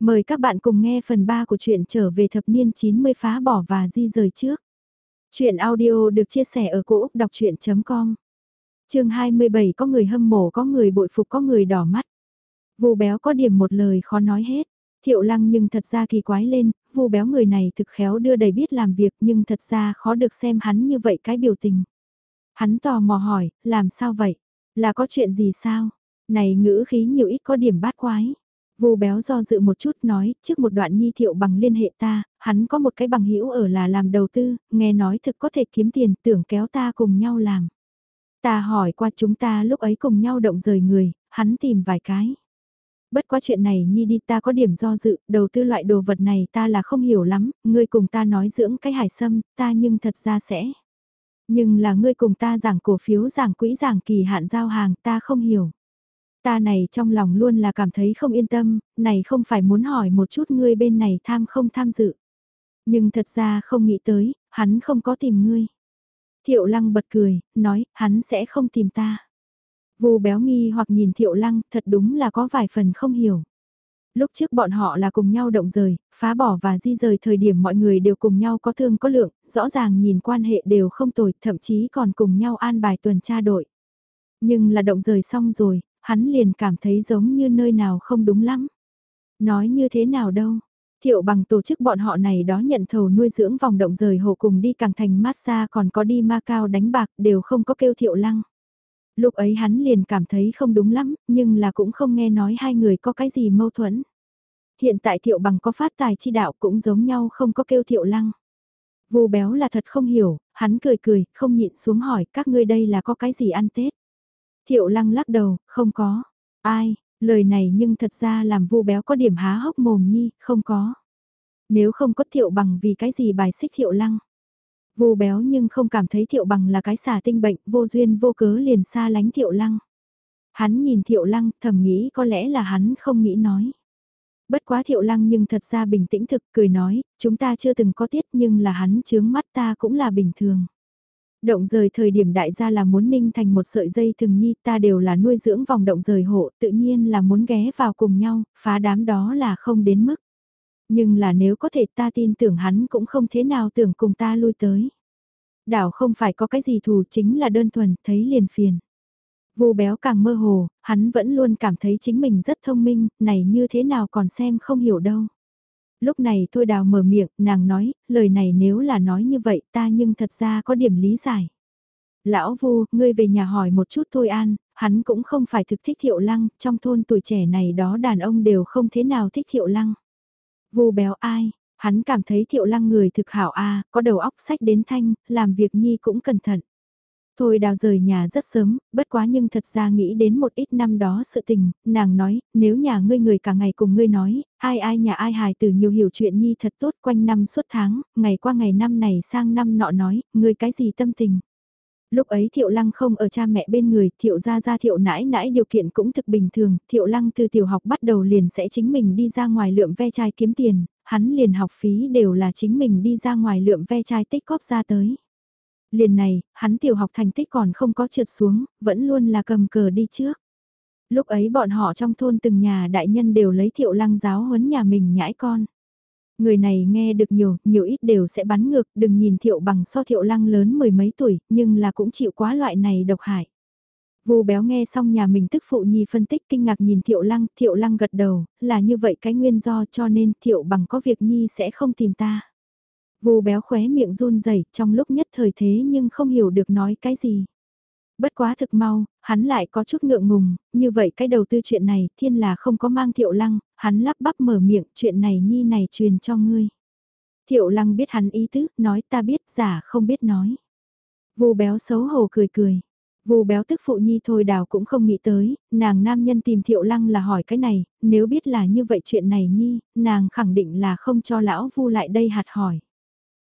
Mời các bạn cùng nghe phần 3 của truyện trở về thập niên 90 phá bỏ và di rời trước. Chuyện audio được chia sẻ ở cỗ đọc chuyện.com Trường 27 có người hâm mộ có người bội phục có người đỏ mắt. Vu béo có điểm một lời khó nói hết. Thiệu lăng nhưng thật ra kỳ quái lên, vu béo người này thực khéo đưa đầy biết làm việc nhưng thật ra khó được xem hắn như vậy cái biểu tình. Hắn tò mò hỏi, làm sao vậy? Là có chuyện gì sao? Này ngữ khí nhiều ít có điểm bát quái. Vu béo do dự một chút nói, trước một đoạn nhi thiệu bằng liên hệ ta, hắn có một cái bằng hữu ở là làm đầu tư, nghe nói thực có thể kiếm tiền, tưởng kéo ta cùng nhau làm. Ta hỏi qua chúng ta lúc ấy cùng nhau động rời người, hắn tìm vài cái. Bất quá chuyện này nhi đi ta có điểm do dự, đầu tư loại đồ vật này ta là không hiểu lắm, ngươi cùng ta nói dưỡng cái hải sâm, ta nhưng thật ra sẽ. Nhưng là ngươi cùng ta giảng cổ phiếu giảng quỹ giảng kỳ hạn giao hàng ta không hiểu. Ta này trong lòng luôn là cảm thấy không yên tâm, này không phải muốn hỏi một chút ngươi bên này tham không tham dự. Nhưng thật ra không nghĩ tới, hắn không có tìm ngươi. Thiệu lăng bật cười, nói, hắn sẽ không tìm ta. Vô béo nghi hoặc nhìn thiệu lăng, thật đúng là có vài phần không hiểu. Lúc trước bọn họ là cùng nhau động rời, phá bỏ và di rời thời điểm mọi người đều cùng nhau có thương có lượng, rõ ràng nhìn quan hệ đều không tồi, thậm chí còn cùng nhau an bài tuần tra đội. Nhưng là động rời xong rồi, hắn liền cảm thấy giống như nơi nào không đúng lắm. Nói như thế nào đâu, Thiệu bằng tổ chức bọn họ này đó nhận thầu nuôi dưỡng vòng động rời hồ cùng đi càng thành massage còn có đi ma cao đánh bạc đều không có kêu thiệu lăng. Lúc ấy hắn liền cảm thấy không đúng lắm, nhưng là cũng không nghe nói hai người có cái gì mâu thuẫn. Hiện tại thiệu bằng có phát tài chi đạo cũng giống nhau không có kêu thiệu lăng. Vô béo là thật không hiểu, hắn cười cười, không nhịn xuống hỏi các ngươi đây là có cái gì ăn Tết. Thiệu lăng lắc đầu, không có. Ai, lời này nhưng thật ra làm vu béo có điểm há hốc mồm nhi, không có. Nếu không có thiệu bằng vì cái gì bài xích thiệu lăng. Vu béo nhưng không cảm thấy thiệu bằng là cái xả tinh bệnh, vô duyên vô cớ liền xa lánh thiệu lăng. Hắn nhìn thiệu lăng, thầm nghĩ có lẽ là hắn không nghĩ nói. Bất quá thiệu lăng nhưng thật ra bình tĩnh thực, cười nói, chúng ta chưa từng có tiết nhưng là hắn chướng mắt ta cũng là bình thường. Động rời thời điểm đại gia là muốn ninh thành một sợi dây thường nhi ta đều là nuôi dưỡng vòng động rời hộ tự nhiên là muốn ghé vào cùng nhau, phá đám đó là không đến mức. Nhưng là nếu có thể ta tin tưởng hắn cũng không thế nào tưởng cùng ta lui tới. Đảo không phải có cái gì thù chính là đơn thuần thấy liền phiền. Vô béo càng mơ hồ, hắn vẫn luôn cảm thấy chính mình rất thông minh, này như thế nào còn xem không hiểu đâu lúc này thôi đào mở miệng, nàng nói, lời này nếu là nói như vậy ta nhưng thật ra có điểm lý giải. Lão vu, ngươi về nhà hỏi một chút thôi an, hắn cũng không phải thực thích thiệu lăng, trong thôn tuổi trẻ này đó đàn ông đều không thế nào thích thiệu lăng. Vu béo ai, hắn cảm thấy thiệu lăng người thực hảo a có đầu óc sách đến thanh, làm việc nhi cũng cẩn thận. Thôi đào rời nhà rất sớm, bất quá nhưng thật ra nghĩ đến một ít năm đó sự tình, nàng nói, nếu nhà ngươi người cả ngày cùng ngươi nói, ai ai nhà ai hài từ nhiều hiểu chuyện nhi thật tốt quanh năm suốt tháng, ngày qua ngày năm này sang năm nọ nói, ngươi cái gì tâm tình. Lúc ấy thiệu lăng không ở cha mẹ bên người, thiệu ra ra thiệu nãi nãi điều kiện cũng thực bình thường, thiệu lăng từ tiểu học bắt đầu liền sẽ chính mình đi ra ngoài lượm ve chai kiếm tiền, hắn liền học phí đều là chính mình đi ra ngoài lượm ve chai tích góp ra tới liền này, hắn tiểu học thành tích còn không có trượt xuống, vẫn luôn là cầm cờ đi trước. Lúc ấy bọn họ trong thôn từng nhà đại nhân đều lấy thiệu lăng giáo huấn nhà mình nhãi con. Người này nghe được nhiều, nhiều ít đều sẽ bắn ngược, đừng nhìn thiệu bằng so thiệu lăng lớn mười mấy tuổi, nhưng là cũng chịu quá loại này độc hại. Vu béo nghe xong nhà mình tức phụ nhi phân tích kinh ngạc nhìn thiệu lăng, thiệu lăng gật đầu, là như vậy cái nguyên do cho nên thiệu bằng có việc nhi sẽ không tìm ta. Vu béo khóe miệng run rẩy trong lúc nhất thời thế nhưng không hiểu được nói cái gì. Bất quá thực mau, hắn lại có chút ngượng ngùng, như vậy cái đầu tư chuyện này thiên là không có mang thiệu lăng, hắn lắp bắp mở miệng chuyện này nhi này truyền cho ngươi. Thiệu lăng biết hắn ý tứ, nói ta biết giả không biết nói. Vu béo xấu hổ cười cười. Vu béo tức phụ nhi thôi đào cũng không nghĩ tới, nàng nam nhân tìm thiệu lăng là hỏi cái này, nếu biết là như vậy chuyện này nhi, nàng khẳng định là không cho lão vu lại đây hạt hỏi.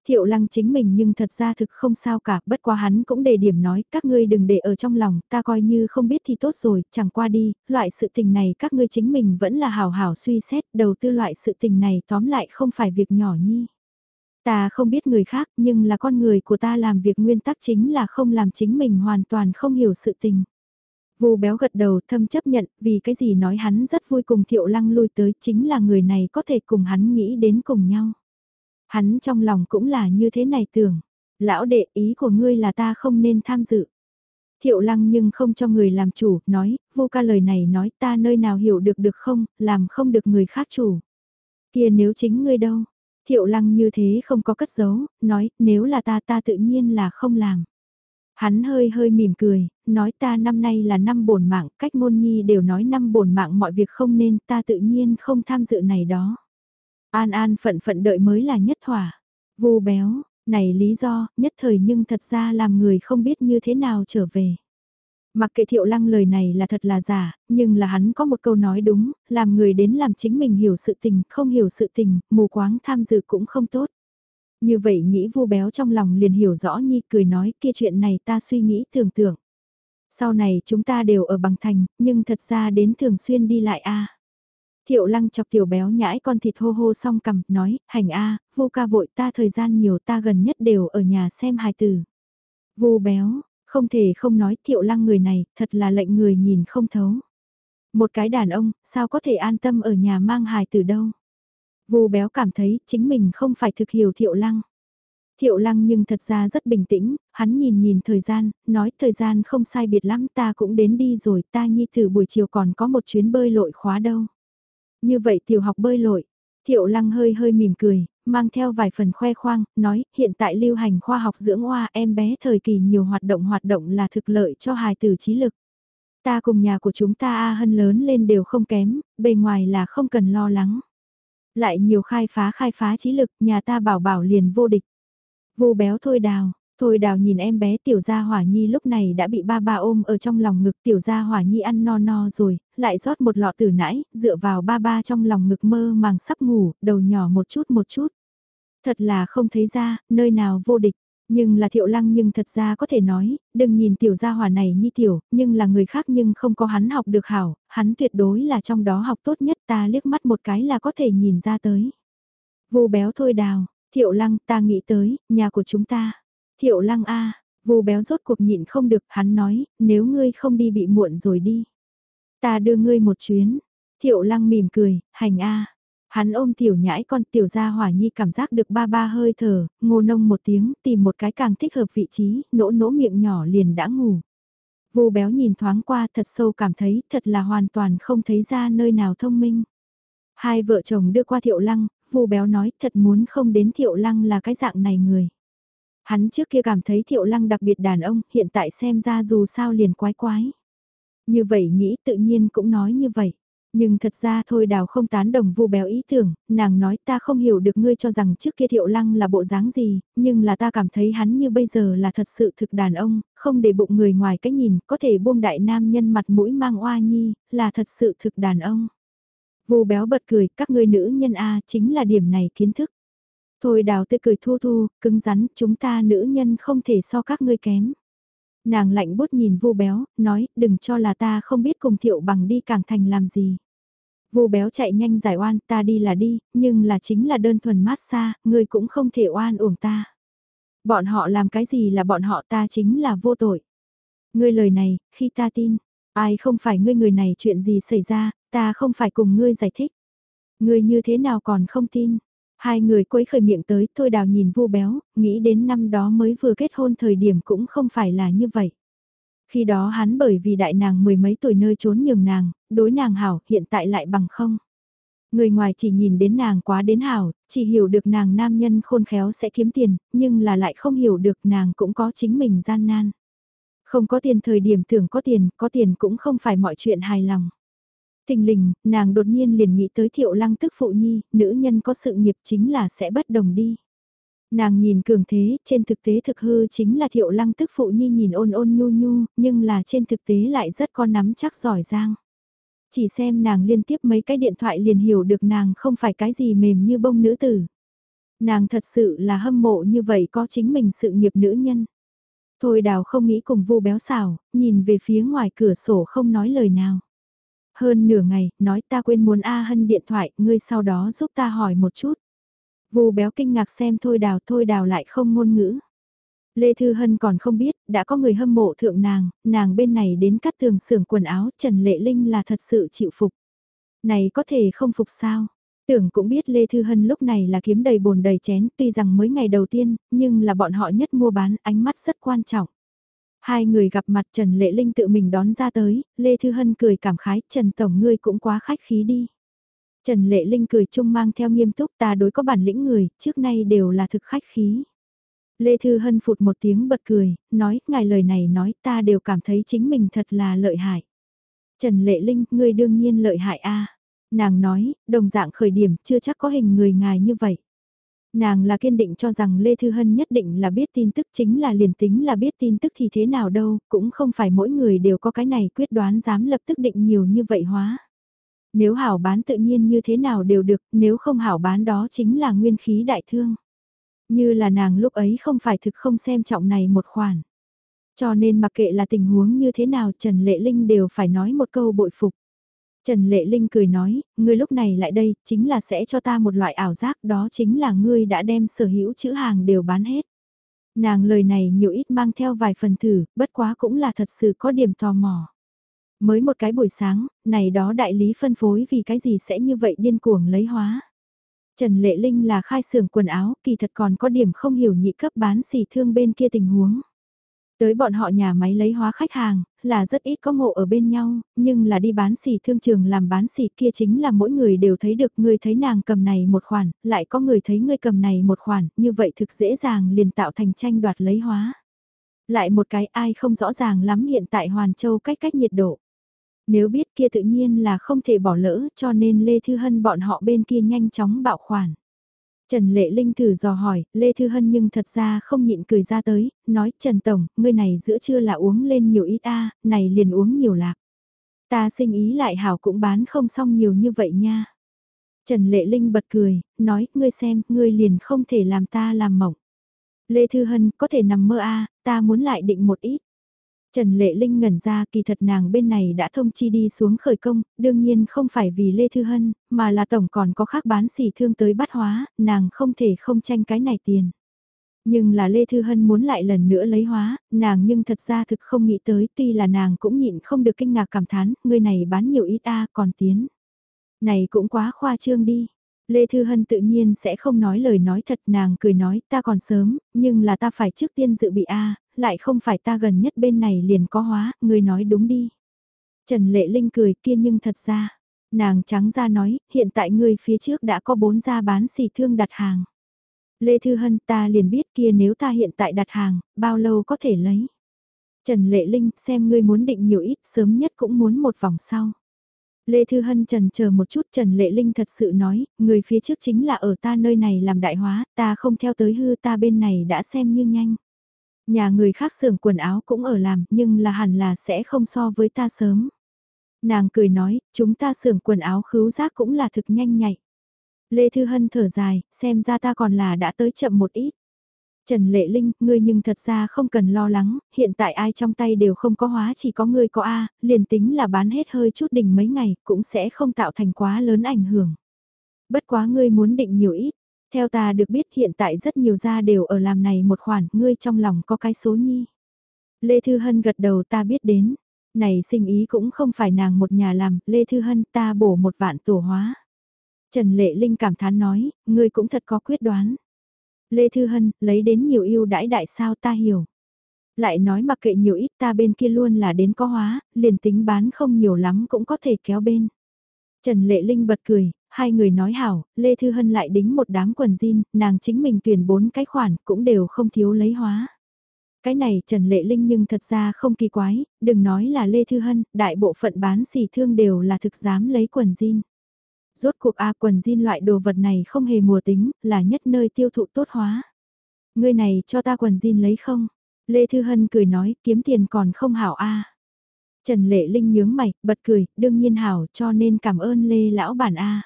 Thiệu lăng chính mình nhưng thật ra thực không sao cả, bất quá hắn cũng đề điểm nói, các ngươi đừng để ở trong lòng, ta coi như không biết thì tốt rồi, chẳng qua đi, loại sự tình này các ngươi chính mình vẫn là hào hào suy xét, đầu tư loại sự tình này tóm lại không phải việc nhỏ nhi. Ta không biết người khác, nhưng là con người của ta làm việc nguyên tắc chính là không làm chính mình hoàn toàn không hiểu sự tình. Vô béo gật đầu thâm chấp nhận vì cái gì nói hắn rất vui cùng thiệu lăng lui tới chính là người này có thể cùng hắn nghĩ đến cùng nhau. Hắn trong lòng cũng là như thế này tưởng. Lão đệ ý của ngươi là ta không nên tham dự. Thiệu lăng nhưng không cho người làm chủ, nói, vô ca lời này nói ta nơi nào hiểu được được không, làm không được người khác chủ. Kia nếu chính ngươi đâu, thiệu lăng như thế không có cất giấu, nói, nếu là ta ta tự nhiên là không làm. Hắn hơi hơi mỉm cười, nói ta năm nay là năm bổn mạng, cách môn nhi đều nói năm bổn mạng mọi việc không nên, ta tự nhiên không tham dự này đó. An an phận phận đợi mới là nhất thỏa. Vu béo, này lý do, nhất thời nhưng thật ra làm người không biết như thế nào trở về. Mặc kệ thiệu lăng lời này là thật là giả, nhưng là hắn có một câu nói đúng, làm người đến làm chính mình hiểu sự tình, không hiểu sự tình, mù quáng tham dự cũng không tốt. Như vậy nghĩ vu béo trong lòng liền hiểu rõ nhi cười nói kia chuyện này ta suy nghĩ tưởng tượng. Sau này chúng ta đều ở bằng thành, nhưng thật ra đến thường xuyên đi lại a Thiệu lăng chọc tiểu béo nhãi con thịt hô hô xong cầm, nói, hành a vô ca vội ta thời gian nhiều ta gần nhất đều ở nhà xem hài tử. Vô béo, không thể không nói thiệu lăng người này, thật là lệnh người nhìn không thấu. Một cái đàn ông, sao có thể an tâm ở nhà mang hài tử đâu. Vô béo cảm thấy chính mình không phải thực hiểu thiệu lăng. Thiệu lăng nhưng thật ra rất bình tĩnh, hắn nhìn nhìn thời gian, nói thời gian không sai biệt lắm ta cũng đến đi rồi ta nhi thử buổi chiều còn có một chuyến bơi lội khóa đâu. Như vậy tiểu học bơi lội, thiệu lăng hơi hơi mỉm cười, mang theo vài phần khoe khoang, nói hiện tại lưu hành khoa học dưỡng hoa em bé thời kỳ nhiều hoạt động hoạt động là thực lợi cho hài tử trí lực. Ta cùng nhà của chúng ta A hân lớn lên đều không kém, bề ngoài là không cần lo lắng. Lại nhiều khai phá khai phá trí lực, nhà ta bảo bảo liền vô địch. Vô béo thôi đào, Thôi đào nhìn em bé tiểu gia hỏa nhi lúc này đã bị ba ba ôm ở trong lòng ngực tiểu gia hỏa nhi ăn no no rồi, lại rót một lọ tử nãi, dựa vào ba ba trong lòng ngực mơ màng sắp ngủ, đầu nhỏ một chút một chút. Thật là không thấy ra, nơi nào vô địch. Nhưng là thiệu lăng nhưng thật ra có thể nói, đừng nhìn tiểu gia hỏa này như tiểu, nhưng là người khác nhưng không có hắn học được hảo, hắn tuyệt đối là trong đó học tốt nhất ta liếc mắt một cái là có thể nhìn ra tới. Vô béo thôi đào, thiệu lăng ta nghĩ tới, nhà của chúng ta. Thiệu lăng a à, béo rốt cuộc nhịn không được, hắn nói, nếu ngươi không đi bị muộn rồi đi. Ta đưa ngươi một chuyến. Thiệu lăng mỉm cười, hành a Hắn ôm tiểu nhãi con tiểu gia hỏa nhi cảm giác được ba ba hơi thở, ngô nông một tiếng, tìm một cái càng thích hợp vị trí, nỗ nỗ miệng nhỏ liền đã ngủ. Vô béo nhìn thoáng qua thật sâu cảm thấy thật là hoàn toàn không thấy ra nơi nào thông minh. Hai vợ chồng đưa qua thiệu lăng, vô béo nói thật muốn không đến thiệu lăng là cái dạng này người. Hắn trước kia cảm thấy thiệu lăng đặc biệt đàn ông, hiện tại xem ra dù sao liền quái quái. Như vậy nghĩ tự nhiên cũng nói như vậy. Nhưng thật ra thôi đào không tán đồng vu béo ý tưởng, nàng nói ta không hiểu được ngươi cho rằng trước kia thiệu lăng là bộ dáng gì, nhưng là ta cảm thấy hắn như bây giờ là thật sự thực đàn ông, không để bụng người ngoài cái nhìn, có thể buông đại nam nhân mặt mũi mang oa nhi, là thật sự thực đàn ông. Vu béo bật cười, các ngươi nữ nhân A chính là điểm này kiến thức. Thôi đào tươi cười thu thu, cứng rắn, chúng ta nữ nhân không thể so các ngươi kém. Nàng lạnh bút nhìn vu béo, nói, đừng cho là ta không biết cùng thiệu bằng đi cảng thành làm gì. Vu béo chạy nhanh giải oan, ta đi là đi, nhưng là chính là đơn thuần mát xa, ngươi cũng không thể oan uổng ta. Bọn họ làm cái gì là bọn họ ta chính là vô tội. Ngươi lời này, khi ta tin, ai không phải ngươi người này chuyện gì xảy ra, ta không phải cùng ngươi giải thích. Ngươi như thế nào còn không tin, Hai người quấy khởi miệng tới, thôi đào nhìn vu béo, nghĩ đến năm đó mới vừa kết hôn thời điểm cũng không phải là như vậy. Khi đó hắn bởi vì đại nàng mười mấy tuổi nơi trốn nhường nàng, đối nàng hảo, hiện tại lại bằng không. Người ngoài chỉ nhìn đến nàng quá đến hảo, chỉ hiểu được nàng nam nhân khôn khéo sẽ kiếm tiền, nhưng là lại không hiểu được nàng cũng có chính mình gian nan. Không có tiền thời điểm tưởng có tiền, có tiền cũng không phải mọi chuyện hài lòng. Thình lình, nàng đột nhiên liền nghĩ tới thiệu lăng tức phụ nhi, nữ nhân có sự nghiệp chính là sẽ bất đồng đi. Nàng nhìn cường thế, trên thực tế thực hư chính là thiệu lăng tức phụ nhi nhìn ôn ôn nhu nhu, nhưng là trên thực tế lại rất có nắm chắc giỏi giang. Chỉ xem nàng liên tiếp mấy cái điện thoại liền hiểu được nàng không phải cái gì mềm như bông nữ tử. Nàng thật sự là hâm mộ như vậy có chính mình sự nghiệp nữ nhân. Thôi đào không nghĩ cùng vu béo xảo, nhìn về phía ngoài cửa sổ không nói lời nào. Hơn nửa ngày, nói ta quên muốn A Hân điện thoại, ngươi sau đó giúp ta hỏi một chút. Vù béo kinh ngạc xem thôi đào thôi đào lại không ngôn ngữ. Lê Thư Hân còn không biết, đã có người hâm mộ thượng nàng, nàng bên này đến cắt tường xưởng quần áo, Trần Lệ Linh là thật sự chịu phục. Này có thể không phục sao? Tưởng cũng biết Lê Thư Hân lúc này là kiếm đầy bồn đầy chén, tuy rằng mới ngày đầu tiên, nhưng là bọn họ nhất mua bán, ánh mắt rất quan trọng. Hai người gặp mặt Trần Lệ Linh tự mình đón ra tới, Lê Thư Hân cười cảm khái, Trần Tổng ngươi cũng quá khách khí đi. Trần Lệ Linh cười chung mang theo nghiêm túc ta đối có bản lĩnh người, trước nay đều là thực khách khí. Lê Thư Hân phụt một tiếng bật cười, nói, ngài lời này nói ta đều cảm thấy chính mình thật là lợi hại. Trần Lệ Linh, ngươi đương nhiên lợi hại a Nàng nói, đồng dạng khởi điểm chưa chắc có hình người ngài như vậy. Nàng là kiên định cho rằng Lê Thư Hân nhất định là biết tin tức chính là liền tính là biết tin tức thì thế nào đâu, cũng không phải mỗi người đều có cái này quyết đoán dám lập tức định nhiều như vậy hóa. Nếu hảo bán tự nhiên như thế nào đều được, nếu không hảo bán đó chính là nguyên khí đại thương. Như là nàng lúc ấy không phải thực không xem trọng này một khoản. Cho nên mặc kệ là tình huống như thế nào Trần Lệ Linh đều phải nói một câu bội phục. Trần Lệ Linh cười nói, ngươi lúc này lại đây, chính là sẽ cho ta một loại ảo giác đó chính là ngươi đã đem sở hữu chữ hàng đều bán hết. Nàng lời này nhiều ít mang theo vài phần thử, bất quá cũng là thật sự có điểm tò mò. Mới một cái buổi sáng, này đó đại lý phân phối vì cái gì sẽ như vậy điên cuồng lấy hóa. Trần Lệ Linh là khai xưởng quần áo, kỳ thật còn có điểm không hiểu nhị cấp bán xỉ thương bên kia tình huống. Tới bọn họ nhà máy lấy hóa khách hàng, là rất ít có ngộ ở bên nhau, nhưng là đi bán xỉ thương trường làm bán xỉ kia chính là mỗi người đều thấy được người thấy nàng cầm này một khoản, lại có người thấy người cầm này một khoản, như vậy thực dễ dàng liền tạo thành tranh đoạt lấy hóa. Lại một cái ai không rõ ràng lắm hiện tại Hoàn Châu cách cách nhiệt độ. Nếu biết kia tự nhiên là không thể bỏ lỡ cho nên Lê Thư Hân bọn họ bên kia nhanh chóng bạo khoản. Trần Lệ Linh thử dò hỏi, Lê Thư Hân nhưng thật ra không nhịn cười ra tới, nói Trần Tổng, ngươi này giữa trưa là uống lên nhiều ít a này liền uống nhiều lạc. Ta sinh ý lại hảo cũng bán không xong nhiều như vậy nha. Trần Lệ Linh bật cười, nói, ngươi xem, ngươi liền không thể làm ta làm mộng. Lê Thư Hân, có thể nằm mơ a ta muốn lại định một ít. Trần Lệ Linh ngẩn ra kỳ thật nàng bên này đã thông chi đi xuống khởi công, đương nhiên không phải vì Lê Thư Hân, mà là tổng còn có khác bán xỉ thương tới bắt hóa, nàng không thể không tranh cái này tiền. Nhưng là Lê Thư Hân muốn lại lần nữa lấy hóa, nàng nhưng thật ra thực không nghĩ tới tuy là nàng cũng nhịn không được kinh ngạc cảm thán, người này bán nhiều ít a còn tiến. Này cũng quá khoa trương đi. Lê Thư Hân tự nhiên sẽ không nói lời nói thật nàng cười nói ta còn sớm, nhưng là ta phải trước tiên dự bị A, lại không phải ta gần nhất bên này liền có hóa, người nói đúng đi. Trần Lệ Linh cười kia nhưng thật ra, nàng trắng ra nói, hiện tại người phía trước đã có bốn gia bán xỉ thương đặt hàng. Lê Thư Hân ta liền biết kia nếu ta hiện tại đặt hàng, bao lâu có thể lấy. Trần Lệ Linh xem ngươi muốn định nhiều ít sớm nhất cũng muốn một vòng sau. Lê Thư Hân trần chờ một chút Trần Lệ Linh thật sự nói, người phía trước chính là ở ta nơi này làm đại hóa, ta không theo tới hư ta bên này đã xem như nhanh. Nhà người khác xưởng quần áo cũng ở làm, nhưng là hẳn là sẽ không so với ta sớm. Nàng cười nói, chúng ta xưởng quần áo khứu giác cũng là thực nhanh nhạy. Lê Thư Hân thở dài, xem ra ta còn là đã tới chậm một ít. Trần Lệ Linh, ngươi nhưng thật ra không cần lo lắng, hiện tại ai trong tay đều không có hóa chỉ có ngươi có A, liền tính là bán hết hơi chút đỉnh mấy ngày, cũng sẽ không tạo thành quá lớn ảnh hưởng. Bất quá ngươi muốn định nhiều ít, theo ta được biết hiện tại rất nhiều gia đều ở làm này một khoản, ngươi trong lòng có cái số nhi. Lê Thư Hân gật đầu ta biết đến, này sinh ý cũng không phải nàng một nhà làm, Lê Thư Hân ta bổ một vạn tổ hóa. Trần Lệ Linh cảm thán nói, ngươi cũng thật có quyết đoán. Lê Thư Hân, lấy đến nhiều yêu đãi đại sao ta hiểu. Lại nói mặc kệ nhiều ít ta bên kia luôn là đến có hóa, liền tính bán không nhiều lắm cũng có thể kéo bên. Trần Lệ Linh bật cười, hai người nói hảo, Lê Thư Hân lại đính một đám quần jean, nàng chính mình tuyển bốn cái khoản cũng đều không thiếu lấy hóa. Cái này Trần Lệ Linh nhưng thật ra không kỳ quái, đừng nói là Lê Thư Hân, đại bộ phận bán xỉ thương đều là thực dám lấy quần jean. Rốt cuộc A quần jean loại đồ vật này không hề mùa tính, là nhất nơi tiêu thụ tốt hóa. Ngươi này cho ta quần jean lấy không? Lê Thư Hân cười nói kiếm tiền còn không hảo A. Trần Lệ Linh nhướng mày, bật cười, đương nhiên hảo cho nên cảm ơn Lê lão bản A.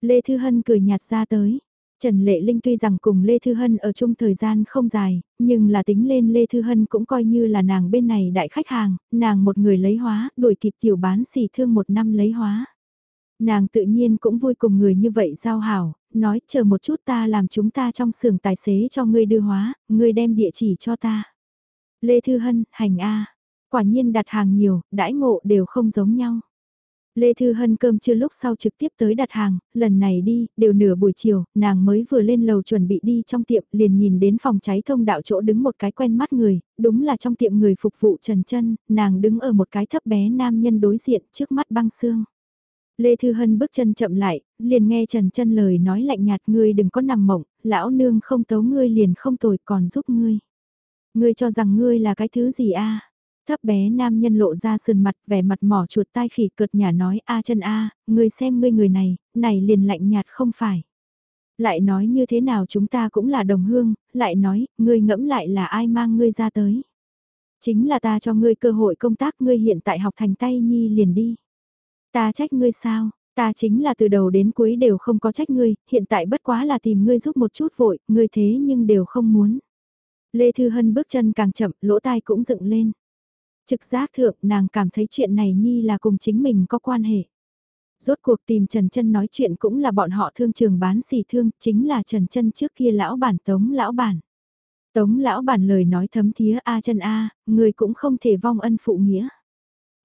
Lê Thư Hân cười nhạt ra tới. Trần Lệ Linh tuy rằng cùng Lê Thư Hân ở chung thời gian không dài, nhưng là tính lên Lê Thư Hân cũng coi như là nàng bên này đại khách hàng, nàng một người lấy hóa, đuổi kịp tiểu bán xỉ thương một năm lấy hóa. Nàng tự nhiên cũng vui cùng người như vậy giao hảo, nói chờ một chút ta làm chúng ta trong xưởng tài xế cho ngươi đưa hóa, ngươi đem địa chỉ cho ta. Lê Thư Hân, hành A. Quả nhiên đặt hàng nhiều, đãi ngộ đều không giống nhau. Lê Thư Hân cơm trưa lúc sau trực tiếp tới đặt hàng, lần này đi, đều nửa buổi chiều, nàng mới vừa lên lầu chuẩn bị đi trong tiệm, liền nhìn đến phòng cháy thông đạo chỗ đứng một cái quen mắt người, đúng là trong tiệm người phục vụ Trần chân nàng đứng ở một cái thấp bé nam nhân đối diện trước mắt băng xương. Lê Thư Hân bước chân chậm lại, liền nghe Trần Trân lời nói lạnh nhạt ngươi đừng có nằm mộng, lão nương không tấu ngươi liền không tồi còn giúp ngươi. Ngươi cho rằng ngươi là cái thứ gì a Thấp bé nam nhân lộ ra sườn mặt vẻ mặt mỏ chuột tai khỉ cợt nhà nói a chân a, ngươi xem ngươi người này, này liền lạnh nhạt không phải. Lại nói như thế nào chúng ta cũng là đồng hương, lại nói, ngươi ngẫm lại là ai mang ngươi ra tới. Chính là ta cho ngươi cơ hội công tác ngươi hiện tại học thành tay nhi liền đi. Ta trách ngươi sao, ta chính là từ đầu đến cuối đều không có trách ngươi, hiện tại bất quá là tìm ngươi giúp một chút vội, ngươi thế nhưng đều không muốn. Lê Thư Hân bước chân càng chậm, lỗ tai cũng dựng lên. Trực giác thượng nàng cảm thấy chuyện này nhi là cùng chính mình có quan hệ. Rốt cuộc tìm Trần Trân nói chuyện cũng là bọn họ thương trường bán xỉ thương, chính là Trần Trân trước kia lão bản tống lão bản. Tống lão bản lời nói thấm thía A chân A, người cũng không thể vong ân phụ nghĩa.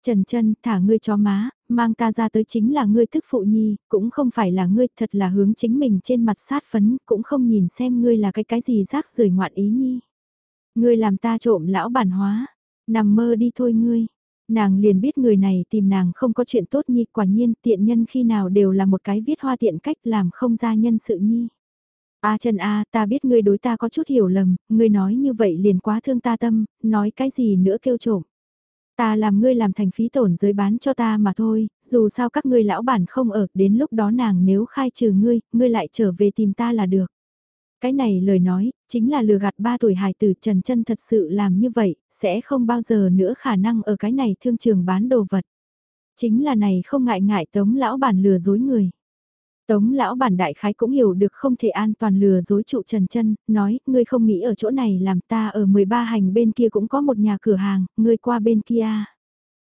Trần Trân thả ngươi cho má, mang ta ra tới chính là ngươi thức phụ nhi, cũng không phải là ngươi thật là hướng chính mình trên mặt sát phấn, cũng không nhìn xem ngươi là cái cái gì rác rưởi ngoạn ý nhi. Ngươi làm ta trộm lão bản hóa, Nằm mơ đi thôi ngươi. Nàng liền biết người này tìm nàng không có chuyện tốt nhi quả nhiên tiện nhân khi nào đều là một cái viết hoa tiện cách làm không ra nhân sự nhi. A Trần A, ta biết ngươi đối ta có chút hiểu lầm, ngươi nói như vậy liền quá thương ta tâm, nói cái gì nữa kêu trộm. Ta làm ngươi làm thành phí tổn giới bán cho ta mà thôi, dù sao các ngươi lão bản không ở, đến lúc đó nàng nếu khai trừ ngươi, ngươi lại trở về tìm ta là được. Cái này lời nói, chính là lừa gạt ba tuổi hài tử Trần chân thật sự làm như vậy, sẽ không bao giờ nữa khả năng ở cái này thương trường bán đồ vật. Chính là này không ngại ngại tống lão bản lừa dối người. Tống lão bản đại khái cũng hiểu được không thể an toàn lừa dối trụ Trần chân nói, ngươi không nghĩ ở chỗ này làm ta ở 13 hành bên kia cũng có một nhà cửa hàng, ngươi qua bên kia.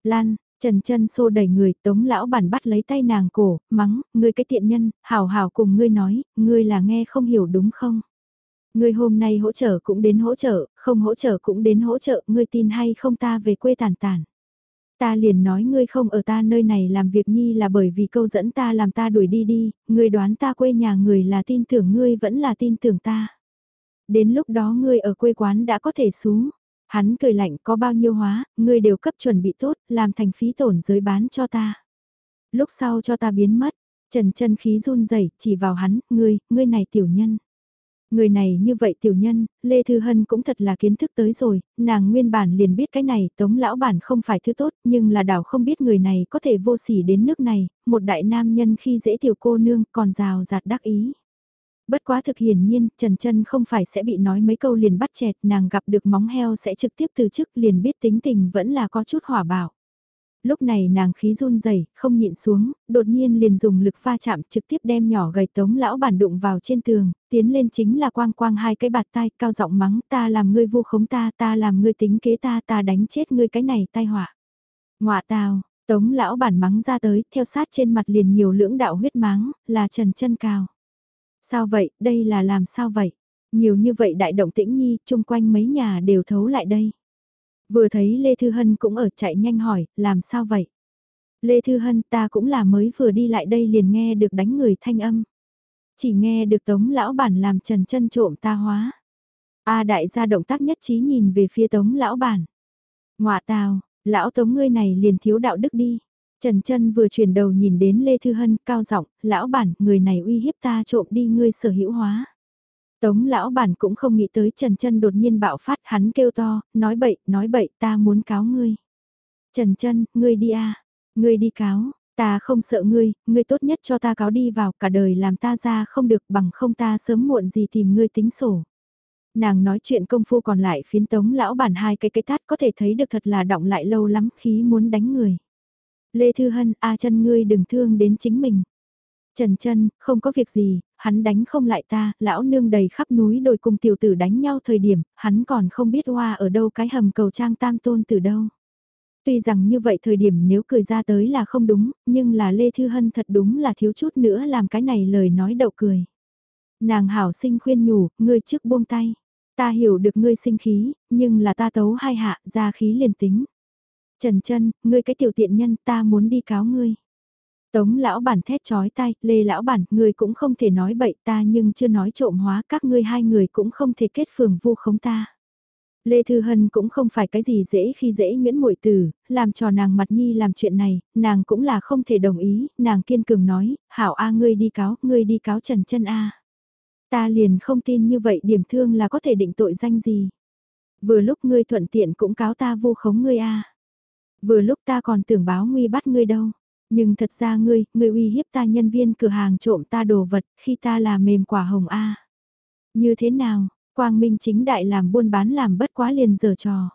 Lan, Trần chân xô đẩy người, tống lão bản bắt lấy tay nàng cổ, mắng, ngươi cái tiện nhân, hảo hảo cùng ngươi nói, ngươi là nghe không hiểu đúng không? Ngươi hôm nay hỗ trợ cũng đến hỗ trợ, không hỗ trợ cũng đến hỗ trợ, ngươi tin hay không ta về quê tàn tàn. Ta liền nói ngươi không ở ta nơi này làm việc nhi là bởi vì câu dẫn ta làm ta đuổi đi đi, ngươi đoán ta quê nhà người là tin tưởng ngươi vẫn là tin tưởng ta. Đến lúc đó ngươi ở quê quán đã có thể xuống. Hắn cười lạnh có bao nhiêu hóa, ngươi đều cấp chuẩn bị tốt, làm thành phí tổn giới bán cho ta. Lúc sau cho ta biến mất, trần chân khí run rẩy chỉ vào hắn, ngươi, ngươi này tiểu nhân. Người này như vậy tiểu nhân, Lê Thư Hân cũng thật là kiến thức tới rồi, nàng nguyên bản liền biết cái này, tống lão bản không phải thứ tốt, nhưng là đảo không biết người này có thể vô sỉ đến nước này, một đại nam nhân khi dễ tiểu cô nương còn rào rạt đắc ý. Bất quá thực hiển nhiên, Trần Trân không phải sẽ bị nói mấy câu liền bắt chẹt, nàng gặp được móng heo sẽ trực tiếp từ chức liền biết tính tình vẫn là có chút hỏa bảo. Lúc này nàng khí run rẩy không nhịn xuống, đột nhiên liền dùng lực pha chạm trực tiếp đem nhỏ gầy tống lão bản đụng vào trên tường, tiến lên chính là quang quang hai cái bạt tai cao giọng mắng ta làm ngươi vu khống ta ta làm ngươi tính kế ta ta đánh chết ngươi cái này tai họa. Ngoạ tào, tống lão bản mắng ra tới, theo sát trên mặt liền nhiều lưỡng đạo huyết mắng, là trần chân cao. Sao vậy, đây là làm sao vậy? Nhiều như vậy đại động tĩnh nhi, chung quanh mấy nhà đều thấu lại đây. Vừa thấy Lê Thư Hân cũng ở chạy nhanh hỏi, làm sao vậy? Lê Thư Hân ta cũng là mới vừa đi lại đây liền nghe được đánh người thanh âm. Chỉ nghe được tống lão bản làm trần chân trộm ta hóa. A đại gia động tác nhất trí nhìn về phía tống lão bản. Ngoạ tào, lão tống ngươi này liền thiếu đạo đức đi. Trần chân vừa chuyển đầu nhìn đến Lê Thư Hân cao giọng lão bản, người này uy hiếp ta trộm đi ngươi sở hữu hóa. Tống lão bản cũng không nghĩ tới Trần chân đột nhiên bạo phát hắn kêu to, nói bậy, nói bậy ta muốn cáo ngươi. Trần chân ngươi đi a ngươi đi cáo, ta không sợ ngươi, ngươi tốt nhất cho ta cáo đi vào cả đời làm ta ra không được bằng không ta sớm muộn gì tìm ngươi tính sổ. Nàng nói chuyện công phu còn lại phiến tống lão bản hai cái cái tát có thể thấy được thật là động lại lâu lắm khí muốn đánh người. Lê Thư Hân, a chân ngươi đừng thương đến chính mình. Trần chân, không có việc gì, hắn đánh không lại ta, lão nương đầy khắp núi đồi cùng tiểu tử đánh nhau thời điểm, hắn còn không biết hoa ở đâu cái hầm cầu trang tam tôn từ đâu. Tuy rằng như vậy thời điểm nếu cười ra tới là không đúng, nhưng là Lê Thư Hân thật đúng là thiếu chút nữa làm cái này lời nói đậu cười. Nàng hảo sinh khuyên nhủ, ngươi trước buông tay. Ta hiểu được ngươi sinh khí, nhưng là ta tấu hai hạ, ra khí liền tính. Trần chân, ngươi cái tiểu tiện nhân ta muốn đi cáo ngươi. Tống lão bản thét chói tay, lê lão bản, người cũng không thể nói bậy ta nhưng chưa nói trộm hóa các ngươi hai người cũng không thể kết phường vu khống ta. Lê Thư Hân cũng không phải cái gì dễ khi dễ Nguyễn Mội Tử, làm cho nàng mặt nhi làm chuyện này, nàng cũng là không thể đồng ý, nàng kiên cường nói, hảo A ngươi đi cáo, ngươi đi cáo Trần chân A. Ta liền không tin như vậy điểm thương là có thể định tội danh gì. Vừa lúc ngươi thuận tiện cũng cáo ta vô khống ngươi A. Vừa lúc ta còn tưởng báo nguy bắt ngươi đâu. Nhưng thật ra ngươi, ngươi uy hiếp ta nhân viên cửa hàng trộm ta đồ vật khi ta là mềm quả hồng A. Như thế nào, Quang Minh chính đại làm buôn bán làm bất quá liền giờ trò.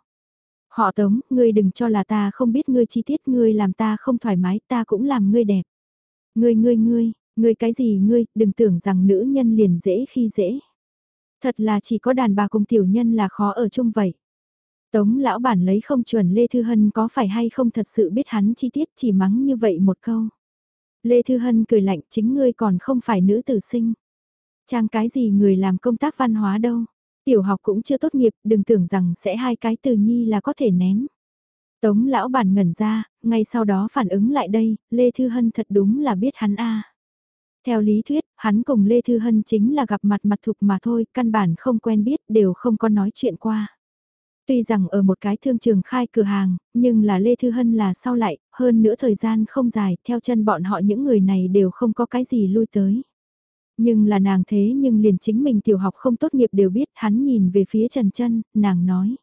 Họ tống, ngươi đừng cho là ta không biết ngươi chi tiết ngươi làm ta không thoải mái ta cũng làm ngươi đẹp. Ngươi ngươi ngươi, ngươi cái gì ngươi, đừng tưởng rằng nữ nhân liền dễ khi dễ. Thật là chỉ có đàn bà cùng tiểu nhân là khó ở chung vậy. Tống lão bản lấy không chuẩn Lê Thư Hân có phải hay không thật sự biết hắn chi tiết chỉ mắng như vậy một câu. Lê Thư Hân cười lạnh chính ngươi còn không phải nữ tử sinh. Trang cái gì người làm công tác văn hóa đâu. Tiểu học cũng chưa tốt nghiệp, đừng tưởng rằng sẽ hai cái từ nhi là có thể ném. Tống lão bản ngẩn ra, ngay sau đó phản ứng lại đây, Lê Thư Hân thật đúng là biết hắn a Theo lý thuyết, hắn cùng Lê Thư Hân chính là gặp mặt mặt thục mà thôi, căn bản không quen biết, đều không có nói chuyện qua. Tuy rằng ở một cái thương trường khai cửa hàng, nhưng là Lê Thư Hân là sau lại, hơn nữa thời gian không dài, theo chân bọn họ những người này đều không có cái gì lui tới. Nhưng là nàng thế nhưng liền chính mình tiểu học không tốt nghiệp đều biết hắn nhìn về phía Trần Trân, nàng nói.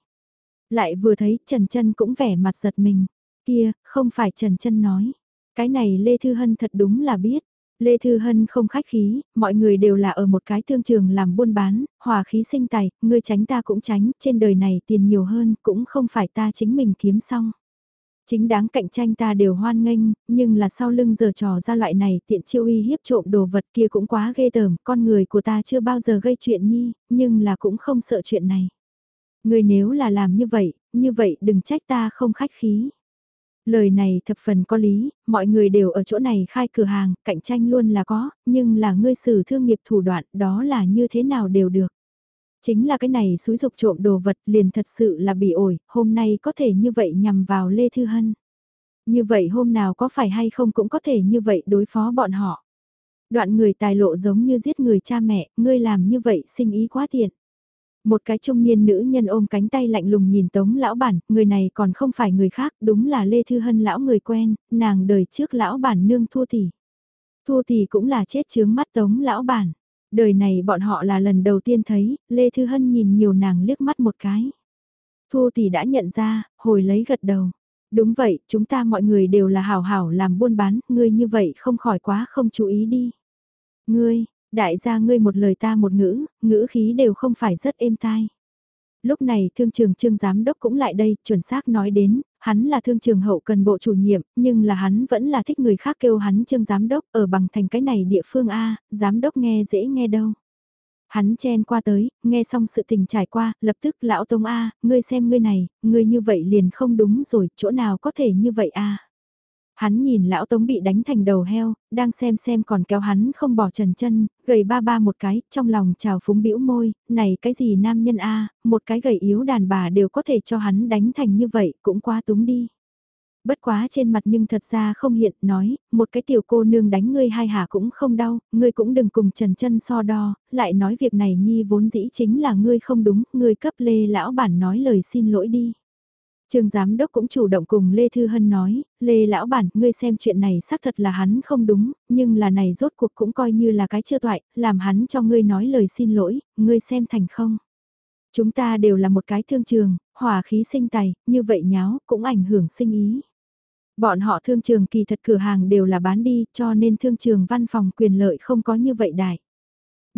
Lại vừa thấy Trần Trân cũng vẻ mặt giật mình. Kia, không phải Trần Trân nói. Cái này Lê Thư Hân thật đúng là biết. Lê Thư Hân không khách khí, mọi người đều là ở một cái thương trường làm buôn bán, hòa khí sinh tài, ngươi tránh ta cũng tránh, trên đời này tiền nhiều hơn, cũng không phải ta chính mình kiếm xong. Chính đáng cạnh tranh ta đều hoan nghênh, nhưng là sau lưng giờ trò ra loại này tiện chiêu uy hiếp trộm đồ vật kia cũng quá ghê tởm, con người của ta chưa bao giờ gây chuyện nhi, nhưng là cũng không sợ chuyện này. Người nếu là làm như vậy, như vậy đừng trách ta không khách khí. Lời này thập phần có lý, mọi người đều ở chỗ này khai cửa hàng, cạnh tranh luôn là có, nhưng là ngươi xử thương nghiệp thủ đoạn, đó là như thế nào đều được. Chính là cái này xúi dục trộm đồ vật liền thật sự là bị ổi, hôm nay có thể như vậy nhằm vào Lê Thư Hân. Như vậy hôm nào có phải hay không cũng có thể như vậy đối phó bọn họ. Đoạn người tài lộ giống như giết người cha mẹ, ngươi làm như vậy sinh ý quá tiện. Một cái trung niên nữ nhân ôm cánh tay lạnh lùng nhìn tống lão bản, người này còn không phải người khác, đúng là Lê Thư Hân lão người quen, nàng đời trước lão bản nương thua tỷ. Thua tỷ cũng là chết chướng mắt tống lão bản. Đời này bọn họ là lần đầu tiên thấy, Lê Thư Hân nhìn nhiều nàng liếc mắt một cái. Thu tỷ đã nhận ra, hồi lấy gật đầu. Đúng vậy, chúng ta mọi người đều là hảo hảo làm buôn bán, ngươi như vậy không khỏi quá không chú ý đi. Ngươi, đại gia ngươi một lời ta một ngữ, ngữ khí đều không phải rất êm tai. Lúc này thương trường trương giám đốc cũng lại đây, chuẩn xác nói đến, hắn là thương trường hậu cần bộ chủ nhiệm, nhưng là hắn vẫn là thích người khác kêu hắn trương giám đốc ở bằng thành cái này địa phương A, giám đốc nghe dễ nghe đâu. Hắn chen qua tới, nghe xong sự tình trải qua, lập tức lão tông A, ngươi xem ngươi này, ngươi như vậy liền không đúng rồi, chỗ nào có thể như vậy A. Hắn nhìn lão tống bị đánh thành đầu heo, đang xem xem còn kéo hắn không bỏ trần chân, gầy ba ba một cái, trong lòng trào phúng bĩu môi, này cái gì nam nhân a một cái gầy yếu đàn bà đều có thể cho hắn đánh thành như vậy, cũng quá túng đi. Bất quá trên mặt nhưng thật ra không hiện, nói, một cái tiểu cô nương đánh ngươi hai hả cũng không đau, ngươi cũng đừng cùng trần chân so đo, lại nói việc này nhi vốn dĩ chính là ngươi không đúng, ngươi cấp lê lão bản nói lời xin lỗi đi trường giám đốc cũng chủ động cùng Lê Thư Hân nói, Lê lão bản, ngươi xem chuyện này xác thật là hắn không đúng, nhưng là này rốt cuộc cũng coi như là cái chưa toại, làm hắn cho ngươi nói lời xin lỗi, ngươi xem thành không. Chúng ta đều là một cái thương trường, hòa khí sinh tài, như vậy nháo, cũng ảnh hưởng sinh ý. Bọn họ thương trường kỳ thật cửa hàng đều là bán đi, cho nên thương trường văn phòng quyền lợi không có như vậy đại.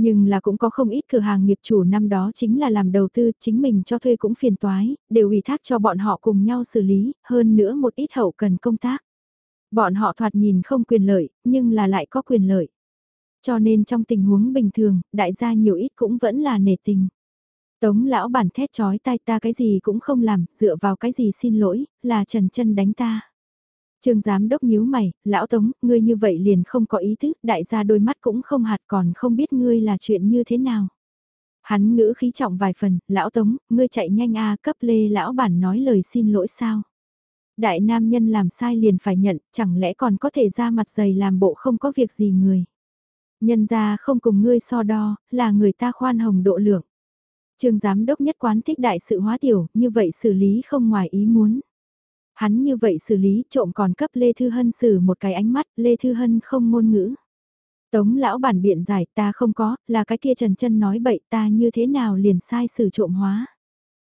Nhưng là cũng có không ít cửa hàng nghiệp chủ năm đó chính là làm đầu tư, chính mình cho thuê cũng phiền toái, đều ủy thác cho bọn họ cùng nhau xử lý, hơn nữa một ít hậu cần công tác. Bọn họ thoạt nhìn không quyền lợi, nhưng là lại có quyền lợi. Cho nên trong tình huống bình thường, đại gia nhiều ít cũng vẫn là nể tình. Tống lão bản thét chói tai ta cái gì cũng không làm, dựa vào cái gì xin lỗi, là Trần chân đánh ta. Trương giám đốc nhíu mày, lão Tống, ngươi như vậy liền không có ý thức, đại gia đôi mắt cũng không hạt còn không biết ngươi là chuyện như thế nào. Hắn ngữ khí trọng vài phần, lão Tống, ngươi chạy nhanh a cấp lê lão bản nói lời xin lỗi sao. Đại nam nhân làm sai liền phải nhận, chẳng lẽ còn có thể ra mặt dày làm bộ không có việc gì người. Nhân ra không cùng ngươi so đo, là người ta khoan hồng độ lượng. Trương giám đốc nhất quán thích đại sự hóa tiểu, như vậy xử lý không ngoài ý muốn. Hắn như vậy xử lý trộm còn cấp Lê Thư Hân xử một cái ánh mắt, Lê Thư Hân không ngôn ngữ. Tống lão bản biện giải ta không có, là cái kia Trần chân nói bậy ta như thế nào liền sai xử trộm hóa.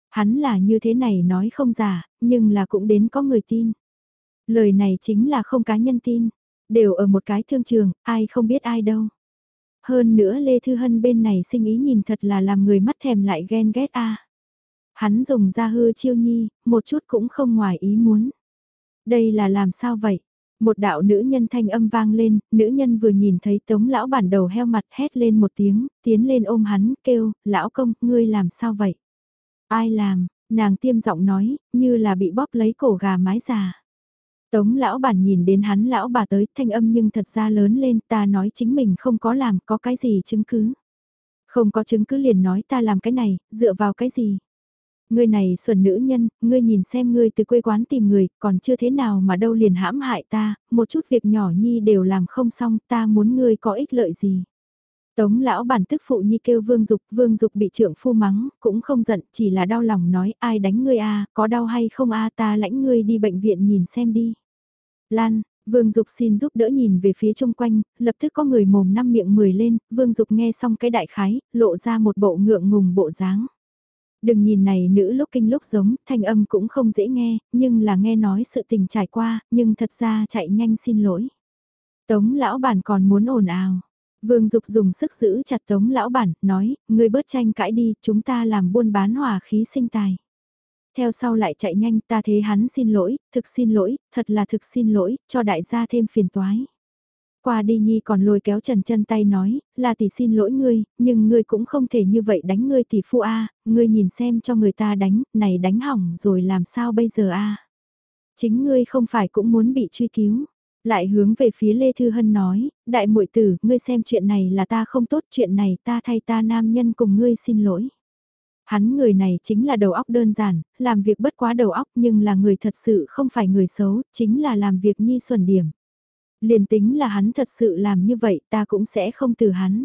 Hắn là như thế này nói không giả, nhưng là cũng đến có người tin. Lời này chính là không cá nhân tin, đều ở một cái thương trường, ai không biết ai đâu. Hơn nữa Lê Thư Hân bên này sinh ý nhìn thật là làm người mắt thèm lại ghen ghét a Hắn dùng ra hư chiêu nhi, một chút cũng không ngoài ý muốn. Đây là làm sao vậy? Một đạo nữ nhân thanh âm vang lên, nữ nhân vừa nhìn thấy tống lão bản đầu heo mặt hét lên một tiếng, tiến lên ôm hắn, kêu, lão công, ngươi làm sao vậy? Ai làm? Nàng tiêm giọng nói, như là bị bóp lấy cổ gà mái già. Tống lão bản nhìn đến hắn lão bà tới thanh âm nhưng thật ra lớn lên ta nói chính mình không có làm có cái gì chứng cứ. Không có chứng cứ liền nói ta làm cái này, dựa vào cái gì. Ngươi này xuẩn nữ nhân, ngươi nhìn xem ngươi từ quê quán tìm người, còn chưa thế nào mà đâu liền hãm hại ta, một chút việc nhỏ nhi đều làm không xong, ta muốn ngươi có ích lợi gì. Tống lão bản tức phụ nhi kêu vương dục, vương dục bị trưởng phu mắng, cũng không giận, chỉ là đau lòng nói ai đánh ngươi a có đau hay không a ta lãnh ngươi đi bệnh viện nhìn xem đi. Lan, Vương Dục xin giúp đỡ nhìn về phía chung quanh, lập tức có người mồm năm miệng mười lên, Vương Dục nghe xong cái đại khái, lộ ra một bộ ngượng ngùng bộ dáng. Đừng nhìn này nữ lúc kinh lúc giống, thanh âm cũng không dễ nghe, nhưng là nghe nói sự tình trải qua, nhưng thật ra chạy nhanh xin lỗi. Tống lão bản còn muốn ồn ào. Vương Dục dùng sức giữ chặt tống lão bản, nói, ngươi bớt tranh cãi đi, chúng ta làm buôn bán hòa khí sinh tài. Theo sau lại chạy nhanh ta thế hắn xin lỗi, thực xin lỗi, thật là thực xin lỗi, cho đại gia thêm phiền toái. Qua đi Nhi còn lôi kéo Trần chân tay nói, là tỷ xin lỗi ngươi, nhưng ngươi cũng không thể như vậy đánh ngươi tỷ phu a, ngươi nhìn xem cho người ta đánh, này đánh hỏng rồi làm sao bây giờ a? Chính ngươi không phải cũng muốn bị truy cứu. Lại hướng về phía Lê Thư Hân nói, đại muội tử, ngươi xem chuyện này là ta không tốt, chuyện này ta thay ta nam nhân cùng ngươi xin lỗi. Hắn người này chính là đầu óc đơn giản, làm việc bất quá đầu óc nhưng là người thật sự không phải người xấu, chính là làm việc nhi xuẩn điểm. Liền tính là hắn thật sự làm như vậy ta cũng sẽ không từ hắn.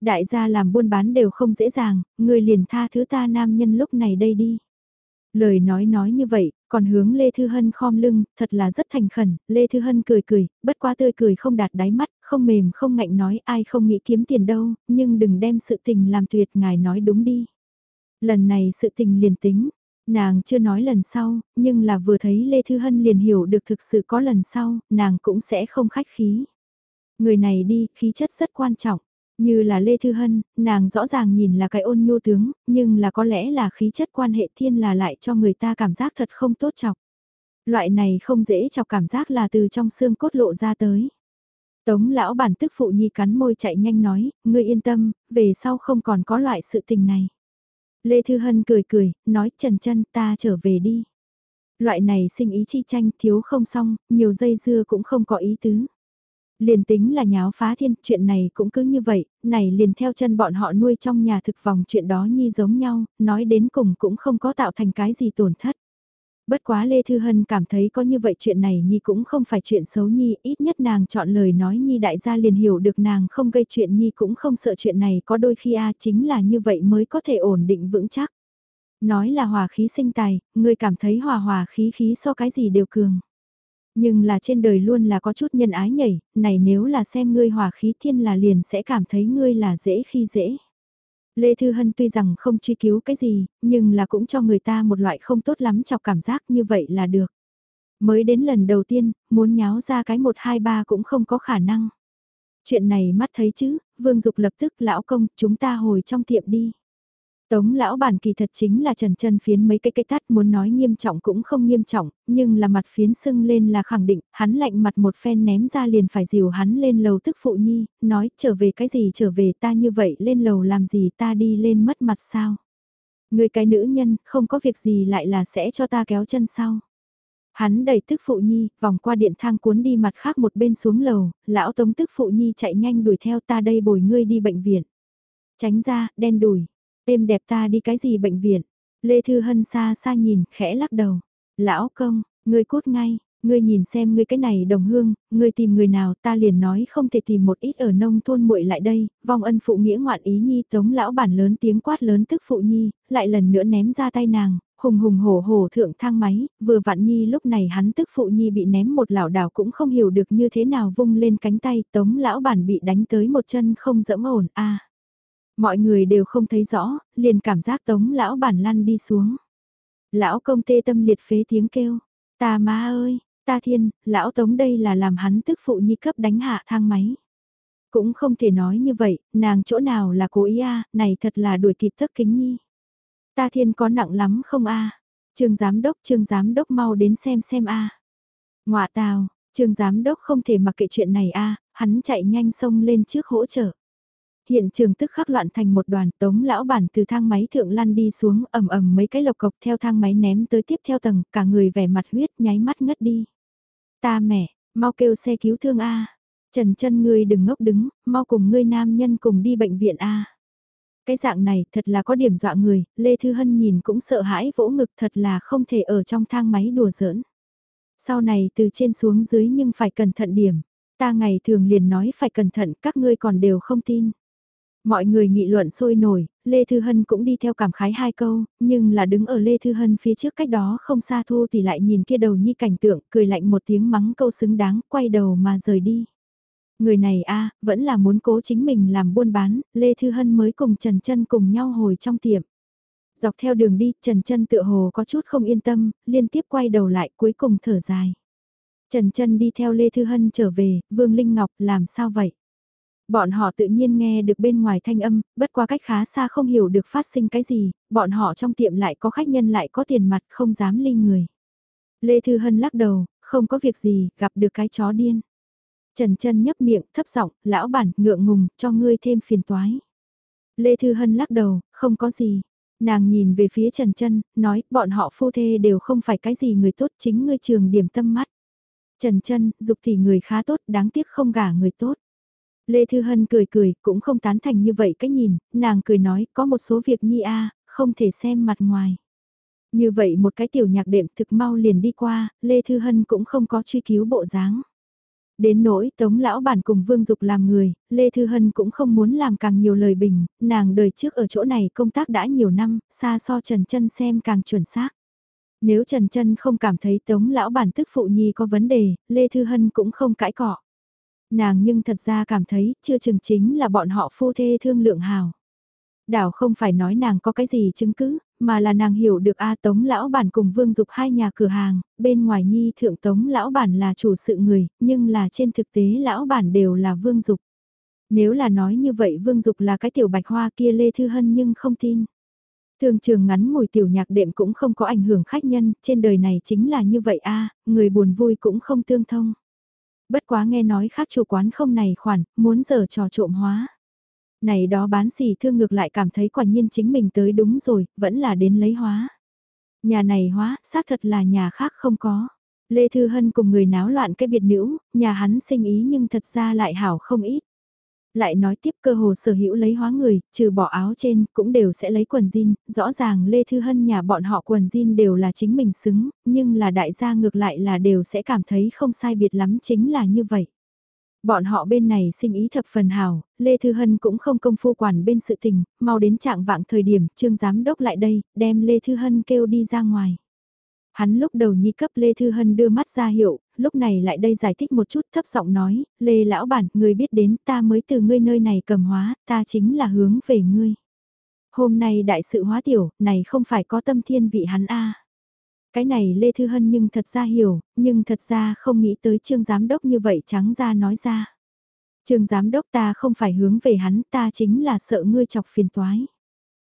Đại gia làm buôn bán đều không dễ dàng, người liền tha thứ ta nam nhân lúc này đây đi. Lời nói nói như vậy, còn hướng Lê Thư Hân khom lưng, thật là rất thành khẩn, Lê Thư Hân cười cười, bất quá tươi cười không đạt đáy mắt, không mềm không ngạnh nói ai không nghĩ kiếm tiền đâu, nhưng đừng đem sự tình làm tuyệt ngài nói đúng đi. Lần này sự tình liền tính, nàng chưa nói lần sau, nhưng là vừa thấy Lê Thư Hân liền hiểu được thực sự có lần sau, nàng cũng sẽ không khách khí. Người này đi, khí chất rất quan trọng. Như là Lê Thư Hân, nàng rõ ràng nhìn là cái ôn nhu tướng, nhưng là có lẽ là khí chất quan hệ thiên là lại cho người ta cảm giác thật không tốt chọc. Loại này không dễ chọc cảm giác là từ trong xương cốt lộ ra tới. Tống lão bản tức phụ nhi cắn môi chạy nhanh nói, ngươi yên tâm, về sau không còn có loại sự tình này. Lê Thư Hân cười cười, nói Trần Trân ta trở về đi. Loại này sinh ý chi tranh thiếu không xong, nhiều dây dưa cũng không có ý tứ. Liền tính là nháo phá thiên, chuyện này cũng cứ như vậy, này liền theo chân bọn họ nuôi trong nhà thực vòng chuyện đó nhi giống nhau, nói đến cùng cũng không có tạo thành cái gì tổn thất. Bất quá Lê Thư Hân cảm thấy có như vậy chuyện này Nhi cũng không phải chuyện xấu Nhi, ít nhất nàng chọn lời nói Nhi đại gia liền hiểu được nàng không gây chuyện Nhi cũng không sợ chuyện này có đôi khi a chính là như vậy mới có thể ổn định vững chắc. Nói là hòa khí sinh tài, người cảm thấy hòa hòa khí khí so cái gì đều cường. Nhưng là trên đời luôn là có chút nhân ái nhảy, này nếu là xem ngươi hòa khí thiên là liền sẽ cảm thấy ngươi là dễ khi dễ. Lê Thư Hân tuy rằng không truy cứu cái gì, nhưng là cũng cho người ta một loại không tốt lắm chọc cảm giác như vậy là được. Mới đến lần đầu tiên, muốn nháo ra cái 123 cũng không có khả năng. Chuyện này mắt thấy chứ, Vương Dục lập tức lão công, chúng ta hồi trong tiệm đi. Tống lão bản kỳ thật chính là trần chân phiến mấy cái cây tắt muốn nói nghiêm trọng cũng không nghiêm trọng, nhưng là mặt phiến sưng lên là khẳng định, hắn lạnh mặt một phen ném ra liền phải dìu hắn lên lầu tức phụ nhi, nói trở về cái gì trở về ta như vậy lên lầu làm gì ta đi lên mất mặt sao. Người cái nữ nhân, không có việc gì lại là sẽ cho ta kéo chân sau. Hắn đẩy tức phụ nhi, vòng qua điện thang cuốn đi mặt khác một bên xuống lầu, lão tống tức phụ nhi chạy nhanh đuổi theo ta đây bồi ngươi đi bệnh viện. Tránh ra, đen đùi, êm đẹp ta đi cái gì bệnh viện. Lê Thư Hân xa xa nhìn, khẽ lắc đầu. Lão công, ngươi cút ngay, ngươi nhìn xem ngươi cái này đồng hương, ngươi tìm người nào ta liền nói không thể tìm một ít ở nông thôn muội lại đây, vong ân phụ nghĩa ngoạn ý nhi tống lão bản lớn tiếng quát lớn tức phụ nhi, lại lần nữa ném ra tay nàng, hùng hùng hổ hổ thượng thang máy, vừa vặn nhi lúc này hắn tức phụ nhi bị ném một lảo đảo cũng không hiểu được như thế nào vung lên cánh tay, tống lão bản bị đánh tới một chân không dẫm ổn a Mọi người đều không thấy rõ, liền cảm giác tống lão bản lăn đi xuống. Lão công tê tâm liệt phế tiếng kêu, ta má ơi, ta thiên, lão tống đây là làm hắn tức phụ nhi cấp đánh hạ thang máy. Cũng không thể nói như vậy, nàng chỗ nào là cố ý a này thật là đuổi kịp thất kính nhi. Ta thiên có nặng lắm không a Trương giám đốc, trương giám đốc mau đến xem xem a à. Ngoạ tào, trương giám đốc không thể mặc kệ chuyện này a hắn chạy nhanh xông lên trước hỗ trợ. Hiện trường tức khắc loạn thành một đoàn tống lão bản từ thang máy thượng lăn đi xuống ầm ầm mấy cái lộc cộc theo thang máy ném tới tiếp theo tầng, cả người vẻ mặt huyết nháy mắt ngất đi. Ta mẹ, mau kêu xe cứu thương A. Trần chân ngươi đừng ngốc đứng, mau cùng ngươi nam nhân cùng đi bệnh viện A. Cái dạng này thật là có điểm dọa người, Lê Thư Hân nhìn cũng sợ hãi vỗ ngực thật là không thể ở trong thang máy đùa giỡn. Sau này từ trên xuống dưới nhưng phải cẩn thận điểm. Ta ngày thường liền nói phải cẩn thận các ngươi còn đều không tin. Mọi người nghị luận sôi nổi, Lê Thư Hân cũng đi theo cảm khái hai câu, nhưng là đứng ở Lê Thư Hân phía trước cách đó không xa thu thì lại nhìn kia đầu nhi cảnh tượng, cười lạnh một tiếng mắng câu xứng đáng, quay đầu mà rời đi. Người này a vẫn là muốn cố chính mình làm buôn bán, Lê Thư Hân mới cùng Trần Trân cùng nhau hồi trong tiệm. Dọc theo đường đi, Trần Trân tựa hồ có chút không yên tâm, liên tiếp quay đầu lại cuối cùng thở dài. Trần Trân đi theo Lê Thư Hân trở về, Vương Linh Ngọc làm sao vậy? Bọn họ tự nhiên nghe được bên ngoài thanh âm, bất qua cách khá xa không hiểu được phát sinh cái gì, bọn họ trong tiệm lại có khách nhân lại có tiền mặt không dám ly người. Lê Thư Hân lắc đầu, không có việc gì, gặp được cái chó điên. Trần chân nhấp miệng, thấp giọng, lão bản, ngượng ngùng, cho ngươi thêm phiền toái. Lê Thư Hân lắc đầu, không có gì. Nàng nhìn về phía Trần chân nói, bọn họ phu thê đều không phải cái gì người tốt, chính ngươi trường điểm tâm mắt. Trần chân dục thì người khá tốt, đáng tiếc không gả người tốt. Lê Thư Hân cười cười, cũng không tán thành như vậy cách nhìn, nàng cười nói, có một số việc nhi a không thể xem mặt ngoài. Như vậy một cái tiểu nhạc đệm thực mau liền đi qua, Lê Thư Hân cũng không có truy cứu bộ dáng. Đến nỗi tống lão bản cùng Vương Dục làm người, Lê Thư Hân cũng không muốn làm càng nhiều lời bình, nàng đời trước ở chỗ này công tác đã nhiều năm, xa so Trần chân xem càng chuẩn xác. Nếu Trần chân không cảm thấy tống lão bản tức phụ nhi có vấn đề, Lê Thư Hân cũng không cãi cọ. Nàng nhưng thật ra cảm thấy chưa chừng chính là bọn họ phu thê thương lượng hào. Đảo không phải nói nàng có cái gì chứng cứ, mà là nàng hiểu được A Tống Lão Bản cùng Vương Dục hai nhà cửa hàng, bên ngoài Nhi Thượng Tống Lão Bản là chủ sự người, nhưng là trên thực tế Lão Bản đều là Vương Dục. Nếu là nói như vậy Vương Dục là cái tiểu bạch hoa kia Lê Thư Hân nhưng không tin. Thường trường ngắn ngồi tiểu nhạc đệm cũng không có ảnh hưởng khách nhân, trên đời này chính là như vậy a người buồn vui cũng không tương thông. Bất quá nghe nói khác chủ quán không này khoản, muốn giờ trò trộm hóa. Này đó bán xỉ thương ngược lại cảm thấy quả nhiên chính mình tới đúng rồi, vẫn là đến lấy hóa. Nhà này hóa, xác thật là nhà khác không có. Lê Thư Hân cùng người náo loạn cái biệt nữ, nhà hắn sinh ý nhưng thật ra lại hảo không ít. Lại nói tiếp cơ hồ sở hữu lấy hóa người, trừ bỏ áo trên, cũng đều sẽ lấy quần jean, rõ ràng Lê Thư Hân nhà bọn họ quần jean đều là chính mình xứng, nhưng là đại gia ngược lại là đều sẽ cảm thấy không sai biệt lắm chính là như vậy. Bọn họ bên này sinh ý thập phần hào, Lê Thư Hân cũng không công phu quản bên sự tình, mau đến trạng vạng thời điểm, trương giám đốc lại đây, đem Lê Thư Hân kêu đi ra ngoài. Hắn lúc đầu nhi cấp Lê Thư Hân đưa mắt ra hiệu, lúc này lại đây giải thích một chút thấp giọng nói, Lê Lão Bản, người biết đến ta mới từ ngươi nơi này cầm hóa, ta chính là hướng về ngươi. Hôm nay đại sự hóa tiểu, này không phải có tâm thiên vị hắn a Cái này Lê Thư Hân nhưng thật ra hiểu, nhưng thật ra không nghĩ tới trương giám đốc như vậy trắng ra nói ra. Trương giám đốc ta không phải hướng về hắn, ta chính là sợ ngươi chọc phiền toái.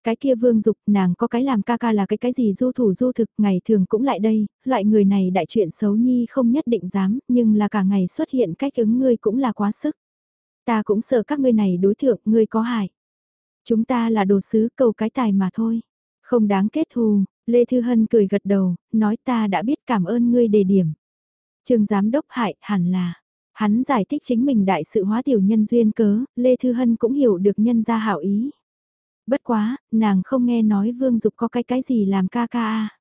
Cái kia vương dục nàng có cái làm ca ca là cái cái gì du thủ du thực ngày thường cũng lại đây, loại người này đại chuyện xấu nhi không nhất định dám, nhưng là cả ngày xuất hiện cách ứng ngươi cũng là quá sức. Ta cũng sợ các ngươi này đối thượng ngươi có hại. Chúng ta là đồ sứ cầu cái tài mà thôi. Không đáng kết thù, Lê Thư Hân cười gật đầu, nói ta đã biết cảm ơn ngươi đề điểm. Trường giám đốc hại hẳn là, hắn giải thích chính mình đại sự hóa tiểu nhân duyên cớ, Lê Thư Hân cũng hiểu được nhân gia hảo ý. Bất quá, nàng không nghe nói Vương Dục có cái cái gì làm ca ca à.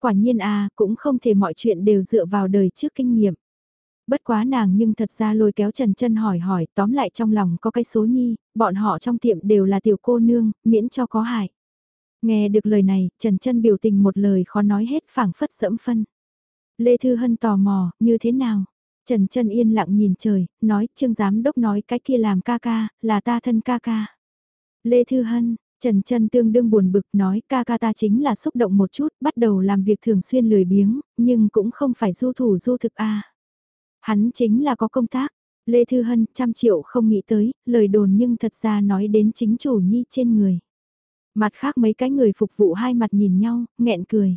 Quả nhiên a, cũng không thể mọi chuyện đều dựa vào đời trước kinh nghiệm. Bất quá nàng nhưng thật ra lôi kéo Trần Chân hỏi hỏi, tóm lại trong lòng có cái số nhi, bọn họ trong tiệm đều là tiểu cô nương, miễn cho có hại. Nghe được lời này, Trần Chân biểu tình một lời khó nói hết phảng phất dẫm phân. Lê Thư Hân tò mò, như thế nào? Trần Chân yên lặng nhìn trời, nói Trương Giám Đốc nói cái kia làm ca ca, là ta thân ca ca. Lê Thư Hân, Trần Trân tương đương buồn bực nói ca ca ta chính là xúc động một chút, bắt đầu làm việc thường xuyên lười biếng, nhưng cũng không phải du thủ du thực a. Hắn chính là có công tác. Lê Thư Hân trăm triệu không nghĩ tới, lời đồn nhưng thật ra nói đến chính chủ nhi trên người. Mặt khác mấy cái người phục vụ hai mặt nhìn nhau, nghẹn cười.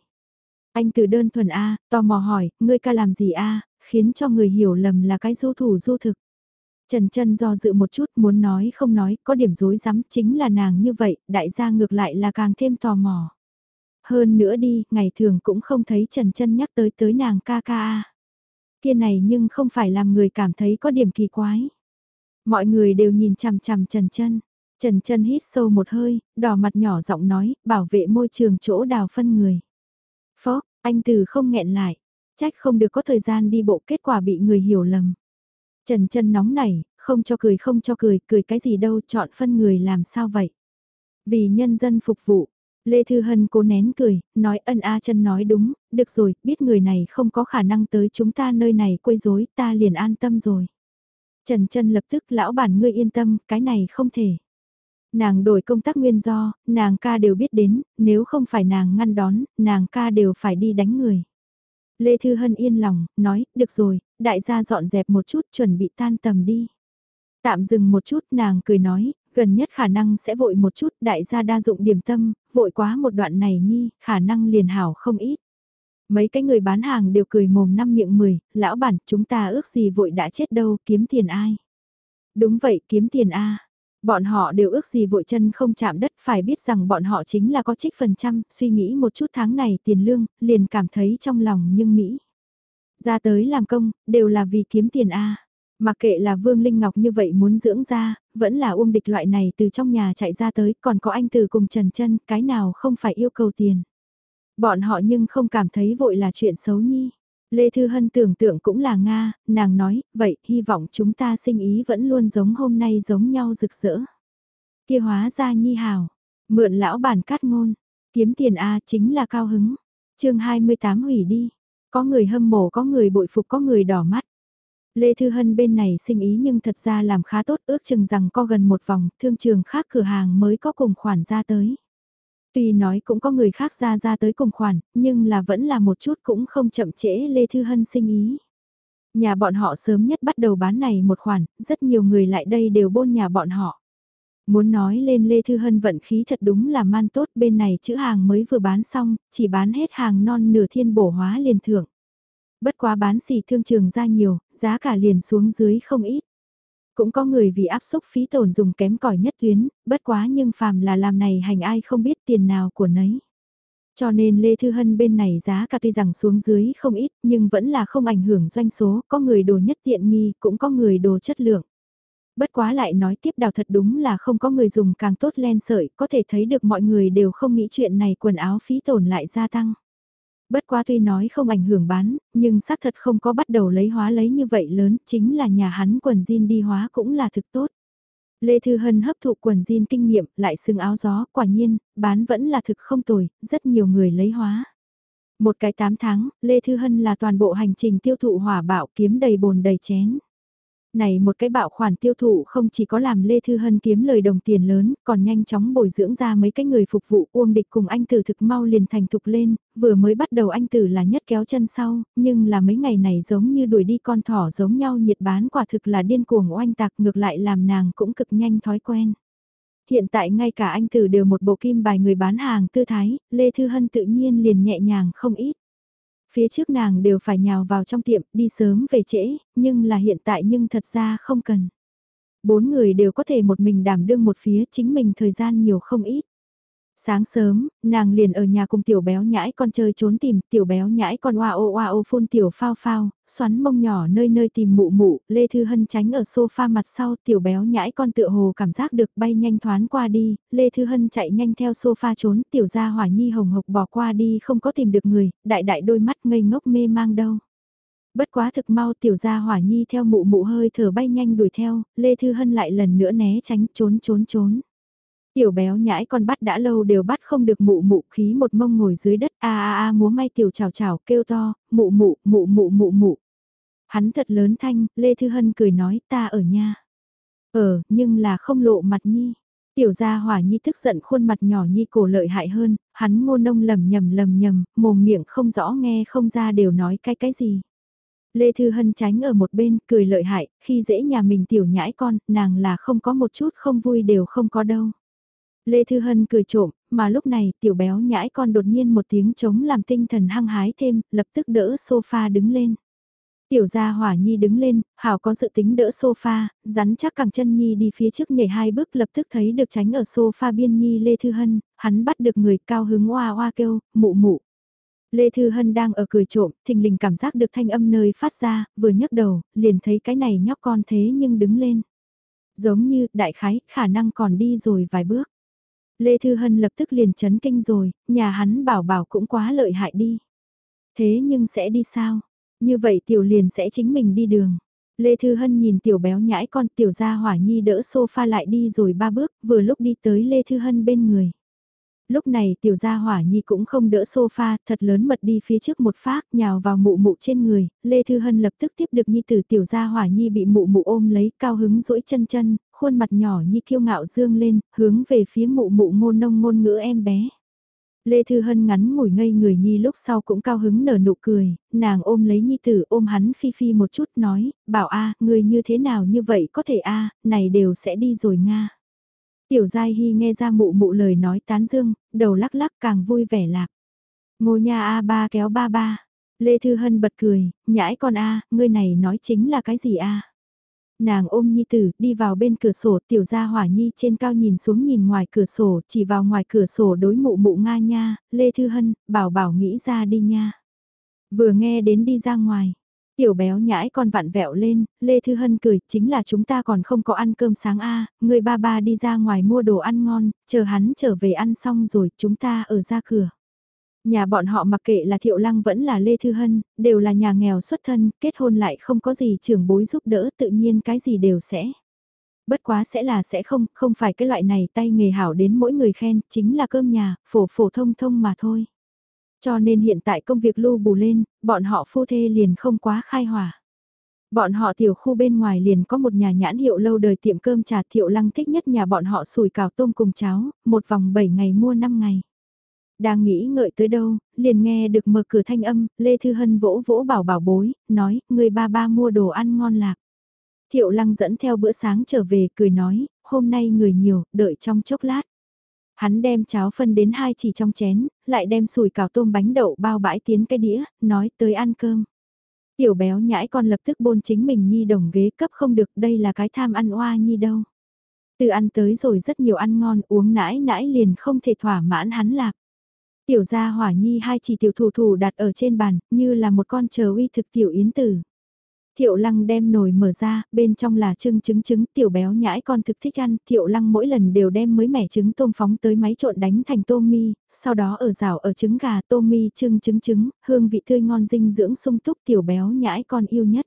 Anh từ đơn thuần A, tò mò hỏi, ngươi ca làm gì A, khiến cho người hiểu lầm là cái du thủ du thực. Trần Trân do dự một chút muốn nói không nói, có điểm dối rắm chính là nàng như vậy, đại gia ngược lại là càng thêm tò mò. Hơn nữa đi, ngày thường cũng không thấy Trần Trân nhắc tới tới nàng ca ca. Kia này nhưng không phải làm người cảm thấy có điểm kỳ quái. Mọi người đều nhìn chằm chằm Trần Trân Trần Trân hít sâu một hơi, đỏ mặt nhỏ giọng nói, bảo vệ môi trường chỗ đào phân người. Phó, anh từ không nghẹn lại, trách không được có thời gian đi bộ kết quả bị người hiểu lầm. Trần chân nóng nảy, không cho cười không cho cười, cười cái gì đâu, chọn phân người làm sao vậy? Vì nhân dân phục vụ, Lê Thư Hân cố nén cười, nói ân A chân nói đúng, được rồi, biết người này không có khả năng tới chúng ta nơi này quấy rối, ta liền an tâm rồi. Trần chân lập tức lão bản ngươi yên tâm, cái này không thể. Nàng đổi công tác nguyên do, nàng ca đều biết đến, nếu không phải nàng ngăn đón, nàng ca đều phải đi đánh người. Lê Thư Hân yên lòng, nói, được rồi, đại gia dọn dẹp một chút chuẩn bị tan tầm đi. Tạm dừng một chút nàng cười nói, gần nhất khả năng sẽ vội một chút đại gia đa dụng điểm tâm, vội quá một đoạn này nhi, khả năng liền hảo không ít. Mấy cái người bán hàng đều cười mồm năm miệng mười, lão bản chúng ta ước gì vội đã chết đâu kiếm tiền ai. Đúng vậy kiếm tiền A. Bọn họ đều ước gì vội chân không chạm đất phải biết rằng bọn họ chính là có trích phần trăm, suy nghĩ một chút tháng này tiền lương, liền cảm thấy trong lòng nhưng Mỹ. Ra tới làm công, đều là vì kiếm tiền A. Mà kệ là Vương Linh Ngọc như vậy muốn dưỡng ra, vẫn là uông địch loại này từ trong nhà chạy ra tới, còn có anh từ cùng Trần chân cái nào không phải yêu cầu tiền. Bọn họ nhưng không cảm thấy vội là chuyện xấu nhi. Lê Thư Hân tưởng tượng cũng là Nga, nàng nói, vậy hy vọng chúng ta sinh ý vẫn luôn giống hôm nay giống nhau rực rỡ. Kia hóa ra nhi hào, mượn lão bản cắt ngôn, kiếm tiền A chính là cao hứng. chương 28 hủy đi, có người hâm mộ có người bội phục có người đỏ mắt. Lê Thư Hân bên này sinh ý nhưng thật ra làm khá tốt ước chừng rằng có gần một vòng thương trường khác cửa hàng mới có cùng khoản ra tới. Tuy nói cũng có người khác ra ra tới cùng khoản, nhưng là vẫn là một chút cũng không chậm trễ Lê Thư Hân sinh ý. Nhà bọn họ sớm nhất bắt đầu bán này một khoản, rất nhiều người lại đây đều bôn nhà bọn họ. Muốn nói lên Lê Thư Hân vận khí thật đúng là man tốt bên này chữ hàng mới vừa bán xong, chỉ bán hết hàng non nửa thiên bổ hóa liền thưởng. Bất quá bán xỉ thương trường ra nhiều, giá cả liền xuống dưới không ít. Cũng có người vì áp xúc phí tổn dùng kém cỏi nhất tuyến, bất quá nhưng phàm là làm này hành ai không biết tiền nào của nấy. Cho nên Lê Thư Hân bên này giá cả tuy rằng xuống dưới không ít nhưng vẫn là không ảnh hưởng doanh số, có người đồ nhất tiện nghi, cũng có người đồ chất lượng. Bất quá lại nói tiếp đào thật đúng là không có người dùng càng tốt len sợi, có thể thấy được mọi người đều không nghĩ chuyện này quần áo phí tổn lại gia tăng. Bất quá tuy nói không ảnh hưởng bán, nhưng xác thật không có bắt đầu lấy hóa lấy như vậy lớn, chính là nhà hắn quần jean đi hóa cũng là thực tốt. Lê Thư Hân hấp thụ quần jean kinh nghiệm, lại xưng áo gió, quả nhiên, bán vẫn là thực không tồi, rất nhiều người lấy hóa. Một cái 8 tháng, Lê Thư Hân là toàn bộ hành trình tiêu thụ hỏa bạo kiếm đầy bồn đầy chén này một cái bạo khoản tiêu thụ không chỉ có làm Lê Thư Hân kiếm lời đồng tiền lớn, còn nhanh chóng bồi dưỡng ra mấy cái người phục vụ Uông Địch cùng anh Tử thực mau liền thành thục lên, vừa mới bắt đầu anh Tử là nhất kéo chân sau, nhưng là mấy ngày này giống như đuổi đi con thỏ giống nhau nhiệt bán quả thực là điên cuồng oanh tạc ngược lại làm nàng cũng cực nhanh thói quen. Hiện tại ngay cả anh Tử đều một bộ kim bài người bán hàng tư thái, Lê Thư Hân tự nhiên liền nhẹ nhàng không ít. Phía trước nàng đều phải nhào vào trong tiệm, đi sớm về trễ, nhưng là hiện tại nhưng thật ra không cần. Bốn người đều có thể một mình đảm đương một phía chính mình thời gian nhiều không ít. Sáng sớm, nàng liền ở nhà cùng tiểu béo nhãi con chơi trốn tìm, tiểu béo nhãi con oa ô oa ô phun tiểu phao phao, xoắn mông nhỏ nơi nơi tìm mụ mụ, Lê Thư Hân tránh ở sofa mặt sau, tiểu béo nhãi con tựa hồ cảm giác được bay nhanh thoán qua đi, Lê Thư Hân chạy nhanh theo sofa trốn, tiểu gia hỏa nhi hồng hộc bỏ qua đi không có tìm được người, đại đại đôi mắt ngây ngốc mê mang đâu. Bất quá thực mau tiểu gia hỏa nhi theo mụ mụ hơi thở bay nhanh đuổi theo, Lê Thư Hân lại lần nữa né tránh trốn trốn trốn. Tiểu béo nhãi con bắt đã lâu đều bắt không được mụ mụ khí một mông ngồi dưới đất a a a múa may tiểu chào chào kêu to, mụ mụ mụ mụ mụ mụ. Hắn thật lớn thanh, Lê Thư Hân cười nói ta ở nhà. Ờ, nhưng là không lộ mặt nhi. Tiểu gia hỏa nhi tức giận khuôn mặt nhỏ nhi cổ lợi hại hơn, hắn ngô nông lầm nhầm lầm nhầm, mồm miệng không rõ nghe không ra đều nói cái cái gì. Lê Thư Hân tránh ở một bên, cười lợi hại, khi dễ nhà mình tiểu nhãi con, nàng là không có một chút không vui đều không có đâu. Lê Thư Hân cười trộm, mà lúc này tiểu béo nhãi con đột nhiên một tiếng chống làm tinh thần hăng hái thêm, lập tức đỡ sofa đứng lên. Tiểu gia hỏa nhi đứng lên, hảo có dự tính đỡ sofa, rắn chắc cẳng chân nhi đi phía trước nhảy hai bước lập tức thấy được tránh ở sofa biên nhi Lê Thư Hân, hắn bắt được người cao hứng oa oa kêu, mụ mụ. Lê Thư Hân đang ở cười trộm, thình lình cảm giác được thanh âm nơi phát ra, vừa nhấc đầu, liền thấy cái này nhóc con thế nhưng đứng lên. Giống như, đại khái, khả năng còn đi rồi vài bước. Lê Thư Hân lập tức liền chấn kinh rồi, nhà hắn bảo bảo cũng quá lợi hại đi. Thế nhưng sẽ đi sao? Như vậy tiểu liền sẽ chính mình đi đường. Lê Thư Hân nhìn tiểu béo nhãi con tiểu gia hỏa nhi đỡ sofa lại đi rồi ba bước, vừa lúc đi tới Lê Thư Hân bên người. Lúc này tiểu gia hỏa nhi cũng không đỡ sofa, thật lớn mật đi phía trước một phát, nhào vào mụ mụ trên người, Lê Thư Hân lập tức tiếp được nhi tử tiểu gia hỏa nhi bị mụ mụ ôm lấy, cao hứng duỗi chân chân, khuôn mặt nhỏ nhi kiêu ngạo dương lên, hướng về phía mụ mụ ngôn nông ngôn ngữ em bé. Lê Thư Hân ngắn ngủi ngây người nhi lúc sau cũng cao hứng nở nụ cười, nàng ôm lấy nhi tử ôm hắn phi phi một chút nói, bảo a người như thế nào như vậy có thể a này đều sẽ đi rồi Nga. Tiểu Giai Hy nghe ra mụ mụ lời nói tán dương, đầu lắc lắc càng vui vẻ lạc. Ngô nhà A ba kéo ba ba. Lê Thư Hân bật cười, nhãi con A, ngươi này nói chính là cái gì A? Nàng ôm nhi tử, đi vào bên cửa sổ, tiểu gia hỏa nhi trên cao nhìn xuống nhìn ngoài cửa sổ, chỉ vào ngoài cửa sổ đối mụ mụ Nga nha, Lê Thư Hân, bảo bảo nghĩ ra đi nha. Vừa nghe đến đi ra ngoài, Tiểu béo nhãi con vặn vẹo lên, Lê Thư Hân cười, chính là chúng ta còn không có ăn cơm sáng a người ba ba đi ra ngoài mua đồ ăn ngon, chờ hắn trở về ăn xong rồi, chúng ta ở ra cửa. Nhà bọn họ mặc kệ là Thiệu Lăng vẫn là Lê Thư Hân, đều là nhà nghèo xuất thân, kết hôn lại không có gì trưởng bối giúp đỡ tự nhiên cái gì đều sẽ. Bất quá sẽ là sẽ không, không phải cái loại này tay nghề hảo đến mỗi người khen, chính là cơm nhà, phổ phổ thông thông mà thôi. Cho nên hiện tại công việc lưu bù lên, bọn họ phu thê liền không quá khai hỏa. Bọn họ tiểu khu bên ngoài liền có một nhà nhãn hiệu lâu đời tiệm cơm trà thiệu lăng thích nhất nhà bọn họ sủi cảo tôm cùng cháo, một vòng 7 ngày mua 5 ngày. Đang nghĩ ngợi tới đâu, liền nghe được mở cửa thanh âm, Lê Thư Hân vỗ vỗ bảo bảo bối, nói, người ba ba mua đồ ăn ngon lạc. Thiệu lăng dẫn theo bữa sáng trở về, cười nói, hôm nay người nhiều, đợi trong chốc lát. Hắn đem cháo phân đến hai chỉ trong chén, lại đem sủi cảo tôm bánh đậu bao bãi tiến cái đĩa, nói tới ăn cơm. Tiểu béo nhãi con lập tức bôn chính mình nhi đồng ghế cấp không được đây là cái tham ăn oa nhi đâu. Từ ăn tới rồi rất nhiều ăn ngon uống nãi nãi liền không thể thỏa mãn hắn lạc. Tiểu gia hỏa nhi hai chỉ tiểu thủ thủ đặt ở trên bàn, như là một con chờ uy thực tiểu yến tử. Thiệu lăng đem nồi mở ra, bên trong là trưng trứng trứng tiểu béo nhãi con thực thích ăn, thiệu lăng mỗi lần đều đem mới mẻ trứng tôm phóng tới máy trộn đánh thành tôm mi, sau đó ở rào ở trứng gà tôm mi trưng trứng trứng, hương vị tươi ngon dinh dưỡng sung túc tiểu béo nhãi con yêu nhất.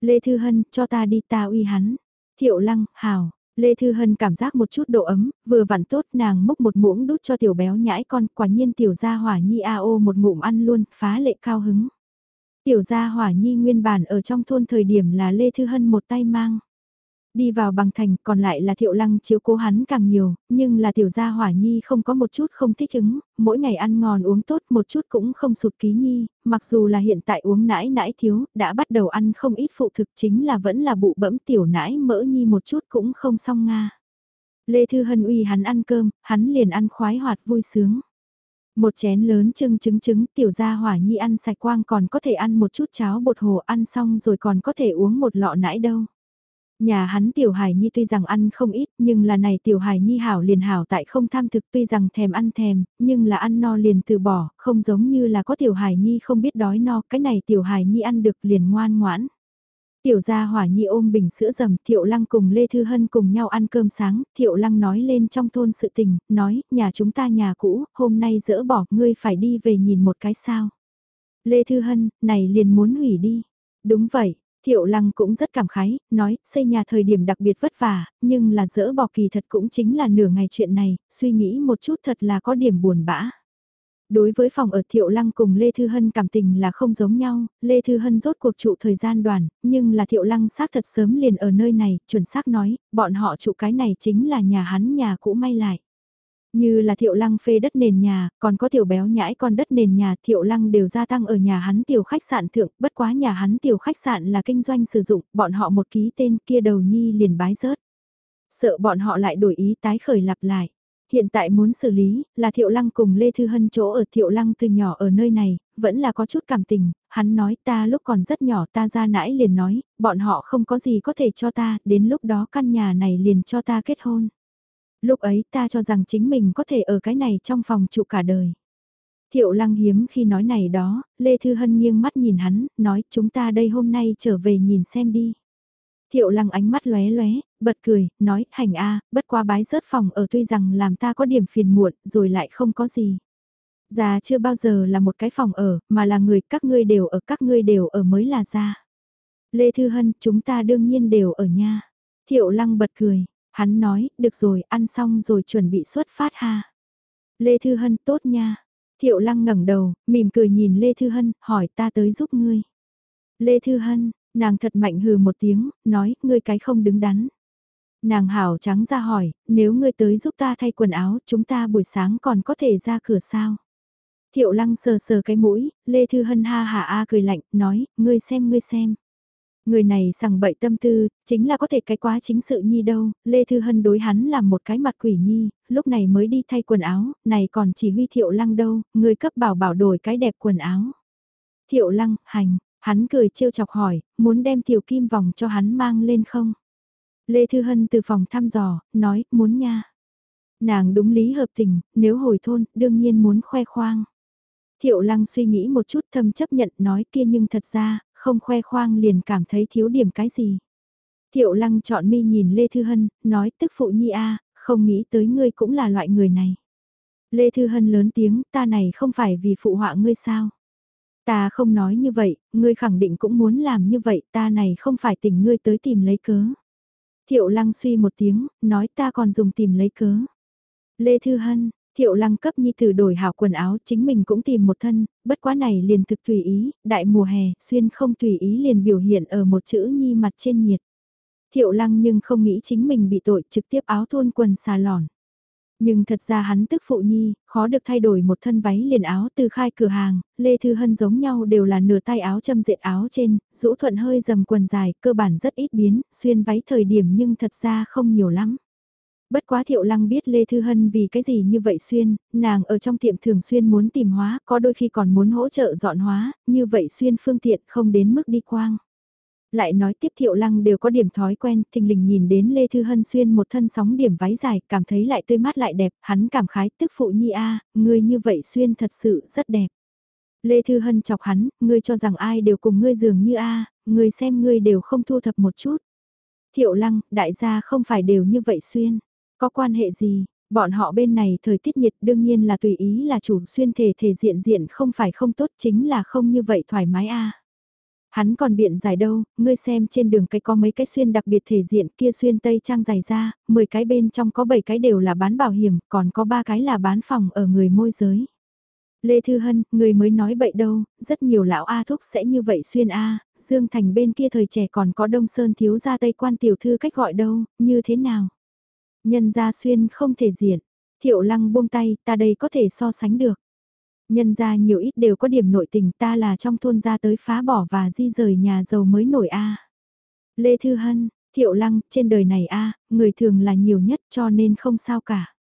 Lê Thư Hân, cho ta đi ta uy hắn. Thiệu lăng, hào. Lê Thư Hân cảm giác một chút độ ấm, vừa vặn tốt nàng múc một muỗng đút cho tiểu béo nhãi con, quả nhiên tiểu gia hỏa nhi AO một ngụm ăn luôn, phá lệ cao hứng. Tiểu gia hỏa nhi nguyên bản ở trong thôn thời điểm là Lê Thư Hân một tay mang. Đi vào bằng thành còn lại là thiệu lăng chiếu cố hắn càng nhiều, nhưng là tiểu gia hỏa nhi không có một chút không thích ứng, mỗi ngày ăn ngon uống tốt một chút cũng không sụt ký nhi, mặc dù là hiện tại uống nãi nãi thiếu, đã bắt đầu ăn không ít phụ thực chính là vẫn là bụ bẫm tiểu nãi mỡ nhi một chút cũng không xong nga. Lê Thư Hân uy hắn ăn cơm, hắn liền ăn khoái hoạt vui sướng. Một chén lớn trưng trứng trứng tiểu gia hỏa nhi ăn sạch quang còn có thể ăn một chút cháo bột hồ ăn xong rồi còn có thể uống một lọ nãi đâu. Nhà hắn tiểu hải nhi tuy rằng ăn không ít nhưng là này tiểu hải nhi hảo liền hảo tại không tham thực tuy rằng thèm ăn thèm, nhưng là ăn no liền từ bỏ, không giống như là có tiểu hải nhi không biết đói no, cái này tiểu hải nhi ăn được liền ngoan ngoãn. Tiểu gia hỏa nhi ôm bình sữa dầm, Thiệu Lăng cùng Lê Thư Hân cùng nhau ăn cơm sáng, Thiệu Lăng nói lên trong thôn sự tình, nói, nhà chúng ta nhà cũ, hôm nay dỡ bỏ, ngươi phải đi về nhìn một cái sao. Lê Thư Hân, này liền muốn hủy đi. Đúng vậy, Thiệu Lăng cũng rất cảm khái, nói, xây nhà thời điểm đặc biệt vất vả, nhưng là dỡ bỏ kỳ thật cũng chính là nửa ngày chuyện này, suy nghĩ một chút thật là có điểm buồn bã. Đối với phòng ở Thiệu Lăng cùng Lê Thư Hân cảm tình là không giống nhau, Lê Thư Hân rốt cuộc trụ thời gian đoàn, nhưng là Thiệu Lăng xác thật sớm liền ở nơi này, chuẩn xác nói, bọn họ trụ cái này chính là nhà hắn nhà cũ may lại. Như là thiệu lăng phê đất nền nhà, còn có tiểu béo nhãi con đất nền nhà thiệu lăng đều gia tăng ở nhà hắn tiểu khách sạn thượng, bất quá nhà hắn tiểu khách sạn là kinh doanh sử dụng, bọn họ một ký tên kia đầu nhi liền bái rớt. Sợ bọn họ lại đổi ý tái khởi lặp lại. Hiện tại muốn xử lý, là Thiệu Lăng cùng Lê Thư Hân chỗ ở Thiệu Lăng từ nhỏ ở nơi này, vẫn là có chút cảm tình, hắn nói ta lúc còn rất nhỏ ta ra nãi liền nói, bọn họ không có gì có thể cho ta, đến lúc đó căn nhà này liền cho ta kết hôn lúc ấy ta cho rằng chính mình có thể ở cái này trong phòng trụ cả đời. Thiệu lăng hiếm khi nói này đó, Lê Thư Hân nghiêng mắt nhìn hắn, nói chúng ta đây hôm nay trở về nhìn xem đi. Thiệu lăng ánh mắt lóe lóe, bật cười, nói, hành a bất qua bái rớt phòng ở tuy rằng làm ta có điểm phiền muộn, rồi lại không có gì. Già chưa bao giờ là một cái phòng ở, mà là người các ngươi đều ở các ngươi đều ở mới là ra. Lê Thư Hân, chúng ta đương nhiên đều ở nha. Thiệu lăng bật cười, Hắn nói, được rồi, ăn xong rồi chuẩn bị xuất phát ha. Lê Thư Hân tốt nha. Thiệu Lăng ngẩng đầu, mỉm cười nhìn Lê Thư Hân, hỏi ta tới giúp ngươi. Lê Thư Hân, nàng thật mạnh hừ một tiếng, nói, ngươi cái không đứng đắn. Nàng hảo trắng ra hỏi, nếu ngươi tới giúp ta thay quần áo, chúng ta buổi sáng còn có thể ra cửa sao? Thiệu Lăng sờ sờ cái mũi, Lê Thư Hân ha hà a cười lạnh, nói, ngươi xem ngươi xem. Người này sằng bậy tâm tư, chính là có thể cái quá chính sự nhi đâu, Lê Thư Hân đối hắn làm một cái mặt quỷ nhi, lúc này mới đi thay quần áo, này còn chỉ huy thiệu lăng đâu, người cấp bảo bảo đổi cái đẹp quần áo. Thiệu lăng, hành, hắn cười trêu chọc hỏi, muốn đem tiểu kim vòng cho hắn mang lên không? Lê Thư Hân từ phòng thăm dò, nói, muốn nha. Nàng đúng lý hợp tình, nếu hồi thôn, đương nhiên muốn khoe khoang. Thiệu lăng suy nghĩ một chút thâm chấp nhận nói kia nhưng thật ra, không khoe khoang liền cảm thấy thiếu điểm cái gì. Thiệu lăng chọn mi nhìn Lê Thư Hân, nói tức phụ nhi a không nghĩ tới ngươi cũng là loại người này. Lê Thư Hân lớn tiếng, ta này không phải vì phụ họa ngươi sao. Ta không nói như vậy, ngươi khẳng định cũng muốn làm như vậy, ta này không phải tỉnh ngươi tới tìm lấy cớ. Thiệu lăng suy một tiếng, nói ta còn dùng tìm lấy cớ. Lê Thư Hân, Thiệu lăng cấp nhi tử đổi hảo quần áo chính mình cũng tìm một thân, bất quá này liền thực tùy ý, đại mùa hè, xuyên không tùy ý liền biểu hiện ở một chữ nhi mặt trên nhiệt. Thiệu lăng nhưng không nghĩ chính mình bị tội trực tiếp áo thôn quần xà lòn. Nhưng thật ra hắn tức phụ nhi, khó được thay đổi một thân váy liền áo từ khai cửa hàng, Lê Thư Hân giống nhau đều là nửa tay áo châm dệt áo trên, rũ thuận hơi dầm quần dài, cơ bản rất ít biến, xuyên váy thời điểm nhưng thật ra không nhiều lắm. Bất quá Thiệu Lăng biết Lê Thư Hân vì cái gì như vậy xuyên, nàng ở trong tiệm thường xuyên muốn tìm hóa, có đôi khi còn muốn hỗ trợ dọn hóa, như vậy xuyên phương tiện không đến mức đi quang. Lại nói tiếp Thiệu Lăng đều có điểm thói quen, thình lình nhìn đến Lê Thư Hân xuyên một thân sóng điểm váy dài, cảm thấy lại tươi mát lại đẹp, hắn cảm khái tức phụ nhi a ngươi như vậy xuyên thật sự rất đẹp. Lê Thư Hân chọc hắn, ngươi cho rằng ai đều cùng ngươi dường như a ngươi xem ngươi đều không thu thập một chút. Thiệu Lăng, đại gia không phải đều như vậy xuyên. Có quan hệ gì, bọn họ bên này thời tiết nhiệt đương nhiên là tùy ý là chủ xuyên thể thể diện diện không phải không tốt chính là không như vậy thoải mái a. Hắn còn biện giải đâu, ngươi xem trên đường cái có mấy cái xuyên đặc biệt thể diện kia xuyên tây trang dài ra, 10 cái bên trong có 7 cái đều là bán bảo hiểm, còn có 3 cái là bán phòng ở người môi giới. Lê Thư Hân, người mới nói bậy đâu, rất nhiều lão A thúc sẽ như vậy xuyên A, Dương Thành bên kia thời trẻ còn có Đông Sơn thiếu gia Tây quan tiểu thư cách gọi đâu, như thế nào? Nhân gia xuyên không thể diện. Thiệu lăng buông tay, ta đây có thể so sánh được. Nhân gia nhiều ít đều có điểm nội tình ta là trong thôn gia tới phá bỏ và di rời nhà giàu mới nổi A. Lê Thư Hân, Thiệu lăng, trên đời này A, người thường là nhiều nhất cho nên không sao cả.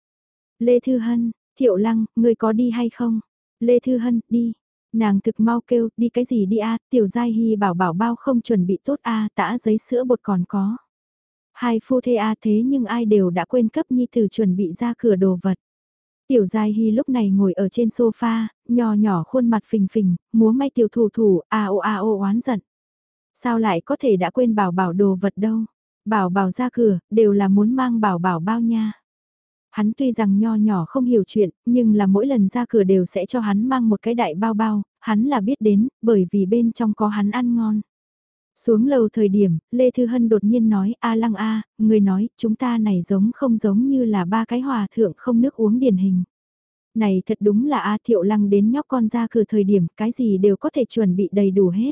Lê Thư Hân, Thiệu lăng, người có đi hay không? Lê Thư Hân, đi. Nàng thực mau kêu, đi cái gì đi a tiểu giai hy bảo bảo bao không chuẩn bị tốt a tã giấy sữa bột còn có. Hai phu thê a thế nhưng ai đều đã quên cấp nhi tử chuẩn bị ra cửa đồ vật. Tiểu Giai Hy lúc này ngồi ở trên sofa, nhỏ nhỏ khuôn mặt phình phình, múa may tiểu thủ thủ, a o a o oán giận. Sao lại có thể đã quên bảo bảo đồ vật đâu? Bảo bảo ra cửa, đều là muốn mang bảo bảo bao nha. Hắn tuy rằng nho nhỏ không hiểu chuyện, nhưng là mỗi lần ra cửa đều sẽ cho hắn mang một cái đại bao bao, hắn là biết đến, bởi vì bên trong có hắn ăn ngon. Xuống lầu thời điểm, Lê Thư Hân đột nhiên nói, A lăng A, người nói, chúng ta này giống không giống như là ba cái hòa thượng không nước uống điển hình. Này thật đúng là A thiệu lăng đến nhóc con ra cửa thời điểm, cái gì đều có thể chuẩn bị đầy đủ hết.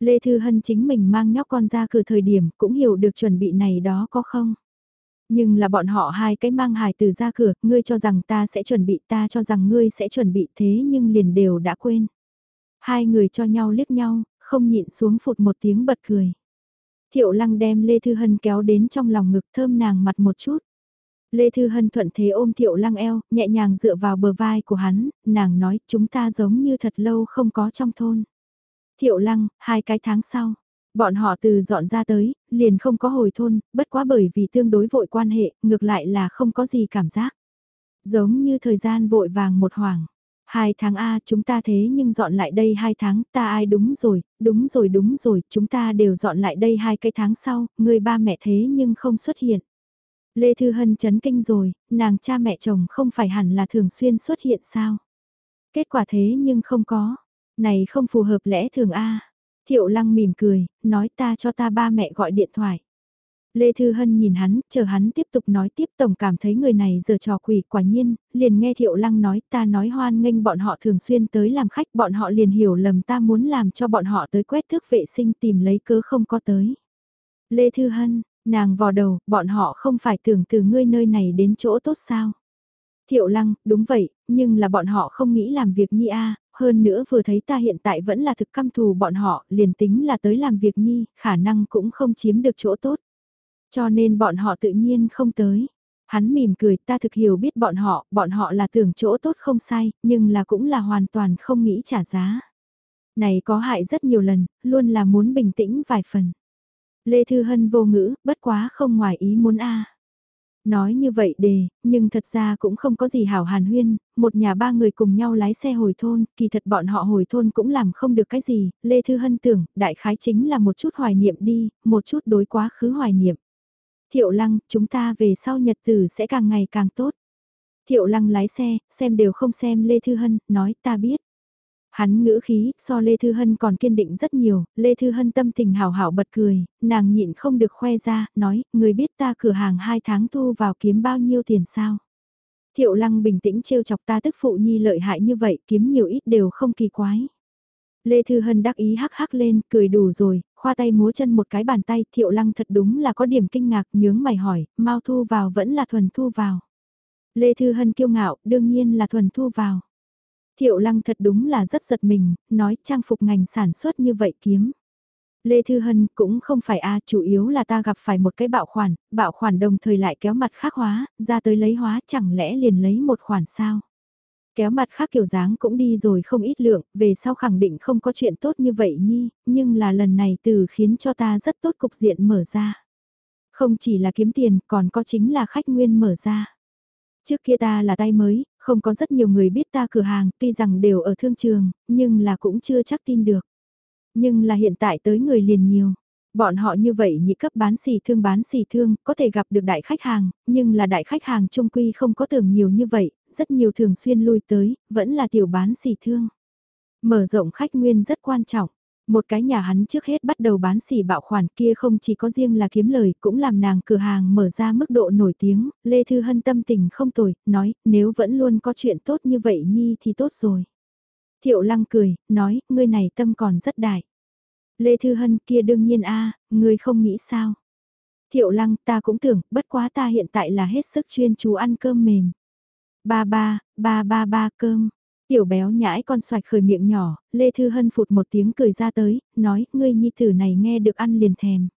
Lê Thư Hân chính mình mang nhóc con ra cửa thời điểm, cũng hiểu được chuẩn bị này đó có không? Nhưng là bọn họ hai cái mang hài từ ra cửa, ngươi cho rằng ta sẽ chuẩn bị ta cho rằng ngươi sẽ chuẩn bị thế nhưng liền đều đã quên. Hai người cho nhau liếc nhau, không nhịn xuống phụt một tiếng bật cười. Thiệu lăng đem Lê Thư Hân kéo đến trong lòng ngực thơm nàng mặt một chút. Lê Thư Hân thuận thế ôm Thiệu lăng eo, nhẹ nhàng dựa vào bờ vai của hắn, nàng nói chúng ta giống như thật lâu không có trong thôn. Thiệu lăng, hai cái tháng sau, bọn họ từ dọn ra tới, liền không có hồi thôn, bất quá bởi vì tương đối vội quan hệ, ngược lại là không có gì cảm giác. Giống như thời gian vội vàng một hoàng. Hai tháng A chúng ta thế nhưng dọn lại đây hai tháng, ta ai đúng rồi, đúng rồi đúng rồi, chúng ta đều dọn lại đây hai cái tháng sau, người ba mẹ thế nhưng không xuất hiện. Lê Thư Hân chấn kinh rồi, nàng cha mẹ chồng không phải hẳn là thường xuyên xuất hiện sao. Kết quả thế nhưng không có, này không phù hợp lẽ thường A. Thiệu lăng mỉm cười, nói ta cho ta ba mẹ gọi điện thoại. Lê Thư Hân nhìn hắn, chờ hắn tiếp tục nói tiếp tổng cảm thấy người này giờ trò quỷ quả nhiên, liền nghe Thiệu Lăng nói ta nói hoan nghênh bọn họ thường xuyên tới làm khách bọn họ liền hiểu lầm ta muốn làm cho bọn họ tới quét thước vệ sinh tìm lấy cớ không có tới. Lê Thư Hân, nàng vò đầu, bọn họ không phải tưởng từ ngươi nơi này đến chỗ tốt sao? Thiệu Lăng, đúng vậy, nhưng là bọn họ không nghĩ làm việc nhi a hơn nữa vừa thấy ta hiện tại vẫn là thực căm thù bọn họ, liền tính là tới làm việc nhi, khả năng cũng không chiếm được chỗ tốt. Cho nên bọn họ tự nhiên không tới. Hắn mỉm cười ta thực hiểu biết bọn họ, bọn họ là tưởng chỗ tốt không sai, nhưng là cũng là hoàn toàn không nghĩ trả giá. Này có hại rất nhiều lần, luôn là muốn bình tĩnh vài phần. Lê Thư Hân vô ngữ, bất quá không ngoài ý muốn a Nói như vậy đề, nhưng thật ra cũng không có gì hảo hàn huyên, một nhà ba người cùng nhau lái xe hồi thôn, kỳ thật bọn họ hồi thôn cũng làm không được cái gì, Lê Thư Hân tưởng, đại khái chính là một chút hoài niệm đi, một chút đối quá khứ hoài niệm. Thiệu lăng, chúng ta về sau nhật tử sẽ càng ngày càng tốt. Thiệu lăng lái xe, xem đều không xem Lê Thư Hân, nói ta biết. Hắn ngữ khí, so Lê Thư Hân còn kiên định rất nhiều, Lê Thư Hân tâm tình hào hảo bật cười, nàng nhịn không được khoe ra, nói, người biết ta cửa hàng 2 tháng thu vào kiếm bao nhiêu tiền sao. Thiệu lăng bình tĩnh trêu chọc ta tức phụ nhi lợi hại như vậy, kiếm nhiều ít đều không kỳ quái. Lê Thư Hân đắc ý hắc hắc lên, cười đủ rồi, khoa tay múa chân một cái bàn tay, thiệu lăng thật đúng là có điểm kinh ngạc, nhướng mày hỏi, mau thu vào vẫn là thuần thu vào. Lê Thư Hân kiêu ngạo, đương nhiên là thuần thu vào. Thiệu lăng thật đúng là rất giật mình, nói trang phục ngành sản xuất như vậy kiếm. Lê Thư Hân cũng không phải a chủ yếu là ta gặp phải một cái bạo khoản, bạo khoản đồng thời lại kéo mặt khác hóa, ra tới lấy hóa chẳng lẽ liền lấy một khoản sao. Kéo mặt khác kiểu dáng cũng đi rồi không ít lượng, về sau khẳng định không có chuyện tốt như vậy nhi, nhưng là lần này từ khiến cho ta rất tốt cục diện mở ra. Không chỉ là kiếm tiền, còn có chính là khách nguyên mở ra. Trước kia ta là tay mới, không có rất nhiều người biết ta cửa hàng, tuy rằng đều ở thương trường, nhưng là cũng chưa chắc tin được. Nhưng là hiện tại tới người liền nhiều. Bọn họ như vậy nhị cấp bán xì thương bán xì thương, có thể gặp được đại khách hàng, nhưng là đại khách hàng trung quy không có tưởng nhiều như vậy, rất nhiều thường xuyên lui tới, vẫn là tiểu bán xỉ thương. Mở rộng khách nguyên rất quan trọng. Một cái nhà hắn trước hết bắt đầu bán xỉ bạo khoản kia không chỉ có riêng là kiếm lời, cũng làm nàng cửa hàng mở ra mức độ nổi tiếng, Lê Thư Hân tâm tình không tồi, nói, nếu vẫn luôn có chuyện tốt như vậy nhi thì tốt rồi. Thiệu lăng cười, nói, ngươi này tâm còn rất đại. Lê Thư Hân kia đương nhiên a ngươi không nghĩ sao. Thiệu lăng ta cũng tưởng, bất quá ta hiện tại là hết sức chuyên chú ăn cơm mềm. Ba ba, ba ba ba cơm. Tiểu béo nhãi con xoạch khởi miệng nhỏ, Lê Thư Hân phụt một tiếng cười ra tới, nói, ngươi nhi tử này nghe được ăn liền thèm.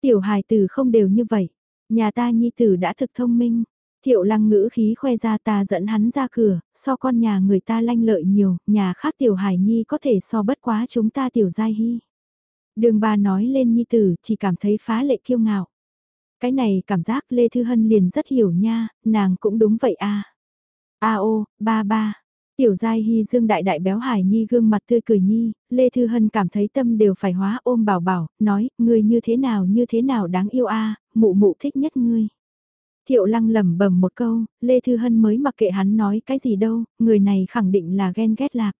Tiểu hài tử không đều như vậy, nhà ta nhi tử đã thực thông minh. Thiệu lăng ngữ khí khoe ra ta dẫn hắn ra cửa, so con nhà người ta lanh lợi nhiều, nhà khác tiểu hài nhi có thể so bất quá chúng ta tiểu giai hy. Đường ba nói lên nhi tử, chỉ cảm thấy phá lệ kiêu ngạo. Cái này cảm giác Lê Thư Hân liền rất hiểu nha, nàng cũng đúng vậy a A ô, ba ba. Tiểu giai hy dương đại đại béo hải nhi gương mặt tươi cười nhi, Lê Thư Hân cảm thấy tâm đều phải hóa ôm bảo bảo, nói, người như thế nào như thế nào đáng yêu a mụ mụ thích nhất ngươi. Thiệu lăng lẩm bẩm một câu, Lê Thư Hân mới mặc kệ hắn nói cái gì đâu, người này khẳng định là ghen ghét lạc.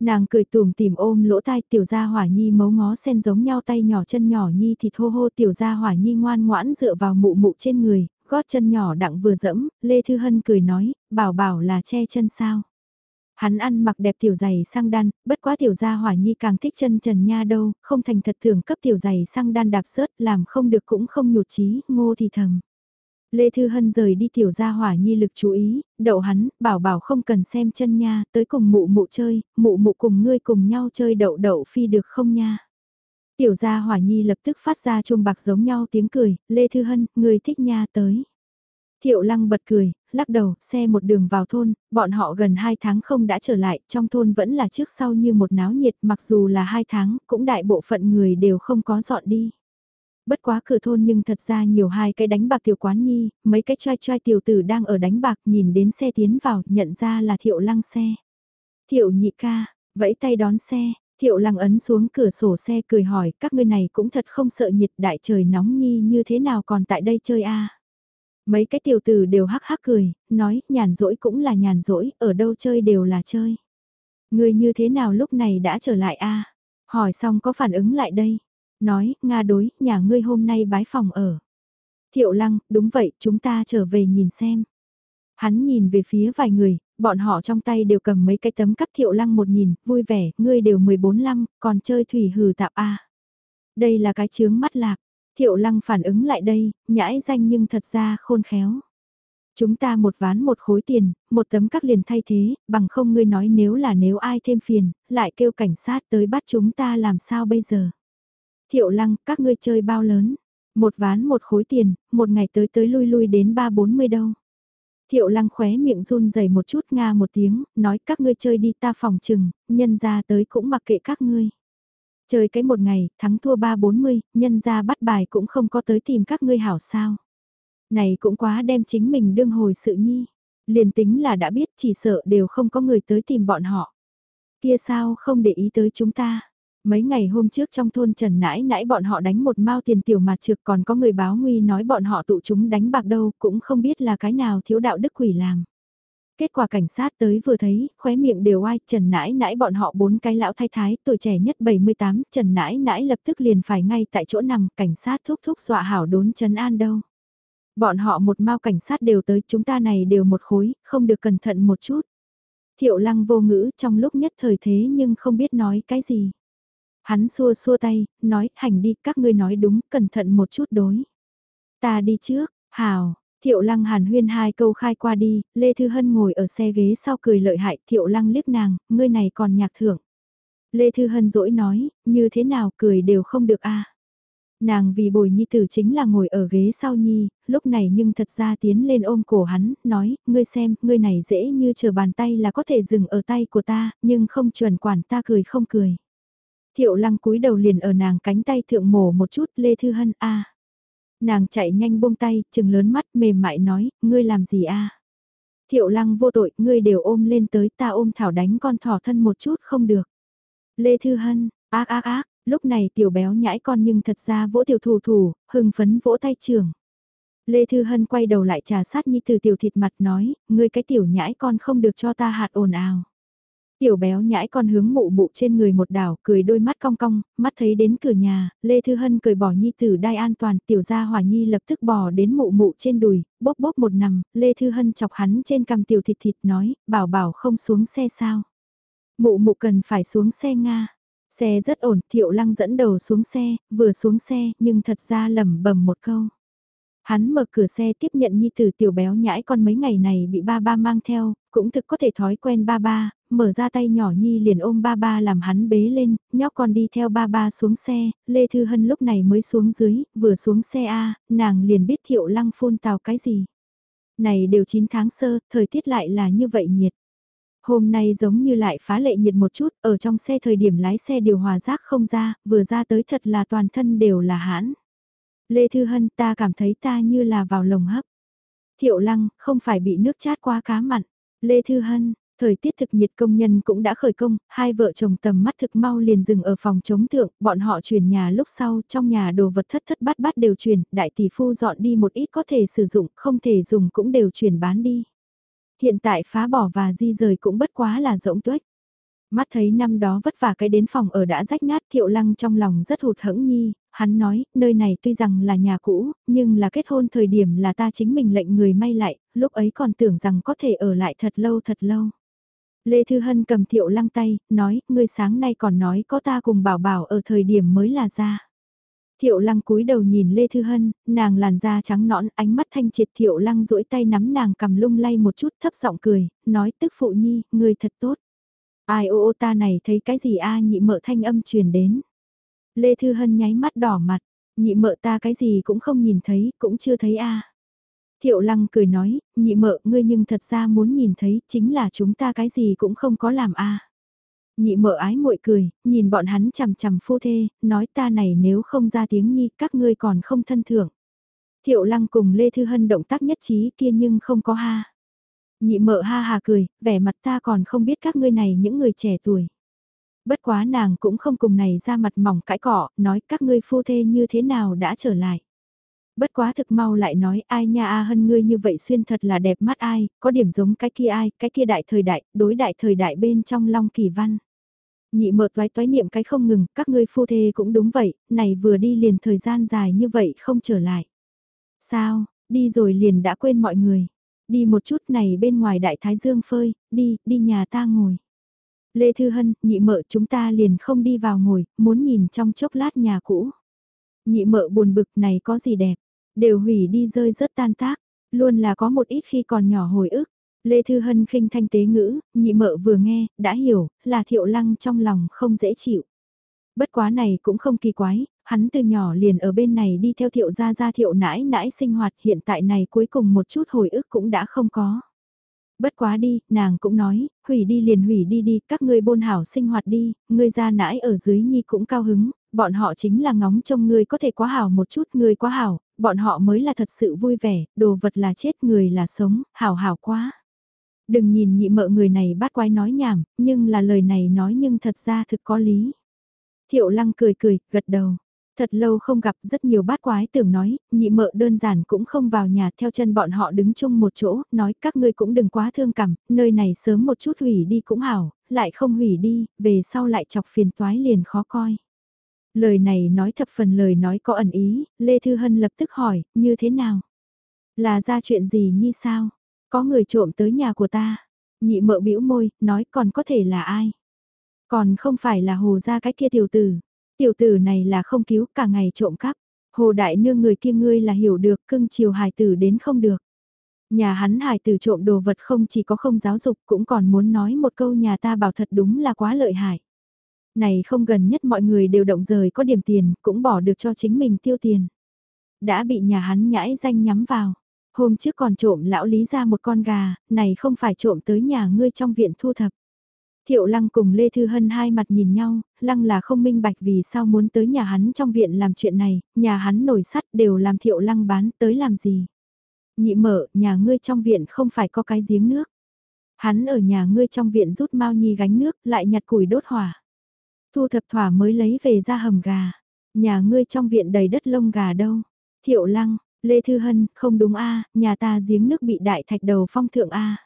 Nàng cười tùm tìm ôm lỗ tai tiểu gia hỏa nhi mấu ngó sen giống nhau tay nhỏ chân nhỏ nhi thịt hô hô tiểu gia hỏa nhi ngoan ngoãn dựa vào mụ mụ trên người, gót chân nhỏ đặng vừa dẫm, Lê Thư Hân cười nói, bảo bảo là che chân sao. Hắn ăn mặc đẹp tiểu giày sang đan, bất quá tiểu gia hỏa nhi càng thích chân trần nha đâu, không thành thật thường cấp tiểu giày sang đan đạp sớt làm không được cũng không nhụt chí ngô thì thầm. Lê Thư Hân rời đi tiểu gia hỏa nhi lực chú ý, đậu hắn, bảo bảo không cần xem chân nha, tới cùng mụ mụ chơi, mụ mụ cùng ngươi cùng nhau chơi đậu đậu phi được không nha. Tiểu gia hỏa nhi lập tức phát ra chuông bạc giống nhau tiếng cười, Lê Thư Hân, người thích nha tới. Thiệu lăng bật cười, lắc đầu, xe một đường vào thôn, bọn họ gần 2 tháng không đã trở lại, trong thôn vẫn là trước sau như một náo nhiệt, mặc dù là 2 tháng, cũng đại bộ phận người đều không có dọn đi. Bất quá cửa thôn nhưng thật ra nhiều hai cái đánh bạc tiểu quán nhi, mấy cái trai trai tiểu tử đang ở đánh bạc nhìn đến xe tiến vào, nhận ra là thiệu lăng xe. Thiệu nhị ca, vẫy tay đón xe, thiệu lăng ấn xuống cửa sổ xe cười hỏi các ngươi này cũng thật không sợ nhiệt đại trời nóng nhi như thế nào còn tại đây chơi a Mấy cái tiểu tử đều hắc hắc cười, nói nhàn rỗi cũng là nhàn rỗi, ở đâu chơi đều là chơi. Người như thế nào lúc này đã trở lại a Hỏi xong có phản ứng lại đây. Nói, Nga đối, nhà ngươi hôm nay bái phòng ở. Thiệu lăng, đúng vậy, chúng ta trở về nhìn xem. Hắn nhìn về phía vài người, bọn họ trong tay đều cầm mấy cái tấm cắt thiệu lăng một nhìn, vui vẻ, ngươi đều 14 lăng, còn chơi thủy hừ tạp a Đây là cái chướng mắt lạc, thiệu lăng phản ứng lại đây, nhãi danh nhưng thật ra khôn khéo. Chúng ta một ván một khối tiền, một tấm các liền thay thế, bằng không ngươi nói nếu là nếu ai thêm phiền, lại kêu cảnh sát tới bắt chúng ta làm sao bây giờ. Thiệu lăng, các ngươi chơi bao lớn? Một ván một khối tiền, một ngày tới tới lui lui đến ba bốn mươi đâu. Thiệu lăng khóe miệng run dày một chút nga một tiếng, nói các ngươi chơi đi ta phòng chừng, nhân ra tới cũng mặc kệ các ngươi. Chơi cái một ngày, thắng thua ba bốn mươi, nhân ra bắt bài cũng không có tới tìm các ngươi hảo sao. Này cũng quá đem chính mình đương hồi sự nhi. Liền tính là đã biết chỉ sợ đều không có người tới tìm bọn họ. Kia sao không để ý tới chúng ta. Mấy ngày hôm trước trong thôn Trần nãi nãi bọn họ đánh một mao tiền tiểu mà trực còn có người báo nguy nói bọn họ tụ chúng đánh bạc đâu cũng không biết là cái nào thiếu đạo đức quỷ làm. Kết quả cảnh sát tới vừa thấy, khóe miệng đều ai, Trần nãi nãi bọn họ bốn cái lão thái thái, tuổi trẻ nhất 78, Trần nãi nãi lập tức liền phải ngay tại chỗ nằm, cảnh sát thúc thúc dọa hảo đốn Trần An đâu. Bọn họ một mao cảnh sát đều tới, chúng ta này đều một khối, không được cẩn thận một chút. Thiệu lăng vô ngữ trong lúc nhất thời thế nhưng không biết nói cái gì. Hắn xua xua tay, nói, hành đi, các ngươi nói đúng, cẩn thận một chút đối. Ta đi trước, hào, thiệu lăng hàn huyên hai câu khai qua đi, Lê Thư Hân ngồi ở xe ghế sau cười lợi hại, thiệu lăng liếc nàng, ngươi này còn nhạc thưởng. Lê Thư Hân dỗi nói, như thế nào cười đều không được a Nàng vì bồi nhi tử chính là ngồi ở ghế sau nhi, lúc này nhưng thật ra tiến lên ôm cổ hắn, nói, ngươi xem, ngươi này dễ như chờ bàn tay là có thể dừng ở tay của ta, nhưng không chuẩn quản ta cười không cười. Thiệu lăng cúi đầu liền ở nàng cánh tay thượng mổ một chút Lê Thư Hân a Nàng chạy nhanh buông tay, chừng lớn mắt mềm mại nói, ngươi làm gì a Thiệu lăng vô tội, ngươi đều ôm lên tới ta ôm thảo đánh con thỏ thân một chút không được. Lê Thư Hân, ác ác ác, lúc này tiểu béo nhãi con nhưng thật ra vỗ tiểu thủ thủ, hưng phấn vỗ tay trường. Lê Thư Hân quay đầu lại trà sát như từ tiểu thịt mặt nói, ngươi cái tiểu nhãi con không được cho ta hạt ồn ào. Tiểu béo nhãi con hướng mụ mụ trên người một đảo, cười đôi mắt cong cong, mắt thấy đến cửa nhà, Lê Thư Hân cười bỏ nhi tử đai an toàn, tiểu gia hỏa nhi lập tức bỏ đến mụ mụ trên đùi, bóp bóp một nằm, Lê Thư Hân chọc hắn trên cằm tiểu thịt thịt nói, bảo bảo không xuống xe sao. Mụ mụ cần phải xuống xe Nga. Xe rất ổn, thiệu lăng dẫn đầu xuống xe, vừa xuống xe, nhưng thật ra lẩm bẩm một câu. Hắn mở cửa xe tiếp nhận nhi tử tiểu béo nhãi con mấy ngày này bị ba ba mang theo, cũng thực có thể thói quen ba ba, mở ra tay nhỏ nhi liền ôm ba ba làm hắn bế lên, nhóc con đi theo ba ba xuống xe, Lê Thư Hân lúc này mới xuống dưới, vừa xuống xe A, nàng liền biết thiệu lăng phun tào cái gì. Này đều 9 tháng sơ, thời tiết lại là như vậy nhiệt. Hôm nay giống như lại phá lệ nhiệt một chút, ở trong xe thời điểm lái xe điều hòa rác không ra, vừa ra tới thật là toàn thân đều là hãn. Lê Thư Hân ta cảm thấy ta như là vào lồng hấp. Thiệu Lăng, không phải bị nước chát quá cá mặn. Lê Thư Hân, Thời tiết thực nhiệt công nhân cũng đã khởi công, hai vợ chồng tầm mắt thực mau liền dừng ở phòng chống thượng, bọn họ chuyển nhà lúc sau, trong nhà đồ vật thất thất bát bát đều chuyển, đại tỷ phu dọn đi một ít có thể sử dụng, không thể dùng cũng đều chuyển bán đi. Hiện tại phá bỏ và di rời cũng bất quá là rỗng tuếch. Mắt thấy năm đó vất vả cái đến phòng ở đã rách nát thiệu lăng trong lòng rất hụt hẫng nhi, hắn nói, nơi này tuy rằng là nhà cũ, nhưng là kết hôn thời điểm là ta chính mình lệnh người may lại, lúc ấy còn tưởng rằng có thể ở lại thật lâu thật lâu. Lê Thư Hân cầm thiệu lăng tay, nói, ngươi sáng nay còn nói có ta cùng bảo bảo ở thời điểm mới là ra. Thiệu lăng cúi đầu nhìn Lê Thư Hân, nàng làn da trắng nõn, ánh mắt thanh triệt thiệu lăng duỗi tay nắm nàng cầm lung lay một chút thấp giọng cười, nói tức phụ nhi, ngươi thật tốt. Ai ô ô ta này thấy cái gì a nhị mợ thanh âm truyền đến. Lê Thư Hân nháy mắt đỏ mặt, nhị mợ ta cái gì cũng không nhìn thấy, cũng chưa thấy a Thiệu lăng cười nói, nhị mợ ngươi nhưng thật ra muốn nhìn thấy chính là chúng ta cái gì cũng không có làm a Nhị mợ ái muội cười, nhìn bọn hắn chằm chằm phu thê, nói ta này nếu không ra tiếng nhi các ngươi còn không thân thưởng. Thiệu lăng cùng Lê Thư Hân động tác nhất trí kia nhưng không có ha. Nhị mợ ha hà cười, vẻ mặt ta còn không biết các ngươi này những người trẻ tuổi. Bất quá nàng cũng không cùng này ra mặt mỏng cãi cỏ, nói các ngươi phu thê như thế nào đã trở lại. Bất quá thực mau lại nói ai nha a hân ngươi như vậy xuyên thật là đẹp mắt ai, có điểm giống cái kia ai, cái kia đại thời đại, đối đại thời đại bên trong long kỳ văn. Nhị mợt toái toái niệm cái không ngừng, các ngươi phu thê cũng đúng vậy, này vừa đi liền thời gian dài như vậy không trở lại. Sao, đi rồi liền đã quên mọi người. Đi một chút này bên ngoài đại thái dương phơi, đi, đi nhà ta ngồi. Lê Thư Hân, nhị mợ chúng ta liền không đi vào ngồi, muốn nhìn trong chốc lát nhà cũ. Nhị mợ buồn bực này có gì đẹp, đều hủy đi rơi rất tan tác, luôn là có một ít khi còn nhỏ hồi ức. Lê Thư Hân khinh thanh tế ngữ, nhị mợ vừa nghe, đã hiểu, là thiệu lăng trong lòng không dễ chịu. Bất quá này cũng không kỳ quái, hắn từ nhỏ liền ở bên này đi theo thiệu gia gia thiệu nãi nãi sinh hoạt hiện tại này cuối cùng một chút hồi ức cũng đã không có. Bất quá đi, nàng cũng nói, hủy đi liền hủy đi đi, các ngươi bôn hảo sinh hoạt đi, ngươi ra nãi ở dưới nhi cũng cao hứng, bọn họ chính là ngóng trông ngươi có thể quá hảo một chút, ngươi quá hảo, bọn họ mới là thật sự vui vẻ, đồ vật là chết, người là sống, hảo hảo quá. Đừng nhìn nhị mợ người này bắt quái nói nhảm, nhưng là lời này nói nhưng thật ra thực có lý. Thiệu lăng cười cười, gật đầu. Thật lâu không gặp rất nhiều bát quái tưởng nói, nhị mợ đơn giản cũng không vào nhà theo chân bọn họ đứng chung một chỗ, nói các ngươi cũng đừng quá thương cảm, nơi này sớm một chút hủy đi cũng hảo, lại không hủy đi, về sau lại chọc phiền toái liền khó coi. Lời này nói thập phần lời nói có ẩn ý, Lê Thư Hân lập tức hỏi, như thế nào? Là ra chuyện gì như sao? Có người trộm tới nhà của ta. Nhị mợ bĩu môi, nói còn có thể là ai? Còn không phải là hồ ra cái kia tiểu tử. Tiểu tử này là không cứu cả ngày trộm cắp. Hồ đại nương người kia ngươi là hiểu được cưng chiều hài tử đến không được. Nhà hắn hài tử trộm đồ vật không chỉ có không giáo dục cũng còn muốn nói một câu nhà ta bảo thật đúng là quá lợi hại. Này không gần nhất mọi người đều động rời có điểm tiền cũng bỏ được cho chính mình tiêu tiền. Đã bị nhà hắn nhãi danh nhắm vào. Hôm trước còn trộm lão lý ra một con gà, này không phải trộm tới nhà ngươi trong viện thu thập. Thiệu Lăng cùng Lê Thư Hân hai mặt nhìn nhau, Lăng là không minh bạch vì sao muốn tới nhà hắn trong viện làm chuyện này, nhà hắn nổi sắt đều làm Thiệu Lăng bán tới làm gì. Nhị mở, nhà ngươi trong viện không phải có cái giếng nước. Hắn ở nhà ngươi trong viện rút mau nhi gánh nước, lại nhặt củi đốt hỏa. Thu thập thỏa mới lấy về ra hầm gà. Nhà ngươi trong viện đầy đất lông gà đâu. Thiệu Lăng, Lê Thư Hân, không đúng a nhà ta giếng nước bị đại thạch đầu phong thượng a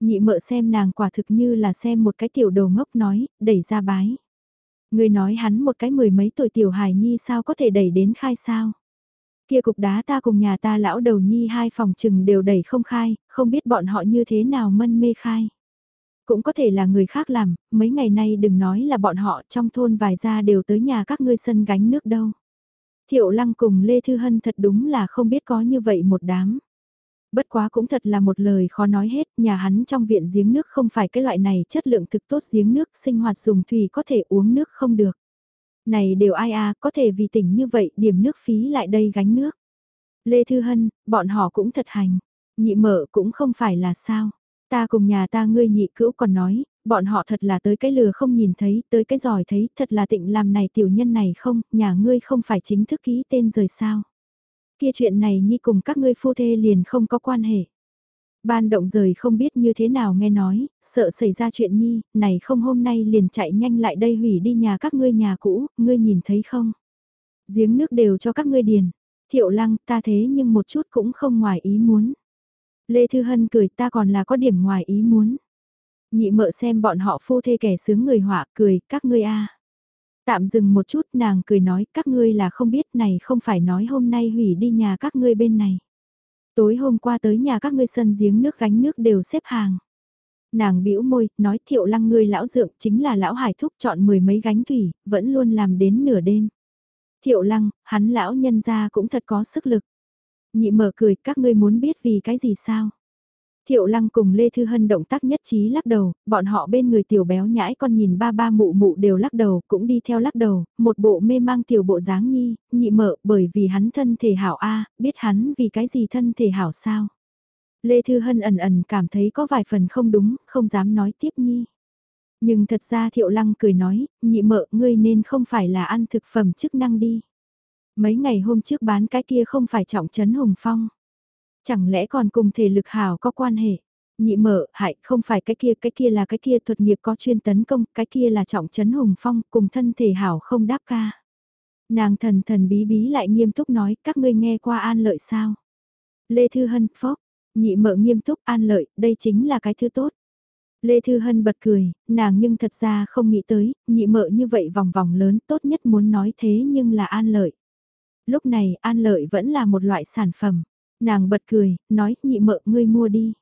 Nhị mợ xem nàng quả thực như là xem một cái tiểu đồ ngốc nói, đẩy ra bái. Người nói hắn một cái mười mấy tuổi tiểu hài nhi sao có thể đẩy đến khai sao. Kia cục đá ta cùng nhà ta lão đầu nhi hai phòng trừng đều đẩy không khai, không biết bọn họ như thế nào mân mê khai. Cũng có thể là người khác làm, mấy ngày nay đừng nói là bọn họ trong thôn vài gia đều tới nhà các ngươi sân gánh nước đâu. Thiệu lăng cùng Lê Thư Hân thật đúng là không biết có như vậy một đám. Bất quá cũng thật là một lời khó nói hết, nhà hắn trong viện giếng nước không phải cái loại này chất lượng thực tốt giếng nước, sinh hoạt dùng thủy có thể uống nước không được. Này đều ai à, có thể vì tỉnh như vậy, điểm nước phí lại đây gánh nước. Lê Thư Hân, bọn họ cũng thật hành, nhị mở cũng không phải là sao. Ta cùng nhà ta ngươi nhị cữu còn nói, bọn họ thật là tới cái lừa không nhìn thấy, tới cái giỏi thấy, thật là tịnh làm này tiểu nhân này không, nhà ngươi không phải chính thức ký tên rời sao. Kia chuyện này nhi cùng các ngươi phu thê liền không có quan hệ. Ban động rời không biết như thế nào nghe nói, sợ xảy ra chuyện nhi, này không hôm nay liền chạy nhanh lại đây hủy đi nhà các ngươi nhà cũ, ngươi nhìn thấy không? Giếng nước đều cho các ngươi điền. Thiệu lăng ta thế nhưng một chút cũng không ngoài ý muốn. Lê Thư Hân cười ta còn là có điểm ngoài ý muốn. Nhị mợ xem bọn họ phu thê kẻ sướng người họa cười các ngươi a Tạm dừng một chút nàng cười nói các ngươi là không biết này không phải nói hôm nay hủy đi nhà các ngươi bên này. Tối hôm qua tới nhà các ngươi sân giếng nước gánh nước đều xếp hàng. Nàng bĩu môi, nói thiệu lăng ngươi lão dượng chính là lão hải thúc chọn mười mấy gánh thủy, vẫn luôn làm đến nửa đêm. Thiệu lăng, hắn lão nhân ra cũng thật có sức lực. Nhị mở cười, các ngươi muốn biết vì cái gì sao? Thiệu lăng cùng Lê Thư Hân động tác nhất trí lắc đầu, bọn họ bên người tiểu béo nhãi con nhìn ba ba mụ mụ đều lắc đầu, cũng đi theo lắc đầu, một bộ mê mang tiểu bộ dáng nhi, nhị mợ. bởi vì hắn thân thể hảo A, biết hắn vì cái gì thân thể hảo sao. Lê Thư Hân ẩn ẩn cảm thấy có vài phần không đúng, không dám nói tiếp nhi. Nhưng thật ra Thiệu Lăng cười nói, nhị mợ ngươi nên không phải là ăn thực phẩm chức năng đi. Mấy ngày hôm trước bán cái kia không phải trọng trấn hùng phong. Chẳng lẽ còn cùng thể lực hảo có quan hệ? Nhị mở, hại, không phải cái kia, cái kia là cái kia thuật nghiệp có chuyên tấn công, cái kia là trọng trấn hùng phong, cùng thân thể hảo không đáp ca. Nàng thần thần bí bí lại nghiêm túc nói, các ngươi nghe qua an lợi sao? Lê Thư Hân, phốc, nhị mở nghiêm túc an lợi, đây chính là cái thứ tốt. Lê Thư Hân bật cười, nàng nhưng thật ra không nghĩ tới, nhị mợ như vậy vòng vòng lớn tốt nhất muốn nói thế nhưng là an lợi. Lúc này an lợi vẫn là một loại sản phẩm. Nàng bật cười, nói, nhị mợ ngươi mua đi.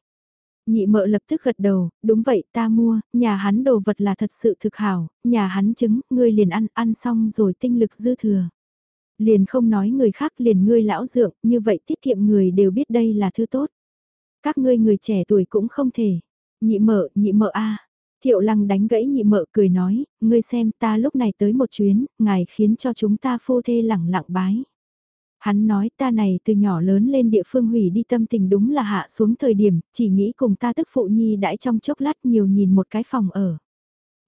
Nhị mợ lập tức gật đầu, đúng vậy ta mua, nhà hắn đồ vật là thật sự thực hảo, nhà hắn trứng, ngươi liền ăn, ăn xong rồi tinh lực dư thừa. Liền không nói người khác liền ngươi lão dượng, như vậy tiết kiệm người đều biết đây là thứ tốt. Các ngươi người trẻ tuổi cũng không thể. Nhị mợ, nhị mợ a Thiệu lăng đánh gãy nhị mợ cười nói, ngươi xem ta lúc này tới một chuyến, ngài khiến cho chúng ta phu thê lẳng lặng bái. Hắn nói ta này từ nhỏ lớn lên địa phương hủy đi tâm tình đúng là hạ xuống thời điểm, chỉ nghĩ cùng ta tức phụ nhi đãi trong chốc lát nhiều nhìn một cái phòng ở.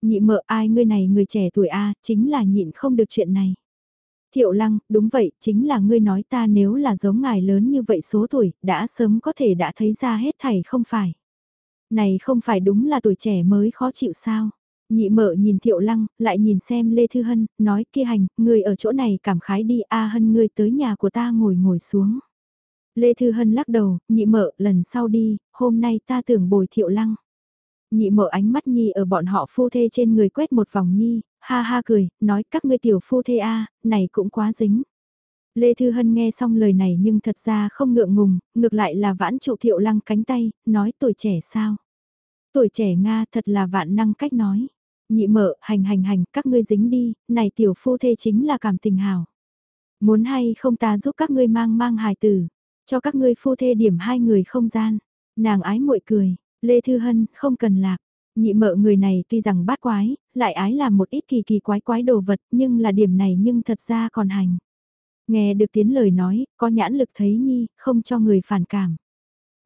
Nhị mợ ai ngươi này người trẻ tuổi A, chính là nhịn không được chuyện này. Thiệu lăng, đúng vậy, chính là ngươi nói ta nếu là giống ngài lớn như vậy số tuổi, đã sớm có thể đã thấy ra hết thảy không phải. Này không phải đúng là tuổi trẻ mới khó chịu sao? Nhị mợ nhìn Thiệu Lăng, lại nhìn xem Lê Thư Hân, nói kia hành, người ở chỗ này cảm khái đi, A Hân ngươi tới nhà của ta ngồi ngồi xuống. Lê Thư Hân lắc đầu, nhị mợ, lần sau đi, hôm nay ta tưởng bồi Thiệu Lăng. Nhị mợ ánh mắt Nhi ở bọn họ phu thê trên người quét một vòng Nhi, ha ha cười, nói các ngươi tiểu phu thê A, này cũng quá dính. Lê Thư Hân nghe xong lời này nhưng thật ra không ngượng ngùng, ngược lại là vãn trụ Thiệu Lăng cánh tay, nói tuổi trẻ sao. Tuổi trẻ Nga thật là vạn năng cách nói. Nhị mợ hành hành hành, các ngươi dính đi, này tiểu phu thê chính là cảm tình hảo Muốn hay không ta giúp các ngươi mang mang hài tử, cho các ngươi phu thê điểm hai người không gian. Nàng ái muội cười, Lê Thư Hân, không cần lạc. Nhị mợ người này tuy rằng bát quái, lại ái làm một ít kỳ kỳ quái quái đồ vật nhưng là điểm này nhưng thật ra còn hành. Nghe được tiếng lời nói, có nhãn lực thấy nhi, không cho người phản cảm.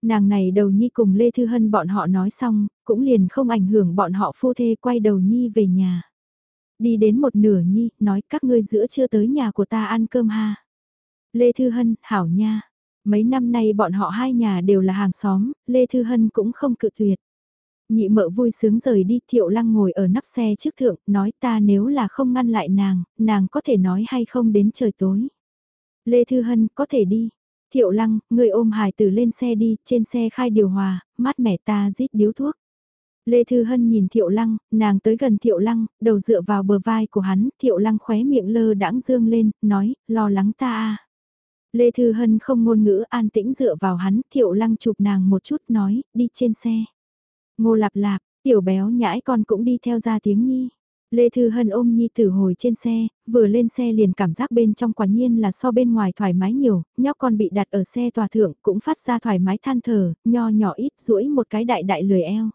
Nàng này đầu nhi cùng Lê Thư Hân bọn họ nói xong, cũng liền không ảnh hưởng bọn họ phu thê quay đầu nhi về nhà. Đi đến một nửa nhi, nói các ngươi giữa chưa tới nhà của ta ăn cơm ha. Lê Thư Hân, hảo nha. Mấy năm nay bọn họ hai nhà đều là hàng xóm, Lê Thư Hân cũng không cự tuyệt. Nhị mợ vui sướng rời đi thiệu lăng ngồi ở nắp xe trước thượng, nói ta nếu là không ngăn lại nàng, nàng có thể nói hay không đến trời tối. Lê Thư Hân có thể đi, Thiệu lăng, người ôm Hải tử lên xe đi, trên xe khai điều hòa, mát mẻ ta rít điếu thuốc. Lê Thư Hân nhìn Thiệu Lăng, nàng tới gần Thiệu Lăng, đầu dựa vào bờ vai của hắn, Thiệu Lăng khóe miệng lơ đãng dương lên, nói, lo lắng ta à. Lê Thư Hân không ngôn ngữ an tĩnh dựa vào hắn, Thiệu Lăng chụp nàng một chút nói, đi trên xe. Ngô lạp lạp, tiểu béo nhãi con cũng đi theo ra tiếng nhi. Lê Thư Hân ôm Nhi Tử hồi trên xe, vừa lên xe liền cảm giác bên trong quả nhiên là so bên ngoài thoải mái nhiều, nhóc con bị đặt ở xe tòa thượng cũng phát ra thoải mái than thở, nho nhỏ ít duỗi một cái đại đại lười eo.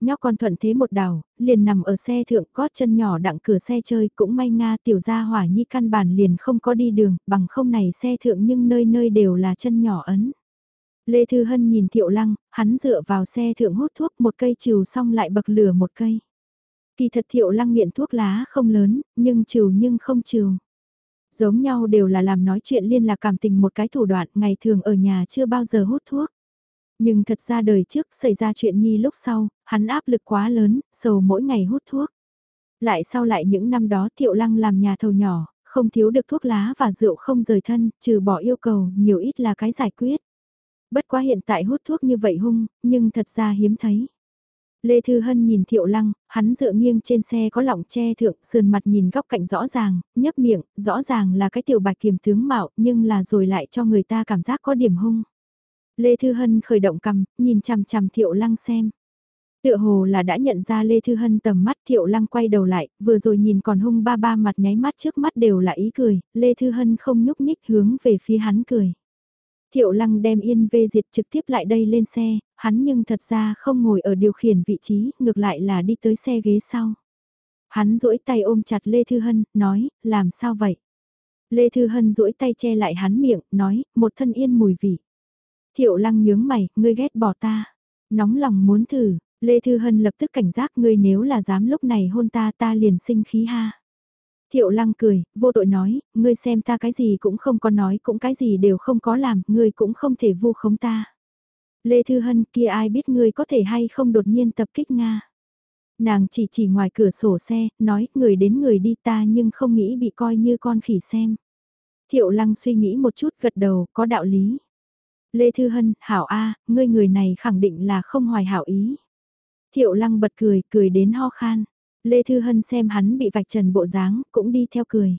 Nhóc con thuận thế một đào, liền nằm ở xe thượng cót chân nhỏ đặng cửa xe chơi cũng may Nga tiểu gia hỏa nhi căn bản liền không có đi đường, bằng không này xe thượng nhưng nơi nơi đều là chân nhỏ ấn. Lê Thư Hân nhìn Thiệu Lăng, hắn dựa vào xe thượng hút thuốc một cây trừ xong lại bậc lửa một cây. Kỳ thật thiệu lăng nghiện thuốc lá không lớn, nhưng trừ nhưng không trừ. Giống nhau đều là làm nói chuyện liên lạc cảm tình một cái thủ đoạn ngày thường ở nhà chưa bao giờ hút thuốc. Nhưng thật ra đời trước xảy ra chuyện nhi lúc sau, hắn áp lực quá lớn, sầu mỗi ngày hút thuốc. Lại sau lại những năm đó Thiệu Lăng làm nhà thầu nhỏ, không thiếu được thuốc lá và rượu không rời thân, trừ bỏ yêu cầu, nhiều ít là cái giải quyết. Bất quá hiện tại hút thuốc như vậy hung, nhưng thật ra hiếm thấy. Lê Thư Hân nhìn Thiệu Lăng, hắn dựa nghiêng trên xe có lọng che thượng, sườn mặt nhìn góc cạnh rõ ràng, nhấp miệng, rõ ràng là cái tiểu bạch kiềm tướng mạo, nhưng là rồi lại cho người ta cảm giác có điểm hung. Lê Thư Hân khởi động cầm, nhìn chằm chằm Thiệu Lăng xem. Tựa hồ là đã nhận ra Lê Thư Hân tầm mắt Thiệu Lăng quay đầu lại, vừa rồi nhìn còn hung ba ba mặt nháy mắt trước mắt đều là ý cười, Lê Thư Hân không nhúc nhích hướng về phía hắn cười. Thiệu Lăng đem Yên Vê Diệt trực tiếp lại đây lên xe, hắn nhưng thật ra không ngồi ở điều khiển vị trí, ngược lại là đi tới xe ghế sau. Hắn duỗi tay ôm chặt Lê Thư Hân, nói, làm sao vậy? Lê Thư Hân duỗi tay che lại hắn miệng, nói, một thân yên mùi vị. Thiệu Lăng nhướng mày, ngươi ghét bỏ ta. Nóng lòng muốn thử, Lê Thư Hân lập tức cảnh giác ngươi nếu là dám lúc này hôn ta ta liền sinh khí ha. Thiệu lăng cười, vô tội nói, ngươi xem ta cái gì cũng không có nói cũng cái gì đều không có làm, ngươi cũng không thể vu khống ta. Lê Thư Hân kia ai biết ngươi có thể hay không đột nhiên tập kích Nga. Nàng chỉ chỉ ngoài cửa sổ xe, nói người đến người đi ta nhưng không nghĩ bị coi như con khỉ xem. Thiệu lăng suy nghĩ một chút gật đầu, có đạo lý. Lê Thư Hân, hảo A, ngươi người này khẳng định là không hoài hảo ý. Thiệu lăng bật cười, cười đến ho khan. Lê Thư Hân xem hắn bị vạch trần bộ dáng, cũng đi theo cười.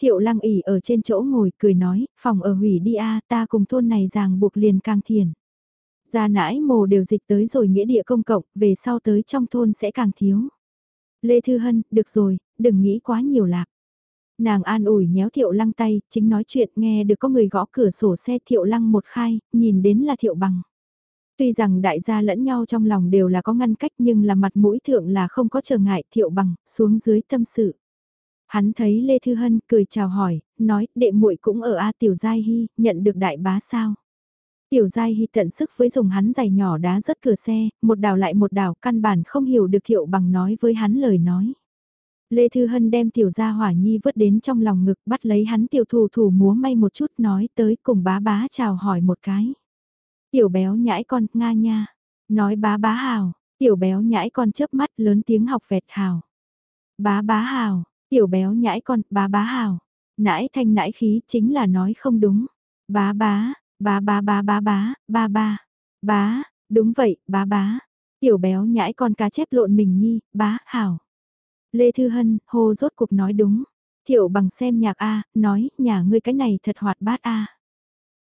Thiệu lăng ỉ ở trên chỗ ngồi, cười nói, phòng ở hủy đi a ta cùng thôn này ràng buộc liền càng thiền. Gia nãi mồ đều dịch tới rồi nghĩa địa công cộng, về sau tới trong thôn sẽ càng thiếu. Lê Thư Hân, được rồi, đừng nghĩ quá nhiều lạc. Nàng an ủi nhéo thiệu lăng tay, chính nói chuyện nghe được có người gõ cửa sổ xe thiệu lăng một khai, nhìn đến là thiệu bằng. Tuy rằng đại gia lẫn nhau trong lòng đều là có ngăn cách nhưng là mặt mũi thượng là không có trở ngại thiệu bằng, xuống dưới tâm sự. Hắn thấy Lê Thư Hân cười chào hỏi, nói đệ muội cũng ở A Tiểu Giai Hy, nhận được đại bá sao. Tiểu Giai Hy tận sức với dùng hắn giày nhỏ đá rớt cửa xe, một đảo lại một đảo căn bản không hiểu được thiệu bằng nói với hắn lời nói. Lê Thư Hân đem tiểu gia hỏa nhi vứt đến trong lòng ngực bắt lấy hắn tiểu thủ thủ múa may một chút nói tới cùng bá bá chào hỏi một cái. Tiểu béo nhãi con, nga nha. Nói bá bá hào, tiểu béo nhãi con chớp mắt lớn tiếng học vẹt hào. Bá bá hào, tiểu béo nhãi con, bá bá hào. Nãi thanh nãi khí chính là nói không đúng. Bá bá, bá bá bá bá bá, ba ba. Bá, đúng vậy, bá bá. Tiểu béo nhãi con cá chép lộn mình nhi, bá, hào. Lê Thư Hân, hô rốt cuộc nói đúng. Thiệu bằng xem nhạc A, nói, nhà ngươi cái này thật hoạt bát A.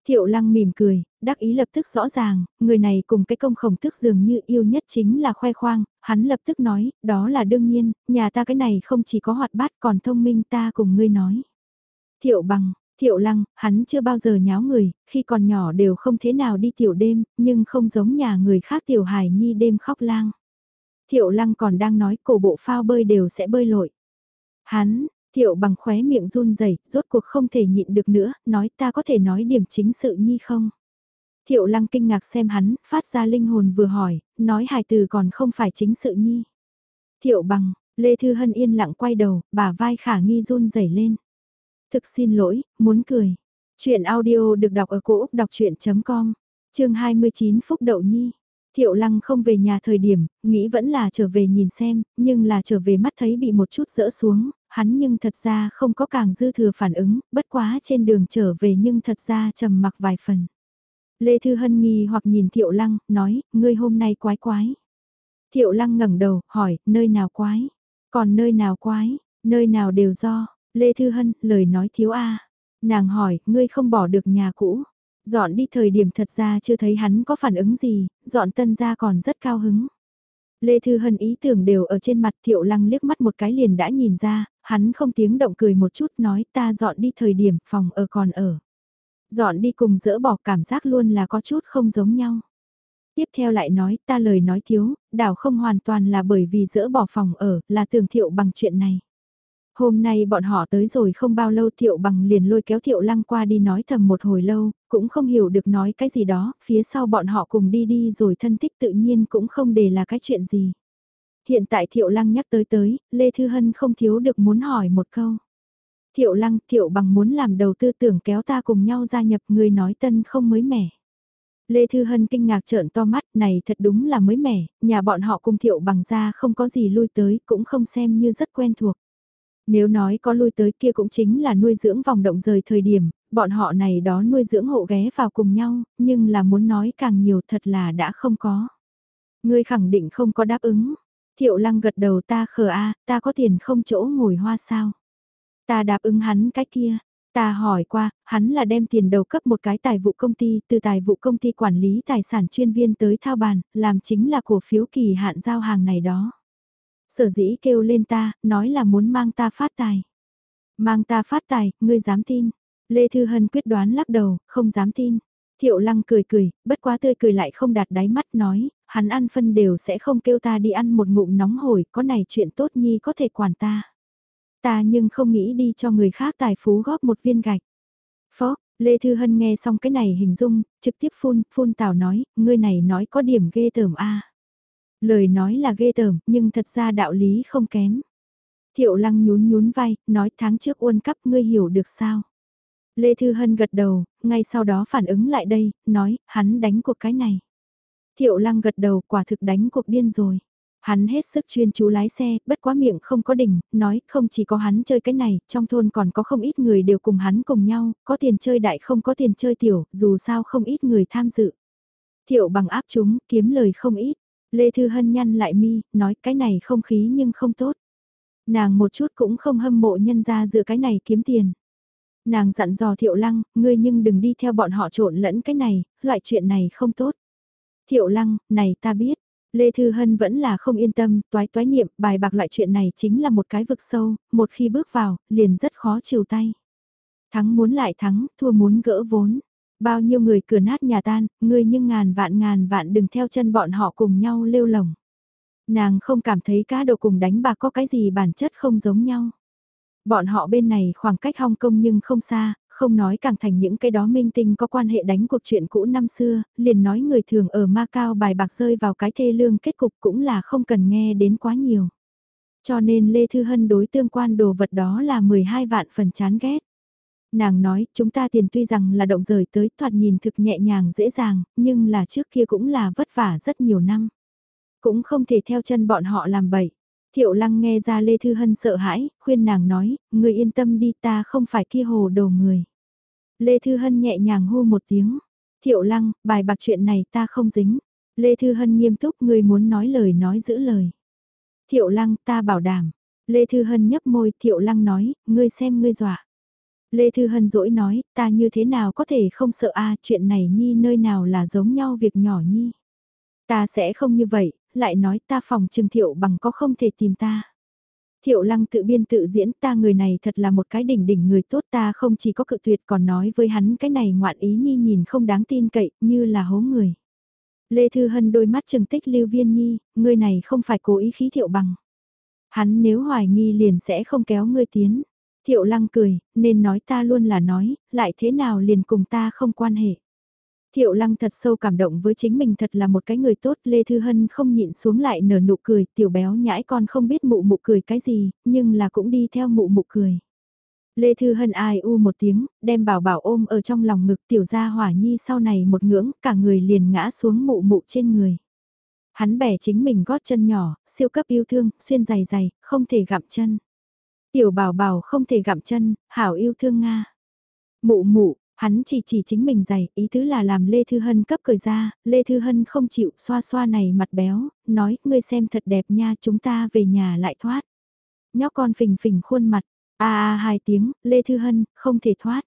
Thiệu lăng mỉm cười, đắc ý lập tức rõ ràng, người này cùng cái công khổng tức dường như yêu nhất chính là khoe khoang, hắn lập tức nói, đó là đương nhiên, nhà ta cái này không chỉ có hoạt bát còn thông minh ta cùng ngươi nói. Thiệu bằng, thiệu lăng, hắn chưa bao giờ nháo người, khi còn nhỏ đều không thế nào đi tiểu đêm, nhưng không giống nhà người khác tiểu hài nhi đêm khóc lang. Thiệu lăng còn đang nói cổ bộ phao bơi đều sẽ bơi lội. Hắn, Thiệu bằng khóe miệng run rẩy rốt cuộc không thể nhịn được nữa, nói ta có thể nói điểm chính sự nhi không? Thiệu lăng kinh ngạc xem hắn, phát ra linh hồn vừa hỏi, nói hài từ còn không phải chính sự nhi. Thiệu bằng, Lê Thư Hân yên lặng quay đầu, bà vai khả nghi run rẩy lên. Thực xin lỗi, muốn cười. Chuyện audio được đọc ở cổ Úc đọc chuyện.com, chương 29 Phúc Đậu Nhi. Thiệu lăng không về nhà thời điểm, nghĩ vẫn là trở về nhìn xem, nhưng là trở về mắt thấy bị một chút rỡ xuống, hắn nhưng thật ra không có càng dư thừa phản ứng, bất quá trên đường trở về nhưng thật ra trầm mặc vài phần. Lê Thư Hân nghi hoặc nhìn Thiệu Lăng, nói, ngươi hôm nay quái quái. Thiệu Lăng ngẩng đầu, hỏi, nơi nào quái? Còn nơi nào quái? Nơi nào đều do? Lê Thư Hân, lời nói thiếu a Nàng hỏi, ngươi không bỏ được nhà cũ. Dọn đi thời điểm thật ra chưa thấy hắn có phản ứng gì, dọn tân ra còn rất cao hứng. Lê Thư Hân ý tưởng đều ở trên mặt Thiệu Lăng liếc mắt một cái liền đã nhìn ra, hắn không tiếng động cười một chút nói ta dọn đi thời điểm phòng ở còn ở. Dọn đi cùng dỡ bỏ cảm giác luôn là có chút không giống nhau. Tiếp theo lại nói ta lời nói thiếu, đảo không hoàn toàn là bởi vì dỡ bỏ phòng ở, là tưởng thiệu bằng chuyện này. Hôm nay bọn họ tới rồi không bao lâu thiệu bằng liền lôi kéo thiệu lăng qua đi nói thầm một hồi lâu, cũng không hiểu được nói cái gì đó, phía sau bọn họ cùng đi đi rồi thân thích tự nhiên cũng không để là cái chuyện gì. Hiện tại thiệu lăng nhắc tới tới, Lê Thư Hân không thiếu được muốn hỏi một câu. Thiệu lăng, thiệu bằng muốn làm đầu tư tưởng kéo ta cùng nhau gia nhập người nói tân không mới mẻ. Lê Thư Hân kinh ngạc trợn to mắt này thật đúng là mới mẻ, nhà bọn họ cùng thiệu bằng ra không có gì lui tới cũng không xem như rất quen thuộc. Nếu nói có lui tới kia cũng chính là nuôi dưỡng vòng động rời thời điểm, bọn họ này đó nuôi dưỡng hộ ghé vào cùng nhau, nhưng là muốn nói càng nhiều thật là đã không có. Ngươi khẳng định không có đáp ứng. Thiệu lăng gật đầu ta khờ a ta có tiền không chỗ ngồi hoa sao. Ta đáp ứng hắn cái kia, Ta hỏi qua, hắn là đem tiền đầu cấp một cái tài vụ công ty, từ tài vụ công ty quản lý tài sản chuyên viên tới thao bàn, làm chính là cổ phiếu kỳ hạn giao hàng này đó. Sở dĩ kêu lên ta, nói là muốn mang ta phát tài. Mang ta phát tài, ngươi dám tin. Lê Thư Hân quyết đoán lắc đầu, không dám tin. Thiệu lăng cười cười, bất quá tươi cười lại không đạt đáy mắt nói, hắn ăn phân đều sẽ không kêu ta đi ăn một ngụm nóng hổi, có này chuyện tốt nhi có thể quản ta. Ta nhưng không nghĩ đi cho người khác tài phú góp một viên gạch. Phó, Lê Thư Hân nghe xong cái này hình dung, trực tiếp phun, phun tào nói, ngươi này nói có điểm ghê tởm a Lời nói là ghê tởm, nhưng thật ra đạo lý không kém. Thiệu lăng nhún nhún vai, nói tháng trước uôn cấp ngươi hiểu được sao. Lê Thư Hân gật đầu, ngay sau đó phản ứng lại đây, nói, hắn đánh cuộc cái này. Thiệu lăng gật đầu quả thực đánh cuộc điên rồi. Hắn hết sức chuyên chú lái xe, bất quá miệng không có đỉnh, nói không chỉ có hắn chơi cái này, trong thôn còn có không ít người đều cùng hắn cùng nhau, có tiền chơi đại không có tiền chơi tiểu, dù sao không ít người tham dự. Thiệu bằng áp chúng, kiếm lời không ít. Lê Thư Hân nhăn lại mi, nói cái này không khí nhưng không tốt. Nàng một chút cũng không hâm mộ nhân ra giữa cái này kiếm tiền. Nàng dặn dò Thiệu Lăng, ngươi nhưng đừng đi theo bọn họ trộn lẫn cái này, loại chuyện này không tốt. Thiệu Lăng, này ta biết, Lê Thư Hân vẫn là không yên tâm, toái toái niệm, bài bạc loại chuyện này chính là một cái vực sâu, một khi bước vào, liền rất khó chiều tay. Thắng muốn lại thắng, thua muốn gỡ vốn. Bao nhiêu người cửa nát nhà tan, người nhưng ngàn vạn ngàn vạn đừng theo chân bọn họ cùng nhau lêu lồng. Nàng không cảm thấy cá độ cùng đánh bạc có cái gì bản chất không giống nhau. Bọn họ bên này khoảng cách Hong Kong nhưng không xa, không nói càng thành những cái đó minh tinh có quan hệ đánh cuộc chuyện cũ năm xưa, liền nói người thường ở Macau bài bạc rơi vào cái thê lương kết cục cũng là không cần nghe đến quá nhiều. Cho nên Lê Thư Hân đối tương quan đồ vật đó là 12 vạn phần chán ghét. Nàng nói, chúng ta tiền tuy rằng là động rời tới thoạt nhìn thực nhẹ nhàng dễ dàng, nhưng là trước kia cũng là vất vả rất nhiều năm. Cũng không thể theo chân bọn họ làm bậy. Thiệu lăng nghe ra Lê Thư Hân sợ hãi, khuyên nàng nói, người yên tâm đi ta không phải kia hồ đồ người. Lê Thư Hân nhẹ nhàng hô một tiếng. Thiệu lăng, bài bạc chuyện này ta không dính. Lê Thư Hân nghiêm túc người muốn nói lời nói giữ lời. Thiệu lăng ta bảo đảm. Lê Thư Hân nhấp môi Thiệu lăng nói, ngươi xem ngươi dọa. Lê Thư Hân dỗi nói, ta như thế nào có thể không sợ a chuyện này nhi nơi nào là giống nhau việc nhỏ nhi. Ta sẽ không như vậy, lại nói ta phòng trừng thiệu bằng có không thể tìm ta. Thiệu lăng tự biên tự diễn ta người này thật là một cái đỉnh đỉnh người tốt ta không chỉ có cự tuyệt còn nói với hắn cái này ngoạn ý nhi nhìn không đáng tin cậy như là hố người. Lê Thư Hân đôi mắt trừng tích lưu viên nhi, người này không phải cố ý khí thiệu bằng. Hắn nếu hoài nghi liền sẽ không kéo ngươi tiến. Thiệu lăng cười, nên nói ta luôn là nói, lại thế nào liền cùng ta không quan hệ. Thiệu lăng thật sâu cảm động với chính mình thật là một cái người tốt, Lê Thư Hân không nhịn xuống lại nở nụ cười, tiểu béo nhãi con không biết mụ mụ cười cái gì, nhưng là cũng đi theo mụ mụ cười. Lê Thư Hân ai u một tiếng, đem bảo bảo ôm ở trong lòng ngực tiểu gia hỏa nhi sau này một ngưỡng, cả người liền ngã xuống mụ mụ trên người. Hắn bẻ chính mình gót chân nhỏ, siêu cấp yêu thương, xuyên dày dày, không thể gặm chân. Tiểu bảo bảo không thể gặm chân, hảo yêu thương Nga. Mụ mụ, Hắn chỉ chỉ chính mình giày, ý tứ là làm Lê Thư Hân cấp cười ra, Lê Thư Hân không chịu xoa xoa này mặt béo, nói, ngươi xem thật đẹp nha, chúng ta về nhà lại thoát. Nhóc con phình phình khuôn mặt, a a hai tiếng, Lê Thư Hân, không thể thoát.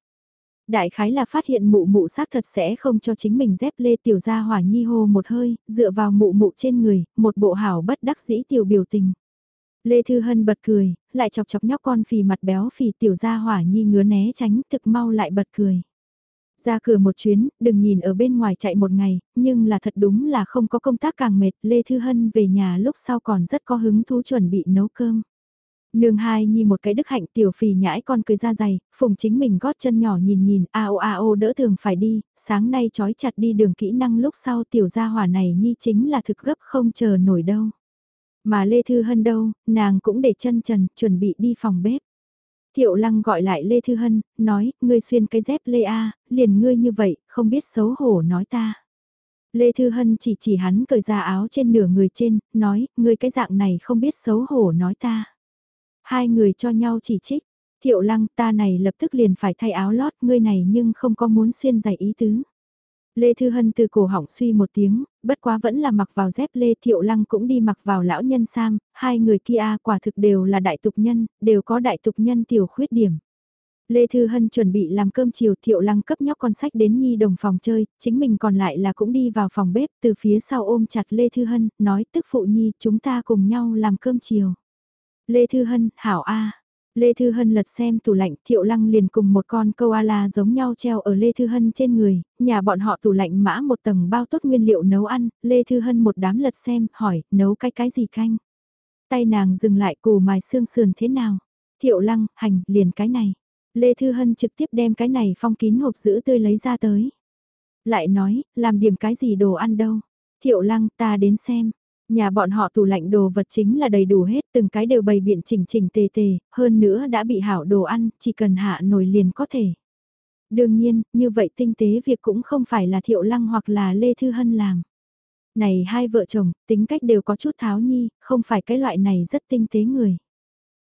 Đại khái là phát hiện mụ mụ xác thật sẽ không cho chính mình dép Lê Tiểu ra hỏa nhi hô một hơi, dựa vào mụ mụ trên người, một bộ hảo bất đắc dĩ tiểu biểu tình. Lê Thư Hân bật cười, lại chọc chọc nhóc con phì mặt béo phì tiểu ra hỏa nhi ngứa né tránh thực mau lại bật cười. Ra cửa một chuyến, đừng nhìn ở bên ngoài chạy một ngày, nhưng là thật đúng là không có công tác càng mệt, Lê Thư Hân về nhà lúc sau còn rất có hứng thú chuẩn bị nấu cơm. Nương hai nhi một cái đức hạnh tiểu phì nhãi con cười ra dày, phùng chính mình gót chân nhỏ nhìn nhìn, a o a o đỡ thường phải đi, sáng nay trói chặt đi đường kỹ năng lúc sau tiểu gia hỏa này nhi chính là thực gấp không chờ nổi đâu. Mà Lê Thư Hân đâu, nàng cũng để chân trần, chuẩn bị đi phòng bếp. Thiệu Lăng gọi lại Lê Thư Hân, nói, ngươi xuyên cái dép Lê A, liền ngươi như vậy, không biết xấu hổ nói ta. Lê Thư Hân chỉ chỉ hắn cởi ra áo trên nửa người trên, nói, ngươi cái dạng này không biết xấu hổ nói ta. Hai người cho nhau chỉ trích, Thiệu Lăng ta này lập tức liền phải thay áo lót, ngươi này nhưng không có muốn xuyên giày ý tứ. Lê Thư Hân từ cổ họng suy một tiếng, bất quá vẫn là mặc vào dép Lê Thiệu Lăng cũng đi mặc vào lão nhân Sam, hai người kia à, quả thực đều là đại tục nhân, đều có đại tục nhân tiểu khuyết điểm. Lê Thư Hân chuẩn bị làm cơm chiều Thiệu Lăng cấp nhóc con sách đến Nhi đồng phòng chơi, chính mình còn lại là cũng đi vào phòng bếp từ phía sau ôm chặt Lê Thư Hân, nói tức phụ Nhi chúng ta cùng nhau làm cơm chiều. Lê Thư Hân, hảo A. Lê Thư Hân lật xem tủ lạnh, Thiệu Lăng liền cùng một con koala giống nhau treo ở Lê Thư Hân trên người, nhà bọn họ tủ lạnh mã một tầng bao tốt nguyên liệu nấu ăn, Lê Thư Hân một đám lật xem, hỏi, nấu cái cái gì canh? Tay nàng dừng lại củ mài xương sườn thế nào? Thiệu Lăng, hành, liền cái này. Lê Thư Hân trực tiếp đem cái này phong kín hộp giữ tươi lấy ra tới. Lại nói, làm điểm cái gì đồ ăn đâu? Thiệu Lăng, ta đến xem. Nhà bọn họ tủ lạnh đồ vật chính là đầy đủ hết, từng cái đều bày biện chỉnh chỉnh tề tề, hơn nữa đã bị hảo đồ ăn, chỉ cần hạ nồi liền có thể. Đương nhiên, như vậy tinh tế việc cũng không phải là Thiệu Lăng hoặc là Lê Thư Hân làm. Này hai vợ chồng, tính cách đều có chút tháo nhi, không phải cái loại này rất tinh tế người.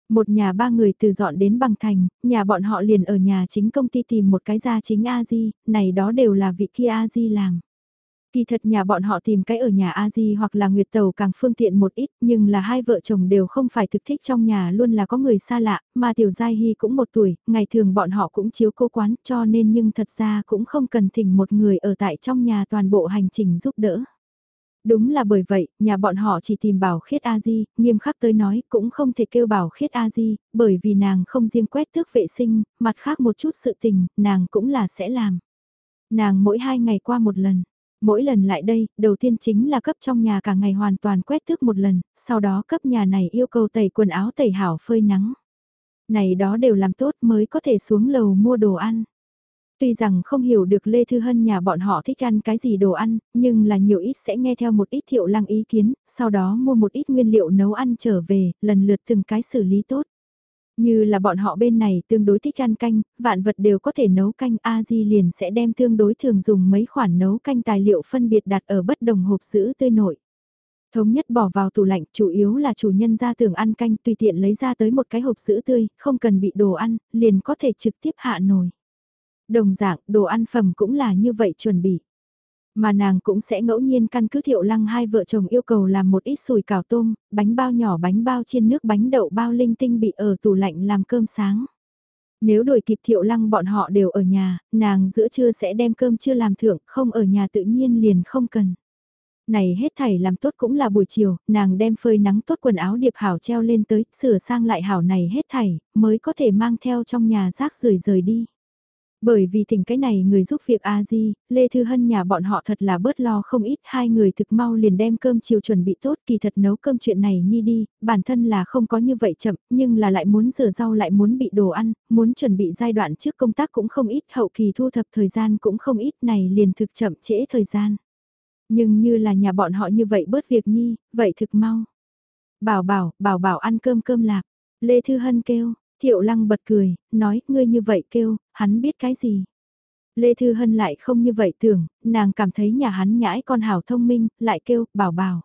Một nhà ba người từ dọn đến bằng thành, nhà bọn họ liền ở nhà chính công ty tìm một cái gia chính A-di, này đó đều là vị kia A-di làm. Kỳ thật nhà bọn họ tìm cái ở nhà a di hoặc là Nguyệt Tàu càng phương tiện một ít nhưng là hai vợ chồng đều không phải thực thích trong nhà luôn là có người xa lạ, mà Tiểu Giai Hy cũng một tuổi, ngày thường bọn họ cũng chiếu cô quán cho nên nhưng thật ra cũng không cần thỉnh một người ở tại trong nhà toàn bộ hành trình giúp đỡ. Đúng là bởi vậy, nhà bọn họ chỉ tìm bảo khiết A-di, nghiêm khắc tới nói cũng không thể kêu bảo khiết A-di, bởi vì nàng không riêng quét tước vệ sinh, mặt khác một chút sự tình, nàng cũng là sẽ làm. Nàng mỗi hai ngày qua một lần, Mỗi lần lại đây, đầu tiên chính là cấp trong nhà cả ngày hoàn toàn quét thước một lần, sau đó cấp nhà này yêu cầu tẩy quần áo tẩy hảo phơi nắng. Này đó đều làm tốt mới có thể xuống lầu mua đồ ăn. Tuy rằng không hiểu được Lê Thư Hân nhà bọn họ thích ăn cái gì đồ ăn, nhưng là nhiều ít sẽ nghe theo một ít thiệu lăng ý kiến, sau đó mua một ít nguyên liệu nấu ăn trở về, lần lượt từng cái xử lý tốt. Như là bọn họ bên này tương đối thích ăn canh, vạn vật đều có thể nấu canh A-di liền sẽ đem tương đối thường dùng mấy khoản nấu canh tài liệu phân biệt đặt ở bất đồng hộp giữ tươi nổi. Thống nhất bỏ vào tủ lạnh chủ yếu là chủ nhân ra tưởng ăn canh tùy tiện lấy ra tới một cái hộp giữ tươi, không cần bị đồ ăn, liền có thể trực tiếp hạ nồi. Đồng dạng, đồ ăn phẩm cũng là như vậy chuẩn bị. Mà nàng cũng sẽ ngẫu nhiên căn cứ thiệu lăng hai vợ chồng yêu cầu làm một ít sùi cảo tôm, bánh bao nhỏ bánh bao chiên nước bánh đậu bao linh tinh bị ở tủ lạnh làm cơm sáng. Nếu đổi kịp thiệu lăng bọn họ đều ở nhà, nàng giữa trưa sẽ đem cơm chưa làm thưởng, không ở nhà tự nhiên liền không cần. Này hết thảy làm tốt cũng là buổi chiều, nàng đem phơi nắng tốt quần áo điệp hảo treo lên tới, sửa sang lại hảo này hết thảy, mới có thể mang theo trong nhà rác rời rời đi. Bởi vì thỉnh cái này người giúp việc A-di, Lê Thư Hân nhà bọn họ thật là bớt lo không ít, hai người thực mau liền đem cơm chiều chuẩn bị tốt, kỳ thật nấu cơm chuyện này nhi đi, bản thân là không có như vậy chậm, nhưng là lại muốn rửa rau lại muốn bị đồ ăn, muốn chuẩn bị giai đoạn trước công tác cũng không ít, hậu kỳ thu thập thời gian cũng không ít này liền thực chậm trễ thời gian. Nhưng như là nhà bọn họ như vậy bớt việc nhi, vậy thực mau. Bảo bảo, bảo bảo ăn cơm cơm lạc. Lê Thư Hân kêu, Thiệu lăng bật cười, nói, ngươi như vậy kêu, hắn biết cái gì. Lê Thư Hân lại không như vậy tưởng, nàng cảm thấy nhà hắn nhãi con hảo thông minh, lại kêu, bảo bảo.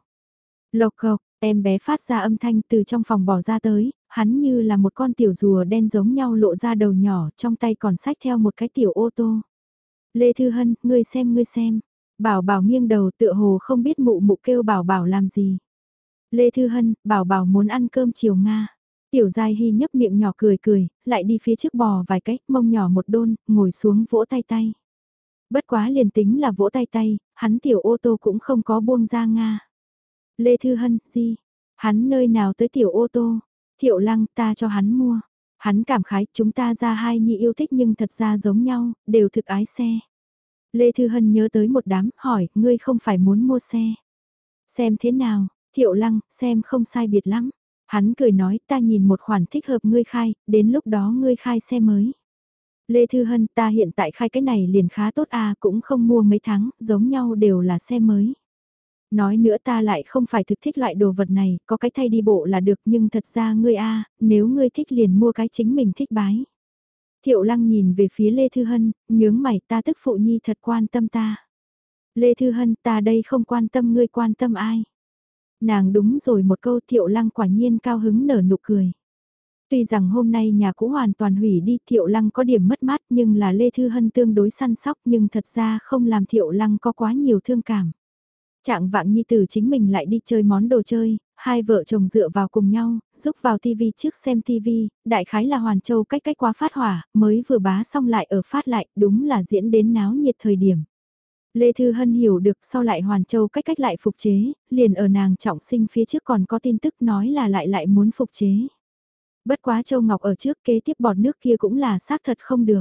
Lộc cộc, em bé phát ra âm thanh từ trong phòng bỏ ra tới, hắn như là một con tiểu rùa đen giống nhau lộ ra đầu nhỏ, trong tay còn sách theo một cái tiểu ô tô. Lê Thư Hân, ngươi xem ngươi xem. Bảo bảo nghiêng đầu tựa hồ không biết mụ mụ kêu bảo bảo làm gì. Lê Thư Hân, bảo bảo muốn ăn cơm chiều Nga. Tiểu Giai Hy nhấp miệng nhỏ cười cười, lại đi phía trước bò vài cách, mông nhỏ một đôn, ngồi xuống vỗ tay tay. Bất quá liền tính là vỗ tay tay, hắn tiểu ô tô cũng không có buông ra Nga. Lê Thư Hân, gì? Hắn nơi nào tới tiểu ô tô? Thiệu lăng ta cho hắn mua. Hắn cảm khái chúng ta ra hai nhị yêu thích nhưng thật ra giống nhau, đều thực ái xe. Lê Thư Hân nhớ tới một đám, hỏi, ngươi không phải muốn mua xe. Xem thế nào, thiệu lăng, xem không sai biệt lắm. Hắn cười nói ta nhìn một khoản thích hợp ngươi khai, đến lúc đó ngươi khai xe mới. Lê Thư Hân ta hiện tại khai cái này liền khá tốt à cũng không mua mấy tháng, giống nhau đều là xe mới. Nói nữa ta lại không phải thực thích loại đồ vật này, có cái thay đi bộ là được nhưng thật ra ngươi a nếu ngươi thích liền mua cái chính mình thích bái. Thiệu lăng nhìn về phía Lê Thư Hân, nhướng mày ta tức phụ nhi thật quan tâm ta. Lê Thư Hân ta đây không quan tâm ngươi quan tâm ai. Nàng đúng rồi một câu thiệu lăng quả nhiên cao hứng nở nụ cười. Tuy rằng hôm nay nhà cũ hoàn toàn hủy đi thiệu lăng có điểm mất mát nhưng là Lê Thư Hân tương đối săn sóc nhưng thật ra không làm thiệu lăng có quá nhiều thương cảm. Trạng vạng nhi tử chính mình lại đi chơi món đồ chơi, hai vợ chồng dựa vào cùng nhau, giúp vào tivi trước xem tivi đại khái là Hoàn Châu cách cách quá phát hỏa, mới vừa bá xong lại ở phát lại, đúng là diễn đến náo nhiệt thời điểm. Lê Thư Hân hiểu được sau lại Hoàn Châu cách cách lại phục chế, liền ở nàng trọng sinh phía trước còn có tin tức nói là lại lại muốn phục chế. Bất quá Châu Ngọc ở trước kế tiếp bọt nước kia cũng là xác thật không được.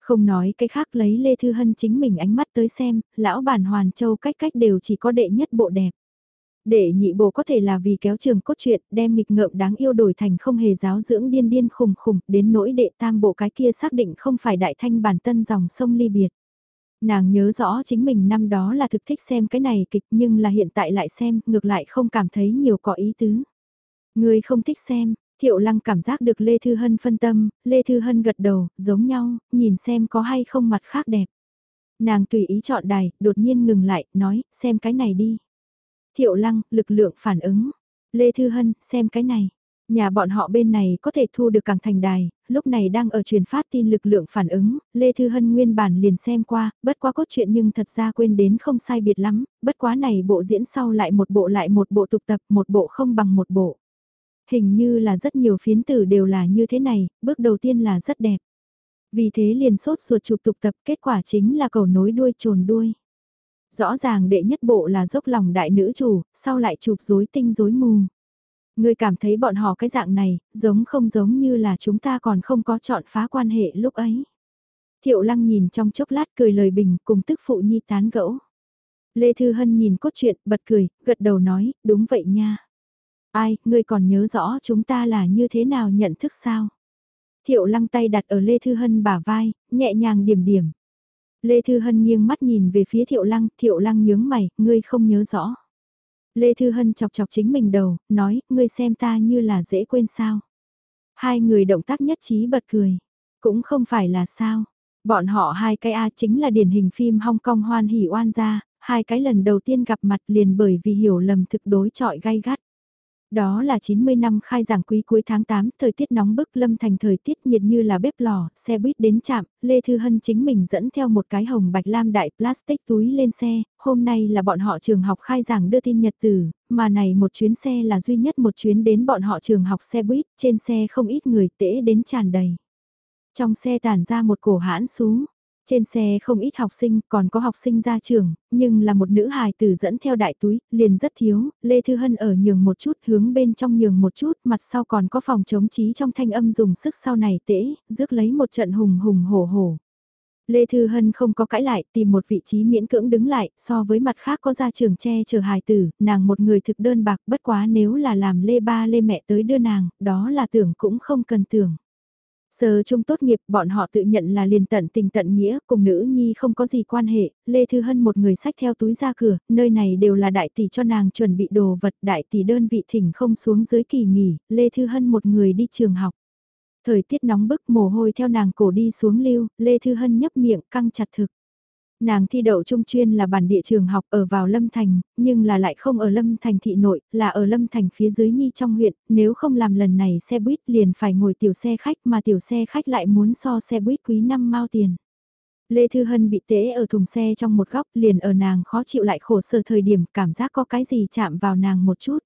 Không nói cái khác lấy Lê Thư Hân chính mình ánh mắt tới xem, lão bản Hoàn Châu cách cách đều chỉ có đệ nhất bộ đẹp. đệ nhị bộ có thể là vì kéo trường cốt truyện, đem nghịch ngợm đáng yêu đổi thành không hề giáo dưỡng điên điên khùng khùng, đến nỗi đệ tam bộ cái kia xác định không phải đại thanh bản tân dòng sông ly biệt. Nàng nhớ rõ chính mình năm đó là thực thích xem cái này kịch nhưng là hiện tại lại xem, ngược lại không cảm thấy nhiều có ý tứ. Người không thích xem, Thiệu Lăng cảm giác được Lê Thư Hân phân tâm, Lê Thư Hân gật đầu, giống nhau, nhìn xem có hay không mặt khác đẹp. Nàng tùy ý chọn đài, đột nhiên ngừng lại, nói, xem cái này đi. Thiệu Lăng, lực lượng phản ứng. Lê Thư Hân, xem cái này. Nhà bọn họ bên này có thể thu được càng thành đài, lúc này đang ở truyền phát tin lực lượng phản ứng, Lê Thư Hân nguyên bản liền xem qua, bất quá cốt truyện nhưng thật ra quên đến không sai biệt lắm, bất quá này bộ diễn sau lại một bộ lại một bộ tục tập, một bộ không bằng một bộ. Hình như là rất nhiều phiến tử đều là như thế này, bước đầu tiên là rất đẹp. Vì thế liền sốt ruột chụp tục tập kết quả chính là cầu nối đuôi trồn đuôi. Rõ ràng đệ nhất bộ là dốc lòng đại nữ chủ, sau lại chụp rối tinh rối mù ngươi cảm thấy bọn họ cái dạng này, giống không giống như là chúng ta còn không có chọn phá quan hệ lúc ấy. Thiệu lăng nhìn trong chốc lát cười lời bình cùng tức phụ nhi tán gẫu. Lê Thư Hân nhìn cốt truyện, bật cười, gật đầu nói, đúng vậy nha. Ai, ngươi còn nhớ rõ chúng ta là như thế nào nhận thức sao? Thiệu lăng tay đặt ở Lê Thư Hân bả vai, nhẹ nhàng điểm điểm. Lê Thư Hân nghiêng mắt nhìn về phía Thiệu lăng, Thiệu lăng nhướng mày, ngươi không nhớ rõ. Lê Thư Hân chọc chọc chính mình đầu, nói, ngươi xem ta như là dễ quên sao. Hai người động tác nhất trí bật cười. Cũng không phải là sao. Bọn họ hai cái A chính là điển hình phim Hong Kong hoan hỉ oan gia, hai cái lần đầu tiên gặp mặt liền bởi vì hiểu lầm thực đối trọi gay gắt. Đó là 90 năm khai giảng quý cuối tháng 8, thời tiết nóng bức lâm thành thời tiết nhiệt như là bếp lò, xe buýt đến trạm, Lê Thư Hân chính mình dẫn theo một cái hồng bạch lam đại plastic túi lên xe, hôm nay là bọn họ trường học khai giảng đưa tin nhật tử, mà này một chuyến xe là duy nhất một chuyến đến bọn họ trường học xe buýt, trên xe không ít người tễ đến tràn đầy. Trong xe tản ra một cổ hãn xuống trên xe không ít học sinh, còn có học sinh ra trường, nhưng là một nữ hài tử dẫn theo đại túi, liền rất thiếu, Lê Thư Hân ở nhường một chút, hướng bên trong nhường một chút, mặt sau còn có phòng chống trí trong thanh âm dùng sức sau này tễ, rước lấy một trận hùng hùng hổ hổ. Lê Thư Hân không có cãi lại, tìm một vị trí miễn cưỡng đứng lại, so với mặt khác có ra trường che chờ hài tử, nàng một người thực đơn bạc bất quá nếu là làm Lê Ba Lê Mẹ tới đưa nàng, đó là tưởng cũng không cần tưởng. Sơ trung tốt nghiệp bọn họ tự nhận là liền tận tình tận nghĩa cùng nữ nhi không có gì quan hệ, Lê Thư Hân một người sách theo túi ra cửa, nơi này đều là đại tỷ cho nàng chuẩn bị đồ vật đại tỷ đơn vị thỉnh không xuống dưới kỳ nghỉ, Lê Thư Hân một người đi trường học. Thời tiết nóng bức mồ hôi theo nàng cổ đi xuống lưu, Lê Thư Hân nhấp miệng căng chặt thực. Nàng thi đậu trung chuyên là bản địa trường học ở vào Lâm Thành, nhưng là lại không ở Lâm Thành thị nội, là ở Lâm Thành phía dưới Nhi trong huyện, nếu không làm lần này xe buýt liền phải ngồi tiểu xe khách mà tiểu xe khách lại muốn so xe buýt quý năm mao tiền. Lê Thư Hân bị tế ở thùng xe trong một góc liền ở nàng khó chịu lại khổ sở thời điểm cảm giác có cái gì chạm vào nàng một chút.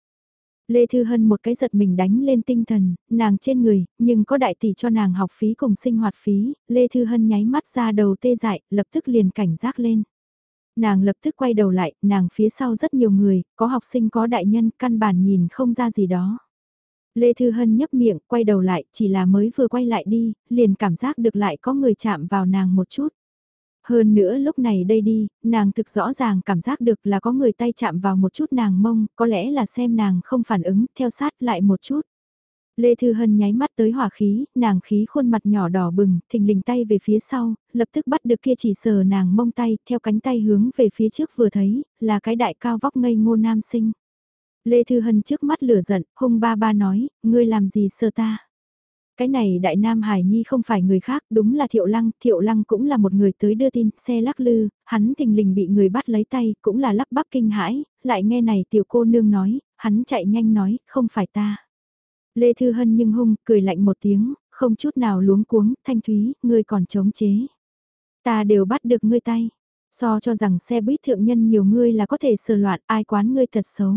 Lê Thư Hân một cái giật mình đánh lên tinh thần, nàng trên người, nhưng có đại tỷ cho nàng học phí cùng sinh hoạt phí, Lê Thư Hân nháy mắt ra đầu tê dại, lập tức liền cảnh giác lên. Nàng lập tức quay đầu lại, nàng phía sau rất nhiều người, có học sinh có đại nhân, căn bản nhìn không ra gì đó. Lê Thư Hân nhấp miệng, quay đầu lại, chỉ là mới vừa quay lại đi, liền cảm giác được lại có người chạm vào nàng một chút. Hơn nữa lúc này đây đi, nàng thực rõ ràng cảm giác được là có người tay chạm vào một chút nàng mông, có lẽ là xem nàng không phản ứng, theo sát lại một chút. Lê Thư Hân nháy mắt tới hỏa khí, nàng khí khuôn mặt nhỏ đỏ bừng, thình lình tay về phía sau, lập tức bắt được kia chỉ sờ nàng mông tay, theo cánh tay hướng về phía trước vừa thấy, là cái đại cao vóc ngây ngô nam sinh. Lê Thư Hân trước mắt lửa giận, hung ba ba nói, ngươi làm gì sờ ta? Cái này đại nam Hải Nhi không phải người khác, đúng là Thiệu Lăng, Thiệu Lăng cũng là một người tới đưa tin, xe lắc lư, hắn thình lình bị người bắt lấy tay, cũng là lắp bắp kinh hãi, lại nghe này tiểu cô nương nói, hắn chạy nhanh nói, không phải ta. Lê Thư Hân nhưng hung, cười lạnh một tiếng, không chút nào luống cuống, thanh thúy, ngươi còn chống chế. Ta đều bắt được ngươi tay, so cho rằng xe buýt thượng nhân nhiều ngươi là có thể sờ loạn, ai quán ngươi thật xấu.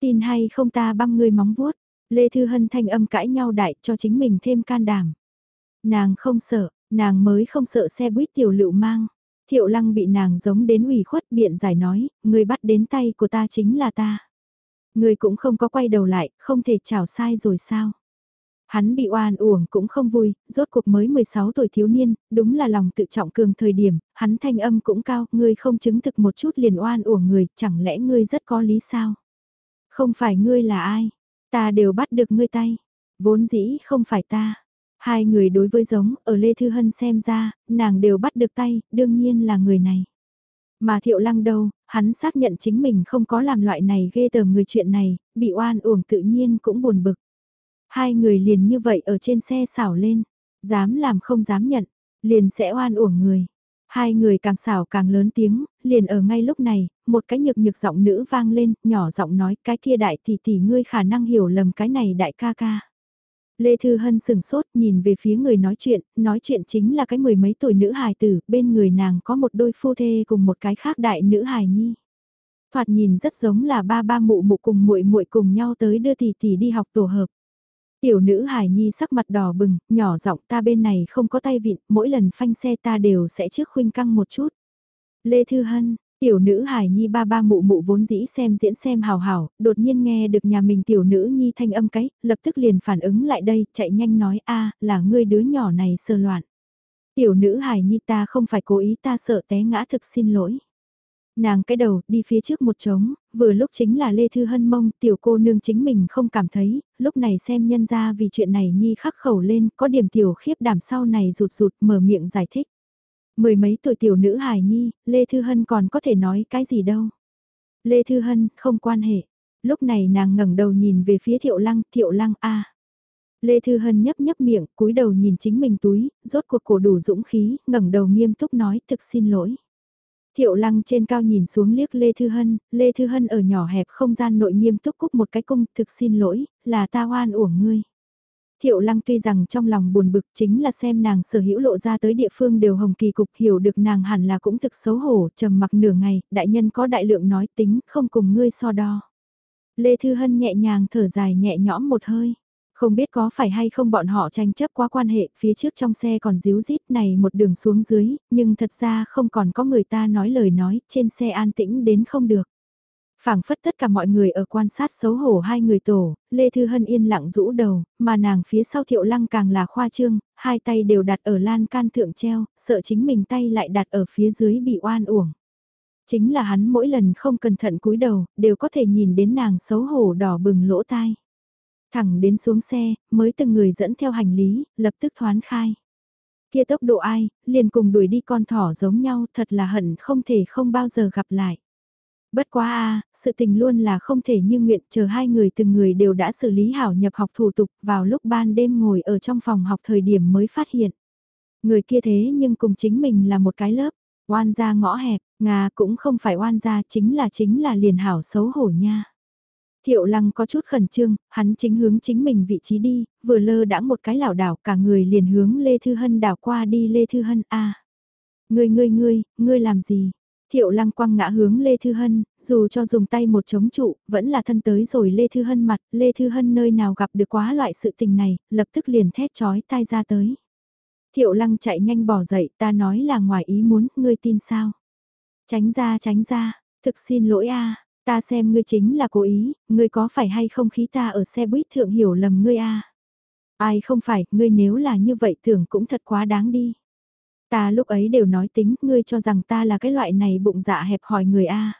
Tin hay không ta băm ngươi móng vuốt, Lê Thư Hân thanh âm cãi nhau đại cho chính mình thêm can đảm. Nàng không sợ, nàng mới không sợ xe buýt tiểu lựu mang. Thiệu lăng bị nàng giống đến ủy khuất biện giải nói, người bắt đến tay của ta chính là ta. Người cũng không có quay đầu lại, không thể chảo sai rồi sao. Hắn bị oan uổng cũng không vui, rốt cuộc mới 16 tuổi thiếu niên, đúng là lòng tự trọng cường thời điểm, hắn thanh âm cũng cao, ngươi không chứng thực một chút liền oan uổng người, chẳng lẽ ngươi rất có lý sao? Không phải ngươi là ai, Ta đều bắt được ngươi tay. Vốn dĩ không phải ta. Hai người đối với giống, ở Lê Thư Hân xem ra, nàng đều bắt được tay, đương nhiên là người này. Mà thiệu lăng đâu, hắn xác nhận chính mình không có làm loại này ghê tởm người chuyện này, bị oan uổng tự nhiên cũng buồn bực. Hai người liền như vậy ở trên xe xảo lên, dám làm không dám nhận, liền sẽ oan uổng người. Hai người càng xảo càng lớn tiếng, liền ở ngay lúc này, một cái nhược nhược giọng nữ vang lên, nhỏ giọng nói cái kia đại tỷ tỷ ngươi khả năng hiểu lầm cái này đại ca ca. Lê Thư Hân sừng sốt nhìn về phía người nói chuyện, nói chuyện chính là cái mười mấy tuổi nữ hài tử, bên người nàng có một đôi phu thê cùng một cái khác đại nữ hài nhi. Thoạt nhìn rất giống là ba ba mụ mụ cùng muội muội cùng nhau tới đưa tỷ tỷ đi học tổ hợp. Tiểu nữ Hải Nhi sắc mặt đỏ bừng, nhỏ giọng ta bên này không có tay vịn, mỗi lần phanh xe ta đều sẽ trước khuynh căng một chút. Lê Thư Hân, tiểu nữ Hải Nhi ba ba mụ mụ vốn dĩ xem diễn xem hào hào, đột nhiên nghe được nhà mình tiểu nữ Nhi thanh âm cái, lập tức liền phản ứng lại đây, chạy nhanh nói a là ngươi đứa nhỏ này sơ loạn. Tiểu nữ Hải Nhi ta không phải cố ý ta sợ té ngã thực xin lỗi. Nàng cái đầu, đi phía trước một trống, vừa lúc chính là Lê Thư Hân mông, tiểu cô nương chính mình không cảm thấy, lúc này xem nhân ra vì chuyện này nhi khắc khẩu lên, có điểm tiểu khiếp đảm sau này rụt rụt mở miệng giải thích. Mười mấy tuổi tiểu nữ hài nhi, Lê Thư Hân còn có thể nói cái gì đâu. Lê Thư Hân, không quan hệ. Lúc này nàng ngẩng đầu nhìn về phía thiệu lăng, thiệu lăng a Lê Thư Hân nhấp nhấp miệng, cúi đầu nhìn chính mình túi, rốt cuộc cổ đủ dũng khí, ngẩng đầu nghiêm túc nói thực xin lỗi. Thiệu lăng trên cao nhìn xuống liếc Lê Thư Hân, Lê Thư Hân ở nhỏ hẹp không gian nội nghiêm túc cúc một cái cung, thực xin lỗi, là ta oan uổng ngươi. Thiệu lăng tuy rằng trong lòng buồn bực chính là xem nàng sở hữu lộ ra tới địa phương đều hồng kỳ cục hiểu được nàng hẳn là cũng thực xấu hổ, trầm mặc nửa ngày, đại nhân có đại lượng nói tính, không cùng ngươi so đo. Lê Thư Hân nhẹ nhàng thở dài nhẹ nhõm một hơi. Không biết có phải hay không bọn họ tranh chấp quá quan hệ, phía trước trong xe còn díu rít này một đường xuống dưới, nhưng thật ra không còn có người ta nói lời nói, trên xe an tĩnh đến không được. phảng phất tất cả mọi người ở quan sát xấu hổ hai người tổ, Lê Thư Hân yên lặng rũ đầu, mà nàng phía sau thiệu lăng càng là khoa trương, hai tay đều đặt ở lan can thượng treo, sợ chính mình tay lại đặt ở phía dưới bị oan uổng. Chính là hắn mỗi lần không cẩn thận cúi đầu, đều có thể nhìn đến nàng xấu hổ đỏ bừng lỗ tai. Thẳng đến xuống xe, mới từng người dẫn theo hành lý, lập tức thoán khai. Kia tốc độ ai, liền cùng đuổi đi con thỏ giống nhau thật là hận không thể không bao giờ gặp lại. Bất quá a sự tình luôn là không thể như nguyện chờ hai người từng người đều đã xử lý hảo nhập học thủ tục vào lúc ban đêm ngồi ở trong phòng học thời điểm mới phát hiện. Người kia thế nhưng cùng chính mình là một cái lớp, oan gia ngõ hẹp, ngà cũng không phải oan gia chính là chính là liền hảo xấu hổ nha. Thiệu lăng có chút khẩn trương, hắn chính hướng chính mình vị trí đi, vừa lơ đãng một cái lảo đảo cả người liền hướng Lê Thư Hân đảo qua đi Lê Thư Hân a à. Ngươi ngươi ngươi, ngươi làm gì? Thiệu lăng quăng ngã hướng Lê Thư Hân, dù cho dùng tay một chống trụ, vẫn là thân tới rồi Lê Thư Hân mặt, Lê Thư Hân nơi nào gặp được quá loại sự tình này, lập tức liền thét chói tai ra tới. Thiệu lăng chạy nhanh bỏ dậy, ta nói là ngoài ý muốn, ngươi tin sao? Tránh ra tránh ra, thực xin lỗi a Ta xem ngươi chính là cố ý, ngươi có phải hay không khí ta ở xe buýt thượng hiểu lầm ngươi a Ai không phải, ngươi nếu là như vậy tưởng cũng thật quá đáng đi. Ta lúc ấy đều nói tính, ngươi cho rằng ta là cái loại này bụng dạ hẹp hỏi người a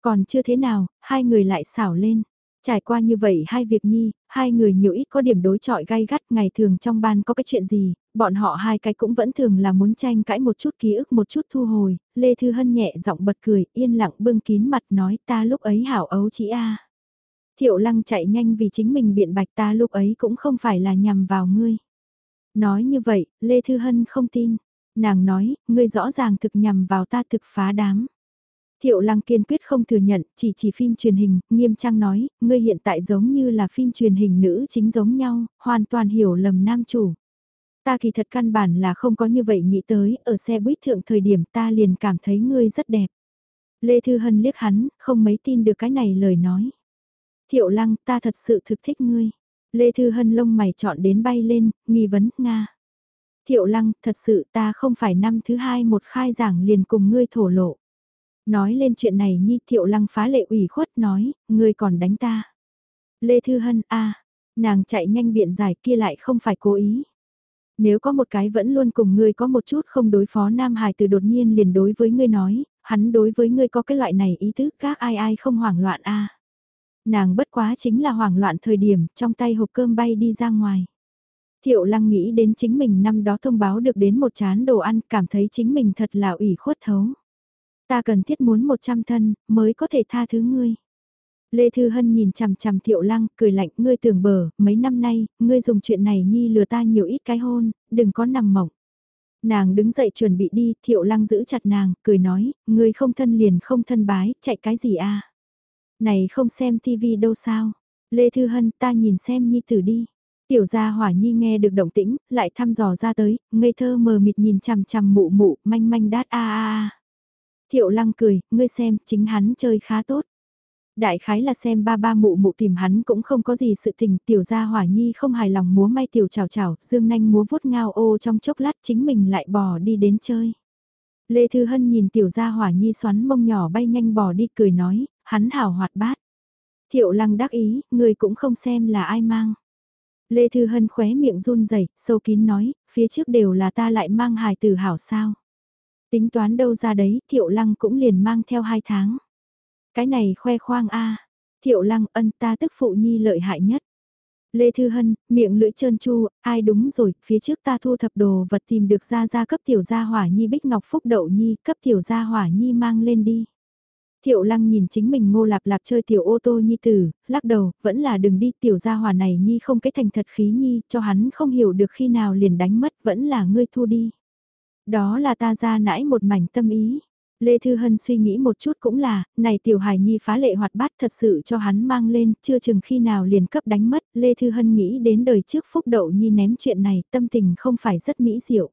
Còn chưa thế nào, hai người lại xảo lên. Trải qua như vậy hai việc nhi, hai người nhiều ít có điểm đối chọi gay gắt ngày thường trong ban có cái chuyện gì, bọn họ hai cái cũng vẫn thường là muốn tranh cãi một chút ký ức một chút thu hồi, Lê Thư Hân nhẹ giọng bật cười, yên lặng bưng kín mặt nói ta lúc ấy hảo ấu chỉ a Thiệu lăng chạy nhanh vì chính mình biện bạch ta lúc ấy cũng không phải là nhằm vào ngươi. Nói như vậy, Lê Thư Hân không tin. Nàng nói, ngươi rõ ràng thực nhằm vào ta thực phá đám. Thiệu lăng kiên quyết không thừa nhận, chỉ chỉ phim truyền hình, nghiêm trang nói, ngươi hiện tại giống như là phim truyền hình nữ chính giống nhau, hoàn toàn hiểu lầm nam chủ. Ta kỳ thật căn bản là không có như vậy nghĩ tới, ở xe buýt thượng thời điểm ta liền cảm thấy ngươi rất đẹp. Lê Thư Hân liếc hắn, không mấy tin được cái này lời nói. Thiệu lăng, ta thật sự thực thích ngươi. Lê Thư Hân lông mày chọn đến bay lên, nghi vấn, Nga. Thiệu lăng, thật sự ta không phải năm thứ hai một khai giảng liền cùng ngươi thổ lộ. Nói lên chuyện này Nhi Thiệu lăng phá lệ ủy khuất nói, ngươi còn đánh ta. Lê Thư Hân, a nàng chạy nhanh biện giải kia lại không phải cố ý. Nếu có một cái vẫn luôn cùng ngươi có một chút không đối phó Nam Hải từ đột nhiên liền đối với ngươi nói, hắn đối với ngươi có cái loại này ý tứ các ai ai không hoảng loạn a Nàng bất quá chính là hoảng loạn thời điểm, trong tay hộp cơm bay đi ra ngoài. Thiệu lăng nghĩ đến chính mình năm đó thông báo được đến một chán đồ ăn, cảm thấy chính mình thật là ủy khuất thấu. Ta cần thiết muốn một trăm thân, mới có thể tha thứ ngươi. Lê Thư Hân nhìn chằm chằm Thiệu Lăng, cười lạnh, ngươi tưởng bờ, mấy năm nay, ngươi dùng chuyện này nhi lừa ta nhiều ít cái hôn, đừng có nằm mộng. Nàng đứng dậy chuẩn bị đi, Thiệu Lăng giữ chặt nàng, cười nói, ngươi không thân liền không thân bái, chạy cái gì a này không xem tivi đâu sao? Lê Thư Hân ta nhìn xem nhi tử đi. Tiểu gia hỏa nhi nghe được động tĩnh, lại thăm dò ra tới, ngây thơ mờ mịt nhìn chằm chằm mụ mụ, manh manh đát a a a. Thiệu lăng cười, ngươi xem, chính hắn chơi khá tốt. Đại khái là xem ba ba mụ mụ tìm hắn cũng không có gì sự tình, tiểu gia hỏa nhi không hài lòng múa may tiểu chào chào, dương nanh múa vuốt ngao ô trong chốc lát chính mình lại bò đi đến chơi. Lê Thư Hân nhìn tiểu gia hỏa nhi xoắn mông nhỏ bay nhanh bò đi cười nói, hắn hảo hoạt bát. Thiệu lăng đắc ý, người cũng không xem là ai mang. Lê Thư Hân khóe miệng run rẩy sâu kín nói, phía trước đều là ta lại mang hài tử hảo sao. Tính toán đâu ra đấy, thiệu lăng cũng liền mang theo hai tháng. Cái này khoe khoang a thiệu lăng ân ta tức phụ nhi lợi hại nhất. Lê Thư Hân, miệng lưỡi trơn chu, ai đúng rồi, phía trước ta thu thập đồ vật tìm được ra ra cấp tiểu gia hỏa nhi bích ngọc phúc đậu nhi, cấp tiểu gia hỏa nhi mang lên đi. Thiệu lăng nhìn chính mình ngô lạp lạp chơi tiểu ô tô nhi tử, lắc đầu, vẫn là đừng đi tiểu gia hỏa này nhi không cái thành thật khí nhi, cho hắn không hiểu được khi nào liền đánh mất, vẫn là ngươi thu đi. Đó là ta ra nãi một mảnh tâm ý. Lê Thư Hân suy nghĩ một chút cũng là, này tiểu hài nhi phá lệ hoạt bát thật sự cho hắn mang lên, chưa chừng khi nào liền cấp đánh mất, Lê Thư Hân nghĩ đến đời trước phúc đậu nhi ném chuyện này, tâm tình không phải rất mỹ diệu.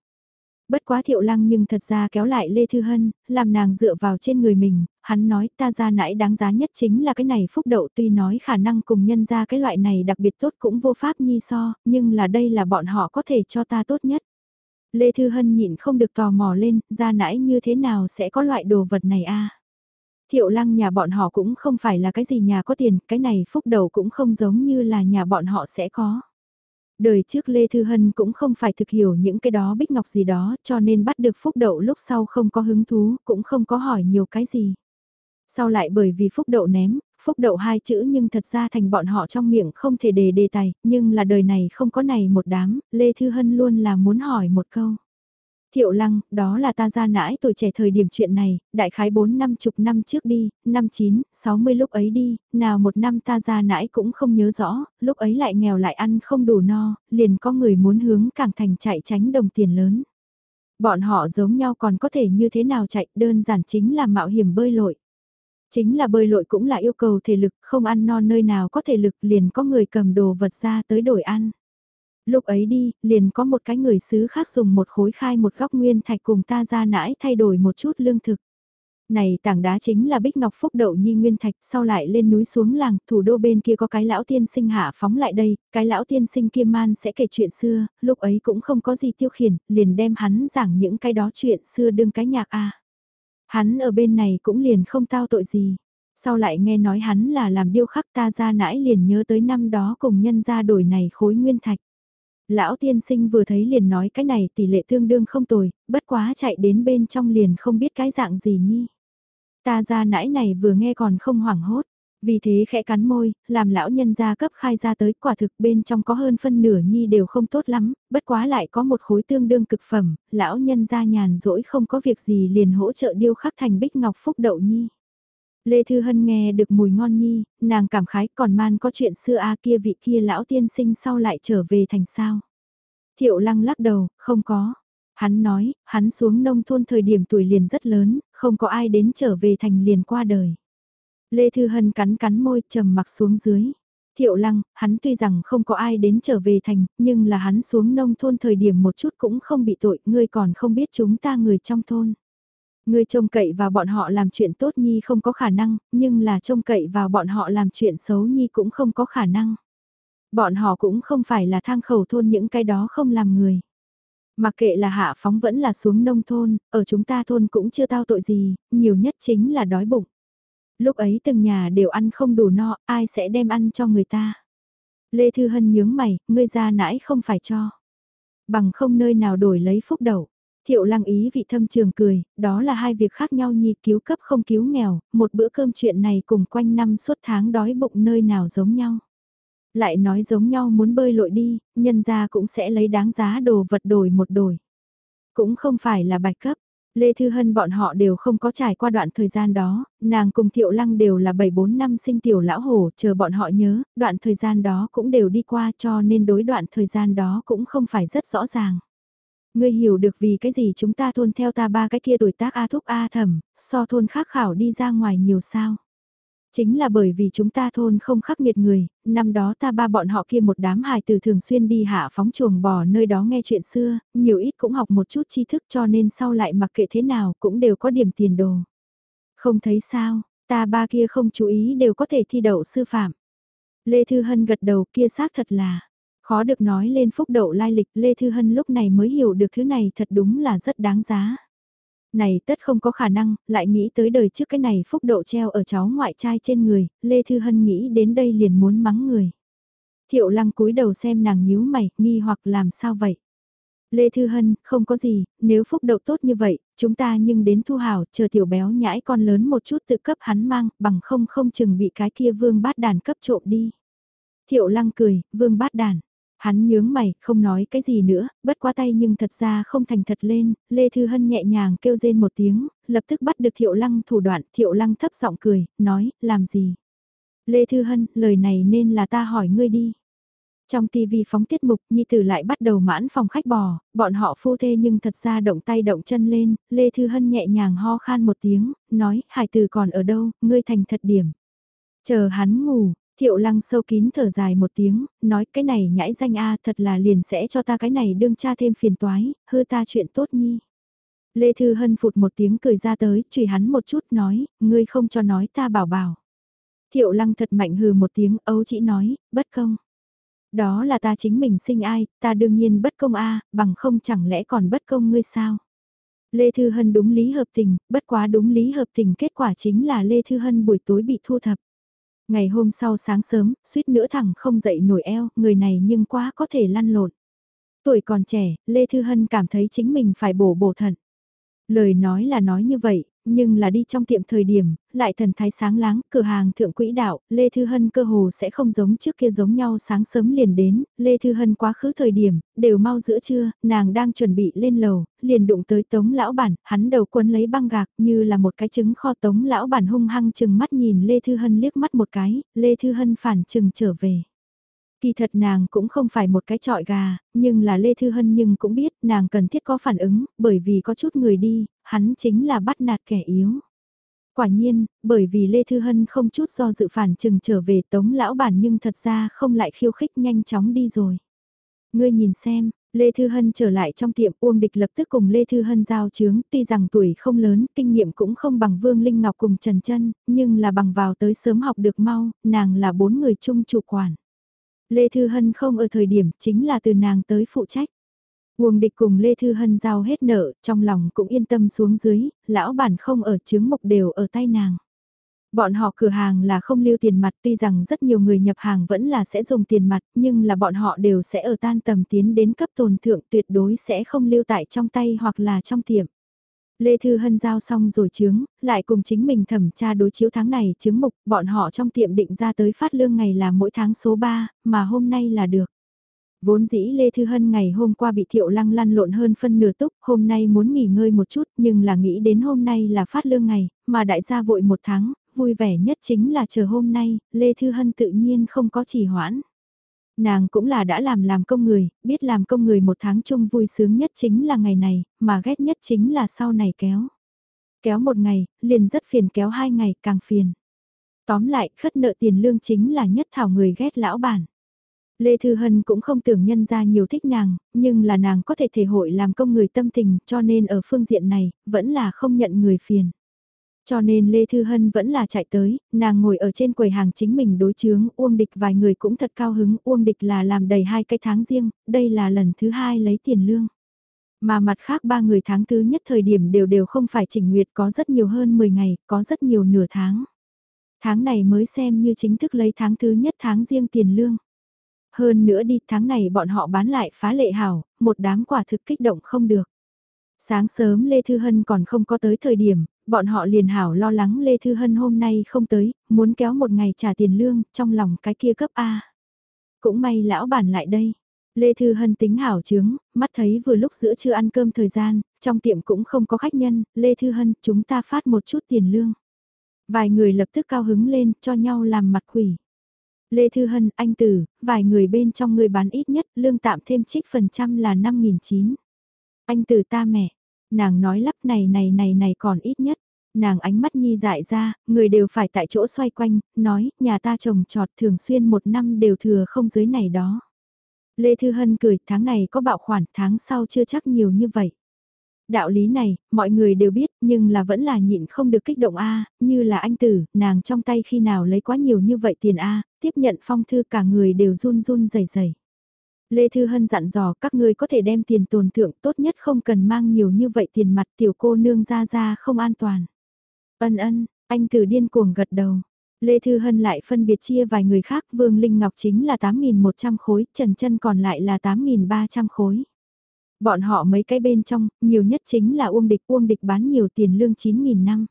Bất quá thiệu lăng nhưng thật ra kéo lại Lê Thư Hân, làm nàng dựa vào trên người mình, hắn nói ta ra nãy đáng giá nhất chính là cái này phúc đậu tuy nói khả năng cùng nhân ra cái loại này đặc biệt tốt cũng vô pháp nhi so, nhưng là đây là bọn họ có thể cho ta tốt nhất. Lê Thư Hân nhịn không được tò mò lên, ra nãy như thế nào sẽ có loại đồ vật này a Thiệu lăng nhà bọn họ cũng không phải là cái gì nhà có tiền, cái này phúc đầu cũng không giống như là nhà bọn họ sẽ có. Đời trước Lê Thư Hân cũng không phải thực hiểu những cái đó bích ngọc gì đó cho nên bắt được phúc đậu lúc sau không có hứng thú, cũng không có hỏi nhiều cái gì. Sau lại bởi vì phúc đậu ném, phúc đậu hai chữ nhưng thật ra thành bọn họ trong miệng không thể đề đề tài, nhưng là đời này không có này một đám, Lê Thư Hân luôn là muốn hỏi một câu. Thiệu lăng, đó là ta ra nãi tuổi trẻ thời điểm chuyện này, đại khái 4 năm chục năm trước đi, năm 9, 60 lúc ấy đi, nào một năm ta ra nãi cũng không nhớ rõ, lúc ấy lại nghèo lại ăn không đủ no, liền có người muốn hướng càng thành chạy tránh đồng tiền lớn. Bọn họ giống nhau còn có thể như thế nào chạy, đơn giản chính là mạo hiểm bơi lội. Chính là bơi lội cũng là yêu cầu thể lực, không ăn no nơi nào có thể lực liền có người cầm đồ vật ra tới đổi ăn. Lúc ấy đi, liền có một cái người xứ khác dùng một khối khai một góc nguyên thạch cùng ta ra nãi thay đổi một chút lương thực. Này tảng đá chính là Bích Ngọc Phúc Đậu Nhi Nguyên Thạch, sau lại lên núi xuống làng, thủ đô bên kia có cái lão tiên sinh hạ phóng lại đây, cái lão tiên sinh kia man sẽ kể chuyện xưa, lúc ấy cũng không có gì tiêu khiển, liền đem hắn giảng những cái đó chuyện xưa đương cái nhạc a Hắn ở bên này cũng liền không tao tội gì. Sau lại nghe nói hắn là làm điêu khắc ta ra nãi liền nhớ tới năm đó cùng nhân ra đổi này khối nguyên thạch. Lão tiên sinh vừa thấy liền nói cái này tỷ lệ tương đương không tồi, bất quá chạy đến bên trong liền không biết cái dạng gì nhi. Ta ra nãi này vừa nghe còn không hoảng hốt, vì thế khẽ cắn môi, làm lão nhân gia cấp khai ra tới quả thực bên trong có hơn phân nửa nhi đều không tốt lắm, bất quá lại có một khối tương đương cực phẩm, lão nhân gia nhàn rỗi không có việc gì liền hỗ trợ điêu khắc thành bích ngọc phúc đậu nhi. Lê Thư Hân nghe được mùi ngon nhi, nàng cảm khái còn man có chuyện xưa a kia vị kia lão tiên sinh sau lại trở về thành sao. Thiệu lăng lắc đầu, không có. Hắn nói, hắn xuống nông thôn thời điểm tuổi liền rất lớn, không có ai đến trở về thành liền qua đời. Lê Thư Hân cắn cắn môi trầm mặc xuống dưới. Thiệu lăng, hắn tuy rằng không có ai đến trở về thành, nhưng là hắn xuống nông thôn thời điểm một chút cũng không bị tội, ngươi còn không biết chúng ta người trong thôn. Ngươi trông cậy vào bọn họ làm chuyện tốt nhi không có khả năng, nhưng là trông cậy vào bọn họ làm chuyện xấu nhi cũng không có khả năng. Bọn họ cũng không phải là thang khẩu thôn những cái đó không làm người. Mà kệ là hạ phóng vẫn là xuống nông thôn, ở chúng ta thôn cũng chưa tao tội gì, nhiều nhất chính là đói bụng. Lúc ấy từng nhà đều ăn không đủ no, ai sẽ đem ăn cho người ta. Lê Thư Hân nhướng mày, ngươi ra nãi không phải cho. Bằng không nơi nào đổi lấy phúc đậu. Thiệu lăng ý vị thâm trường cười, đó là hai việc khác nhau nhi cứu cấp không cứu nghèo, một bữa cơm chuyện này cùng quanh năm suốt tháng đói bụng nơi nào giống nhau. Lại nói giống nhau muốn bơi lội đi, nhân ra cũng sẽ lấy đáng giá đồ vật đổi một đổi. Cũng không phải là bạch cấp, Lê Thư Hân bọn họ đều không có trải qua đoạn thời gian đó, nàng cùng Thiệu Lăng đều là 7-4 năm sinh tiểu lão hổ, chờ bọn họ nhớ, đoạn thời gian đó cũng đều đi qua cho nên đối đoạn thời gian đó cũng không phải rất rõ ràng. Ngươi hiểu được vì cái gì chúng ta thôn theo ta ba cái kia tuổi tác A thúc A thẩm, so thôn khác khảo đi ra ngoài nhiều sao. Chính là bởi vì chúng ta thôn không khắc nghiệt người, năm đó ta ba bọn họ kia một đám hài từ thường xuyên đi hạ phóng chuồng bò nơi đó nghe chuyện xưa, nhiều ít cũng học một chút tri thức cho nên sau lại mặc kệ thế nào cũng đều có điểm tiền đồ. Không thấy sao, ta ba kia không chú ý đều có thể thi đậu sư phạm. Lê Thư Hân gật đầu kia xác thật là, khó được nói lên phúc đậu lai lịch Lê Thư Hân lúc này mới hiểu được thứ này thật đúng là rất đáng giá. Này tất không có khả năng, lại nghĩ tới đời trước cái này phúc độ treo ở cháu ngoại trai trên người, Lê Thư Hân nghĩ đến đây liền muốn mắng người. Thiệu lăng cúi đầu xem nàng nhíu mày, nghi hoặc làm sao vậy? Lê Thư Hân, không có gì, nếu phúc đậu tốt như vậy, chúng ta nhưng đến thu hảo, chờ tiểu béo nhãi con lớn một chút tự cấp hắn mang, bằng không không chừng bị cái kia vương bát đàn cấp trộm đi. Thiệu lăng cười, vương bát đàn. Hắn nhướng mày, không nói cái gì nữa, bất quá tay nhưng thật ra không thành thật lên, Lê Thư Hân nhẹ nhàng kêu rên một tiếng, lập tức bắt được Thiệu Lăng thủ đoạn, Thiệu Lăng thấp giọng cười, nói, làm gì? Lê Thư Hân, lời này nên là ta hỏi ngươi đi. Trong TV phóng tiết mục, Nhi Tử lại bắt đầu mãn phòng khách bò, bọn họ phu thê nhưng thật ra động tay động chân lên, Lê Thư Hân nhẹ nhàng ho khan một tiếng, nói, Hải Tử còn ở đâu, ngươi thành thật điểm. Chờ hắn ngủ, Thiệu lăng sâu kín thở dài một tiếng, nói cái này nhãi danh a thật là liền sẽ cho ta cái này đương cha thêm phiền toái, hư ta chuyện tốt nhi. Lê Thư Hân phụt một tiếng cười ra tới, chửi hắn một chút nói, ngươi không cho nói ta bảo bảo. Thiệu lăng thật mạnh hừ một tiếng ấu chỉ nói, bất công. Đó là ta chính mình sinh ai, ta đương nhiên bất công a bằng không chẳng lẽ còn bất công ngươi sao. Lê Thư Hân đúng lý hợp tình, bất quá đúng lý hợp tình kết quả chính là Lê Thư Hân buổi tối bị thu thập. Ngày hôm sau sáng sớm, suýt nữa thẳng không dậy nổi eo, người này nhưng quá có thể lăn lộn. Tuổi còn trẻ, Lê Thư Hân cảm thấy chính mình phải bổ bổ thận. Lời nói là nói như vậy, nhưng là đi trong tiệm thời điểm, lại thần thái sáng láng, cửa hàng thượng quỹ đạo, Lê Thư Hân cơ hồ sẽ không giống trước kia giống nhau sáng sớm liền đến, Lê Thư Hân quá khứ thời điểm, đều mau giữa trưa, nàng đang chuẩn bị lên lầu, liền đụng tới tống lão bản, hắn đầu quân lấy băng gạc như là một cái trứng kho tống lão bản hung hăng chừng mắt nhìn Lê Thư Hân liếc mắt một cái, Lê Thư Hân phản chừng trở về. Kỳ thật nàng cũng không phải một cái trọi gà, nhưng là Lê Thư Hân nhưng cũng biết nàng cần thiết có phản ứng, bởi vì có chút người đi, hắn chính là bắt nạt kẻ yếu. Quả nhiên, bởi vì Lê Thư Hân không chút do dự phản chừng trở về tống lão bản nhưng thật ra không lại khiêu khích nhanh chóng đi rồi. Ngươi nhìn xem, Lê Thư Hân trở lại trong tiệm Uông Địch lập tức cùng Lê Thư Hân giao chướng, tuy rằng tuổi không lớn, kinh nghiệm cũng không bằng Vương Linh Ngọc cùng Trần Trân, nhưng là bằng vào tới sớm học được mau, nàng là bốn người chung chủ quản. Lê Thư Hân không ở thời điểm chính là từ nàng tới phụ trách. Uông địch cùng Lê Thư Hân giao hết nợ, trong lòng cũng yên tâm xuống dưới, lão bản không ở chướng mục đều ở tay nàng. Bọn họ cửa hàng là không lưu tiền mặt tuy rằng rất nhiều người nhập hàng vẫn là sẽ dùng tiền mặt nhưng là bọn họ đều sẽ ở tan tầm tiến đến cấp tồn thượng tuyệt đối sẽ không lưu tại trong tay hoặc là trong tiệm. Lê Thư Hân giao xong rồi chướng, lại cùng chính mình thẩm tra đối chiếu tháng này chứng mục, bọn họ trong tiệm định ra tới phát lương ngày là mỗi tháng số 3, mà hôm nay là được. Vốn dĩ Lê Thư Hân ngày hôm qua bị thiệu lăng lăn lộn hơn phân nửa túc, hôm nay muốn nghỉ ngơi một chút nhưng là nghĩ đến hôm nay là phát lương ngày, mà đại gia vội một tháng, vui vẻ nhất chính là chờ hôm nay, Lê Thư Hân tự nhiên không có trì hoãn. Nàng cũng là đã làm làm công người, biết làm công người một tháng chung vui sướng nhất chính là ngày này, mà ghét nhất chính là sau này kéo. Kéo một ngày, liền rất phiền kéo hai ngày, càng phiền. Tóm lại, khất nợ tiền lương chính là nhất thảo người ghét lão bản. Lê Thư Hân cũng không tưởng nhân ra nhiều thích nàng, nhưng là nàng có thể thể hội làm công người tâm tình cho nên ở phương diện này, vẫn là không nhận người phiền. Cho nên Lê Thư Hân vẫn là chạy tới, nàng ngồi ở trên quầy hàng chính mình đối chướng, Uông Địch vài người cũng thật cao hứng, Uông Địch là làm đầy hai cái tháng riêng, đây là lần thứ hai lấy tiền lương. Mà mặt khác ba người tháng thứ nhất thời điểm đều đều không phải chỉnh nguyệt có rất nhiều hơn 10 ngày, có rất nhiều nửa tháng. Tháng này mới xem như chính thức lấy tháng thứ nhất tháng riêng tiền lương. Hơn nữa đi tháng này bọn họ bán lại phá lệ hảo, một đám quả thực kích động không được. Sáng sớm Lê Thư Hân còn không có tới thời điểm, bọn họ liền hảo lo lắng Lê Thư Hân hôm nay không tới, muốn kéo một ngày trả tiền lương, trong lòng cái kia cấp A. Cũng may lão bản lại đây. Lê Thư Hân tính hảo trướng, mắt thấy vừa lúc giữa trưa ăn cơm thời gian, trong tiệm cũng không có khách nhân, Lê Thư Hân chúng ta phát một chút tiền lương. Vài người lập tức cao hứng lên cho nhau làm mặt quỷ. Lê Thư Hân, anh Tử, vài người bên trong người bán ít nhất lương tạm thêm trích phần trăm là 5.900. Anh Tử ta mẹ, nàng nói lắp này này này này còn ít nhất. Nàng ánh mắt nhi dại ra, người đều phải tại chỗ xoay quanh, nói, nhà ta trồng trọt thường xuyên một năm đều thừa không dưới này đó. Lê Thư Hân cười, tháng này có bạo khoản, tháng sau chưa chắc nhiều như vậy. Đạo lý này, mọi người đều biết, nhưng là vẫn là nhịn không được kích động A, như là anh tử, nàng trong tay khi nào lấy quá nhiều như vậy tiền A, tiếp nhận phong thư cả người đều run run rẩy rẩy. Lê Thư Hân dặn dò các ngươi có thể đem tiền tồn thượng tốt nhất không cần mang nhiều như vậy tiền mặt tiểu cô nương ra ra không an toàn. Ân ân, anh tử điên cuồng gật đầu. Lê Thư Hân lại phân biệt chia vài người khác Vương Linh Ngọc chính là 8.100 khối, Trần Trân còn lại là 8.300 khối. Bọn họ mấy cái bên trong, nhiều nhất chính là Uông Địch. Uông Địch bán nhiều tiền lương 9.000 năm.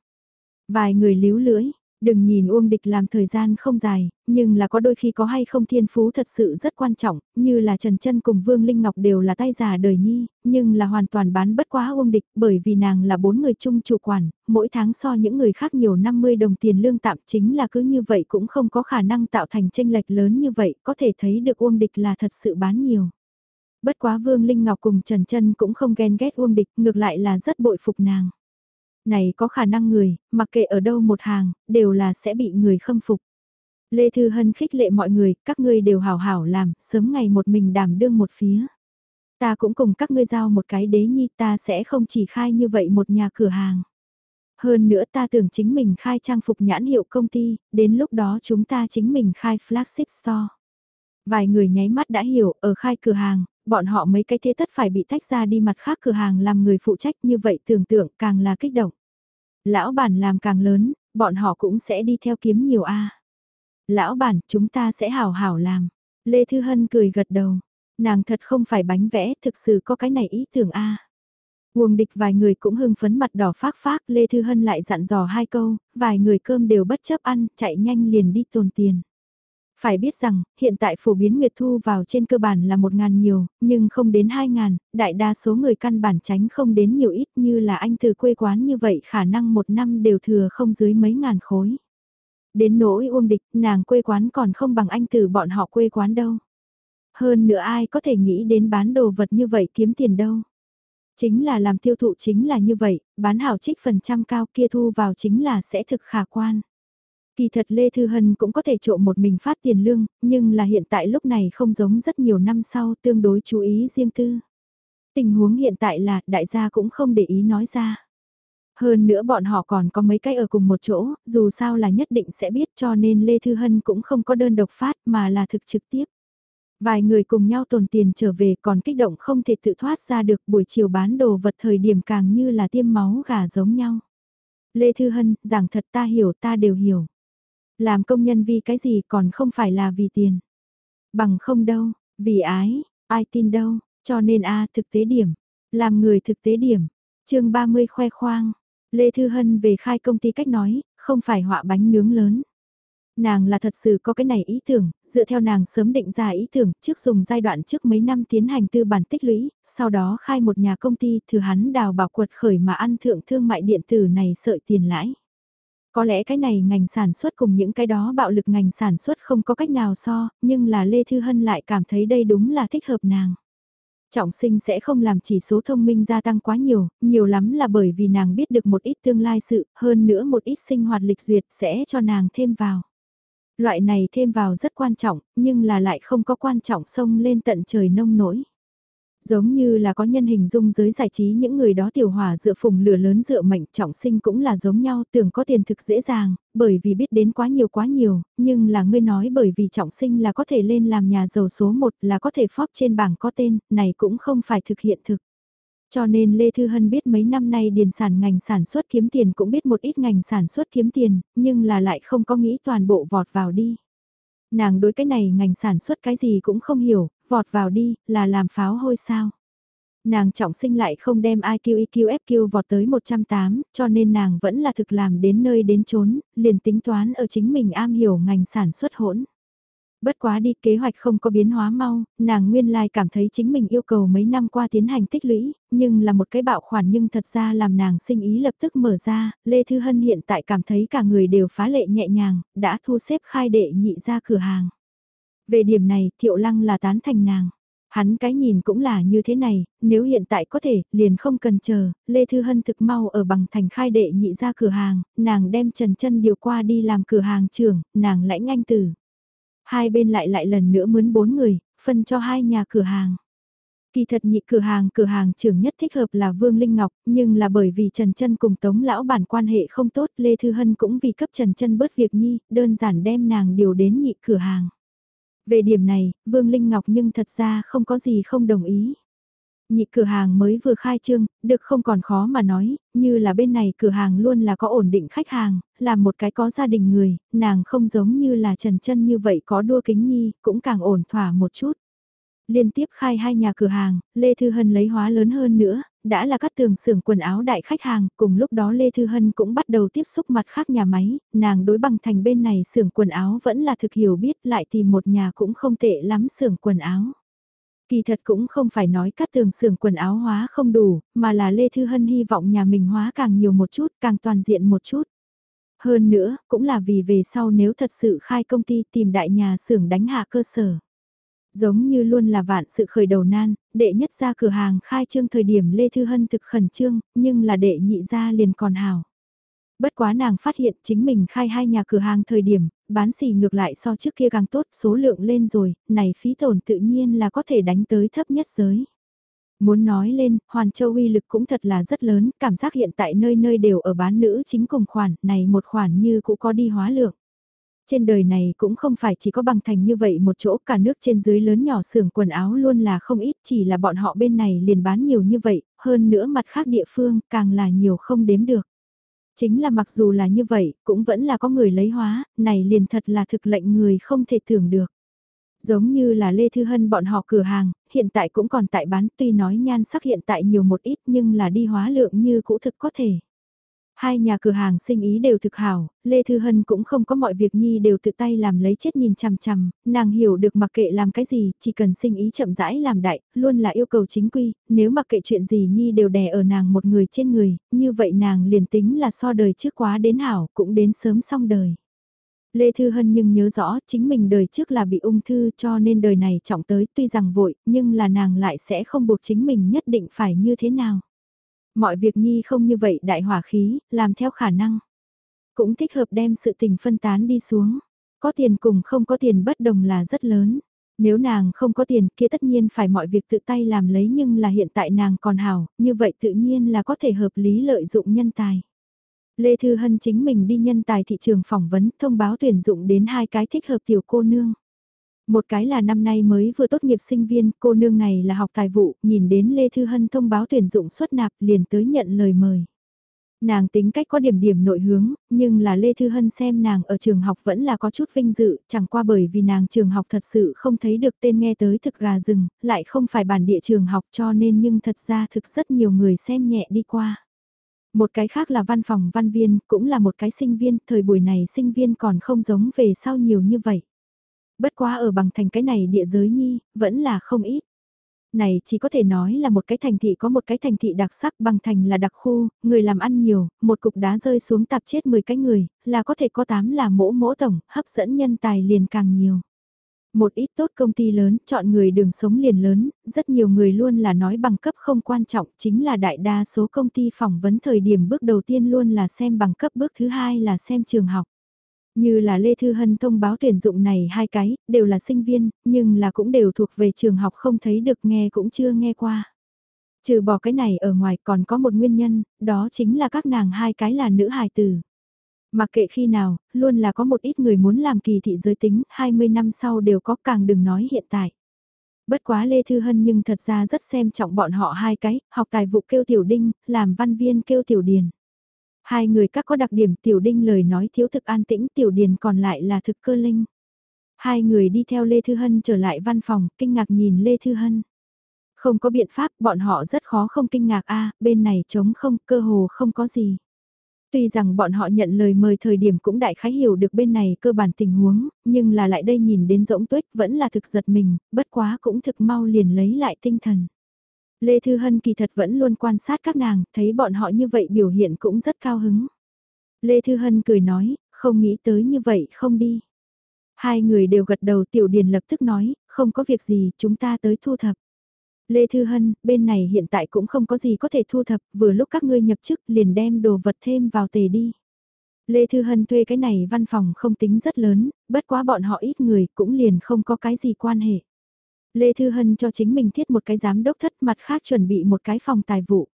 Vài người líu lưỡi, đừng nhìn Uông Địch làm thời gian không dài, nhưng là có đôi khi có hay không thiên phú thật sự rất quan trọng, như là Trần Trân cùng Vương Linh Ngọc đều là tay già đời nhi, nhưng là hoàn toàn bán bất quá Uông Địch bởi vì nàng là bốn người chung chủ quản, mỗi tháng so những người khác nhiều 50 đồng tiền lương tạm chính là cứ như vậy cũng không có khả năng tạo thành tranh lệch lớn như vậy, có thể thấy được Uông Địch là thật sự bán nhiều. Bất quá Vương Linh Ngọc cùng Trần Trân cũng không ghen ghét Uông Địch, ngược lại là rất bội phục nàng. Này có khả năng người, mặc kệ ở đâu một hàng, đều là sẽ bị người khâm phục. Lê Thư Hân khích lệ mọi người, các ngươi đều hảo hảo làm, sớm ngày một mình đảm đương một phía. Ta cũng cùng các ngươi giao một cái đế nhi ta sẽ không chỉ khai như vậy một nhà cửa hàng. Hơn nữa ta tưởng chính mình khai trang phục nhãn hiệu công ty, đến lúc đó chúng ta chính mình khai flagship store. Vài người nháy mắt đã hiểu, ở khai cửa hàng, bọn họ mấy cái thế tất phải bị tách ra đi mặt khác cửa hàng làm người phụ trách như vậy tưởng tượng càng là kích động. Lão bản làm càng lớn, bọn họ cũng sẽ đi theo kiếm nhiều A. Lão bản, chúng ta sẽ hảo hảo làm. Lê Thư Hân cười gật đầu. Nàng thật không phải bánh vẽ, thực sự có cái này ý tưởng A. Nguồn địch vài người cũng hưng phấn mặt đỏ phác phác, Lê Thư Hân lại dặn dò hai câu, vài người cơm đều bất chấp ăn, chạy nhanh liền đi tồn tiền. Phải biết rằng, hiện tại phổ biến nguyệt thu vào trên cơ bản là 1.000 nhiều, nhưng không đến 2.000, đại đa số người căn bản tránh không đến nhiều ít như là anh từ quê quán như vậy khả năng một năm đều thừa không dưới mấy ngàn khối. Đến nỗi uông địch, nàng quê quán còn không bằng anh từ bọn họ quê quán đâu. Hơn nữa ai có thể nghĩ đến bán đồ vật như vậy kiếm tiền đâu. Chính là làm tiêu thụ chính là như vậy, bán hảo trích phần trăm cao kia thu vào chính là sẽ thực khả quan. Kỳ thật Lê Thư Hân cũng có thể trộm một mình phát tiền lương, nhưng là hiện tại lúc này không giống rất nhiều năm sau tương đối chú ý riêng tư. Tình huống hiện tại là đại gia cũng không để ý nói ra. Hơn nữa bọn họ còn có mấy cái ở cùng một chỗ, dù sao là nhất định sẽ biết cho nên Lê Thư Hân cũng không có đơn độc phát mà là thực trực tiếp. Vài người cùng nhau tồn tiền trở về còn kích động không thể tự thoát ra được buổi chiều bán đồ vật thời điểm càng như là tiêm máu gà giống nhau. Lê Thư Hân, giảng thật ta hiểu ta đều hiểu. Làm công nhân vì cái gì còn không phải là vì tiền. Bằng không đâu, vì ái, ai tin đâu, cho nên a thực tế điểm, làm người thực tế điểm. chương 30 khoe khoang, Lê Thư Hân về khai công ty cách nói, không phải họa bánh nướng lớn. Nàng là thật sự có cái này ý tưởng, dựa theo nàng sớm định ra ý tưởng, trước dùng giai đoạn trước mấy năm tiến hành tư bản tích lũy, sau đó khai một nhà công ty thừa hắn đào bảo quật khởi mà ăn thượng thương mại điện tử này sợi tiền lãi. Có lẽ cái này ngành sản xuất cùng những cái đó bạo lực ngành sản xuất không có cách nào so, nhưng là Lê Thư Hân lại cảm thấy đây đúng là thích hợp nàng. Trọng sinh sẽ không làm chỉ số thông minh gia tăng quá nhiều, nhiều lắm là bởi vì nàng biết được một ít tương lai sự, hơn nữa một ít sinh hoạt lịch duyệt sẽ cho nàng thêm vào. Loại này thêm vào rất quan trọng, nhưng là lại không có quan trọng sông lên tận trời nông nổi. Giống như là có nhân hình dung giới giải trí những người đó tiểu hỏa dựa phùng lửa lớn dựa mệnh trọng sinh cũng là giống nhau tưởng có tiền thực dễ dàng, bởi vì biết đến quá nhiều quá nhiều, nhưng là ngươi nói bởi vì trọng sinh là có thể lên làm nhà giàu số 1 là có thể phóp trên bảng có tên, này cũng không phải thực hiện thực. Cho nên Lê Thư Hân biết mấy năm nay điền sản ngành sản xuất kiếm tiền cũng biết một ít ngành sản xuất kiếm tiền, nhưng là lại không có nghĩ toàn bộ vọt vào đi. Nàng đối cái này ngành sản xuất cái gì cũng không hiểu, vọt vào đi, là làm pháo hôi sao. Nàng trọng sinh lại không đem IQ EQ FQ vọt tới 108, cho nên nàng vẫn là thực làm đến nơi đến chốn, liền tính toán ở chính mình am hiểu ngành sản xuất hỗn. Bất quá đi kế hoạch không có biến hóa mau, nàng nguyên lai cảm thấy chính mình yêu cầu mấy năm qua tiến hành tích lũy, nhưng là một cái bạo khoản nhưng thật ra làm nàng sinh ý lập tức mở ra, Lê Thư Hân hiện tại cảm thấy cả người đều phá lệ nhẹ nhàng, đã thu xếp khai đệ nhị ra cửa hàng. Về điểm này, Thiệu Lăng là tán thành nàng. Hắn cái nhìn cũng là như thế này, nếu hiện tại có thể, liền không cần chờ, Lê Thư Hân thực mau ở bằng thành khai đệ nhị ra cửa hàng, nàng đem Trần chân điều qua đi làm cửa hàng trưởng, nàng lãnh anh tử. Hai bên lại lại lần nữa mướn bốn người, phân cho hai nhà cửa hàng. Kỳ thật nhị cửa hàng cửa hàng trưởng nhất thích hợp là Vương Linh Ngọc, nhưng là bởi vì Trần Trân cùng Tống Lão bản quan hệ không tốt, Lê Thư Hân cũng vì cấp Trần Trân bớt việc nhi, đơn giản đem nàng điều đến nhị cửa hàng. Về điểm này, Vương Linh Ngọc nhưng thật ra không có gì không đồng ý. Nhị cửa hàng mới vừa khai trương, được không còn khó mà nói, như là bên này cửa hàng luôn là có ổn định khách hàng, là một cái có gia đình người, nàng không giống như là Trần chân như vậy có đua kính nhi, cũng càng ổn thỏa một chút. Liên tiếp khai hai nhà cửa hàng, Lê Thư Hân lấy hóa lớn hơn nữa, đã là các tường xưởng quần áo đại khách hàng, cùng lúc đó Lê Thư Hân cũng bắt đầu tiếp xúc mặt khác nhà máy, nàng đối bằng thành bên này xưởng quần áo vẫn là thực hiểu biết lại tìm một nhà cũng không tệ lắm xưởng quần áo. Kỳ thật cũng không phải nói các tường xưởng quần áo hóa không đủ, mà là Lê Thư Hân hy vọng nhà mình hóa càng nhiều một chút, càng toàn diện một chút. Hơn nữa, cũng là vì về sau nếu thật sự khai công ty tìm đại nhà xưởng đánh hạ cơ sở. Giống như luôn là vạn sự khởi đầu nan, đệ nhất ra cửa hàng khai trương thời điểm Lê Thư Hân thực khẩn trương, nhưng là đệ nhị ra liền còn hào. Bất quá nàng phát hiện chính mình khai hai nhà cửa hàng thời điểm, bán xỉ ngược lại so trước kia càng tốt, số lượng lên rồi, này phí tổn tự nhiên là có thể đánh tới thấp nhất giới. Muốn nói lên, Hoàn Châu uy lực cũng thật là rất lớn, cảm giác hiện tại nơi nơi đều ở bán nữ chính cùng khoản, này một khoản như cũng có đi hóa lượng. Trên đời này cũng không phải chỉ có bằng thành như vậy một chỗ, cả nước trên dưới lớn nhỏ xưởng quần áo luôn là không ít, chỉ là bọn họ bên này liền bán nhiều như vậy, hơn nữa mặt khác địa phương càng là nhiều không đếm được. Chính là mặc dù là như vậy, cũng vẫn là có người lấy hóa, này liền thật là thực lệnh người không thể tưởng được. Giống như là Lê Thư Hân bọn họ cửa hàng, hiện tại cũng còn tại bán tuy nói nhan sắc hiện tại nhiều một ít nhưng là đi hóa lượng như cũ thực có thể. Hai nhà cửa hàng sinh ý đều thực hảo, Lê Thư Hân cũng không có mọi việc Nhi đều tự tay làm lấy chết nhìn chằm chằm, nàng hiểu được mặc kệ làm cái gì, chỉ cần sinh ý chậm rãi làm đại, luôn là yêu cầu chính quy, nếu mặc kệ chuyện gì Nhi đều đè ở nàng một người trên người, như vậy nàng liền tính là so đời trước quá đến hảo, cũng đến sớm xong đời. Lê Thư Hân nhưng nhớ rõ chính mình đời trước là bị ung thư cho nên đời này trọng tới tuy rằng vội, nhưng là nàng lại sẽ không buộc chính mình nhất định phải như thế nào. Mọi việc nhi không như vậy đại hỏa khí, làm theo khả năng. Cũng thích hợp đem sự tình phân tán đi xuống. Có tiền cùng không có tiền bất đồng là rất lớn. Nếu nàng không có tiền kia tất nhiên phải mọi việc tự tay làm lấy nhưng là hiện tại nàng còn hảo, như vậy tự nhiên là có thể hợp lý lợi dụng nhân tài. Lê Thư Hân chính mình đi nhân tài thị trường phỏng vấn thông báo tuyển dụng đến hai cái thích hợp tiểu cô nương. Một cái là năm nay mới vừa tốt nghiệp sinh viên, cô nương này là học tài vụ, nhìn đến Lê Thư Hân thông báo tuyển dụng xuất nạp liền tới nhận lời mời. Nàng tính cách có điểm điểm nội hướng, nhưng là Lê Thư Hân xem nàng ở trường học vẫn là có chút vinh dự, chẳng qua bởi vì nàng trường học thật sự không thấy được tên nghe tới thực gà rừng, lại không phải bản địa trường học cho nên nhưng thật ra thực rất nhiều người xem nhẹ đi qua. Một cái khác là văn phòng văn viên, cũng là một cái sinh viên, thời buổi này sinh viên còn không giống về sau nhiều như vậy. Bất quá ở bằng thành cái này địa giới nhi, vẫn là không ít. Này chỉ có thể nói là một cái thành thị có một cái thành thị đặc sắc bằng thành là đặc khu, người làm ăn nhiều, một cục đá rơi xuống tạp chết 10 cái người, là có thể có 8 là mỗ mỗ tổng, hấp dẫn nhân tài liền càng nhiều. Một ít tốt công ty lớn, chọn người đường sống liền lớn, rất nhiều người luôn là nói bằng cấp không quan trọng, chính là đại đa số công ty phỏng vấn thời điểm bước đầu tiên luôn là xem bằng cấp, bước thứ hai là xem trường học. Như là Lê Thư Hân thông báo tuyển dụng này hai cái, đều là sinh viên, nhưng là cũng đều thuộc về trường học không thấy được nghe cũng chưa nghe qua. Trừ bỏ cái này ở ngoài còn có một nguyên nhân, đó chính là các nàng hai cái là nữ hài tử. Mặc kệ khi nào, luôn là có một ít người muốn làm kỳ thị giới tính, 20 năm sau đều có càng đừng nói hiện tại. Bất quá Lê Thư Hân nhưng thật ra rất xem trọng bọn họ hai cái, học tài vụ kêu tiểu đinh, làm văn viên kêu tiểu điền. Hai người các có đặc điểm tiểu đinh lời nói thiếu thực an tĩnh tiểu điền còn lại là thực cơ linh. Hai người đi theo Lê Thư Hân trở lại văn phòng, kinh ngạc nhìn Lê Thư Hân. Không có biện pháp, bọn họ rất khó không kinh ngạc a bên này trống không, cơ hồ không có gì. Tuy rằng bọn họ nhận lời mời thời điểm cũng đại khái hiểu được bên này cơ bản tình huống, nhưng là lại đây nhìn đến rỗng tuếch vẫn là thực giật mình, bất quá cũng thực mau liền lấy lại tinh thần. Lê Thư Hân kỳ thật vẫn luôn quan sát các nàng, thấy bọn họ như vậy biểu hiện cũng rất cao hứng. Lê Thư Hân cười nói, không nghĩ tới như vậy không đi. Hai người đều gật đầu Tiểu Điền lập tức nói, không có việc gì, chúng ta tới thu thập. Lê Thư Hân, bên này hiện tại cũng không có gì có thể thu thập, vừa lúc các ngươi nhập chức liền đem đồ vật thêm vào tề đi. Lê Thư Hân thuê cái này văn phòng không tính rất lớn, bất quá bọn họ ít người cũng liền không có cái gì quan hệ. Lê Thư Hân cho chính mình thiết một cái giám đốc thất mặt khác chuẩn bị một cái phòng tài vụ.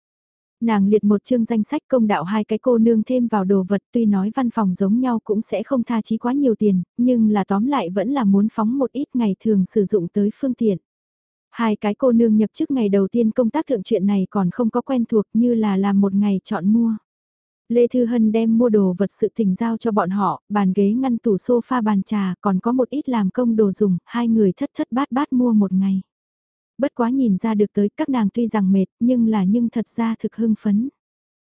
Nàng liệt một chương danh sách công đạo hai cái cô nương thêm vào đồ vật tuy nói văn phòng giống nhau cũng sẽ không tha chí quá nhiều tiền, nhưng là tóm lại vẫn là muốn phóng một ít ngày thường sử dụng tới phương tiện. Hai cái cô nương nhập chức ngày đầu tiên công tác thượng chuyện này còn không có quen thuộc như là làm một ngày chọn mua. Lê Thư Hân đem mua đồ vật sự tình giao cho bọn họ, bàn ghế ngăn tủ sofa bàn trà, còn có một ít làm công đồ dùng, hai người thất thất bát bát mua một ngày. Bất quá nhìn ra được tới các nàng tuy rằng mệt, nhưng là nhưng thật ra thực hưng phấn.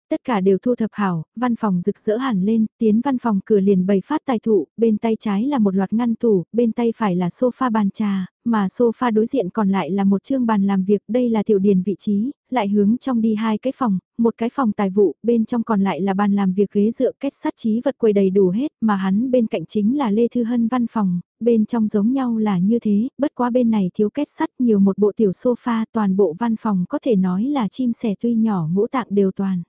Tất cả đều thu thập hảo, văn phòng rực rỡ hẳn lên, tiến văn phòng cửa liền bày phát tài thụ, bên tay trái là một loạt ngăn tủ, bên tay phải là sofa bàn trà, mà sofa đối diện còn lại là một chương bàn làm việc, đây là tiểu điền vị trí, lại hướng trong đi hai cái phòng, một cái phòng tài vụ, bên trong còn lại là bàn làm việc ghế dựa kết sắt trí vật quầy đầy đủ hết, mà hắn bên cạnh chính là Lê Thư Hân văn phòng, bên trong giống nhau là như thế, bất quá bên này thiếu kết sắt nhiều một bộ tiểu sofa, toàn bộ văn phòng có thể nói là chim sẻ tuy nhỏ ngũ tạng đều toàn.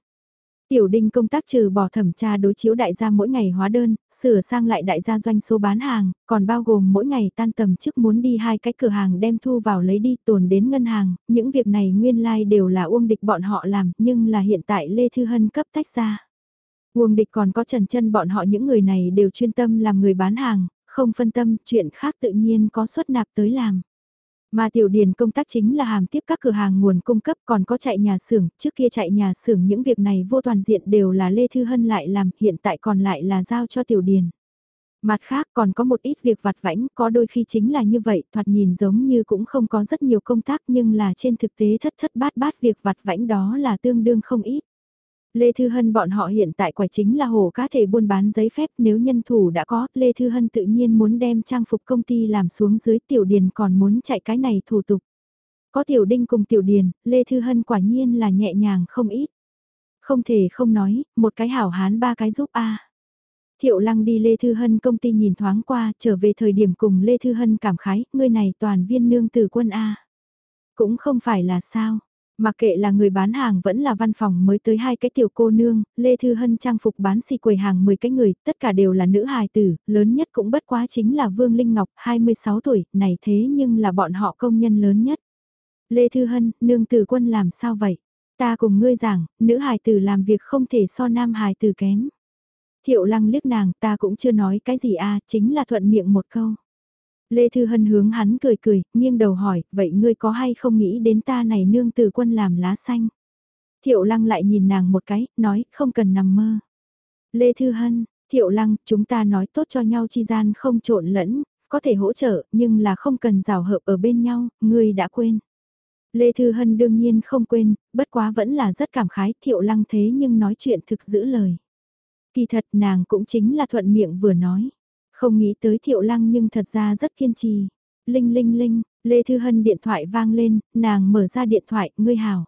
Tiểu đinh công tác trừ bỏ thẩm tra đối chiếu đại gia mỗi ngày hóa đơn, sửa sang lại đại gia doanh số bán hàng, còn bao gồm mỗi ngày tan tầm trước muốn đi hai cái cửa hàng đem thu vào lấy đi tồn đến ngân hàng, những việc này nguyên lai like đều là uông địch bọn họ làm nhưng là hiện tại Lê Thư Hân cấp tách ra. Uông địch còn có trần chân bọn họ những người này đều chuyên tâm làm người bán hàng, không phân tâm chuyện khác tự nhiên có xuất nạp tới làm. Mà tiểu điền công tác chính là hàm tiếp các cửa hàng nguồn cung cấp còn có chạy nhà xưởng, trước kia chạy nhà xưởng những việc này vô toàn diện đều là Lê Thư Hân lại làm, hiện tại còn lại là giao cho tiểu điền. Mặt khác còn có một ít việc vặt vãnh, có đôi khi chính là như vậy, thoạt nhìn giống như cũng không có rất nhiều công tác nhưng là trên thực tế thất thất bát bát việc vặt vãnh đó là tương đương không ít. Lê Thư Hân bọn họ hiện tại quả chính là hồ cá thể buôn bán giấy phép nếu nhân thủ đã có, Lê Thư Hân tự nhiên muốn đem trang phục công ty làm xuống dưới tiểu điền còn muốn chạy cái này thủ tục. Có tiểu đinh cùng tiểu điền, Lê Thư Hân quả nhiên là nhẹ nhàng không ít. Không thể không nói, một cái hảo hán ba cái giúp a Thiệu lăng đi Lê Thư Hân công ty nhìn thoáng qua, trở về thời điểm cùng Lê Thư Hân cảm khái, người này toàn viên nương từ quân A. Cũng không phải là sao, Mặc kệ là người bán hàng vẫn là văn phòng mới tới hai cái tiểu cô nương, Lê Thư Hân trang phục bán xì quầy hàng 10 cái người, tất cả đều là nữ hài tử, lớn nhất cũng bất quá chính là Vương Linh Ngọc, 26 tuổi, này thế nhưng là bọn họ công nhân lớn nhất. Lê Thư Hân, nương tử quân làm sao vậy? Ta cùng ngươi giảng, nữ hài tử làm việc không thể so nam hài tử kém. Thiệu lăng liếc nàng, ta cũng chưa nói cái gì à, chính là thuận miệng một câu. Lê Thư Hân hướng hắn cười cười, nghiêng đầu hỏi, vậy ngươi có hay không nghĩ đến ta này nương tử quân làm lá xanh? Thiệu Lăng lại nhìn nàng một cái, nói không cần nằm mơ. Lê Thư Hân, Thiệu Lăng, chúng ta nói tốt cho nhau chi gian không trộn lẫn, có thể hỗ trợ, nhưng là không cần rào hợp ở bên nhau, ngươi đã quên. Lê Thư Hân đương nhiên không quên, bất quá vẫn là rất cảm khái Thiệu Lăng thế nhưng nói chuyện thực giữ lời. Kỳ thật nàng cũng chính là thuận miệng vừa nói. Không nghĩ tới Thiệu Lăng nhưng thật ra rất kiên trì. Linh linh linh, Lê Thư Hân điện thoại vang lên, nàng mở ra điện thoại, ngươi hảo.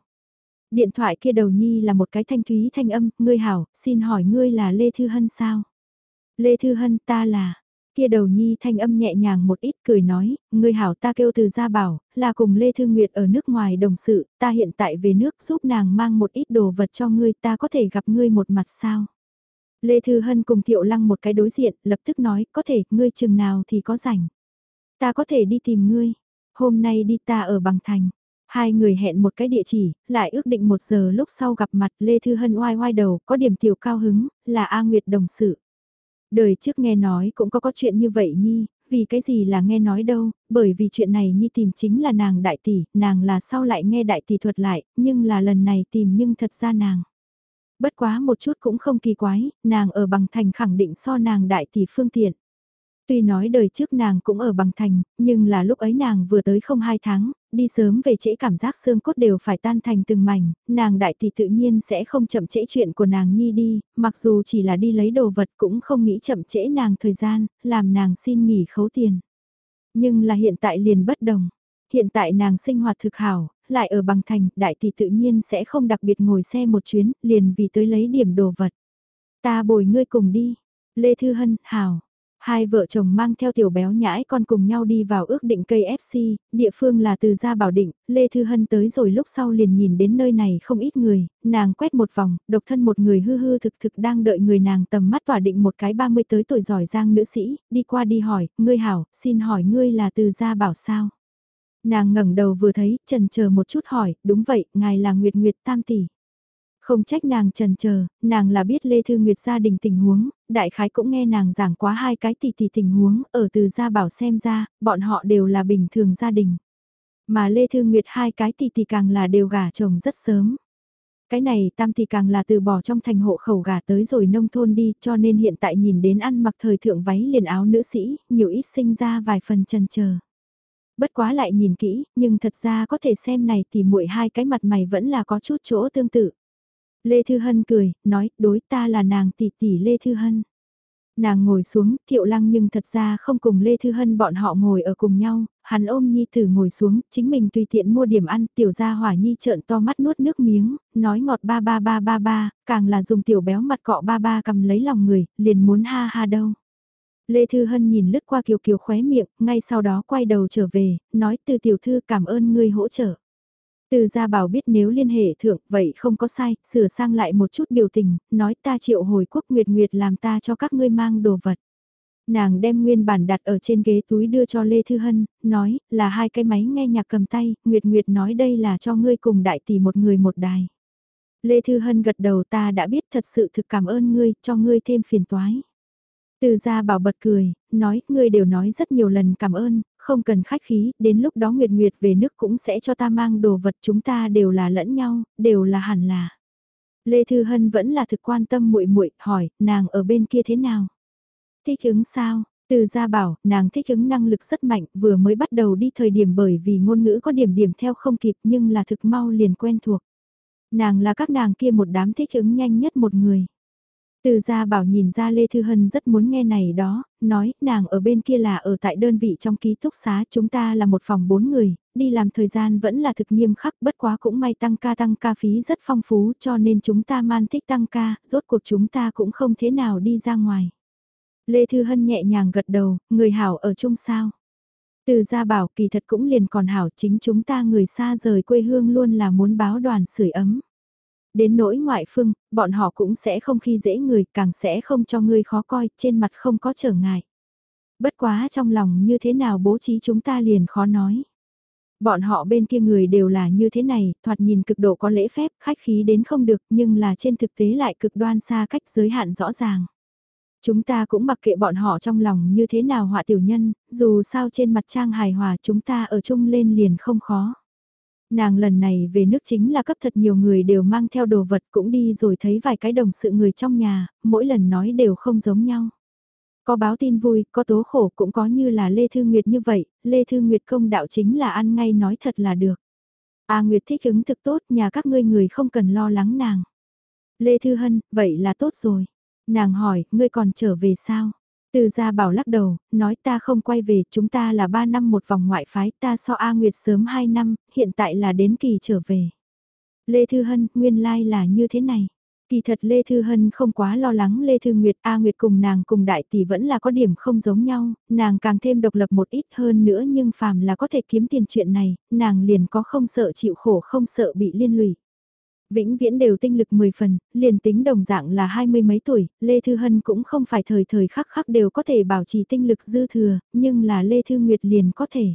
Điện thoại kia đầu nhi là một cái thanh thúy thanh âm, ngươi hảo, xin hỏi ngươi là Lê Thư Hân sao? Lê Thư Hân ta là, kia đầu nhi thanh âm nhẹ nhàng một ít cười nói, ngươi hảo ta kêu từ gia bảo, là cùng Lê Thư Nguyệt ở nước ngoài đồng sự, ta hiện tại về nước giúp nàng mang một ít đồ vật cho ngươi ta có thể gặp ngươi một mặt sao? Lê Thư Hân cùng Thiệu Lăng một cái đối diện, lập tức nói, có thể, ngươi chừng nào thì có rảnh. Ta có thể đi tìm ngươi, hôm nay đi ta ở bằng thành. Hai người hẹn một cái địa chỉ, lại ước định một giờ lúc sau gặp mặt Lê Thư Hân oai oai đầu, có điểm tiểu cao hứng, là A Nguyệt đồng sự. Đời trước nghe nói cũng có có chuyện như vậy Nhi, vì cái gì là nghe nói đâu, bởi vì chuyện này Nhi tìm chính là nàng đại tỷ, nàng là sau lại nghe đại tỷ thuật lại, nhưng là lần này tìm nhưng thật ra nàng. Bất quá một chút cũng không kỳ quái, nàng ở bằng thành khẳng định so nàng đại tỷ phương tiện. Tuy nói đời trước nàng cũng ở bằng thành, nhưng là lúc ấy nàng vừa tới không hai tháng, đi sớm về trễ cảm giác xương cốt đều phải tan thành từng mảnh, nàng đại tỷ tự nhiên sẽ không chậm trễ chuyện của nàng nhi đi, mặc dù chỉ là đi lấy đồ vật cũng không nghĩ chậm trễ nàng thời gian, làm nàng xin nghỉ khấu tiền. Nhưng là hiện tại liền bất đồng. Hiện tại nàng sinh hoạt thực hảo, lại ở bằng thành, đại tỷ tự nhiên sẽ không đặc biệt ngồi xe một chuyến, liền vì tới lấy điểm đồ vật. Ta bồi ngươi cùng đi. Lê Thư Hân, hảo. Hai vợ chồng mang theo tiểu béo nhãi con cùng nhau đi vào ước định cây FC, địa phương là từ gia bảo định, Lê Thư Hân tới rồi lúc sau liền nhìn đến nơi này không ít người, nàng quét một vòng, độc thân một người hư hư thực thực đang đợi người nàng tầm mắt tỏa định một cái 30 tới tuổi giỏi giang nữ sĩ, đi qua đi hỏi, ngươi hảo, xin hỏi ngươi là từ gia bảo sao? Nàng ngẩng đầu vừa thấy, trần chờ một chút hỏi, đúng vậy, ngài là Nguyệt Nguyệt Tam Tỷ. Không trách nàng trần chờ, nàng là biết Lê Thư Nguyệt gia đình tình huống, đại khái cũng nghe nàng giảng quá hai cái tỷ tỷ tình huống, ở từ gia bảo xem ra, bọn họ đều là bình thường gia đình. Mà Lê Thư Nguyệt hai cái tỷ tỷ càng là đều gả chồng rất sớm. Cái này tam tỷ càng là từ bỏ trong thành hộ khẩu gả tới rồi nông thôn đi cho nên hiện tại nhìn đến ăn mặc thời thượng váy liền áo nữ sĩ, nhiều ít sinh ra vài phần trần chờ bất quá lại nhìn kỹ, nhưng thật ra có thể xem này thì muội hai cái mặt mày vẫn là có chút chỗ tương tự. Lê Thư Hân cười, nói, đối ta là nàng tỷ tỷ Lê Thư Hân. Nàng ngồi xuống, thiệu lăng nhưng thật ra không cùng Lê Thư Hân bọn họ ngồi ở cùng nhau, hắn ôm Nhi Tử ngồi xuống, chính mình tùy tiện mua điểm ăn, tiểu gia hỏa Nhi trợn to mắt nuốt nước miếng, nói ngọt ba ba ba ba ba, càng là dùng tiểu béo mặt cọ ba ba cầm lấy lòng người, liền muốn ha ha đâu. Lê Thư Hân nhìn lướt qua Kiều Kiều khóe miệng, ngay sau đó quay đầu trở về, nói từ tiểu thư cảm ơn ngươi hỗ trợ. Từ gia bảo biết nếu liên hệ thượng, vậy không có sai, sửa sang lại một chút biểu tình, nói ta triệu hồi quốc nguyệt nguyệt làm ta cho các ngươi mang đồ vật. Nàng đem nguyên bản đặt ở trên ghế túi đưa cho Lê Thư Hân, nói, là hai cái máy nghe nhạc cầm tay, Nguyệt Nguyệt nói đây là cho ngươi cùng đại tỷ một người một đài. Lê Thư Hân gật đầu ta đã biết thật sự thực cảm ơn ngươi, cho ngươi thêm phiền toái. Từ gia bảo bật cười, nói, ngươi đều nói rất nhiều lần cảm ơn, không cần khách khí, đến lúc đó Nguyệt Nguyệt về nước cũng sẽ cho ta mang đồ vật chúng ta đều là lẫn nhau, đều là hẳn là. Lê Thư Hân vẫn là thực quan tâm muội muội hỏi, nàng ở bên kia thế nào? Thích ứng sao? Từ gia bảo, nàng thích ứng năng lực rất mạnh, vừa mới bắt đầu đi thời điểm bởi vì ngôn ngữ có điểm điểm theo không kịp nhưng là thực mau liền quen thuộc. Nàng là các nàng kia một đám thích ứng nhanh nhất một người. Từ gia bảo nhìn ra Lê Thư Hân rất muốn nghe này đó, nói nàng ở bên kia là ở tại đơn vị trong ký túc xá chúng ta là một phòng bốn người, đi làm thời gian vẫn là thực nghiêm khắc bất quá cũng may tăng ca tăng ca phí rất phong phú cho nên chúng ta man thích tăng ca, rốt cuộc chúng ta cũng không thế nào đi ra ngoài. Lê Thư Hân nhẹ nhàng gật đầu, người hảo ở chung sao. Từ gia bảo kỳ thật cũng liền còn hảo chính chúng ta người xa rời quê hương luôn là muốn báo đoàn sưởi ấm. Đến nỗi ngoại phương, bọn họ cũng sẽ không khi dễ người, càng sẽ không cho ngươi khó coi, trên mặt không có trở ngại. Bất quá trong lòng như thế nào bố trí chúng ta liền khó nói. Bọn họ bên kia người đều là như thế này, thoạt nhìn cực độ có lễ phép, khách khí đến không được, nhưng là trên thực tế lại cực đoan xa cách giới hạn rõ ràng. Chúng ta cũng mặc kệ bọn họ trong lòng như thế nào họa tiểu nhân, dù sao trên mặt trang hài hòa chúng ta ở chung lên liền không khó. Nàng lần này về nước chính là cấp thật nhiều người đều mang theo đồ vật cũng đi rồi thấy vài cái đồng sự người trong nhà, mỗi lần nói đều không giống nhau. Có báo tin vui, có tố khổ cũng có như là Lê Thư Nguyệt như vậy, Lê Thư Nguyệt công đạo chính là ăn ngay nói thật là được. A Nguyệt thích ứng thực tốt, nhà các ngươi người không cần lo lắng nàng. Lê Thư Hân, vậy là tốt rồi. Nàng hỏi, ngươi còn trở về sao? Từ gia bảo lắc đầu, nói ta không quay về, chúng ta là 3 năm một vòng ngoại phái, ta so A Nguyệt sớm 2 năm, hiện tại là đến kỳ trở về. Lê Thư Hân, nguyên lai like là như thế này. Kỳ thật Lê Thư Hân không quá lo lắng Lê Thư Nguyệt A Nguyệt cùng nàng cùng đại tỷ vẫn là có điểm không giống nhau, nàng càng thêm độc lập một ít hơn nữa nhưng phàm là có thể kiếm tiền chuyện này, nàng liền có không sợ chịu khổ không sợ bị liên lụy. Vĩnh viễn đều tinh lực 10 phần, liền tính đồng dạng là hai mươi mấy tuổi, Lê Thư Hân cũng không phải thời thời khắc khắc đều có thể bảo trì tinh lực dư thừa, nhưng là Lê Thư Nguyệt liền có thể.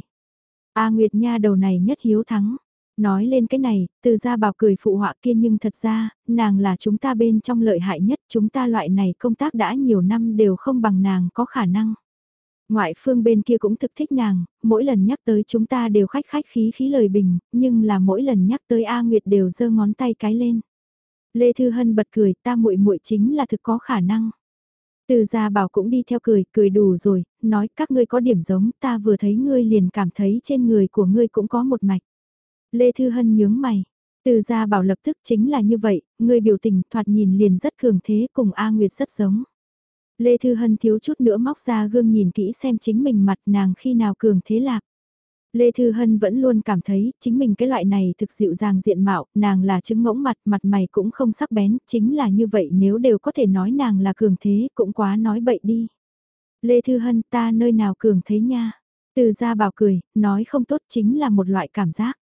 A Nguyệt Nha đầu này nhất hiếu thắng. Nói lên cái này, từ ra bảo cười phụ họa kia nhưng thật ra, nàng là chúng ta bên trong lợi hại nhất, chúng ta loại này công tác đã nhiều năm đều không bằng nàng có khả năng. Ngoại phương bên kia cũng thực thích nàng, mỗi lần nhắc tới chúng ta đều khách khách khí khí lời bình, nhưng là mỗi lần nhắc tới A Nguyệt đều giơ ngón tay cái lên. Lê Thư Hân bật cười, ta muội muội chính là thực có khả năng. Từ gia bảo cũng đi theo cười, cười đủ rồi, nói các ngươi có điểm giống, ta vừa thấy ngươi liền cảm thấy trên người của ngươi cũng có một mạch. Lê Thư Hân nhướng mày, từ gia bảo lập tức chính là như vậy, ngươi biểu tình thoạt nhìn liền rất cường thế cùng A Nguyệt rất giống. Lê Thư Hân thiếu chút nữa móc ra gương nhìn kỹ xem chính mình mặt nàng khi nào cường thế lạc. Lê Thư Hân vẫn luôn cảm thấy chính mình cái loại này thực dịu dàng diện mạo, nàng là chứng ngỗng mặt, mặt mày cũng không sắc bén, chính là như vậy nếu đều có thể nói nàng là cường thế cũng quá nói bậy đi. Lê Thư Hân ta nơi nào cường thế nha. Từ ra bảo cười, nói không tốt chính là một loại cảm giác.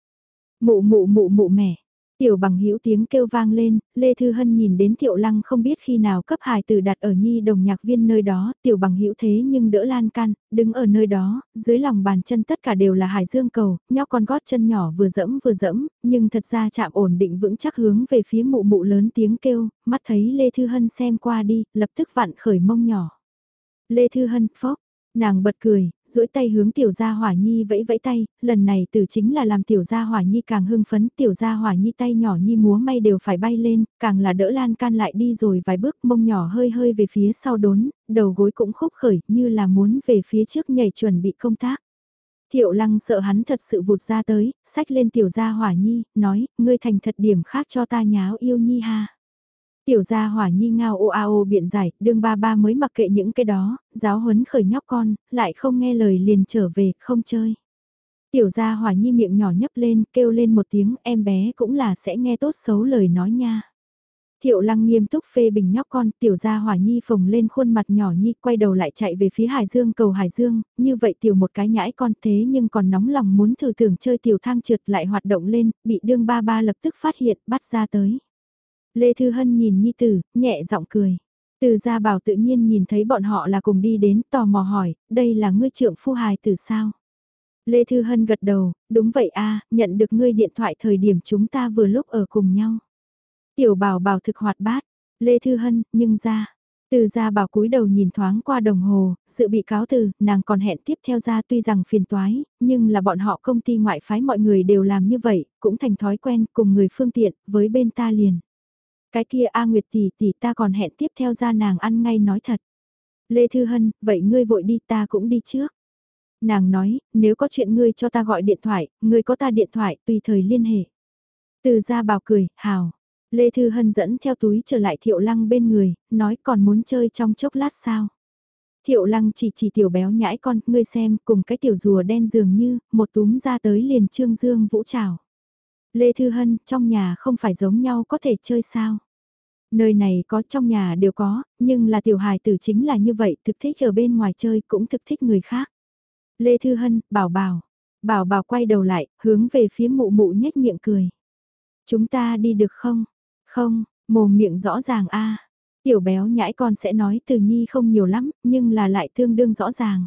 Mụ mụ mụ mụ mẻ, Tiểu bằng hữu tiếng kêu vang lên, Lê Thư Hân nhìn đến Tiểu Lăng không biết khi nào cấp hài từ đặt ở nhi đồng nhạc viên nơi đó, Tiểu bằng hữu thế nhưng đỡ lan can, đứng ở nơi đó, dưới lòng bàn chân tất cả đều là hải dương cầu, nhóc con gót chân nhỏ vừa dẫm vừa dẫm, nhưng thật ra chạm ổn định vững chắc hướng về phía mụ mụ lớn tiếng kêu, mắt thấy Lê Thư Hân xem qua đi, lập tức vặn khởi mông nhỏ. Lê Thư Hân, phốc, Nàng bật cười, duỗi tay hướng tiểu gia hỏa nhi vẫy vẫy tay, lần này từ chính là làm tiểu gia hỏa nhi càng hưng phấn, tiểu gia hỏa nhi tay nhỏ nhi múa may đều phải bay lên, càng là đỡ lan can lại đi rồi vài bước mông nhỏ hơi hơi về phía sau đốn, đầu gối cũng khúc khởi như là muốn về phía trước nhảy chuẩn bị công tác. Thiệu lăng sợ hắn thật sự vụt ra tới, sách lên tiểu gia hỏa nhi, nói, ngươi thành thật điểm khác cho ta nháo yêu nhi ha. Tiểu gia hỏa nhi ngao ô a ô biện giải, đương ba ba mới mặc kệ những cái đó, giáo huấn khởi nhóc con, lại không nghe lời liền trở về, không chơi. Tiểu gia hỏa nhi miệng nhỏ nhấp lên, kêu lên một tiếng, em bé cũng là sẽ nghe tốt xấu lời nói nha. Thiệu lăng nghiêm túc phê bình nhóc con, tiểu gia hỏa nhi phồng lên khuôn mặt nhỏ nhi, quay đầu lại chạy về phía Hải Dương cầu Hải Dương, như vậy tiểu một cái nhãi con thế nhưng còn nóng lòng muốn thử tưởng chơi tiểu thang trượt lại hoạt động lên, bị đương ba ba lập tức phát hiện, bắt ra tới. Lê Thư Hân nhìn Nhi Tử, nhẹ giọng cười. Từ gia bảo tự nhiên nhìn thấy bọn họ là cùng đi đến, tò mò hỏi, đây là ngươi trưởng phu hài từ sao? Lê Thư Hân gật đầu, đúng vậy a nhận được ngươi điện thoại thời điểm chúng ta vừa lúc ở cùng nhau. Tiểu bảo bảo thực hoạt bát, Lê Thư Hân, nhưng ra. Từ gia bảo cúi đầu nhìn thoáng qua đồng hồ, sự bị cáo từ, nàng còn hẹn tiếp theo ra tuy rằng phiền toái, nhưng là bọn họ công ty ngoại phái mọi người đều làm như vậy, cũng thành thói quen cùng người phương tiện, với bên ta liền. Cái kia A Nguyệt tỷ tỷ ta còn hẹn tiếp theo ra nàng ăn ngay nói thật. Lê Thư Hân, vậy ngươi vội đi ta cũng đi trước. Nàng nói, nếu có chuyện ngươi cho ta gọi điện thoại, ngươi có ta điện thoại tùy thời liên hệ. Từ ra bảo cười, hào. Lê Thư Hân dẫn theo túi trở lại Thiệu Lăng bên người, nói còn muốn chơi trong chốc lát sao. Thiệu Lăng chỉ chỉ tiểu béo nhãi con, ngươi xem, cùng cái tiểu rùa đen dường như, một túm ra tới liền trương dương vũ trào. Lê Thư Hân, trong nhà không phải giống nhau có thể chơi sao? Nơi này có trong nhà đều có, nhưng là tiểu hài tử chính là như vậy, thực thích ở bên ngoài chơi cũng thực thích người khác. Lê Thư Hân, bảo bảo. Bảo bảo quay đầu lại, hướng về phía mụ mụ nhếch miệng cười. Chúng ta đi được không? Không, mồm miệng rõ ràng a Tiểu béo nhãi con sẽ nói từ nhi không nhiều lắm, nhưng là lại tương đương rõ ràng.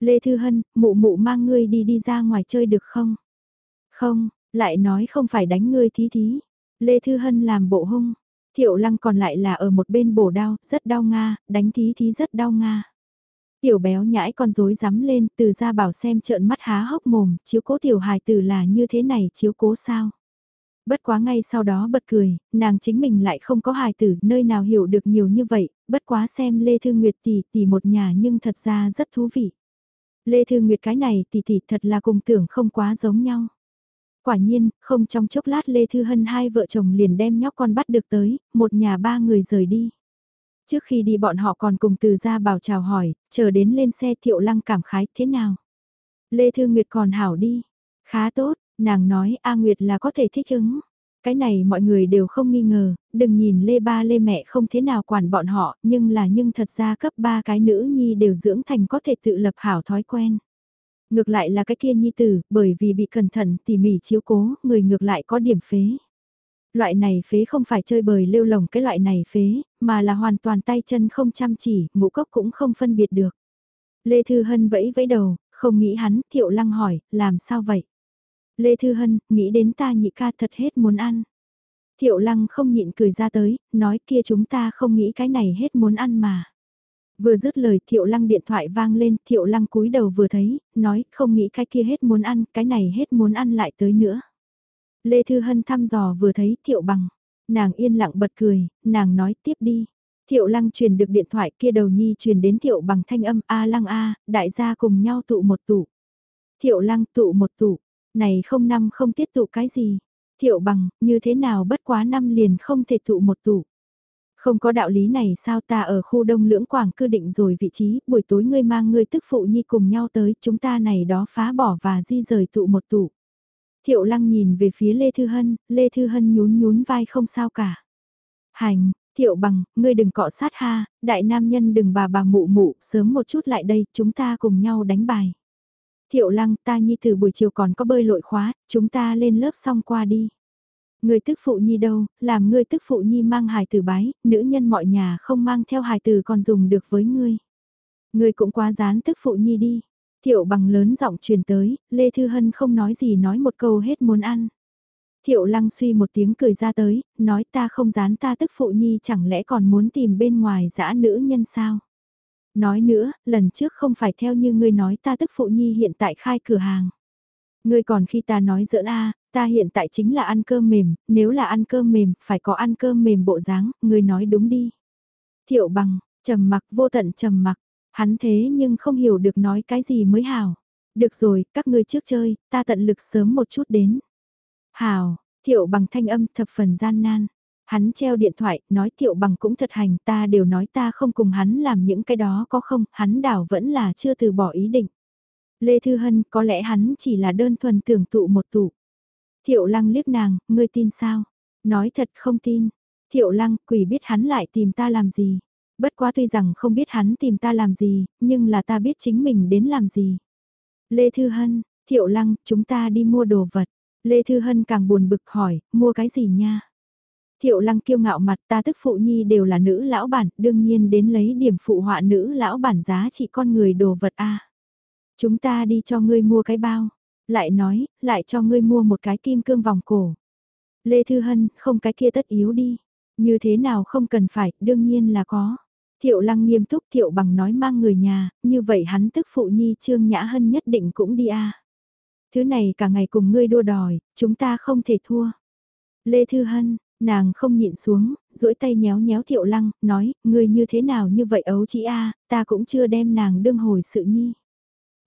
Lê Thư Hân, mụ mụ mang ngươi đi đi ra ngoài chơi được không? Không, lại nói không phải đánh ngươi thí thí. Lê Thư Hân làm bộ hung. Thiệu lăng còn lại là ở một bên bổ đau, rất đau nga, đánh thí thí rất đau nga. Tiểu béo nhãi con rối rắm lên, từ ra bảo xem trợn mắt há hốc mồm, chiếu cố tiểu hài tử là như thế này, chiếu cố sao? Bất quá ngay sau đó bật cười, nàng chính mình lại không có hài tử, nơi nào hiểu được nhiều như vậy, bất quá xem Lê Thư Nguyệt tỷ tỷ một nhà nhưng thật ra rất thú vị. Lê Thư Nguyệt cái này tỷ tỷ thật là cùng tưởng không quá giống nhau. Quả nhiên, không trong chốc lát Lê Thư Hân hai vợ chồng liền đem nhóc con bắt được tới, một nhà ba người rời đi. Trước khi đi bọn họ còn cùng từ ra bảo chào hỏi, chờ đến lên xe thiệu lăng cảm khái thế nào. Lê Thư Nguyệt còn hảo đi, khá tốt, nàng nói A Nguyệt là có thể thích ứng. Cái này mọi người đều không nghi ngờ, đừng nhìn Lê Ba Lê mẹ không thế nào quản bọn họ, nhưng là nhưng thật ra cấp ba cái nữ nhi đều dưỡng thành có thể tự lập hảo thói quen. Ngược lại là cái kia nhi tử, bởi vì bị cẩn thận tỉ mỉ chiếu cố, người ngược lại có điểm phế. Loại này phế không phải chơi bời lêu lồng cái loại này phế, mà là hoàn toàn tay chân không chăm chỉ, ngũ cốc cũng không phân biệt được. Lê Thư Hân vẫy vẫy đầu, không nghĩ hắn, thiệu lăng hỏi, làm sao vậy? Lê Thư Hân, nghĩ đến ta nhị ca thật hết muốn ăn. Thiệu lăng không nhịn cười ra tới, nói kia chúng ta không nghĩ cái này hết muốn ăn mà. Vừa dứt lời thiệu lăng điện thoại vang lên, thiệu lăng cúi đầu vừa thấy, nói không nghĩ cái kia hết muốn ăn, cái này hết muốn ăn lại tới nữa. Lê Thư Hân thăm dò vừa thấy thiệu bằng, nàng yên lặng bật cười, nàng nói tiếp đi. Thiệu lăng truyền được điện thoại kia đầu nhi truyền đến thiệu bằng thanh âm A lăng A, đại gia cùng nhau tụ một tụ. Thiệu lăng tụ một tụ, này không năm không tiết tụ cái gì. Thiệu bằng, như thế nào bất quá năm liền không thể tụ một tụ. Không có đạo lý này sao ta ở khu đông lưỡng quảng cư định rồi vị trí, buổi tối ngươi mang ngươi tức phụ nhi cùng nhau tới, chúng ta này đó phá bỏ và di rời tụ một tụ. Thiệu lăng nhìn về phía Lê Thư Hân, Lê Thư Hân nhún nhún vai không sao cả. Hành, Thiệu bằng, ngươi đừng cọ sát ha, đại nam nhân đừng bà bà mụ mụ, sớm một chút lại đây, chúng ta cùng nhau đánh bài. Thiệu lăng ta nhi từ buổi chiều còn có bơi lội khóa, chúng ta lên lớp xong qua đi. Người tức phụ nhi đâu, làm ngươi tức phụ nhi mang hài tử bái, nữ nhân mọi nhà không mang theo hài tử còn dùng được với ngươi. Ngươi cũng quá dán tức phụ nhi đi. Thiệu bằng lớn giọng truyền tới, Lê Thư Hân không nói gì nói một câu hết muốn ăn. Thiệu lăng suy một tiếng cười ra tới, nói ta không dán ta tức phụ nhi chẳng lẽ còn muốn tìm bên ngoài dã nữ nhân sao? Nói nữa, lần trước không phải theo như ngươi nói ta tức phụ nhi hiện tại khai cửa hàng. Ngươi còn khi ta nói giỡn a, ta hiện tại chính là ăn cơm mềm, nếu là ăn cơm mềm, phải có ăn cơm mềm bộ dáng, ngươi nói đúng đi. Thiệu bằng, trầm mặc vô tận trầm mặc, hắn thế nhưng không hiểu được nói cái gì mới hảo. Được rồi, các ngươi trước chơi, ta tận lực sớm một chút đến. Hảo, thiệu bằng thanh âm thập phần gian nan. Hắn treo điện thoại, nói thiệu bằng cũng thật hành, ta đều nói ta không cùng hắn làm những cái đó có không, hắn đảo vẫn là chưa từ bỏ ý định. Lê Thư Hân có lẽ hắn chỉ là đơn thuần tưởng tụ một tụ. Thiệu lăng liếc nàng, ngươi tin sao? Nói thật không tin. Thiệu lăng, quỷ biết hắn lại tìm ta làm gì. Bất quá tuy rằng không biết hắn tìm ta làm gì, nhưng là ta biết chính mình đến làm gì. Lê Thư Hân, Thiệu lăng, chúng ta đi mua đồ vật. Lê Thư Hân càng buồn bực hỏi, mua cái gì nha? Thiệu lăng kiêu ngạo mặt ta tức phụ nhi đều là nữ lão bản, đương nhiên đến lấy điểm phụ họa nữ lão bản giá trị con người đồ vật a. Chúng ta đi cho ngươi mua cái bao, lại nói, lại cho ngươi mua một cái kim cương vòng cổ. Lê Thư Hân, không cái kia tất yếu đi. Như thế nào không cần phải, đương nhiên là có. Thiệu lăng nghiêm túc thiệu bằng nói mang người nhà, như vậy hắn tức phụ nhi Trương Nhã Hân nhất định cũng đi a. Thứ này cả ngày cùng ngươi đua đòi, chúng ta không thể thua. Lê Thư Hân, nàng không nhịn xuống, duỗi tay nhéo nhéo thiệu lăng, nói, ngươi như thế nào như vậy ấu chị a ta cũng chưa đem nàng đương hồi sự nhi.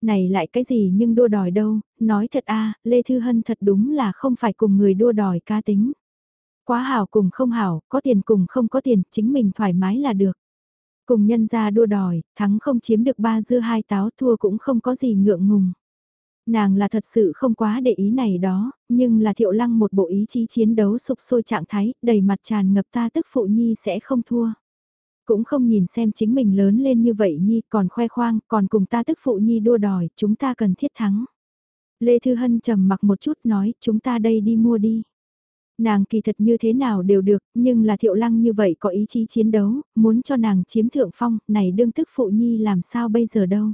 Này lại cái gì nhưng đua đòi đâu, nói thật a Lê Thư Hân thật đúng là không phải cùng người đua đòi ca tính. Quá hảo cùng không hảo, có tiền cùng không có tiền, chính mình thoải mái là được. Cùng nhân ra đua đòi, thắng không chiếm được ba dưa hai táo thua cũng không có gì ngượng ngùng. Nàng là thật sự không quá để ý này đó, nhưng là thiệu lăng một bộ ý chí chiến đấu sục sôi trạng thái, đầy mặt tràn ngập ta tức phụ nhi sẽ không thua. Cũng không nhìn xem chính mình lớn lên như vậy nhi, còn khoe khoang, còn cùng ta tức phụ nhi đua đòi, chúng ta cần thiết thắng. Lê Thư Hân trầm mặc một chút nói, chúng ta đây đi mua đi. Nàng kỳ thật như thế nào đều được, nhưng là thiệu lăng như vậy có ý chí chiến đấu, muốn cho nàng chiếm thượng phong, này đương tức phụ nhi làm sao bây giờ đâu.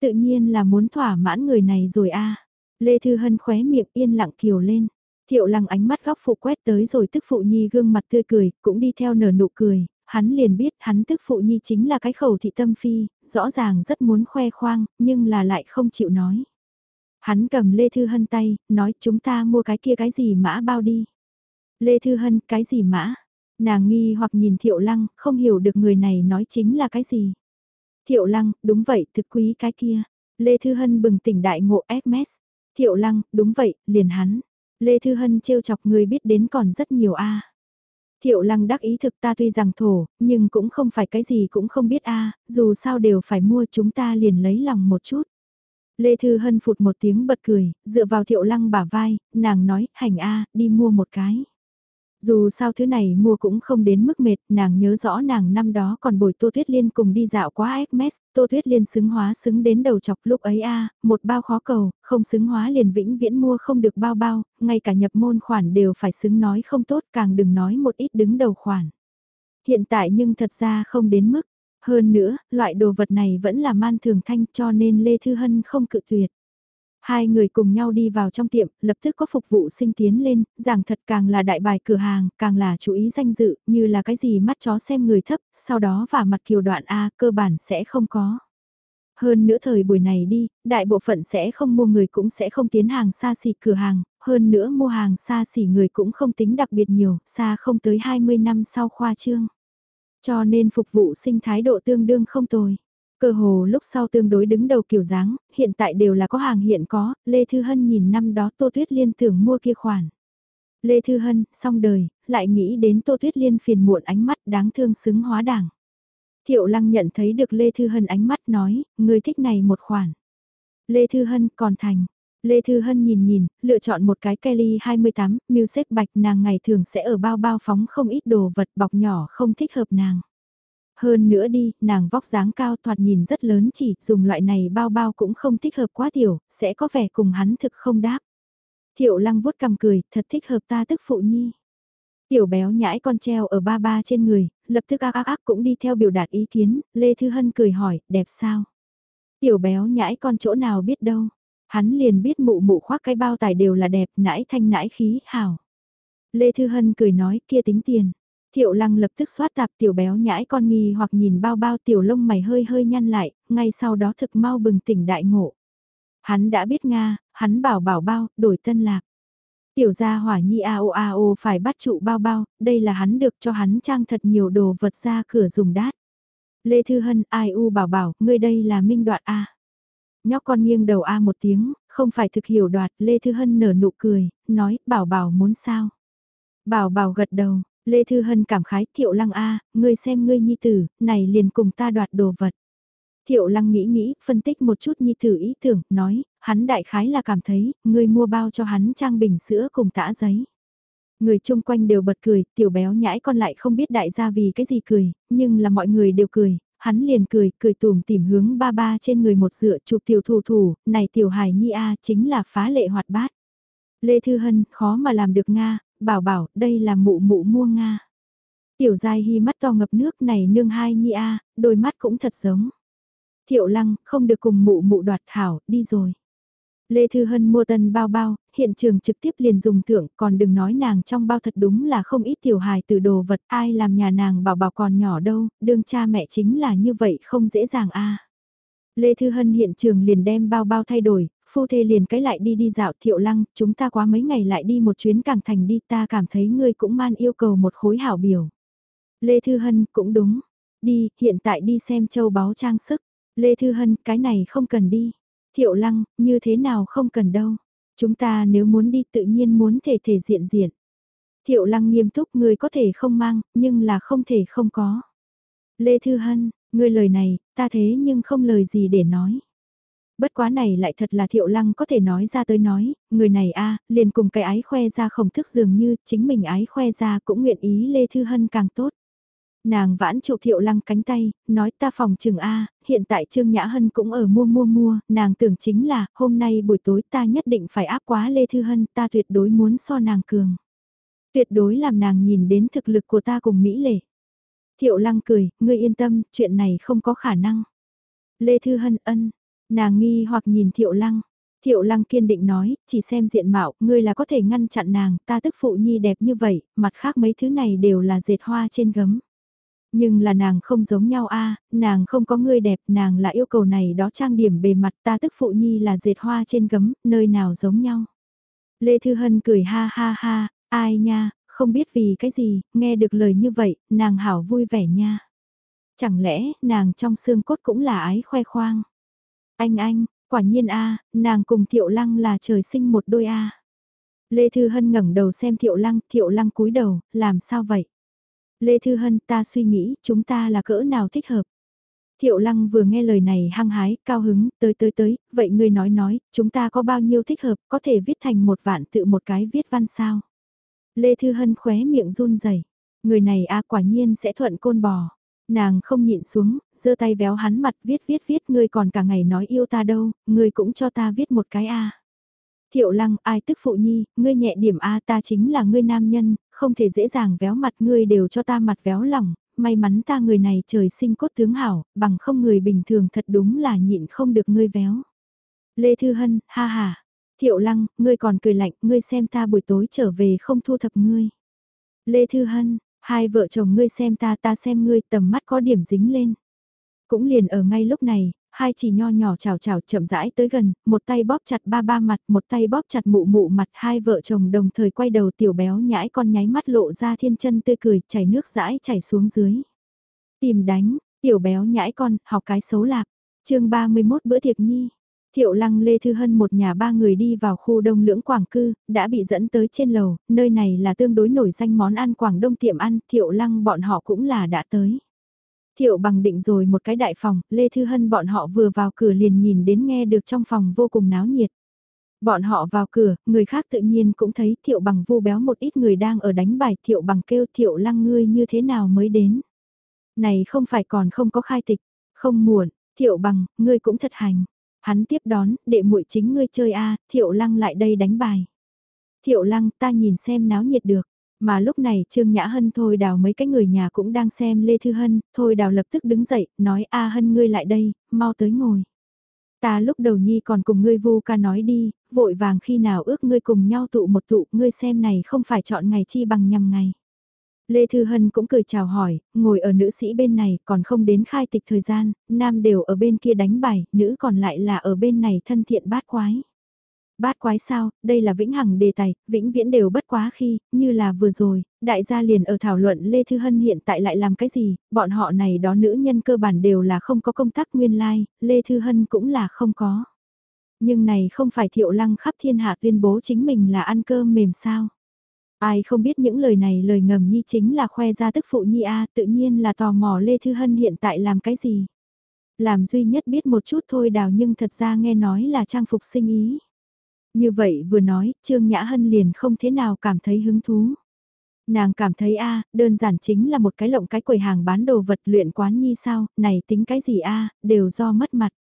Tự nhiên là muốn thỏa mãn người này rồi a Lê Thư Hân khóe miệng yên lặng kiều lên. Thiệu lăng ánh mắt góc phụ quét tới rồi tức phụ nhi gương mặt tươi cười, cũng đi theo nở nụ cười, hắn liền biết hắn tức phụ nhi chính là cái khẩu thị tâm phi, rõ ràng rất muốn khoe khoang, nhưng là lại không chịu nói. Hắn cầm Lê Thư Hân tay, nói chúng ta mua cái kia cái gì mã bao đi. Lê Thư Hân, cái gì mã? Nàng nghi hoặc nhìn Thiệu Lăng, không hiểu được người này nói chính là cái gì. Thiệu Lăng, đúng vậy, thực quý cái kia. Lê Thư Hân bừng tỉnh đại ngộ Hermes. Thiệu Lăng, đúng vậy, liền hắn. Lê Thư Hân trêu chọc người biết đến còn rất nhiều a. Thiệu Lăng đắc ý thực ta tuy rằng thổ, nhưng cũng không phải cái gì cũng không biết a, à, dù sao đều phải mua chúng ta liền lấy lòng một chút. Lê Thư Hân phụt một tiếng bật cười, dựa vào Thiệu Lăng bả vai, nàng nói, hành a, đi mua một cái. Dù sao thứ này mua cũng không đến mức mệt, nàng nhớ rõ nàng năm đó còn bồi Tô Tuyết Liên cùng đi dạo quá Hermes, Tô Tuyết Liên xứng hóa xứng đến đầu chọc lúc ấy a một bao khó cầu, không xứng hóa liền vĩnh viễn mua không được bao bao, ngay cả nhập môn khoản đều phải xứng nói không tốt càng đừng nói một ít đứng đầu khoản. Hiện tại nhưng thật ra không đến mức, hơn nữa, loại đồ vật này vẫn là man thường thanh cho nên Lê Thư Hân không cự tuyệt. Hai người cùng nhau đi vào trong tiệm, lập tức có phục vụ sinh tiến lên, giảng thật càng là đại bài cửa hàng, càng là chú ý danh dự, như là cái gì mắt chó xem người thấp, sau đó và mặt kiều đoạn A cơ bản sẽ không có. Hơn nữa thời buổi này đi, đại bộ phận sẽ không mua người cũng sẽ không tiến hàng xa xỉ cửa hàng, hơn nữa mua hàng xa xỉ người cũng không tính đặc biệt nhiều, xa không tới 20 năm sau khoa trương. Cho nên phục vụ sinh thái độ tương đương không tồi. Cơ hồ lúc sau tương đối đứng đầu kiểu dáng, hiện tại đều là có hàng hiện có, Lê Thư Hân nhìn năm đó Tô Tuyết Liên tưởng mua kia khoản. Lê Thư Hân, xong đời, lại nghĩ đến Tô Tuyết Liên phiền muộn ánh mắt đáng thương xứng hóa đảng. Thiệu Lăng nhận thấy được Lê Thư Hân ánh mắt nói, người thích này một khoản. Lê Thư Hân còn thành. Lê Thư Hân nhìn nhìn, lựa chọn một cái Kelly 28, Music bạch nàng ngày thường sẽ ở bao bao phóng không ít đồ vật bọc nhỏ không thích hợp nàng. Hơn nữa đi, nàng vóc dáng cao thoạt nhìn rất lớn chỉ, dùng loại này bao bao cũng không thích hợp quá tiểu, sẽ có vẻ cùng hắn thực không đáp. Thiệu lăng vuốt cằm cười, thật thích hợp ta tức phụ nhi. Tiểu béo nhãi con treo ở ba ba trên người, lập tức ác ác ác cũng đi theo biểu đạt ý kiến, Lê Thư Hân cười hỏi, đẹp sao? Tiểu béo nhãi con chỗ nào biết đâu, hắn liền biết mụ mụ khoác cái bao tải đều là đẹp, nãi thanh nãi khí, hảo. Lê Thư Hân cười nói kia tính tiền. Thiệu lăng lập tức xoát tạp tiểu béo nhãi con nghi hoặc nhìn bao bao tiểu lông mày hơi hơi nhăn lại, ngay sau đó thực mau bừng tỉnh đại ngộ. Hắn đã biết Nga, hắn bảo bảo bao, đổi tân lạc. Tiểu gia hỏa nhi ao ao phải bắt trụ bao bao, đây là hắn được cho hắn trang thật nhiều đồ vật ra cửa dùng đát. Lê Thư Hân, ai u bảo bảo, ngươi đây là minh đoạn A. Nhóc con nghiêng đầu A một tiếng, không phải thực hiểu đoạt, Lê Thư Hân nở nụ cười, nói, bảo bảo muốn sao. Bảo bảo gật đầu, Lê Thư Hân cảm khái Thiệu Lăng A, ngươi xem ngươi nhi tử, này liền cùng ta đoạt đồ vật. Thiệu Lăng nghĩ nghĩ, phân tích một chút nhi tử ý tưởng, nói, hắn đại khái là cảm thấy, ngươi mua bao cho hắn trang bình sữa cùng tã giấy. Người chung quanh đều bật cười, tiểu béo nhãi con lại không biết đại gia vì cái gì cười, nhưng là mọi người đều cười, hắn liền cười, cười tùm tìm hướng ba ba trên người một dựa chụp tiểu thủ thủ, này tiểu hài nhi A chính là phá lệ hoạt bát. Lê Thư Hân, khó mà làm được Nga, bảo bảo, đây là mụ mụ mua Nga. Tiểu giai hy mắt to ngập nước này nương hai nhi a, đôi mắt cũng thật giống. Thiệu lăng, không được cùng mụ mụ đoạt hảo, đi rồi. Lê Thư Hân mua tân bao bao, hiện trường trực tiếp liền dùng thưởng, còn đừng nói nàng trong bao thật đúng là không ít tiểu hài từ đồ vật, ai làm nhà nàng bảo bảo còn nhỏ đâu, đương cha mẹ chính là như vậy không dễ dàng a. Lê Thư Hân hiện trường liền đem bao bao thay đổi, phu thê liền cái lại đi đi dạo thiệu lăng, chúng ta quá mấy ngày lại đi một chuyến càng thành đi ta cảm thấy ngươi cũng man yêu cầu một khối hảo biểu. Lê Thư Hân cũng đúng, đi, hiện tại đi xem châu báu trang sức. Lê Thư Hân, cái này không cần đi. Thiệu lăng, như thế nào không cần đâu. Chúng ta nếu muốn đi tự nhiên muốn thể thể diện diện. Thiệu lăng nghiêm túc người có thể không mang, nhưng là không thể không có. Lê Thư Hân, người lời này, ta thế nhưng không lời gì để nói. Bất quá này lại thật là thiệu lăng có thể nói ra tới nói, người này a liền cùng cái ái khoe ra khổng thức dường như chính mình ái khoe ra cũng nguyện ý Lê Thư Hân càng tốt. Nàng vãn trụ thiệu lăng cánh tay, nói ta phòng trường A, hiện tại Trương Nhã Hân cũng ở mua mua mua, nàng tưởng chính là, hôm nay buổi tối ta nhất định phải áp quá Lê Thư Hân, ta tuyệt đối muốn so nàng cường. Tuyệt đối làm nàng nhìn đến thực lực của ta cùng Mỹ Lệ. Thiệu lăng cười, ngươi yên tâm, chuyện này không có khả năng. Lê Thư Hân ân, Nàng nghi hoặc nhìn Thiệu Lăng. Thiệu Lăng kiên định nói, chỉ xem diện mạo, ngươi là có thể ngăn chặn nàng, ta tức phụ nhi đẹp như vậy, mặt khác mấy thứ này đều là dệt hoa trên gấm. Nhưng là nàng không giống nhau a nàng không có ngươi đẹp, nàng là yêu cầu này đó trang điểm bề mặt ta tức phụ nhi là dệt hoa trên gấm, nơi nào giống nhau. Lê Thư Hân cười ha ha ha, ai nha, không biết vì cái gì, nghe được lời như vậy, nàng hảo vui vẻ nha. Chẳng lẽ, nàng trong xương cốt cũng là ái khoe khoang. Anh anh, quả nhiên a nàng cùng Thiệu Lăng là trời sinh một đôi a Lê Thư Hân ngẩng đầu xem Thiệu Lăng, Thiệu Lăng cúi đầu, làm sao vậy? Lê Thư Hân ta suy nghĩ chúng ta là cỡ nào thích hợp. Thiệu Lăng vừa nghe lời này hăng hái, cao hứng, tới tới tới, vậy ngươi nói nói, chúng ta có bao nhiêu thích hợp, có thể viết thành một vạn tự một cái viết văn sao? Lê Thư Hân khóe miệng run rẩy người này a quả nhiên sẽ thuận côn bò. Nàng không nhịn xuống, giơ tay véo hắn mặt viết viết viết ngươi còn cả ngày nói yêu ta đâu, ngươi cũng cho ta viết một cái a. Thiệu lăng, ai tức phụ nhi, ngươi nhẹ điểm a ta chính là ngươi nam nhân, không thể dễ dàng véo mặt ngươi đều cho ta mặt véo lòng, may mắn ta người này trời sinh cốt tướng hảo, bằng không người bình thường thật đúng là nhịn không được ngươi véo. Lê Thư Hân, ha ha. Thiệu lăng, ngươi còn cười lạnh, ngươi xem ta buổi tối trở về không thu thập ngươi. Lê Thư Hân, hai vợ chồng ngươi xem ta ta xem ngươi tầm mắt có điểm dính lên. Cũng liền ở ngay lúc này, hai chỉ nho nhỏ chào chào chậm rãi tới gần, một tay bóp chặt ba ba mặt, một tay bóp chặt mụ mụ mặt, hai vợ chồng đồng thời quay đầu tiểu béo nhãi con nháy mắt lộ ra thiên chân tươi cười, chảy nước rãi chảy xuống dưới. Tìm đánh, tiểu béo nhãi con, học cái xấu lạc. chương 31 bữa tiệc nhi. Thiệu lăng Lê Thư Hân một nhà ba người đi vào khu đông lưỡng Quảng Cư, đã bị dẫn tới trên lầu, nơi này là tương đối nổi danh món ăn Quảng Đông tiệm ăn, Thiệu lăng bọn họ cũng là đã tới. Thiệu bằng định rồi một cái đại phòng, Lê Thư Hân bọn họ vừa vào cửa liền nhìn đến nghe được trong phòng vô cùng náo nhiệt. Bọn họ vào cửa, người khác tự nhiên cũng thấy thiệu bằng vu béo một ít người đang ở đánh bài thiệu bằng kêu thiệu lăng ngươi như thế nào mới đến. Này không phải còn không có khai tịch, không muộn, thiệu bằng, ngươi cũng thật hành. Hắn tiếp đón, đệ muội chính ngươi chơi a thiệu lăng lại đây đánh bài. Thiệu lăng ta nhìn xem náo nhiệt được. Mà lúc này Trương Nhã Hân thôi đào mấy cái người nhà cũng đang xem Lê Thư Hân, thôi đào lập tức đứng dậy, nói a Hân ngươi lại đây, mau tới ngồi. Ta lúc đầu nhi còn cùng ngươi vu ca nói đi, vội vàng khi nào ước ngươi cùng nhau tụ một tụ, ngươi xem này không phải chọn ngày chi bằng nhằm ngày. Lê Thư Hân cũng cười chào hỏi, ngồi ở nữ sĩ bên này còn không đến khai tịch thời gian, nam đều ở bên kia đánh bài, nữ còn lại là ở bên này thân thiện bát quái. Bát quái sao, đây là vĩnh hằng đề tài, vĩnh viễn đều bất quá khi, như là vừa rồi, đại gia liền ở thảo luận Lê Thư Hân hiện tại lại làm cái gì, bọn họ này đó nữ nhân cơ bản đều là không có công tác nguyên lai, like, Lê Thư Hân cũng là không có. Nhưng này không phải thiệu lăng khắp thiên hạ tuyên bố chính mình là ăn cơm mềm sao. Ai không biết những lời này lời ngầm nhi chính là khoe ra tức phụ nhi A tự nhiên là tò mò Lê Thư Hân hiện tại làm cái gì. Làm duy nhất biết một chút thôi đào nhưng thật ra nghe nói là trang phục sinh ý. Như vậy vừa nói, Trương Nhã Hân liền không thế nào cảm thấy hứng thú. Nàng cảm thấy a đơn giản chính là một cái lộng cái quầy hàng bán đồ vật luyện quán nhi sao, này tính cái gì a đều do mất mặt.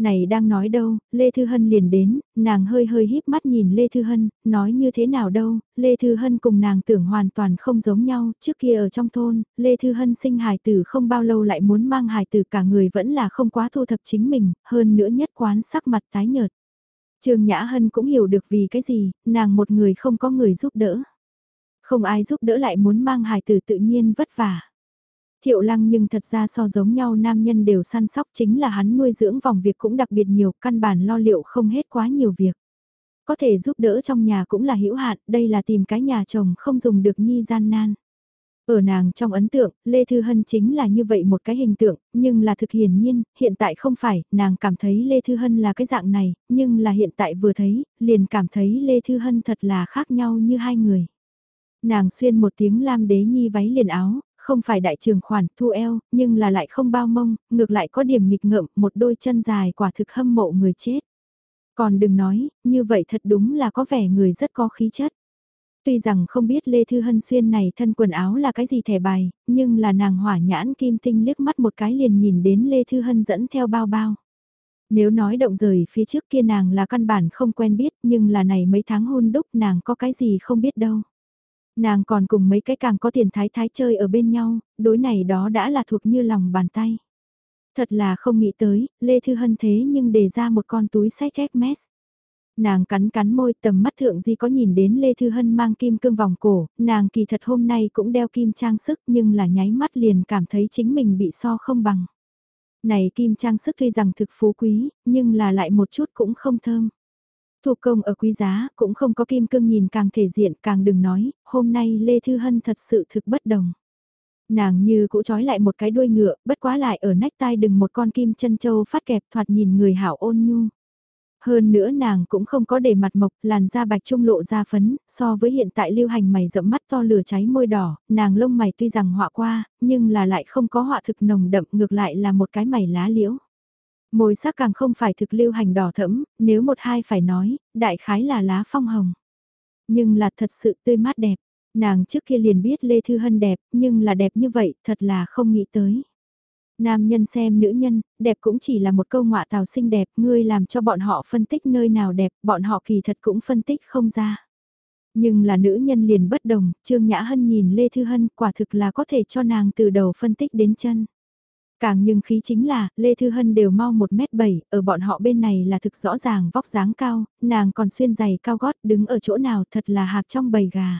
Này đang nói đâu, Lê Thư Hân liền đến, nàng hơi hơi híp mắt nhìn Lê Thư Hân, nói như thế nào đâu, Lê Thư Hân cùng nàng tưởng hoàn toàn không giống nhau, trước kia ở trong thôn, Lê Thư Hân sinh hài tử không bao lâu lại muốn mang hài tử cả người vẫn là không quá thu thập chính mình, hơn nữa nhất quán sắc mặt tái nhợt. Trương Nhã Hân cũng hiểu được vì cái gì, nàng một người không có người giúp đỡ. Không ai giúp đỡ lại muốn mang hài tử tự nhiên vất vả. Thiệu lăng nhưng thật ra so giống nhau nam nhân đều săn sóc chính là hắn nuôi dưỡng vòng việc cũng đặc biệt nhiều, căn bản lo liệu không hết quá nhiều việc. Có thể giúp đỡ trong nhà cũng là hữu hạn, đây là tìm cái nhà chồng không dùng được nhi gian nan. Ở nàng trong ấn tượng, Lê Thư Hân chính là như vậy một cái hình tượng, nhưng là thực hiển nhiên, hiện tại không phải, nàng cảm thấy Lê Thư Hân là cái dạng này, nhưng là hiện tại vừa thấy, liền cảm thấy Lê Thư Hân thật là khác nhau như hai người. Nàng xuyên một tiếng lam đế nhi váy liền áo, không phải đại trường khoản thu eo, nhưng là lại không bao mông, ngược lại có điểm nghịch ngợm, một đôi chân dài quả thực hâm mộ người chết. Còn đừng nói, như vậy thật đúng là có vẻ người rất có khí chất. Tuy rằng không biết Lê Thư Hân xuyên này thân quần áo là cái gì thẻ bài, nhưng là nàng hỏa nhãn kim tinh liếc mắt một cái liền nhìn đến Lê Thư Hân dẫn theo bao bao. Nếu nói động rời phía trước kia nàng là căn bản không quen biết nhưng là này mấy tháng hôn đúc nàng có cái gì không biết đâu. Nàng còn cùng mấy cái càng có tiền thái thái chơi ở bên nhau, đối này đó đã là thuộc như lòng bàn tay. Thật là không nghĩ tới, Lê Thư Hân thế nhưng để ra một con túi sách mess Nàng cắn cắn môi tầm mắt thượng di có nhìn đến Lê Thư Hân mang kim cương vòng cổ, nàng kỳ thật hôm nay cũng đeo kim trang sức nhưng là nháy mắt liền cảm thấy chính mình bị so không bằng. Này kim trang sức tuy rằng thực phú quý, nhưng là lại một chút cũng không thơm. Thủ công ở quý giá, cũng không có kim cương nhìn càng thể diện càng đừng nói, hôm nay Lê Thư Hân thật sự thực bất đồng. Nàng như cũ trói lại một cái đuôi ngựa, bất quá lại ở nách tai đừng một con kim chân châu phát kẹp thoạt nhìn người hảo ôn nhu. Hơn nữa nàng cũng không có để mặt mộc, làn da bạch trung lộ ra phấn, so với hiện tại lưu hành mày rậm mắt to lửa cháy môi đỏ, nàng lông mày tuy rằng họa qua, nhưng là lại không có họa thực nồng đậm ngược lại là một cái mày lá liễu. Môi sắc càng không phải thực lưu hành đỏ thẫm, nếu một hai phải nói, đại khái là lá phong hồng. Nhưng là thật sự tươi mát đẹp, nàng trước kia liền biết Lê Thư Hân đẹp, nhưng là đẹp như vậy, thật là không nghĩ tới. Nam nhân xem nữ nhân, đẹp cũng chỉ là một câu ngọa tào xinh đẹp, ngươi làm cho bọn họ phân tích nơi nào đẹp, bọn họ kỳ thật cũng phân tích không ra. Nhưng là nữ nhân liền bất đồng, Trương Nhã Hân nhìn Lê Thư Hân quả thực là có thể cho nàng từ đầu phân tích đến chân. Càng nhưng khí chính là, Lê Thư Hân đều mau 1m7, ở bọn họ bên này là thực rõ ràng vóc dáng cao, nàng còn xuyên giày cao gót đứng ở chỗ nào thật là hạc trong bầy gà.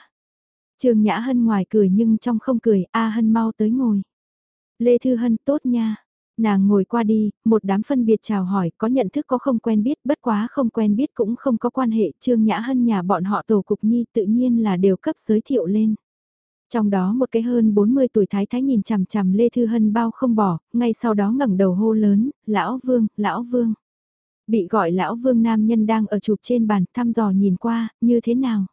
Trương Nhã Hân ngoài cười nhưng trong không cười, A Hân mau tới ngồi. Lê Thư Hân tốt nha. Nàng ngồi qua đi, một đám phân biệt chào hỏi, có nhận thức có không quen biết, bất quá không quen biết cũng không có quan hệ, Trương Nhã Hân nhà bọn họ tổ cục nhi tự nhiên là đều cấp giới thiệu lên. Trong đó một cái hơn 40 tuổi thái thái nhìn chằm chằm Lê Thư Hân bao không bỏ, ngay sau đó ngẩng đầu hô lớn, lão vương, lão vương. Bị gọi lão vương nam nhân đang ở chụp trên bàn thăm dò nhìn qua, như thế nào?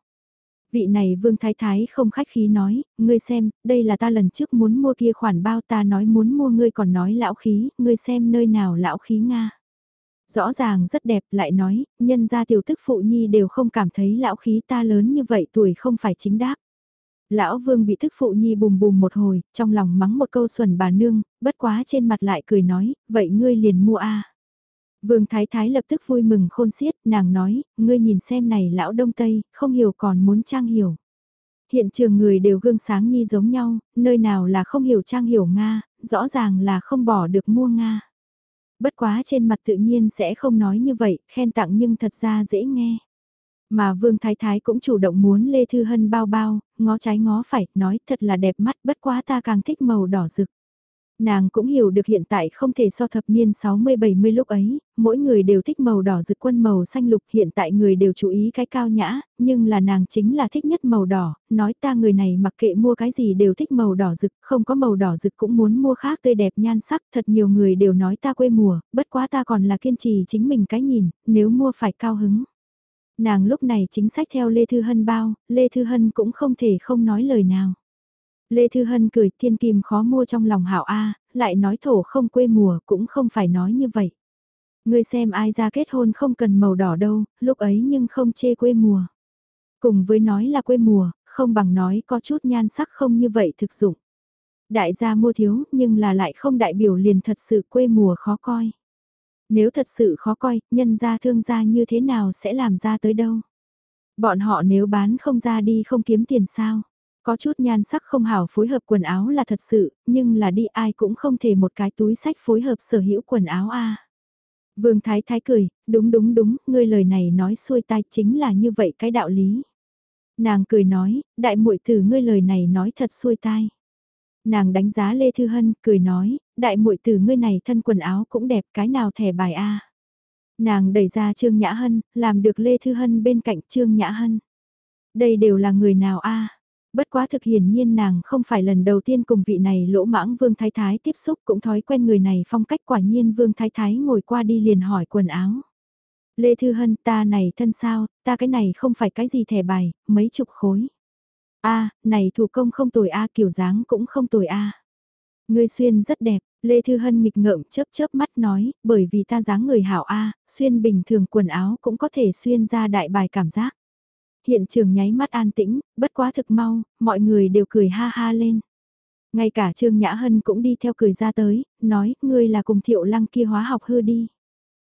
Vị này vương thái thái không khách khí nói, ngươi xem, đây là ta lần trước muốn mua kia khoản bao ta nói muốn mua ngươi còn nói lão khí, ngươi xem nơi nào lão khí Nga. Rõ ràng rất đẹp lại nói, nhân gia tiểu tức phụ nhi đều không cảm thấy lão khí ta lớn như vậy tuổi không phải chính đáp. Lão vương bị thức phụ nhi bùm bùm một hồi, trong lòng mắng một câu xuẩn bà nương, bất quá trên mặt lại cười nói, vậy ngươi liền mua a Vương Thái Thái lập tức vui mừng khôn xiết, nàng nói, ngươi nhìn xem này lão đông tây, không hiểu còn muốn trang hiểu. Hiện trường người đều gương sáng nhi giống nhau, nơi nào là không hiểu trang hiểu Nga, rõ ràng là không bỏ được mua Nga. Bất quá trên mặt tự nhiên sẽ không nói như vậy, khen tặng nhưng thật ra dễ nghe. Mà Vương Thái Thái cũng chủ động muốn Lê Thư Hân bao bao, ngó trái ngó phải, nói thật là đẹp mắt bất quá ta càng thích màu đỏ rực. Nàng cũng hiểu được hiện tại không thể so thập niên 60-70 lúc ấy, mỗi người đều thích màu đỏ rực quân màu xanh lục hiện tại người đều chú ý cái cao nhã, nhưng là nàng chính là thích nhất màu đỏ, nói ta người này mặc kệ mua cái gì đều thích màu đỏ rực, không có màu đỏ rực cũng muốn mua khác tươi đẹp nhan sắc, thật nhiều người đều nói ta quê mùa, bất quá ta còn là kiên trì chính mình cái nhìn, nếu mua phải cao hứng. Nàng lúc này chính sách theo Lê Thư Hân bao, Lê Thư Hân cũng không thể không nói lời nào. Lê Thư Hân cười thiên kim khó mua trong lòng hảo A, lại nói thổ không quê mùa cũng không phải nói như vậy. Ngươi xem ai ra kết hôn không cần màu đỏ đâu, lúc ấy nhưng không chê quê mùa. Cùng với nói là quê mùa, không bằng nói có chút nhan sắc không như vậy thực dụng. Đại gia mua thiếu nhưng là lại không đại biểu liền thật sự quê mùa khó coi. Nếu thật sự khó coi, nhân gia thương gia như thế nào sẽ làm ra tới đâu? Bọn họ nếu bán không ra đi không kiếm tiền sao? Có chút nhan sắc không hảo phối hợp quần áo là thật sự, nhưng là đi ai cũng không thể một cái túi sách phối hợp sở hữu quần áo a. Vương Thái Thái cười, đúng đúng đúng, ngươi lời này nói xuôi tai chính là như vậy cái đạo lý. Nàng cười nói, đại muội tử ngươi lời này nói thật xuôi tai. Nàng đánh giá Lê Thư Hân, cười nói, đại muội tử ngươi này thân quần áo cũng đẹp cái nào thẻ bài a Nàng đẩy ra Trương Nhã Hân, làm được Lê Thư Hân bên cạnh Trương Nhã Hân. Đây đều là người nào a Bất quá thực hiển nhiên nàng không phải lần đầu tiên cùng vị này lỗ mãng Vương Thái Thái tiếp xúc cũng thói quen người này phong cách quả nhiên Vương Thái Thái ngồi qua đi liền hỏi quần áo. Lê Thư Hân ta này thân sao, ta cái này không phải cái gì thẻ bài, mấy chục khối a này thủ công không tồi a kiểu dáng cũng không tồi a Ngươi xuyên rất đẹp, Lê Thư Hân nghịch ngợm chớp chớp mắt nói, bởi vì ta dáng người hảo A, xuyên bình thường quần áo cũng có thể xuyên ra đại bài cảm giác. Hiện trường nháy mắt an tĩnh, bất quá thực mau, mọi người đều cười ha ha lên. Ngay cả Trương Nhã Hân cũng đi theo cười ra tới, nói, ngươi là cùng thiệu lăng kia hóa học hư đi.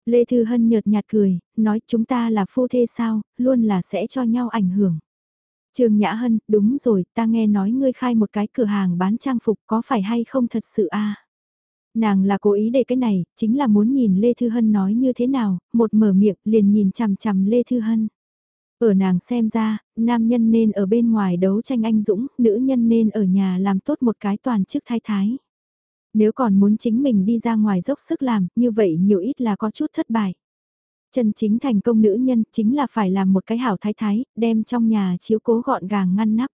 Lê Thư Hân nhợt nhạt cười, nói chúng ta là phu thê sao, luôn là sẽ cho nhau ảnh hưởng. Trương Nhã Hân, đúng rồi, ta nghe nói ngươi khai một cái cửa hàng bán trang phục có phải hay không thật sự a Nàng là cố ý để cái này, chính là muốn nhìn Lê Thư Hân nói như thế nào, một mở miệng liền nhìn chằm chằm Lê Thư Hân. Ở nàng xem ra, nam nhân nên ở bên ngoài đấu tranh anh dũng, nữ nhân nên ở nhà làm tốt một cái toàn chức thái thái. Nếu còn muốn chính mình đi ra ngoài dốc sức làm, như vậy nhiều ít là có chút thất bại. Chân chính thành công nữ nhân chính là phải làm một cái hảo thái thái, đem trong nhà chiếu cố gọn gàng ngăn nắp.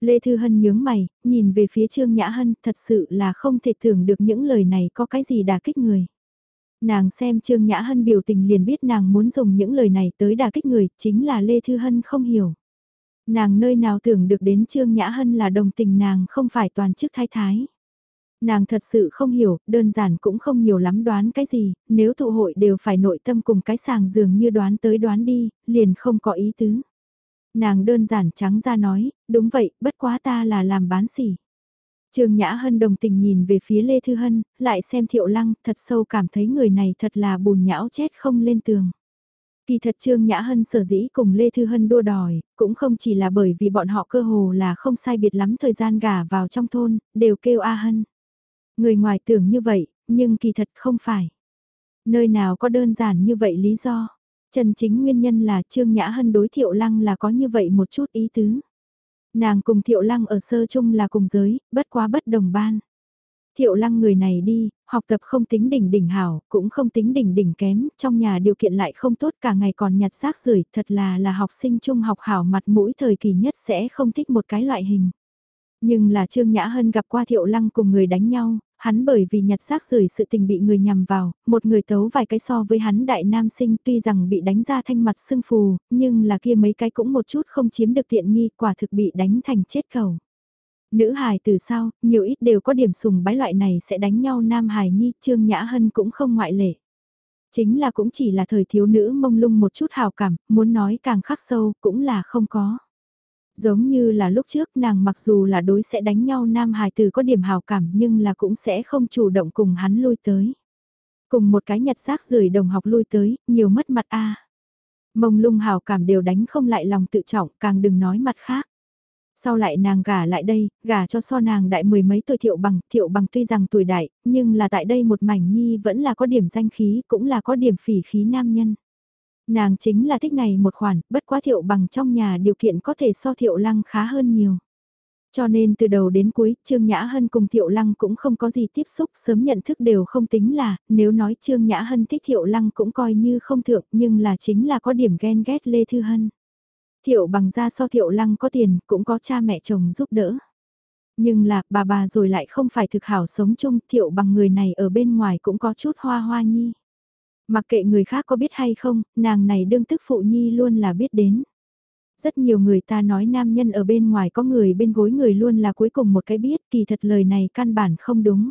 Lê Thư Hân nhướng mày, nhìn về phía Trương Nhã Hân, thật sự là không thể tưởng được những lời này có cái gì đả kích người. Nàng xem Trương Nhã Hân biểu tình liền biết nàng muốn dùng những lời này tới đả kích người, chính là Lê Thư Hân không hiểu. Nàng nơi nào tưởng được đến Trương Nhã Hân là đồng tình nàng không phải toàn chức thái thái. Nàng thật sự không hiểu, đơn giản cũng không nhiều lắm đoán cái gì, nếu tụ hội đều phải nội tâm cùng cái sàng dường như đoán tới đoán đi, liền không có ý tứ. Nàng đơn giản trắng ra nói, đúng vậy, bất quá ta là làm bán xỉ. Trương Nhã Hân đồng tình nhìn về phía Lê Thư Hân, lại xem Thiệu Lăng, thật sâu cảm thấy người này thật là bùn nhão chết không lên tường. Kỳ thật Trương Nhã Hân sở dĩ cùng Lê Thư Hân đua đòi, cũng không chỉ là bởi vì bọn họ cơ hồ là không sai biệt lắm thời gian gả vào trong thôn, đều kêu A Hân. Người ngoài tưởng như vậy, nhưng kỳ thật không phải. Nơi nào có đơn giản như vậy lý do. Chân chính nguyên nhân là Trương Nhã Hân đối Thiệu Lăng là có như vậy một chút ý tứ. Nàng cùng Thiệu Lăng ở sơ chung là cùng giới, bất quá bất đồng ban. Thiệu Lăng người này đi, học tập không tính đỉnh đỉnh hảo, cũng không tính đỉnh đỉnh kém, trong nhà điều kiện lại không tốt cả ngày còn nhặt xác rưởi thật là là học sinh trung học hảo mặt mũi thời kỳ nhất sẽ không thích một cái loại hình. Nhưng là Trương Nhã Hân gặp qua Thiệu Lăng cùng người đánh nhau, hắn bởi vì nhặt xác rời sự tình bị người nhằm vào, một người tấu vài cái so với hắn đại nam sinh tuy rằng bị đánh ra thanh mặt sưng phù, nhưng là kia mấy cái cũng một chút không chiếm được tiện nghi quả thực bị đánh thành chết cầu. Nữ hài từ sau, nhiều ít đều có điểm sùng bái loại này sẽ đánh nhau nam hài nhi, Trương Nhã Hân cũng không ngoại lệ. Chính là cũng chỉ là thời thiếu nữ mông lung một chút hào cảm, muốn nói càng khắc sâu cũng là không có. Giống như là lúc trước nàng mặc dù là đối sẽ đánh nhau nam hài từ có điểm hào cảm nhưng là cũng sẽ không chủ động cùng hắn lui tới. Cùng một cái nhặt xác rời đồng học lui tới, nhiều mất mặt a Mông lung hào cảm đều đánh không lại lòng tự trọng, càng đừng nói mặt khác. Sau lại nàng gả lại đây, gả cho so nàng đại mười mấy tuổi thiệu bằng, thiệu bằng tuy rằng tuổi đại, nhưng là tại đây một mảnh nhi vẫn là có điểm danh khí, cũng là có điểm phỉ khí nam nhân. Nàng chính là thích này một khoản, bất quá thiệu bằng trong nhà điều kiện có thể so thiệu lăng khá hơn nhiều. Cho nên từ đầu đến cuối, Trương Nhã Hân cùng Thiệu Lăng cũng không có gì tiếp xúc, sớm nhận thức đều không tính là, nếu nói Trương Nhã Hân thích Thiệu Lăng cũng coi như không thượng, nhưng là chính là có điểm ghen ghét Lê Thư Hân. Thiệu bằng ra so Thiệu Lăng có tiền, cũng có cha mẹ chồng giúp đỡ. Nhưng là, bà bà rồi lại không phải thực hảo sống chung, Thiệu bằng người này ở bên ngoài cũng có chút hoa hoa nhi. Mặc kệ người khác có biết hay không, nàng này đương tức phụ nhi luôn là biết đến. Rất nhiều người ta nói nam nhân ở bên ngoài có người bên gối người luôn là cuối cùng một cái biết, kỳ thật lời này căn bản không đúng.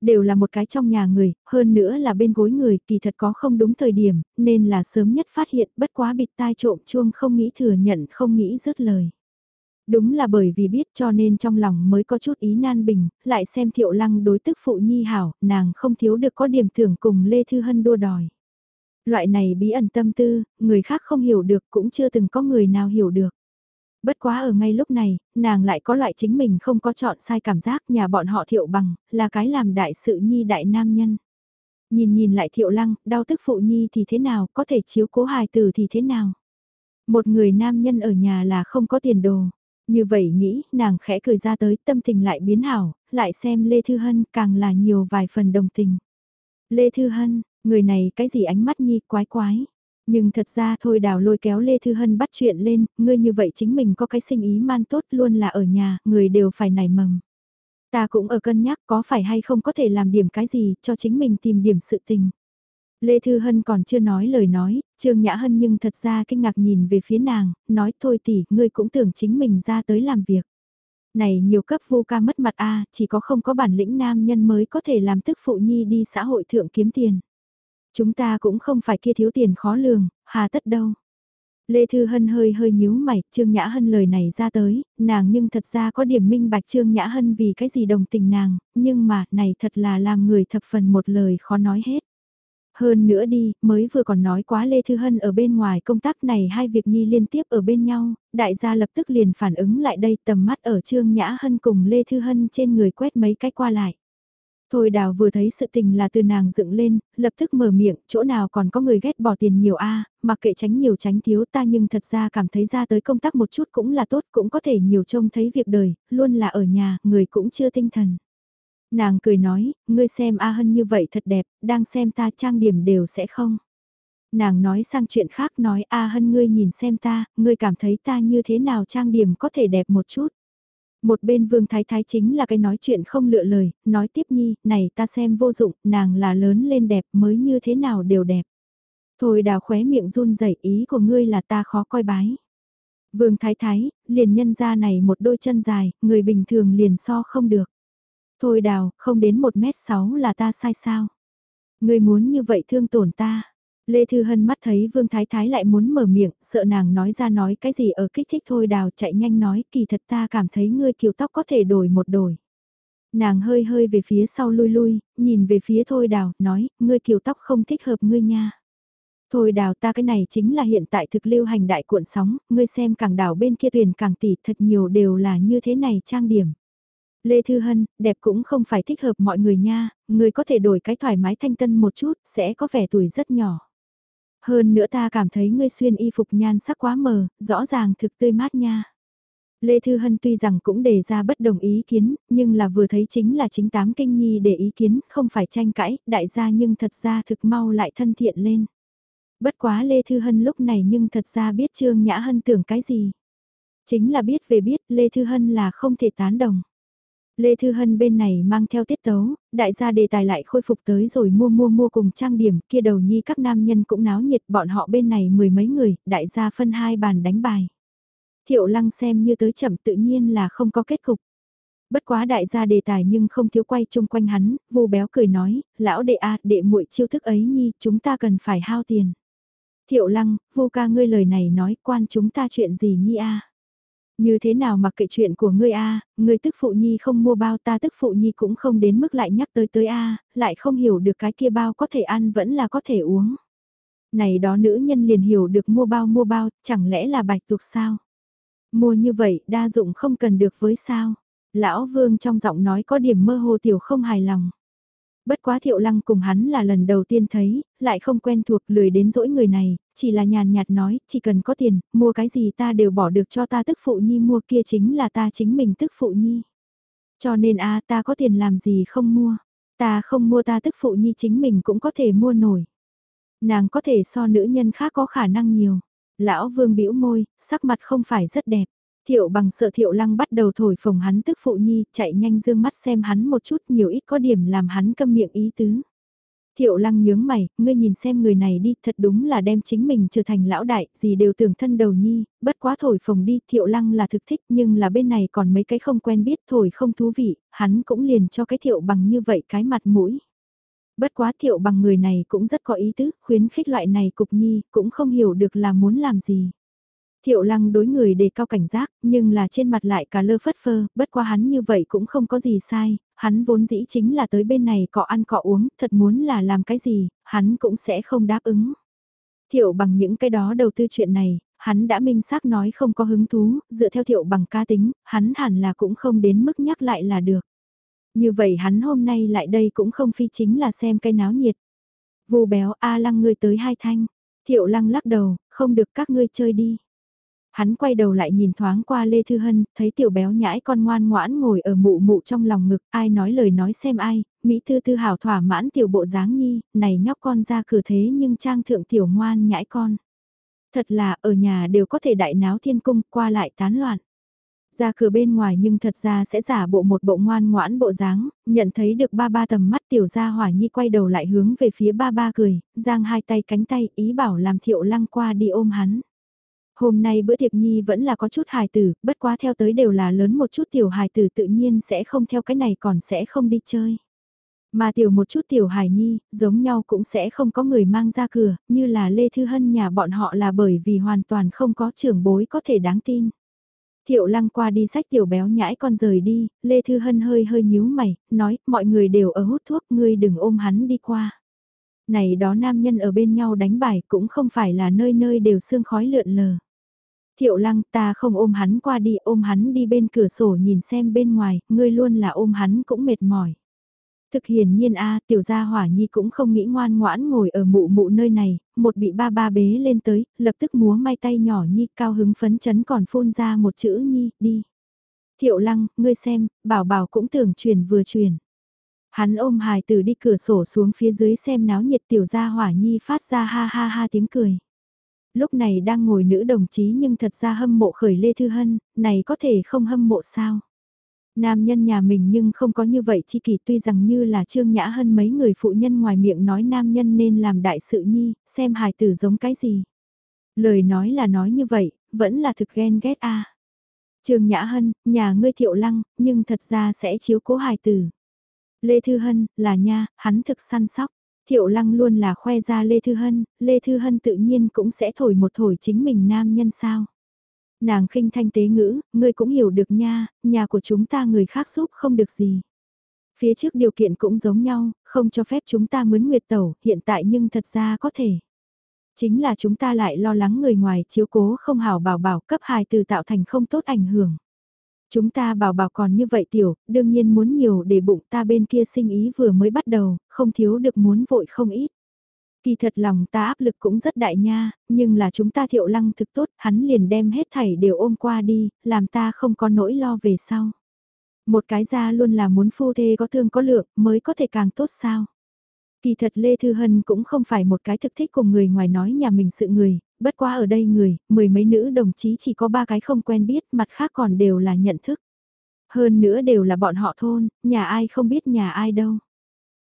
Đều là một cái trong nhà người, hơn nữa là bên gối người, kỳ thật có không đúng thời điểm, nên là sớm nhất phát hiện, bất quá bịt tai trộm chuông không nghĩ thừa nhận, không nghĩ dứt lời. Đúng là bởi vì biết cho nên trong lòng mới có chút ý nan bình, lại xem thiệu lăng đối tức phụ nhi hảo, nàng không thiếu được có điểm thưởng cùng Lê Thư Hân đua đòi. Loại này bí ẩn tâm tư, người khác không hiểu được cũng chưa từng có người nào hiểu được. Bất quá ở ngay lúc này, nàng lại có loại chính mình không có chọn sai cảm giác nhà bọn họ thiệu bằng, là cái làm đại sự nhi đại nam nhân. Nhìn nhìn lại thiệu lăng, đau tức phụ nhi thì thế nào, có thể chiếu cố hài tử thì thế nào. Một người nam nhân ở nhà là không có tiền đồ. Như vậy nghĩ, nàng khẽ cười ra tới, tâm tình lại biến hảo, lại xem Lê Thư Hân càng là nhiều vài phần đồng tình. Lê Thư Hân, người này cái gì ánh mắt nhi quái quái. Nhưng thật ra thôi đào lôi kéo Lê Thư Hân bắt chuyện lên, ngươi như vậy chính mình có cái sinh ý man tốt luôn là ở nhà, người đều phải nảy mầm. Ta cũng ở cân nhắc có phải hay không có thể làm điểm cái gì cho chính mình tìm điểm sự tình. Lê Thư Hân còn chưa nói lời nói, Trương Nhã Hân nhưng thật ra kinh ngạc nhìn về phía nàng, nói thôi tỷ, ngươi cũng tưởng chính mình ra tới làm việc. Này nhiều cấp vô ca mất mặt a chỉ có không có bản lĩnh nam nhân mới có thể làm tức phụ nhi đi xã hội thượng kiếm tiền. Chúng ta cũng không phải kia thiếu tiền khó lường, hà tất đâu. Lê Thư Hân hơi hơi nhíu mày, Trương Nhã Hân lời này ra tới, nàng nhưng thật ra có điểm minh bạch Trương Nhã Hân vì cái gì đồng tình nàng, nhưng mà này thật là làm người thập phần một lời khó nói hết. Hơn nữa đi, mới vừa còn nói quá Lê Thư Hân ở bên ngoài công tác này hai việc nhi liên tiếp ở bên nhau, đại gia lập tức liền phản ứng lại đây tầm mắt ở Trương Nhã Hân cùng Lê Thư Hân trên người quét mấy cái qua lại. Thôi đào vừa thấy sự tình là từ nàng dựng lên, lập tức mở miệng, chỗ nào còn có người ghét bỏ tiền nhiều a mặc kệ tránh nhiều tránh thiếu ta nhưng thật ra cảm thấy ra tới công tác một chút cũng là tốt, cũng có thể nhiều trông thấy việc đời, luôn là ở nhà, người cũng chưa tinh thần. Nàng cười nói, ngươi xem A Hân như vậy thật đẹp, đang xem ta trang điểm đều sẽ không. Nàng nói sang chuyện khác nói A Hân ngươi nhìn xem ta, ngươi cảm thấy ta như thế nào trang điểm có thể đẹp một chút. Một bên vương thái thái chính là cái nói chuyện không lựa lời, nói tiếp nhi, này ta xem vô dụng, nàng là lớn lên đẹp mới như thế nào đều đẹp. Thôi đào khóe miệng run rẩy ý của ngươi là ta khó coi bái. Vương thái thái, liền nhân ra này một đôi chân dài, người bình thường liền so không được. Thôi đào, không đến 1m6 là ta sai sao? Ngươi muốn như vậy thương tổn ta. Lê Thư Hân mắt thấy Vương Thái Thái lại muốn mở miệng, sợ nàng nói ra nói cái gì ở kích thích thôi đào chạy nhanh nói kỳ thật ta cảm thấy ngươi kiểu tóc có thể đổi một đổi. Nàng hơi hơi về phía sau lui lui, nhìn về phía thôi đào, nói, ngươi kiểu tóc không thích hợp ngươi nha. Thôi đào ta cái này chính là hiện tại thực lưu hành đại cuộn sóng, ngươi xem càng đảo bên kia tuyển càng tỷ thật nhiều đều là như thế này trang điểm. Lê Thư Hân, đẹp cũng không phải thích hợp mọi người nha, người có thể đổi cái thoải mái thanh tân một chút, sẽ có vẻ tuổi rất nhỏ. Hơn nữa ta cảm thấy ngươi xuyên y phục nhan sắc quá mờ, rõ ràng thực tươi mát nha. Lê Thư Hân tuy rằng cũng đề ra bất đồng ý kiến, nhưng là vừa thấy chính là chính tám kinh nhi để ý kiến, không phải tranh cãi, đại gia nhưng thật ra thực mau lại thân thiện lên. Bất quá Lê Thư Hân lúc này nhưng thật ra biết Trương Nhã Hân tưởng cái gì. Chính là biết về biết Lê Thư Hân là không thể tán đồng. Lê Thư Hân bên này mang theo tiết tấu, đại gia đề tài lại khôi phục tới rồi mua mua mua cùng trang điểm, kia đầu nhi các nam nhân cũng náo nhiệt bọn họ bên này mười mấy người, đại gia phân hai bàn đánh bài. Thiệu lăng xem như tới chậm tự nhiên là không có kết cục. Bất quá đại gia đề tài nhưng không thiếu quay chung quanh hắn, vô béo cười nói, lão đệ a đệ muội chiêu thức ấy nhi, chúng ta cần phải hao tiền. Thiệu lăng, vô ca ngươi lời này nói quan chúng ta chuyện gì nhi a như thế nào mặc kệ chuyện của ngươi a, ngươi tức phụ nhi không mua bao ta tức phụ nhi cũng không đến mức lại nhắc tới tới a, lại không hiểu được cái kia bao có thể ăn vẫn là có thể uống. Này đó nữ nhân liền hiểu được mua bao mua bao, chẳng lẽ là bạch tuộc sao? Mua như vậy đa dụng không cần được với sao? Lão vương trong giọng nói có điểm mơ hồ tiểu không hài lòng. Bất quá thiệu lăng cùng hắn là lần đầu tiên thấy, lại không quen thuộc lười đến dỗi người này, chỉ là nhàn nhạt nói, chỉ cần có tiền, mua cái gì ta đều bỏ được cho ta tức phụ nhi mua kia chính là ta chính mình tức phụ nhi. Cho nên a ta có tiền làm gì không mua, ta không mua ta tức phụ nhi chính mình cũng có thể mua nổi. Nàng có thể so nữ nhân khác có khả năng nhiều. Lão vương bĩu môi, sắc mặt không phải rất đẹp. Thiệu bằng sợ thiệu lăng bắt đầu thổi phồng hắn tức phụ nhi, chạy nhanh dương mắt xem hắn một chút nhiều ít có điểm làm hắn câm miệng ý tứ. Thiệu lăng nhướng mày, ngươi nhìn xem người này đi, thật đúng là đem chính mình trở thành lão đại, gì đều tưởng thân đầu nhi, bất quá thổi phồng đi, thiệu lăng là thực thích nhưng là bên này còn mấy cái không quen biết thổi không thú vị, hắn cũng liền cho cái thiệu bằng như vậy cái mặt mũi. Bất quá thiệu bằng người này cũng rất có ý tứ, khuyến khích loại này cục nhi, cũng không hiểu được là muốn làm gì. Thiệu lăng đối người đề cao cảnh giác, nhưng là trên mặt lại cả lơ phất phơ, bất qua hắn như vậy cũng không có gì sai, hắn vốn dĩ chính là tới bên này cọ ăn cọ uống, thật muốn là làm cái gì, hắn cũng sẽ không đáp ứng. Thiệu bằng những cái đó đầu tư chuyện này, hắn đã minh xác nói không có hứng thú, dựa theo thiệu bằng ca tính, hắn hẳn là cũng không đến mức nhắc lại là được. Như vậy hắn hôm nay lại đây cũng không phi chính là xem cái náo nhiệt. Vù béo A lăng ngươi tới hai thanh, thiệu lăng lắc đầu, không được các ngươi chơi đi. Hắn quay đầu lại nhìn thoáng qua Lê Thư Hân, thấy tiểu béo nhãi con ngoan ngoãn ngồi ở mụ mụ trong lòng ngực, ai nói lời nói xem ai, Mỹ Thư Thư hảo thỏa mãn tiểu bộ dáng nhi, này nhóc con ra cửa thế nhưng trang thượng tiểu ngoan nhãi con. Thật là ở nhà đều có thể đại náo thiên cung qua lại tán loạn. Ra cửa bên ngoài nhưng thật ra sẽ giả bộ một bộ ngoan ngoãn bộ dáng, nhận thấy được ba ba tầm mắt tiểu gia hỏa nhi quay đầu lại hướng về phía ba ba cười, giang hai tay cánh tay ý bảo làm thiệu lăng qua đi ôm hắn. Hôm nay bữa tiệc nhi vẫn là có chút hài tử, bất quá theo tới đều là lớn một chút tiểu hài tử tự nhiên sẽ không theo cái này còn sẽ không đi chơi. Mà tiểu một chút tiểu hài nhi, giống nhau cũng sẽ không có người mang ra cửa, như là Lê Thư Hân nhà bọn họ là bởi vì hoàn toàn không có trưởng bối có thể đáng tin. Thiệu lăng qua đi sách tiểu béo nhãi con rời đi, Lê Thư Hân hơi hơi nhíu mày, nói mọi người đều ở hút thuốc, ngươi đừng ôm hắn đi qua. Này đó nam nhân ở bên nhau đánh bài cũng không phải là nơi nơi đều sương khói lượn lờ. Thiệu lăng ta không ôm hắn qua đi ôm hắn đi bên cửa sổ nhìn xem bên ngoài, ngươi luôn là ôm hắn cũng mệt mỏi. Thực hiển nhiên a tiểu gia hỏa nhi cũng không nghĩ ngoan ngoãn ngồi ở mụ mụ nơi này, một bị ba ba bế lên tới, lập tức múa may tay nhỏ nhi cao hứng phấn chấn còn phun ra một chữ nhi, đi. Thiệu lăng, ngươi xem, bảo bảo cũng tưởng truyền vừa truyền. Hắn ôm hài tử đi cửa sổ xuống phía dưới xem náo nhiệt tiểu gia hỏa nhi phát ra ha ha ha tiếng cười. Lúc này đang ngồi nữ đồng chí nhưng thật ra hâm mộ khởi Lê Thư Hân, này có thể không hâm mộ sao? Nam nhân nhà mình nhưng không có như vậy chi kỳ tuy rằng như là Trương Nhã Hân mấy người phụ nhân ngoài miệng nói nam nhân nên làm đại sự nhi, xem hài tử giống cái gì. Lời nói là nói như vậy, vẫn là thực ghen ghét a Trương Nhã Hân, nhà ngươi thiệu lăng, nhưng thật ra sẽ chiếu cố hài tử. Lê Thư Hân, là nha, hắn thực săn sóc. Thiệu lăng luôn là khoe ra Lê Thư Hân, Lê Thư Hân tự nhiên cũng sẽ thổi một thổi chính mình nam nhân sao. Nàng khinh thanh tế ngữ, ngươi cũng hiểu được nha, nhà của chúng ta người khác giúp không được gì. Phía trước điều kiện cũng giống nhau, không cho phép chúng ta mướn nguyệt tẩu, hiện tại nhưng thật ra có thể. Chính là chúng ta lại lo lắng người ngoài chiếu cố không hảo bảo bảo cấp hài từ tạo thành không tốt ảnh hưởng. Chúng ta bảo bảo còn như vậy tiểu, đương nhiên muốn nhiều để bụng ta bên kia sinh ý vừa mới bắt đầu, không thiếu được muốn vội không ít. Kỳ thật lòng ta áp lực cũng rất đại nha, nhưng là chúng ta thiệu lăng thực tốt, hắn liền đem hết thảy đều ôm qua đi, làm ta không có nỗi lo về sau. Một cái ra luôn là muốn phu thê có thương có lượng mới có thể càng tốt sao. Kỳ thật Lê Thư Hân cũng không phải một cái thực thích cùng người ngoài nói nhà mình sự người, bất quá ở đây người, mười mấy nữ đồng chí chỉ có ba cái không quen biết, mặt khác còn đều là nhận thức. Hơn nữa đều là bọn họ thôn, nhà ai không biết nhà ai đâu.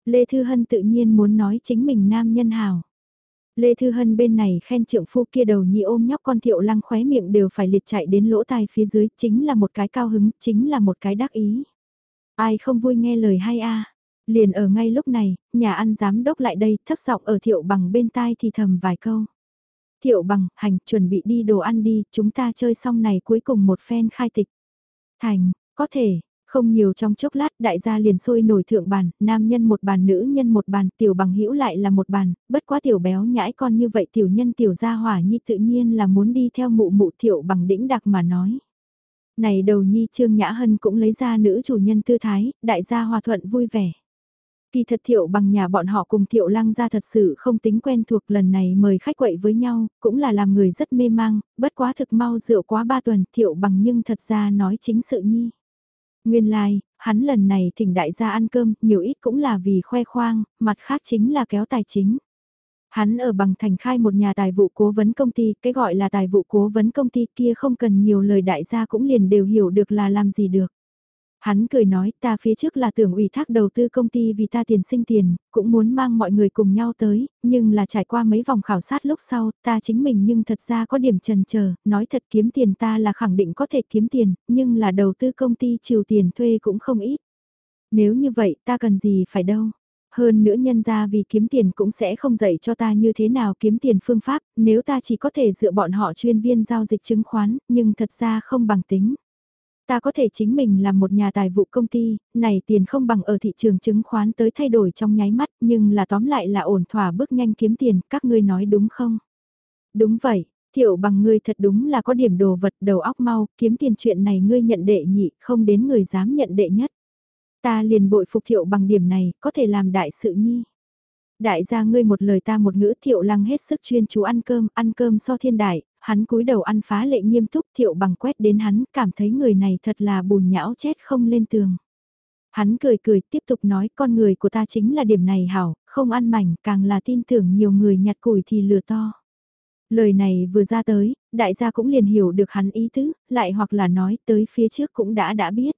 Lê Thư Hân tự nhiên muốn nói chính mình nam nhân hào. Lê Thư Hân bên này khen trượng phu kia đầu nhị ôm nhóc con thiệu lăng khóe miệng đều phải liệt chạy đến lỗ tai phía dưới, chính là một cái cao hứng, chính là một cái đắc ý. Ai không vui nghe lời hay a Liền ở ngay lúc này, nhà ăn giám đốc lại đây, thấp giọng ở thiệu bằng bên tai thì thầm vài câu. Thiệu bằng, hành, chuẩn bị đi đồ ăn đi, chúng ta chơi xong này cuối cùng một phen khai tịch. Thành, có thể, không nhiều trong chốc lát đại gia liền sôi nổi thượng bàn, nam nhân một bàn nữ nhân một bàn, tiểu bằng hữu lại là một bàn, bất quá tiểu béo nhãi con như vậy tiểu nhân tiểu gia hỏa nhi tự nhiên là muốn đi theo mụ mụ thiệu bằng đĩnh đặc mà nói. Này đầu nhi trương nhã hân cũng lấy ra nữ chủ nhân tư thái, đại gia hòa thuận vui vẻ. Kỳ thật thiệu bằng nhà bọn họ cùng thiệu lăng ra thật sự không tính quen thuộc lần này mời khách quậy với nhau, cũng là làm người rất mê mang, bất quá thực mau rượu quá ba tuần thiệu bằng nhưng thật ra nói chính sự nhi. Nguyên lai, like, hắn lần này thỉnh đại gia ăn cơm, nhiều ít cũng là vì khoe khoang, mặt khác chính là kéo tài chính. Hắn ở bằng thành khai một nhà tài vụ cố vấn công ty, cái gọi là tài vụ cố vấn công ty kia không cần nhiều lời đại gia cũng liền đều hiểu được là làm gì được. Hắn cười nói ta phía trước là tưởng ủy thác đầu tư công ty vì ta tiền sinh tiền, cũng muốn mang mọi người cùng nhau tới, nhưng là trải qua mấy vòng khảo sát lúc sau, ta chính mình nhưng thật ra có điểm trần chờ nói thật kiếm tiền ta là khẳng định có thể kiếm tiền, nhưng là đầu tư công ty trừ tiền thuê cũng không ít. Nếu như vậy ta cần gì phải đâu. Hơn nữa nhân ra vì kiếm tiền cũng sẽ không dạy cho ta như thế nào kiếm tiền phương pháp, nếu ta chỉ có thể dựa bọn họ chuyên viên giao dịch chứng khoán, nhưng thật ra không bằng tính. Ta có thể chính mình làm một nhà tài vụ công ty, này tiền không bằng ở thị trường chứng khoán tới thay đổi trong nháy mắt, nhưng là tóm lại là ổn thỏa bước nhanh kiếm tiền, các ngươi nói đúng không? Đúng vậy, thiệu bằng ngươi thật đúng là có điểm đồ vật đầu óc mau, kiếm tiền chuyện này ngươi nhận đệ nhị, không đến người dám nhận đệ nhất. Ta liền bội phục thiệu bằng điểm này, có thể làm đại sự nhi. Đại gia ngươi một lời ta một ngữ thiệu lăng hết sức chuyên chú ăn cơm, ăn cơm so thiên đại, hắn cúi đầu ăn phá lệ nghiêm túc thiệu bằng quét đến hắn, cảm thấy người này thật là bùn nhão chết không lên tường. Hắn cười cười tiếp tục nói con người của ta chính là điểm này hảo, không ăn mảnh càng là tin tưởng nhiều người nhặt củi thì lừa to. Lời này vừa ra tới, đại gia cũng liền hiểu được hắn ý tứ, lại hoặc là nói tới phía trước cũng đã đã biết.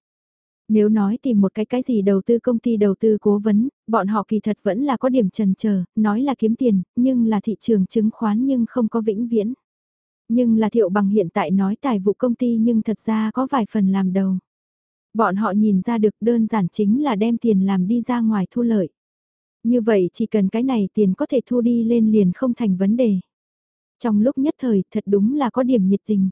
Nếu nói tìm một cái cái gì đầu tư công ty đầu tư cố vấn, bọn họ kỳ thật vẫn là có điểm trần chờ nói là kiếm tiền, nhưng là thị trường chứng khoán nhưng không có vĩnh viễn. Nhưng là thiệu bằng hiện tại nói tài vụ công ty nhưng thật ra có vài phần làm đầu. Bọn họ nhìn ra được đơn giản chính là đem tiền làm đi ra ngoài thu lợi. Như vậy chỉ cần cái này tiền có thể thu đi lên liền không thành vấn đề. Trong lúc nhất thời thật đúng là có điểm nhiệt tình.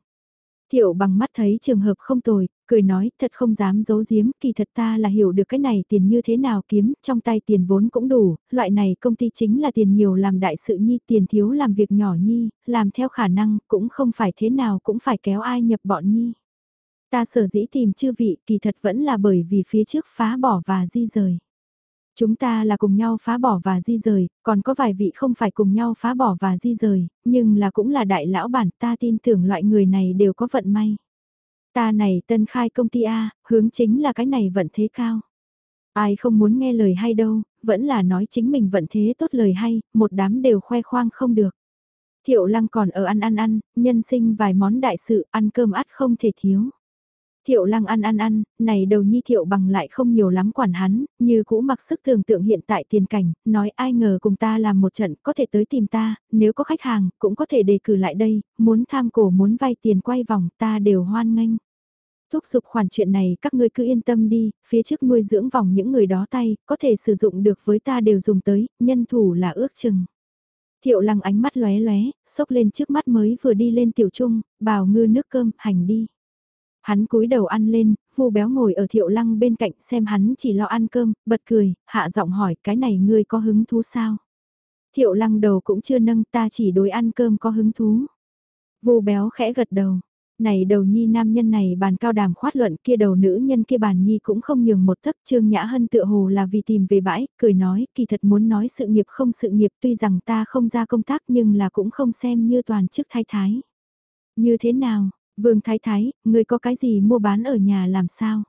Thiệu bằng mắt thấy trường hợp không tồi, cười nói thật không dám giấu giếm, kỳ thật ta là hiểu được cái này tiền như thế nào kiếm, trong tay tiền vốn cũng đủ, loại này công ty chính là tiền nhiều làm đại sự nhi, tiền thiếu làm việc nhỏ nhi, làm theo khả năng, cũng không phải thế nào cũng phải kéo ai nhập bọn nhi. Ta sở dĩ tìm chư vị kỳ thật vẫn là bởi vì phía trước phá bỏ và di rời. Chúng ta là cùng nhau phá bỏ và di rời, còn có vài vị không phải cùng nhau phá bỏ và di rời, nhưng là cũng là đại lão bản ta tin tưởng loại người này đều có vận may. Ta này tân khai công ty A, hướng chính là cái này vận thế cao. Ai không muốn nghe lời hay đâu, vẫn là nói chính mình vận thế tốt lời hay, một đám đều khoe khoang không được. Thiệu lăng còn ở ăn ăn ăn, nhân sinh vài món đại sự, ăn cơm ắt không thể thiếu. Thiệu lăng ăn ăn ăn, này đầu nhi thiệu bằng lại không nhiều lắm quản hắn, như cũ mặc sức tưởng tượng hiện tại tiền cảnh, nói ai ngờ cùng ta làm một trận có thể tới tìm ta, nếu có khách hàng cũng có thể đề cử lại đây, muốn tham cổ muốn vay tiền quay vòng ta đều hoan nghênh. Thúc giục khoản chuyện này các ngươi cứ yên tâm đi, phía trước nuôi dưỡng vòng những người đó tay, có thể sử dụng được với ta đều dùng tới, nhân thủ là ước chừng. Thiệu lăng ánh mắt lóe lóe, xốc lên trước mắt mới vừa đi lên tiểu trung, bào ngư nước cơm, hành đi. Hắn cúi đầu ăn lên, vu béo ngồi ở thiệu lăng bên cạnh xem hắn chỉ lo ăn cơm, bật cười, hạ giọng hỏi cái này ngươi có hứng thú sao? Thiệu lăng đầu cũng chưa nâng ta chỉ đối ăn cơm có hứng thú. Vu béo khẽ gật đầu, này đầu nhi nam nhân này bàn cao đàm khoát luận kia đầu nữ nhân kia bàn nhi cũng không nhường một tấc trương nhã hân tựa hồ là vì tìm về bãi, cười nói kỳ thật muốn nói sự nghiệp không sự nghiệp tuy rằng ta không ra công tác nhưng là cũng không xem như toàn chức thái thái. Như thế nào, vương thái thái, người có cái gì mua bán ở nhà làm sao?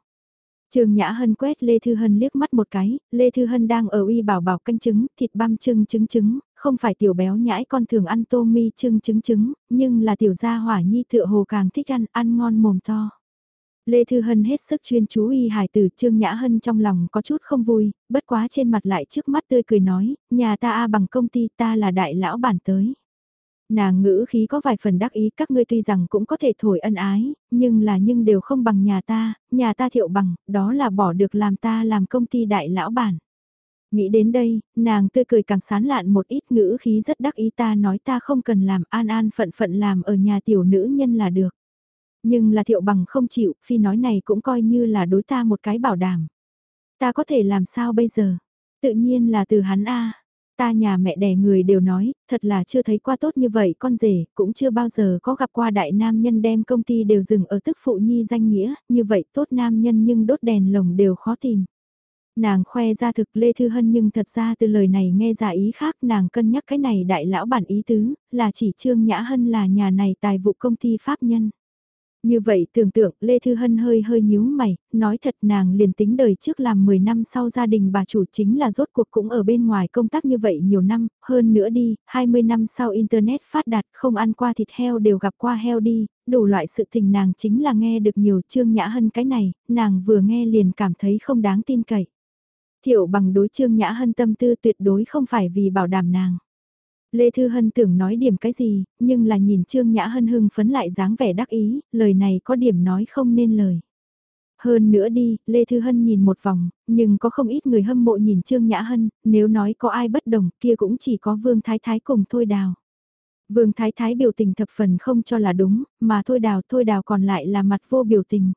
Trương Nhã Hân quét Lê Thư Hân liếc mắt một cái, Lê Thư Hân đang ở uy bảo bảo canh trứng, thịt băm trưng trứng trứng, không phải tiểu béo nhãi con thường ăn tô mi trưng trứng trứng, nhưng là tiểu gia hỏa nhi tựa hồ càng thích ăn, ăn ngon mồm to. Lê Thư Hân hết sức chuyên chú y hài từ Trương Nhã Hân trong lòng có chút không vui, bất quá trên mặt lại trước mắt tươi cười nói, nhà ta a bằng công ty ta là đại lão bản tới. Nàng ngữ khí có vài phần đắc ý các ngươi tuy rằng cũng có thể thổi ân ái, nhưng là nhưng đều không bằng nhà ta, nhà ta thiệu bằng, đó là bỏ được làm ta làm công ty đại lão bản. Nghĩ đến đây, nàng tươi cười càng sán lạn một ít ngữ khí rất đắc ý ta nói ta không cần làm an an phận phận làm ở nhà tiểu nữ nhân là được. Nhưng là thiệu bằng không chịu, phi nói này cũng coi như là đối ta một cái bảo đảm. Ta có thể làm sao bây giờ? Tự nhiên là từ hắn A. Ta nhà mẹ đẻ người đều nói, thật là chưa thấy qua tốt như vậy con rể, cũng chưa bao giờ có gặp qua đại nam nhân đem công ty đều dừng ở tức phụ nhi danh nghĩa, như vậy tốt nam nhân nhưng đốt đèn lồng đều khó tìm. Nàng khoe ra thực Lê Thư Hân nhưng thật ra từ lời này nghe ra ý khác nàng cân nhắc cái này đại lão bản ý tứ, là chỉ Trương Nhã Hân là nhà này tài vụ công ty pháp nhân. Như vậy tưởng tượng Lê Thư Hân hơi hơi nhíu mày, nói thật nàng liền tính đời trước làm 10 năm sau gia đình bà chủ chính là rốt cuộc cũng ở bên ngoài công tác như vậy nhiều năm, hơn nữa đi, 20 năm sau Internet phát đạt không ăn qua thịt heo đều gặp qua heo đi, đủ loại sự tình nàng chính là nghe được nhiều Trương Nhã Hân cái này, nàng vừa nghe liền cảm thấy không đáng tin cậy. Thiệu bằng đối Trương Nhã Hân tâm tư tuyệt đối không phải vì bảo đảm nàng. Lê Thư Hân tưởng nói điểm cái gì, nhưng là nhìn Trương Nhã Hân hưng phấn lại dáng vẻ đắc ý, lời này có điểm nói không nên lời. Hơn nữa đi, Lê Thư Hân nhìn một vòng, nhưng có không ít người hâm mộ nhìn Trương Nhã Hân, nếu nói có ai bất đồng kia cũng chỉ có Vương Thái Thái cùng Thôi Đào. Vương Thái Thái biểu tình thập phần không cho là đúng, mà Thôi Đào Thôi Đào còn lại là mặt vô biểu tình.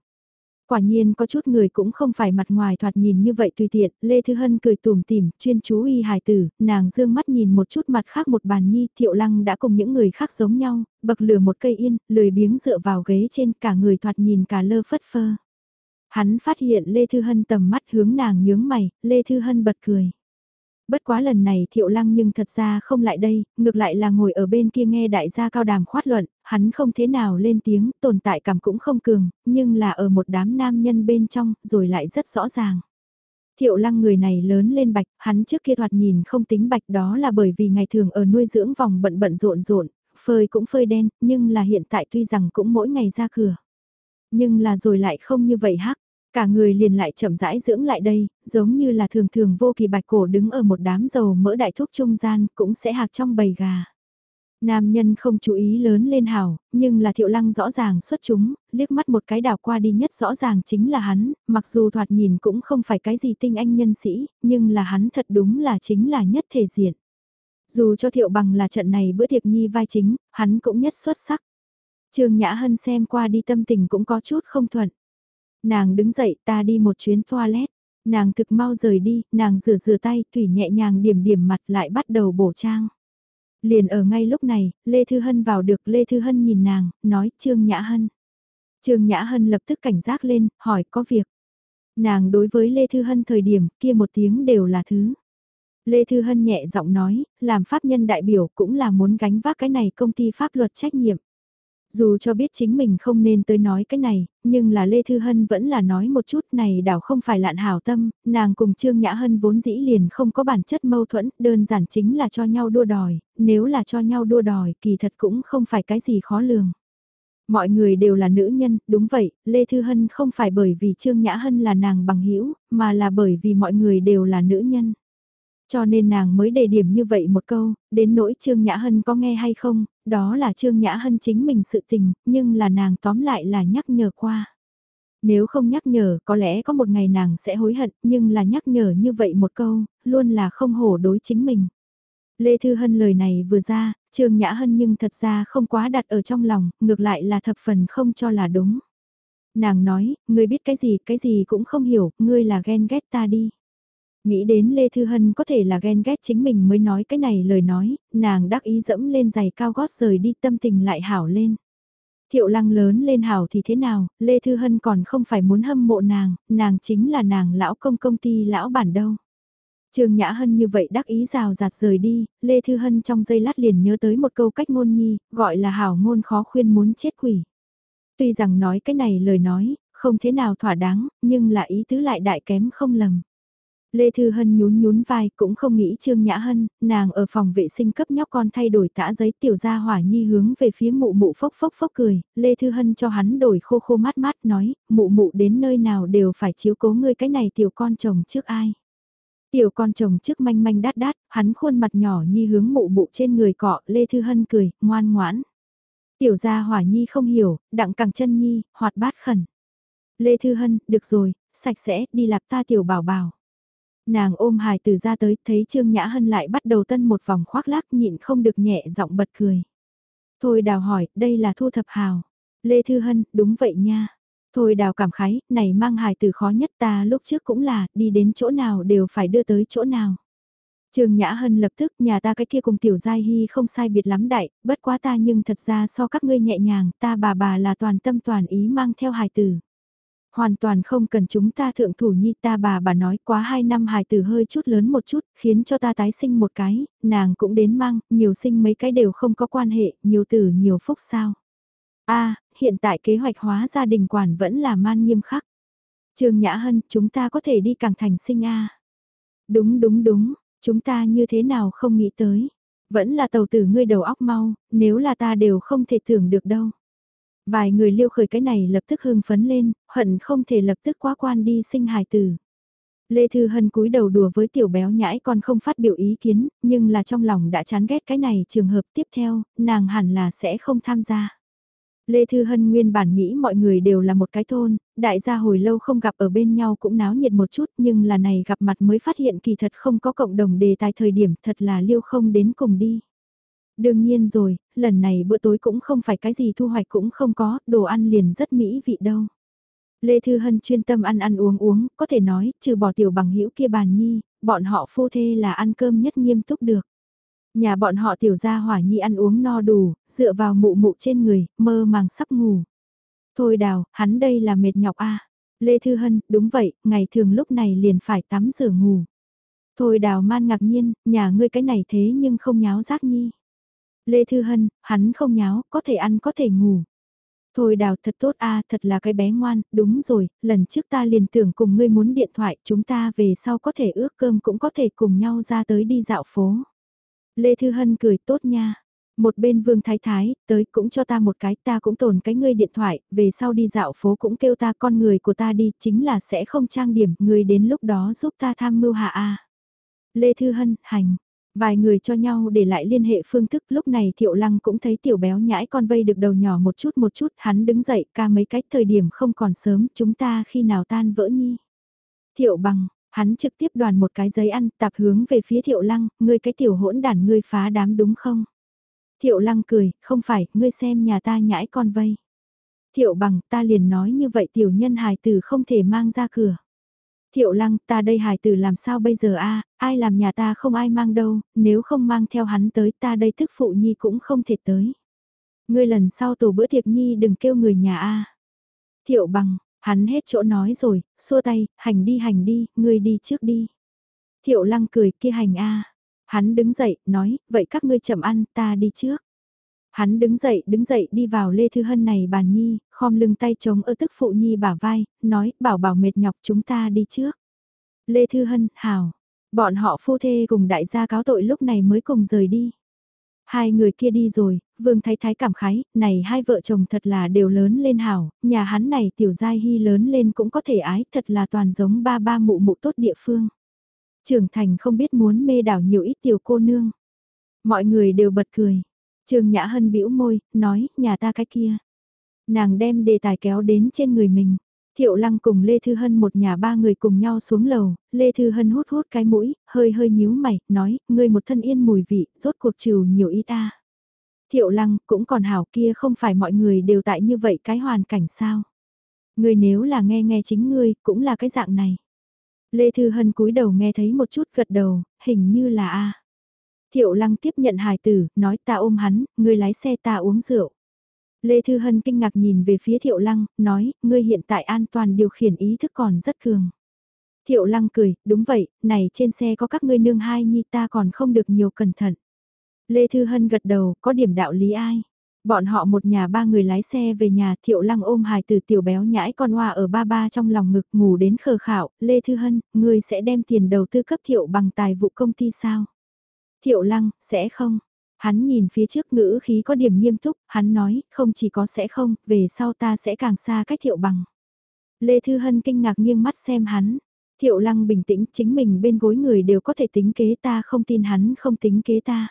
Quả nhiên có chút người cũng không phải mặt ngoài thoạt nhìn như vậy tùy tiện, Lê Thư Hân cười tùm tìm, chuyên chú y hài tử, nàng dương mắt nhìn một chút mặt khác một bàn nhi, thiệu lăng đã cùng những người khác giống nhau, bậc lửa một cây yên, lười biếng dựa vào ghế trên cả người thoạt nhìn cả lơ phất phơ. Hắn phát hiện Lê Thư Hân tầm mắt hướng nàng nhướng mày, Lê Thư Hân bật cười. Bất quá lần này thiệu lăng nhưng thật ra không lại đây, ngược lại là ngồi ở bên kia nghe đại gia cao đàm khoát luận, hắn không thế nào lên tiếng, tồn tại cảm cũng không cường, nhưng là ở một đám nam nhân bên trong, rồi lại rất rõ ràng. Thiệu lăng người này lớn lên bạch, hắn trước kia thoạt nhìn không tính bạch đó là bởi vì ngày thường ở nuôi dưỡng vòng bận bận rộn rộn, phơi cũng phơi đen, nhưng là hiện tại tuy rằng cũng mỗi ngày ra cửa. Nhưng là rồi lại không như vậy hắc, Cả người liền lại chậm rãi dưỡng lại đây, giống như là thường thường vô kỳ bạch cổ đứng ở một đám dầu mỡ đại thúc trung gian cũng sẽ hạc trong bầy gà. Nam nhân không chú ý lớn lên hảo, nhưng là thiệu lăng rõ ràng xuất chúng, liếc mắt một cái đảo qua đi nhất rõ ràng chính là hắn, mặc dù thoạt nhìn cũng không phải cái gì tinh anh nhân sĩ, nhưng là hắn thật đúng là chính là nhất thể diện. Dù cho thiệu bằng là trận này bữa tiệc nhi vai chính, hắn cũng nhất xuất sắc. Trương Nhã Hân xem qua đi tâm tình cũng có chút không thuận. Nàng đứng dậy ta đi một chuyến toilet. Nàng thực mau rời đi, nàng rửa rửa tay, thủy nhẹ nhàng điểm điểm mặt lại bắt đầu bổ trang. Liền ở ngay lúc này, Lê Thư Hân vào được Lê Thư Hân nhìn nàng, nói Trương Nhã Hân. Trương Nhã Hân lập tức cảnh giác lên, hỏi có việc. Nàng đối với Lê Thư Hân thời điểm kia một tiếng đều là thứ. Lê Thư Hân nhẹ giọng nói, làm pháp nhân đại biểu cũng là muốn gánh vác cái này công ty pháp luật trách nhiệm. Dù cho biết chính mình không nên tới nói cái này, nhưng là Lê Thư Hân vẫn là nói một chút này đảo không phải lạn hảo tâm, nàng cùng Trương Nhã Hân vốn dĩ liền không có bản chất mâu thuẫn, đơn giản chính là cho nhau đua đòi, nếu là cho nhau đua đòi kỳ thật cũng không phải cái gì khó lường. Mọi người đều là nữ nhân, đúng vậy, Lê Thư Hân không phải bởi vì Trương Nhã Hân là nàng bằng hữu mà là bởi vì mọi người đều là nữ nhân. Cho nên nàng mới đề điểm như vậy một câu, đến nỗi Trương Nhã Hân có nghe hay không, đó là Trương Nhã Hân chính mình sự tình, nhưng là nàng tóm lại là nhắc nhở qua. Nếu không nhắc nhở, có lẽ có một ngày nàng sẽ hối hận, nhưng là nhắc nhở như vậy một câu, luôn là không hổ đối chính mình. Lê Thư Hân lời này vừa ra, Trương Nhã Hân nhưng thật ra không quá đặt ở trong lòng, ngược lại là thập phần không cho là đúng. Nàng nói, ngươi biết cái gì, cái gì cũng không hiểu, ngươi là ghen ghét ta đi. Nghĩ đến Lê Thư Hân có thể là ghen ghét chính mình mới nói cái này lời nói, nàng đắc ý dẫm lên giày cao gót rời đi tâm tình lại hảo lên. Thiệu lăng lớn lên hảo thì thế nào, Lê Thư Hân còn không phải muốn hâm mộ nàng, nàng chính là nàng lão công công ty lão bản đâu. Trương Nhã Hân như vậy đắc ý rào rạt rời đi, Lê Thư Hân trong giây lát liền nhớ tới một câu cách ngôn nhi, gọi là hảo ngôn khó khuyên muốn chết quỷ. Tuy rằng nói cái này lời nói, không thế nào thỏa đáng, nhưng là ý tứ lại đại kém không lầm. Lê Thư Hân nhún nhún vai cũng không nghĩ Trương Nhã Hân, nàng ở phòng vệ sinh cấp nhóc con thay đổi tã giấy tiểu ra hỏa nhi hướng về phía mụ mụ phốc phốc phốc cười, Lê Thư Hân cho hắn đổi khô khô mát mát nói, mụ mụ đến nơi nào đều phải chiếu cố ngươi cái này tiểu con chồng trước ai. Tiểu con chồng trước manh manh đát đát, hắn khuôn mặt nhỏ nhi hướng mụ mụ trên người cọ, Lê Thư Hân cười, ngoan ngoãn. Tiểu gia hỏa nhi không hiểu, đặng càng chân nhi, hoạt bát khẩn. Lê Thư Hân, được rồi, sạch sẽ, đi lạp ta tiểu bảo bảo. Nàng ôm hài từ ra tới, thấy Trương Nhã Hân lại bắt đầu tân một vòng khoác lác nhịn không được nhẹ giọng bật cười. Thôi đào hỏi, đây là thu thập hào. Lê Thư Hân, đúng vậy nha. Thôi đào cảm khái, này mang hài từ khó nhất ta lúc trước cũng là, đi đến chỗ nào đều phải đưa tới chỗ nào. Trường Nhã Hân lập tức nhà ta cái kia cùng tiểu giai hy không sai biệt lắm đại, bất quá ta nhưng thật ra so các ngươi nhẹ nhàng, ta bà bà là toàn tâm toàn ý mang theo hài tử. Hoàn toàn không cần chúng ta thượng thủ nhi ta bà bà nói quá hai năm hài tử hơi chút lớn một chút, khiến cho ta tái sinh một cái, nàng cũng đến mang, nhiều sinh mấy cái đều không có quan hệ, nhiều tử nhiều phúc sao. a hiện tại kế hoạch hóa gia đình quản vẫn là man nghiêm khắc. Trương Nhã Hân, chúng ta có thể đi càng thành sinh a Đúng đúng đúng, chúng ta như thế nào không nghĩ tới. Vẫn là tàu tử ngươi đầu óc mau, nếu là ta đều không thể tưởng được đâu. Vài người liêu khởi cái này lập tức hưng phấn lên, hận không thể lập tức quá quan đi sinh hài tử. Lê Thư Hân cúi đầu đùa với tiểu béo nhãi còn không phát biểu ý kiến, nhưng là trong lòng đã chán ghét cái này trường hợp tiếp theo, nàng hẳn là sẽ không tham gia. Lê Thư Hân nguyên bản nghĩ mọi người đều là một cái thôn, đại gia hồi lâu không gặp ở bên nhau cũng náo nhiệt một chút nhưng là này gặp mặt mới phát hiện kỳ thật không có cộng đồng đề tài thời điểm thật là liêu không đến cùng đi. Đương nhiên rồi, lần này bữa tối cũng không phải cái gì thu hoạch cũng không có, đồ ăn liền rất mỹ vị đâu. Lê Thư Hân chuyên tâm ăn ăn uống uống, có thể nói, trừ bỏ tiểu bằng hữu kia bàn nhi, bọn họ phu thê là ăn cơm nhất nghiêm túc được. Nhà bọn họ tiểu gia hỏa nhi ăn uống no đủ, dựa vào mụ mụ trên người, mơ màng sắp ngủ. Thôi đào, hắn đây là mệt nhọc a Lê Thư Hân, đúng vậy, ngày thường lúc này liền phải tắm rửa ngủ. Thôi đào man ngạc nhiên, nhà ngươi cái này thế nhưng không nháo giác nhi. Lê Thư Hân, hắn không nháo, có thể ăn có thể ngủ. Thôi đào thật tốt a thật là cái bé ngoan, đúng rồi, lần trước ta liền tưởng cùng ngươi muốn điện thoại, chúng ta về sau có thể ước cơm cũng có thể cùng nhau ra tới đi dạo phố. Lê Thư Hân cười tốt nha. Một bên vương thái thái, tới cũng cho ta một cái, ta cũng tồn cái ngươi điện thoại, về sau đi dạo phố cũng kêu ta con người của ta đi, chính là sẽ không trang điểm, Ngươi đến lúc đó giúp ta tham mưu hạ a Lê Thư Hân, hành, Vài người cho nhau để lại liên hệ phương thức lúc này Thiệu Lăng cũng thấy tiểu béo nhãi con vây được đầu nhỏ một chút một chút hắn đứng dậy ca mấy cách thời điểm không còn sớm chúng ta khi nào tan vỡ nhi. Thiệu bằng, hắn trực tiếp đoàn một cái giấy ăn tạp hướng về phía Thiệu Lăng, ngươi cái tiểu hỗn đản ngươi phá đám đúng không? Thiệu Lăng cười, không phải, ngươi xem nhà ta nhãi con vây. Thiệu bằng, ta liền nói như vậy tiểu nhân hài tử không thể mang ra cửa. Thiệu lăng, ta đây hài tử làm sao bây giờ a ai làm nhà ta không ai mang đâu, nếu không mang theo hắn tới ta đây thức phụ nhi cũng không thể tới. Ngươi lần sau tổ bữa tiệc nhi đừng kêu người nhà a Thiệu bằng, Hắn hết chỗ nói rồi, xua tay, hành đi hành đi, ngươi đi trước đi. Thiệu lăng cười kia hành a Hắn đứng dậy, nói, vậy các ngươi chậm ăn, ta đi trước. Hắn đứng dậy, đứng dậy đi vào Lê Thư Hân này bàn nhi, khom lưng tay chống ở tức phụ nhi bả vai, nói, bảo bảo mệt nhọc chúng ta đi trước. Lê Thư Hân, hào, bọn họ phu thê cùng đại gia cáo tội lúc này mới cùng rời đi. Hai người kia đi rồi, Vương Thái Thái cảm khái, này hai vợ chồng thật là đều lớn lên hảo, nhà hắn này tiểu giai hy lớn lên cũng có thể ái, thật là toàn giống ba ba mụ mụ tốt địa phương. Trưởng thành không biết muốn mê đảo nhiều ít tiểu cô nương. Mọi người đều bật cười. Trương Nhã Hân bĩu môi, nói, nhà ta cái kia. Nàng đem đề tài kéo đến trên người mình. Thiệu Lăng cùng Lê Thư Hân một nhà ba người cùng nhau xuống lầu, Lê Thư Hân hút hút cái mũi, hơi hơi nhíu mày, nói, ngươi một thân yên mùi vị, rốt cuộc trừ nhiều ý ta. Thiệu Lăng cũng còn hảo kia không phải mọi người đều tại như vậy cái hoàn cảnh sao. Ngươi nếu là nghe nghe chính ngươi, cũng là cái dạng này. Lê Thư Hân cúi đầu nghe thấy một chút gật đầu, hình như là A. Thiệu Lăng tiếp nhận hài tử, nói ta ôm hắn, ngươi lái xe ta uống rượu. Lê Thư Hân kinh ngạc nhìn về phía Thiệu Lăng, nói, ngươi hiện tại an toàn điều khiển ý thức còn rất cường. Thiệu Lăng cười, đúng vậy, này trên xe có các ngươi nương hai nhi ta còn không được nhiều cẩn thận. Lê Thư Hân gật đầu, có điểm đạo lý ai. Bọn họ một nhà ba người lái xe về nhà thiệu lăng ôm hài từ tiểu béo nhãi con hoa ở ba ba trong lòng ngực ngủ đến khờ khảo, Lê Thư Hân, ngươi sẽ đem tiền đầu tư cấp thiệu bằng tài vụ công ty sao? Thiệu lăng, sẽ không? Hắn nhìn phía trước ngữ khí có điểm nghiêm túc, hắn nói, không chỉ có sẽ không, về sau ta sẽ càng xa cách thiệu bằng. Lê Thư Hân kinh ngạc nghiêng mắt xem hắn. Thiệu lăng bình tĩnh, chính mình bên gối người đều có thể tính kế ta không tin hắn không tính kế ta.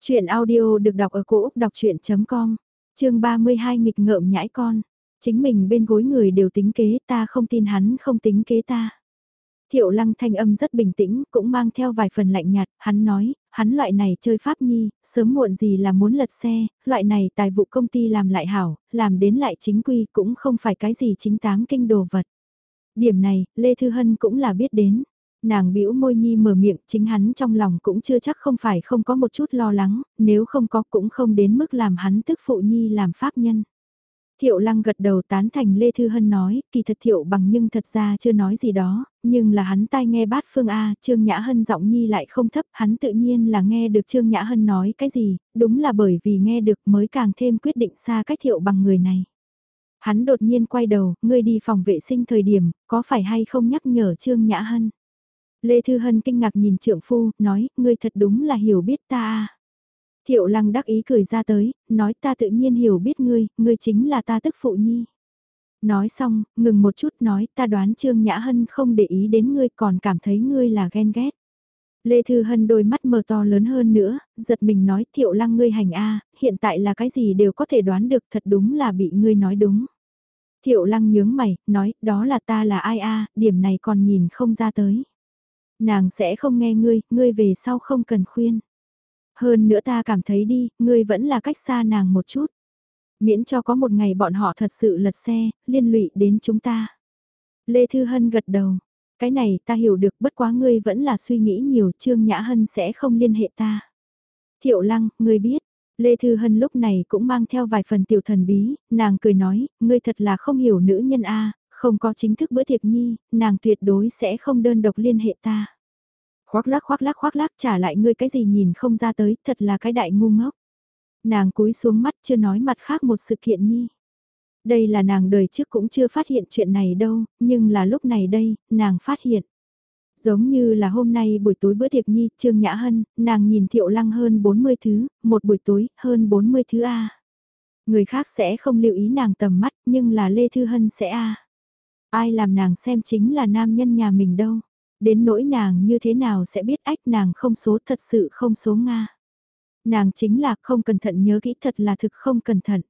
Chuyện audio được đọc ở cổ Úc đọc chuyện.com, chương 32 nghịch ngợm nhãi con. Chính mình bên gối người đều tính kế ta không tin hắn không tính kế ta. Thiệu lăng thanh âm rất bình tĩnh, cũng mang theo vài phần lạnh nhạt, hắn nói, hắn loại này chơi pháp nhi, sớm muộn gì là muốn lật xe, loại này tài vụ công ty làm lại hảo, làm đến lại chính quy cũng không phải cái gì chính tám kinh đồ vật. Điểm này, Lê Thư Hân cũng là biết đến. Nàng bĩu môi nhi mở miệng, chính hắn trong lòng cũng chưa chắc không phải không có một chút lo lắng, nếu không có cũng không đến mức làm hắn tức phụ nhi làm pháp nhân. Thiệu lăng gật đầu tán thành Lê Thư Hân nói, kỳ thật thiệu bằng nhưng thật ra chưa nói gì đó, nhưng là hắn tai nghe bát phương A, Trương Nhã Hân giọng nhi lại không thấp, hắn tự nhiên là nghe được Trương Nhã Hân nói cái gì, đúng là bởi vì nghe được mới càng thêm quyết định xa cách thiệu bằng người này. Hắn đột nhiên quay đầu, ngươi đi phòng vệ sinh thời điểm, có phải hay không nhắc nhở Trương Nhã Hân? Lê Thư Hân kinh ngạc nhìn trượng phu, nói, ngươi thật đúng là hiểu biết ta à. Thiệu lăng đắc ý cười ra tới, nói ta tự nhiên hiểu biết ngươi, ngươi chính là ta tức phụ nhi. Nói xong, ngừng một chút nói ta đoán Trương Nhã Hân không để ý đến ngươi còn cảm thấy ngươi là ghen ghét. Lê Thư Hân đôi mắt mờ to lớn hơn nữa, giật mình nói thiệu lăng ngươi hành a hiện tại là cái gì đều có thể đoán được thật đúng là bị ngươi nói đúng. Thiệu lăng nhướng mày, nói đó là ta là ai a điểm này còn nhìn không ra tới. Nàng sẽ không nghe ngươi, ngươi về sau không cần khuyên. Hơn nữa ta cảm thấy đi, ngươi vẫn là cách xa nàng một chút. Miễn cho có một ngày bọn họ thật sự lật xe, liên lụy đến chúng ta. Lê Thư Hân gật đầu. Cái này ta hiểu được bất quá ngươi vẫn là suy nghĩ nhiều Trương Nhã Hân sẽ không liên hệ ta. Thiệu Lăng, ngươi biết. Lê Thư Hân lúc này cũng mang theo vài phần tiểu thần bí, nàng cười nói, ngươi thật là không hiểu nữ nhân A, không có chính thức bữa tiệc nhi, nàng tuyệt đối sẽ không đơn độc liên hệ ta. Khoác lác khoác lác khoác lác trả lại ngươi cái gì nhìn không ra tới, thật là cái đại ngu ngốc. Nàng cúi xuống mắt chưa nói mặt khác một sự kiện nhi. Đây là nàng đời trước cũng chưa phát hiện chuyện này đâu, nhưng là lúc này đây, nàng phát hiện. Giống như là hôm nay buổi tối bữa tiệc nhi, Trương Nhã Hân, nàng nhìn Thiệu Lăng hơn 40 thứ, một buổi tối, hơn 40 thứ A. Người khác sẽ không lưu ý nàng tầm mắt, nhưng là Lê Thư Hân sẽ A. Ai làm nàng xem chính là nam nhân nhà mình đâu. Đến nỗi nàng như thế nào sẽ biết ách nàng không số thật sự không số Nga. Nàng chính là không cẩn thận nhớ kỹ thật là thực không cẩn thận.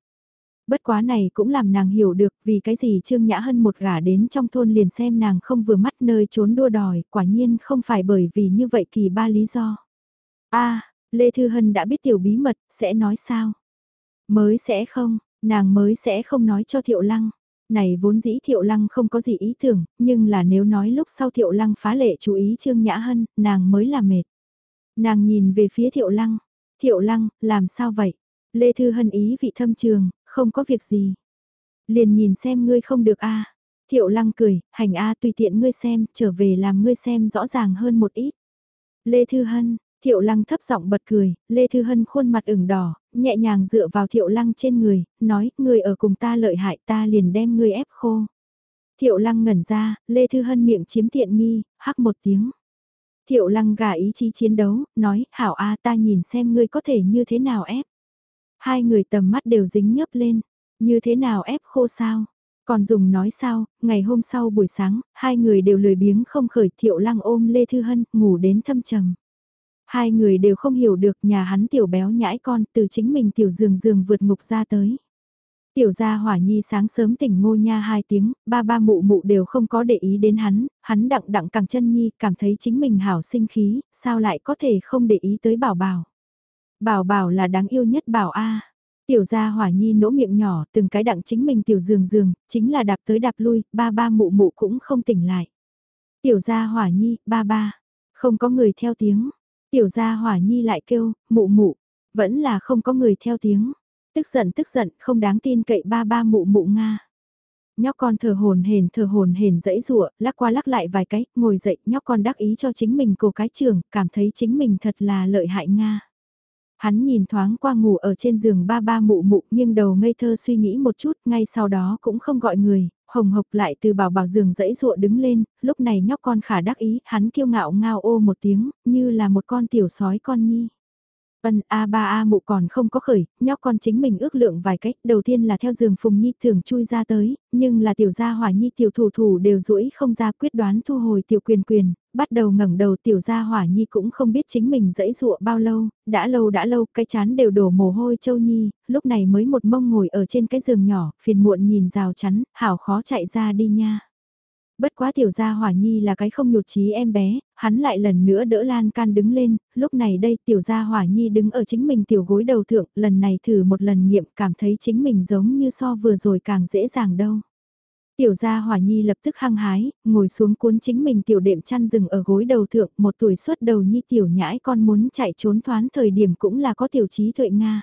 Bất quá này cũng làm nàng hiểu được vì cái gì Trương Nhã Hân một gả đến trong thôn liền xem nàng không vừa mắt nơi trốn đua đòi, quả nhiên không phải bởi vì như vậy kỳ ba lý do. a Lê Thư Hân đã biết tiểu bí mật, sẽ nói sao? Mới sẽ không, nàng mới sẽ không nói cho Thiệu Lăng. Này vốn dĩ Thiệu Lăng không có gì ý tưởng, nhưng là nếu nói lúc sau Thiệu Lăng phá lệ chú ý Trương Nhã Hân, nàng mới là mệt. Nàng nhìn về phía Thiệu Lăng. Thiệu Lăng, làm sao vậy? Lê Thư Hân ý vị thâm trường, không có việc gì. Liền nhìn xem ngươi không được a Thiệu lăng cười, hành a tùy tiện ngươi xem, trở về làm ngươi xem rõ ràng hơn một ít. Lê Thư Hân, Thiệu lăng thấp giọng bật cười, Lê Thư Hân khuôn mặt ửng đỏ, nhẹ nhàng dựa vào thiệu lăng trên người, nói, ngươi ở cùng ta lợi hại ta liền đem ngươi ép khô. Thiệu lăng ngẩn ra, Lê Thư Hân miệng chiếm tiện nghi, hắc một tiếng. Thiệu lăng gà ý chí chiến đấu, nói, hảo a ta nhìn xem ngươi có thể như thế nào ép. Hai người tầm mắt đều dính nhấp lên, như thế nào ép khô sao. Còn dùng nói sao, ngày hôm sau buổi sáng, hai người đều lười biếng không khởi thiệu lăng ôm Lê Thư Hân, ngủ đến thâm trầm. Hai người đều không hiểu được nhà hắn tiểu béo nhãi con từ chính mình tiểu giường giường vượt ngục ra tới. Tiểu gia hỏa nhi sáng sớm tỉnh ngô nha hai tiếng, ba ba mụ mụ đều không có để ý đến hắn, hắn đặng đặng càng chân nhi cảm thấy chính mình hảo sinh khí, sao lại có thể không để ý tới bảo bảo. Bảo bảo là đáng yêu nhất bảo A. Tiểu gia hỏa nhi nỗ miệng nhỏ từng cái đặng chính mình tiểu giường giường, chính là đạp tới đạp lui, ba ba mụ mụ cũng không tỉnh lại. Tiểu gia hỏa nhi, ba ba, không có người theo tiếng. Tiểu gia hỏa nhi lại kêu, mụ mụ, vẫn là không có người theo tiếng. Tức giận tức giận, không đáng tin cậy ba ba mụ mụ Nga. Nhóc con thở hồn hển thở hồn hển dẫy rụa, lắc qua lắc lại vài cái, ngồi dậy, nhóc con đắc ý cho chính mình cô cái trường, cảm thấy chính mình thật là lợi hại Nga. Hắn nhìn thoáng qua ngủ ở trên giường ba ba mụ mụ nhưng đầu ngây thơ suy nghĩ một chút ngay sau đó cũng không gọi người, hồng hộc lại từ bảo bảo giường dẫy ruộ đứng lên, lúc này nhóc con khả đắc ý, hắn kiêu ngạo ngao ô một tiếng, như là một con tiểu sói con nhi. Ân A ba A mụ còn không có khởi, nhóc con chính mình ước lượng vài cách, đầu tiên là theo giường Phùng Nhi thường chui ra tới, nhưng là tiểu gia hỏa nhi tiểu thủ thủ đều rũi không ra quyết đoán thu hồi tiểu quyền quyền, bắt đầu ngẩng đầu tiểu gia hỏa nhi cũng không biết chính mình dẫy dụa bao lâu, đã lâu đã lâu cái chán đều đổ mồ hôi châu nhi, lúc này mới một mông ngồi ở trên cái giường nhỏ, phiền muộn nhìn rào chắn, hảo khó chạy ra đi nha. Bất quá tiểu gia hỏa nhi là cái không nhụt chí em bé, hắn lại lần nữa đỡ lan can đứng lên, lúc này đây tiểu gia hỏa nhi đứng ở chính mình tiểu gối đầu thượng, lần này thử một lần nghiệm cảm thấy chính mình giống như so vừa rồi càng dễ dàng đâu. Tiểu gia hỏa nhi lập tức hăng hái, ngồi xuống cuốn chính mình tiểu đệm chăn rừng ở gối đầu thượng, một tuổi xuất đầu nhi tiểu nhãi con muốn chạy trốn thoán thời điểm cũng là có tiểu trí tuệ Nga.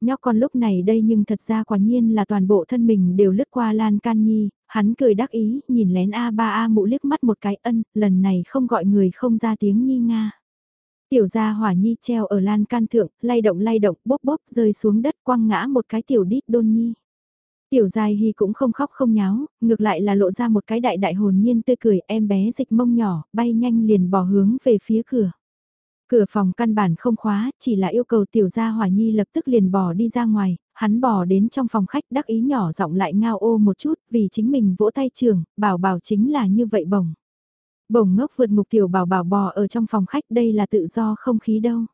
Nhóc con lúc này đây nhưng thật ra quả nhiên là toàn bộ thân mình đều lướt qua lan can nhi, hắn cười đắc ý, nhìn lén A ba A mụ liếc mắt một cái ân, lần này không gọi người không ra tiếng nhi Nga. Tiểu gia hỏa nhi treo ở lan can thượng, lay động lay động, bốp bốp rơi xuống đất quăng ngã một cái tiểu đít đôn nhi. Tiểu dài hy cũng không khóc không nháo, ngược lại là lộ ra một cái đại đại hồn nhiên tươi cười em bé dịch mông nhỏ, bay nhanh liền bỏ hướng về phía cửa. Cửa phòng căn bản không khóa, chỉ là yêu cầu tiểu gia hỏa nhi lập tức liền bỏ đi ra ngoài, hắn bỏ đến trong phòng khách đắc ý nhỏ giọng lại ngao ô một chút vì chính mình vỗ tay trường, bảo bảo chính là như vậy bổng. Bổng ngốc vượt ngục tiểu bảo bảo bò ở trong phòng khách đây là tự do không khí đâu.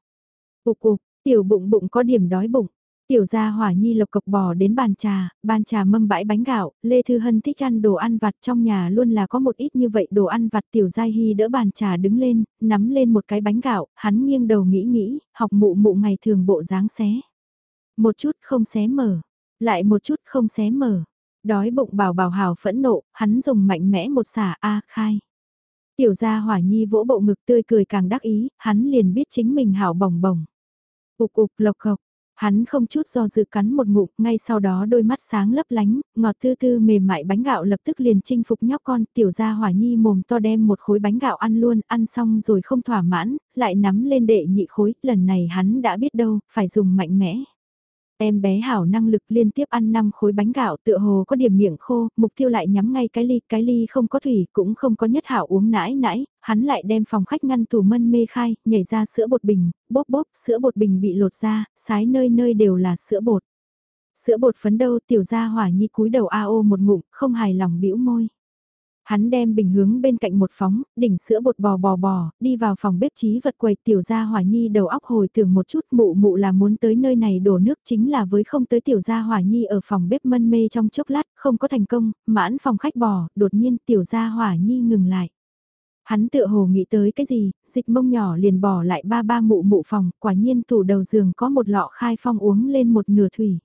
Ục ục, tiểu bụng bụng có điểm đói bụng. Tiểu gia hỏa nhi lộc cộc bò đến bàn trà, bàn trà mâm bãi bánh gạo, Lê Thư Hân thích ăn đồ ăn vặt trong nhà luôn là có một ít như vậy đồ ăn vặt tiểu giai hy đỡ bàn trà đứng lên, nắm lên một cái bánh gạo, hắn nghiêng đầu nghĩ nghĩ, học mụ mụ ngày thường bộ dáng xé. Một chút không xé mở, lại một chút không xé mở. Đói bụng bảo bảo hào phẫn nộ, hắn dùng mạnh mẽ một xả A khai. Tiểu gia hỏa nhi vỗ bộ ngực tươi cười càng đắc ý, hắn liền biết chính mình hảo bồng bồng. Cục ục lộc cộc, Hắn không chút do dự cắn một ngụm, ngay sau đó đôi mắt sáng lấp lánh, ngọt tư tư mềm mại bánh gạo lập tức liền chinh phục nhóc con, tiểu gia hỏa nhi mồm to đem một khối bánh gạo ăn luôn, ăn xong rồi không thỏa mãn, lại nắm lên đệ nhị khối, lần này hắn đã biết đâu, phải dùng mạnh mẽ. Em bé hảo năng lực liên tiếp ăn 5 khối bánh gạo tựa hồ có điểm miệng khô, mục tiêu lại nhắm ngay cái ly, cái ly không có thủy, cũng không có nhất hảo uống nãi nãi, hắn lại đem phòng khách ngăn tủ mân mê khai, nhảy ra sữa bột bình, bóp bóp, sữa bột bình bị lột ra, sái nơi nơi đều là sữa bột. Sữa bột phấn đâu tiểu ra hỏa nhi cúi đầu AO một ngụm, không hài lòng bĩu môi. Hắn đem bình hướng bên cạnh một phóng, đỉnh sữa bột bò bò bò, đi vào phòng bếp trí vật quầy tiểu gia hỏa nhi đầu óc hồi tưởng một chút mụ mụ là muốn tới nơi này đổ nước chính là với không tới tiểu gia hỏa nhi ở phòng bếp mân mê trong chốc lát, không có thành công, mãn phòng khách bò, đột nhiên tiểu gia hỏa nhi ngừng lại. Hắn tựa hồ nghĩ tới cái gì, dịch mông nhỏ liền bỏ lại ba ba mụ mụ phòng, quả nhiên tủ đầu giường có một lọ khai phong uống lên một nửa thủy.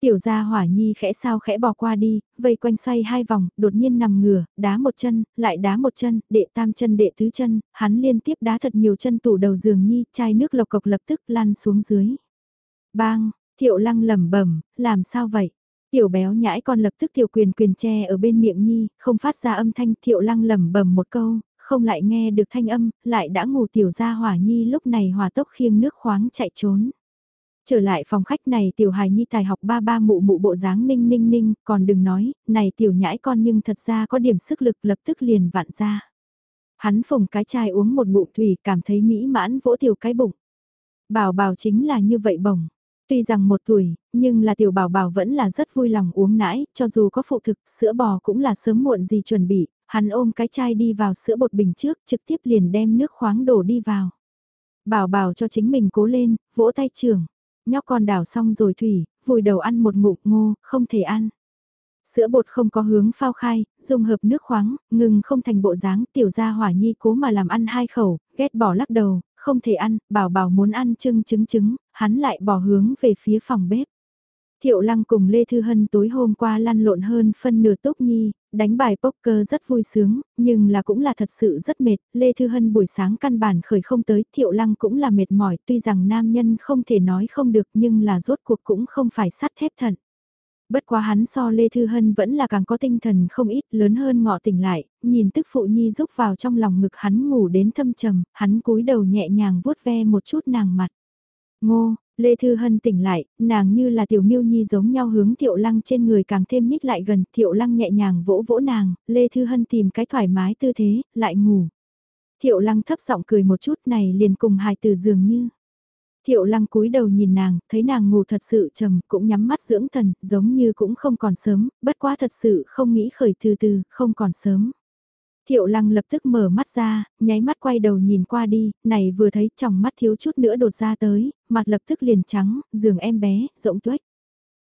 Tiểu gia hỏa nhi khẽ sao khẽ bỏ qua đi, vây quanh xoay hai vòng, đột nhiên nằm ngửa, đá một chân, lại đá một chân, đệ tam chân đệ tứ chân, hắn liên tiếp đá thật nhiều chân tủ đầu giường nhi, chai nước lộc cộc lập tức lăn xuống dưới. Bang, thiệu lăng lẩm bẩm làm sao vậy? Tiểu béo nhãi con lập tức tiểu quyền quyền che ở bên miệng nhi, không phát ra âm thanh thiệu lăng lẩm bẩm một câu, không lại nghe được thanh âm, lại đã ngủ tiểu gia hỏa nhi lúc này hòa tốc khiêng nước khoáng chạy trốn. Trở lại phòng khách này tiểu hài nhi tài học ba ba mụ mụ bộ dáng ninh ninh ninh, còn đừng nói, này tiểu nhãi con nhưng thật ra có điểm sức lực lập tức liền vạn ra. Hắn phồng cái chai uống một ngụm thủy cảm thấy mỹ mãn vỗ tiểu cái bụng. Bảo bảo chính là như vậy bổng. Tuy rằng một tuổi, nhưng là tiểu bảo bảo vẫn là rất vui lòng uống nãi, cho dù có phụ thực, sữa bò cũng là sớm muộn gì chuẩn bị, hắn ôm cái chai đi vào sữa bột bình trước, trực tiếp liền đem nước khoáng đổ đi vào. Bảo bảo cho chính mình cố lên, vỗ tay trưởng, nhóc con đảo xong rồi thủy, vùi đầu ăn một ngụm ngô, không thể ăn. Sữa bột không có hướng phao khai, dùng hợp nước khoáng, ngừng không thành bộ dáng, tiểu gia hỏa nhi cố mà làm ăn hai khẩu, ghét bỏ lắc đầu, không thể ăn, bảo bảo muốn ăn trưng trứng trứng, hắn lại bỏ hướng về phía phòng bếp. Thiệu Lăng cùng Lê Thư Hân tối hôm qua lăn lộn hơn phân nửa túc nhi, đánh bài poker rất vui sướng, nhưng là cũng là thật sự rất mệt, Lê Thư Hân buổi sáng căn bản khởi không tới, Thiệu Lăng cũng là mệt mỏi, tuy rằng nam nhân không thể nói không được nhưng là rốt cuộc cũng không phải sắt thép thận. Bất quá hắn so Lê Thư Hân vẫn là càng có tinh thần không ít lớn hơn ngọ tỉnh lại, nhìn tức phụ nhi rúc vào trong lòng ngực hắn ngủ đến thâm trầm, hắn cúi đầu nhẹ nhàng vuốt ve một chút nàng mặt. Ngô, Lê Thư Hân tỉnh lại, nàng như là tiểu miêu nhi giống nhau hướng Thiệu Lăng trên người càng thêm nhích lại gần, Thiệu Lăng nhẹ nhàng vỗ vỗ nàng, Lê Thư Hân tìm cái thoải mái tư thế, lại ngủ. Thiệu Lăng thấp giọng cười một chút này liền cùng hài từ dường như. Thiệu lăng cúi đầu nhìn nàng, thấy nàng ngủ thật sự trầm, cũng nhắm mắt dưỡng thần, giống như cũng không còn sớm, bất quá thật sự không nghĩ khởi từ từ, không còn sớm. Thiệu lăng lập tức mở mắt ra, nháy mắt quay đầu nhìn qua đi, này vừa thấy trong mắt thiếu chút nữa đột ra tới, mặt lập tức liền trắng, giường em bé, rộng tuếch.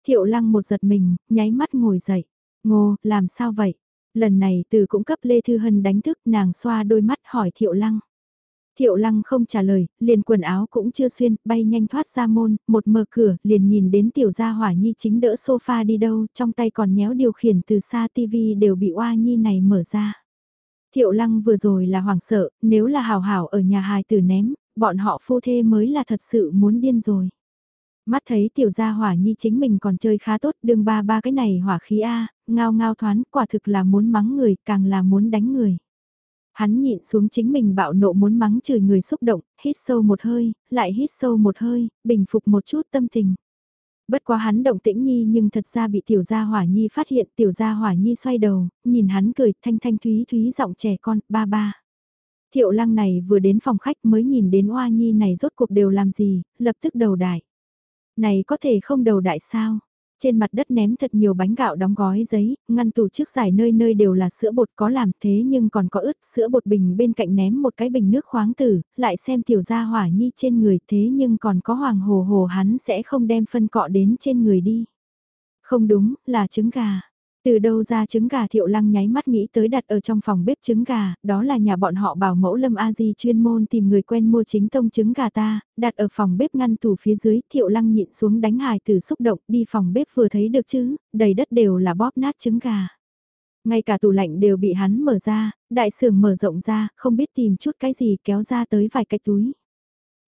Thiệu lăng một giật mình, nháy mắt ngồi dậy. Ngô, làm sao vậy? Lần này từ cũng cấp Lê Thư Hân đánh thức nàng xoa đôi mắt hỏi Thiệu lăng. Thiệu lăng không trả lời, liền quần áo cũng chưa xuyên, bay nhanh thoát ra môn, một mở cửa, liền nhìn đến tiểu gia hỏa nhi chính đỡ sofa đi đâu, trong tay còn nhéo điều khiển từ xa tivi đều bị oa nhi này mở ra. Thiệu lăng vừa rồi là hoảng sợ, nếu là hào hảo ở nhà hài tử ném, bọn họ phu thê mới là thật sự muốn điên rồi. Mắt thấy tiểu gia hỏa nhi chính mình còn chơi khá tốt, đương ba ba cái này hỏa khí A, ngao ngao thoán, quả thực là muốn mắng người, càng là muốn đánh người. Hắn nhịn xuống chính mình bạo nộ muốn mắng chửi người xúc động, hít sâu một hơi, lại hít sâu một hơi, bình phục một chút tâm tình. Bất quá hắn động tĩnh nhi nhưng thật ra bị tiểu gia hỏa nhi phát hiện tiểu gia hỏa nhi xoay đầu, nhìn hắn cười thanh thanh thúy thúy giọng trẻ con, ba ba. Thiệu lăng này vừa đến phòng khách mới nhìn đến Hoa nhi này rốt cuộc đều làm gì, lập tức đầu đại. Này có thể không đầu đại sao? Trên mặt đất ném thật nhiều bánh gạo đóng gói giấy, ngăn tủ trước giải nơi nơi đều là sữa bột có làm thế nhưng còn có ướt sữa bột bình bên cạnh ném một cái bình nước khoáng tử, lại xem tiểu gia hỏa nhi trên người thế nhưng còn có hoàng hồ hồ hắn sẽ không đem phân cọ đến trên người đi. Không đúng, là trứng gà. Từ đâu ra trứng gà thiệu lăng nháy mắt nghĩ tới đặt ở trong phòng bếp trứng gà, đó là nhà bọn họ bảo mẫu lâm a di chuyên môn tìm người quen mua chính tông trứng gà ta, đặt ở phòng bếp ngăn tủ phía dưới, thiệu lăng nhịn xuống đánh hài từ xúc động đi phòng bếp vừa thấy được chứ, đầy đất đều là bóp nát trứng gà. Ngay cả tủ lạnh đều bị hắn mở ra, đại sưởng mở rộng ra, không biết tìm chút cái gì kéo ra tới vài cái túi.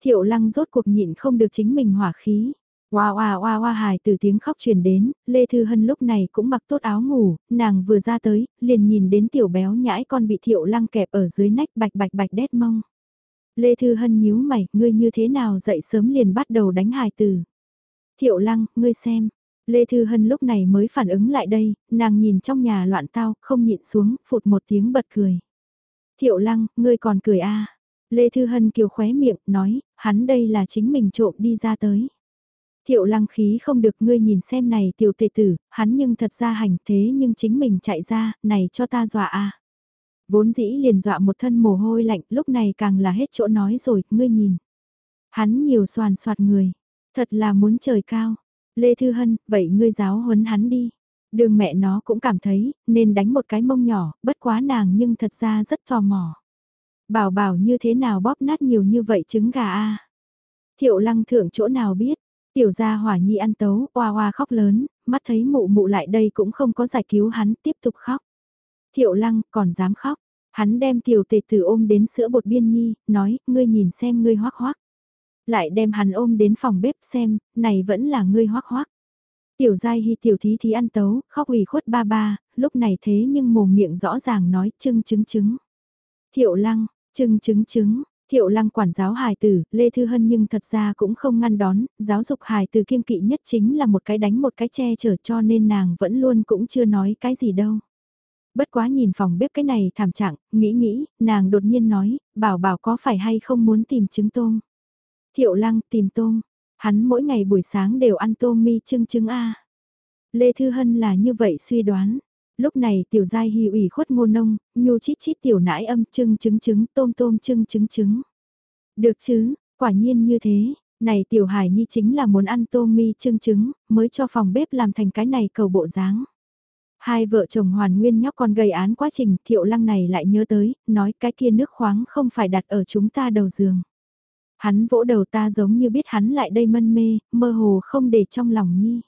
Thiệu lăng rốt cuộc nhịn không được chính mình hỏa khí. Oa oa oa oa hài từ tiếng khóc truyền đến, Lê Thư Hân lúc này cũng mặc tốt áo ngủ, nàng vừa ra tới, liền nhìn đến tiểu béo nhãi con bị thiệu lăng kẹp ở dưới nách bạch bạch bạch đét mông. Lê Thư Hân nhíu mày, ngươi như thế nào dậy sớm liền bắt đầu đánh hài từ. Thiệu lăng, ngươi xem. Lê Thư Hân lúc này mới phản ứng lại đây, nàng nhìn trong nhà loạn tao, không nhịn xuống, phụt một tiếng bật cười. Thiệu lăng, ngươi còn cười a à. Lê Thư Hân kiều khóe miệng, nói, hắn đây là chính mình trộm đi ra tới. Thiệu lăng khí không được ngươi nhìn xem này tiểu tệ tử, hắn nhưng thật ra hành thế nhưng chính mình chạy ra, này cho ta dọa a Vốn dĩ liền dọa một thân mồ hôi lạnh, lúc này càng là hết chỗ nói rồi, ngươi nhìn. Hắn nhiều soàn soạt người, thật là muốn trời cao. Lê Thư Hân, vậy ngươi giáo huấn hắn đi. Đường mẹ nó cũng cảm thấy, nên đánh một cái mông nhỏ, bất quá nàng nhưng thật ra rất tò mò. Bảo bảo như thế nào bóp nát nhiều như vậy trứng gà a Thiệu lăng thượng chỗ nào biết, Tiểu gia hỏa nhi ăn tấu, oa oa khóc lớn, mắt thấy mụ mụ lại đây cũng không có giải cứu hắn, tiếp tục khóc. Thiệu lăng còn dám khóc, hắn đem tiểu tề tử ôm đến sữa bột biên nhi, nói, ngươi nhìn xem ngươi hoác hoác. Lại đem hắn ôm đến phòng bếp xem, này vẫn là ngươi hoác hoác. Tiểu giai hy tiểu thí thí ăn tấu, khóc ủy khuất ba ba, lúc này thế nhưng mồm miệng rõ ràng nói chưng chứng chứng. Thiệu lăng, chưng chứng chứng, thiệu lăng quản giáo hài tử, Lê Thư Hân nhưng thật ra cũng không ngăn đón, giáo dục hài tử kiêng kỵ nhất chính là một cái đánh một cái che chở cho nên nàng vẫn luôn cũng chưa nói cái gì đâu. Bất quá nhìn phòng bếp cái này thảm trạng, nghĩ nghĩ, nàng đột nhiên nói, bảo bảo có phải hay không muốn tìm trứng tôm. Thiệu lăng tìm tôm, hắn mỗi ngày buổi sáng đều ăn tôm mi trưng trứng A. Lê Thư Hân là như vậy suy đoán. Lúc này tiểu giai hì ủy khuất ngô nông, nhu chít chít tiểu nãi âm trưng trứng trứng tôm tôm trưng trứng trứng. Được chứ, quả nhiên như thế, này tiểu hải nhi chính là muốn ăn tôm mi trưng trứng, mới cho phòng bếp làm thành cái này cầu bộ dáng. Hai vợ chồng hoàn nguyên nhóc con gây án quá trình thiệu lăng này lại nhớ tới, nói cái kia nước khoáng không phải đặt ở chúng ta đầu giường. Hắn vỗ đầu ta giống như biết hắn lại đây mân mê, mơ hồ không để trong lòng nhi.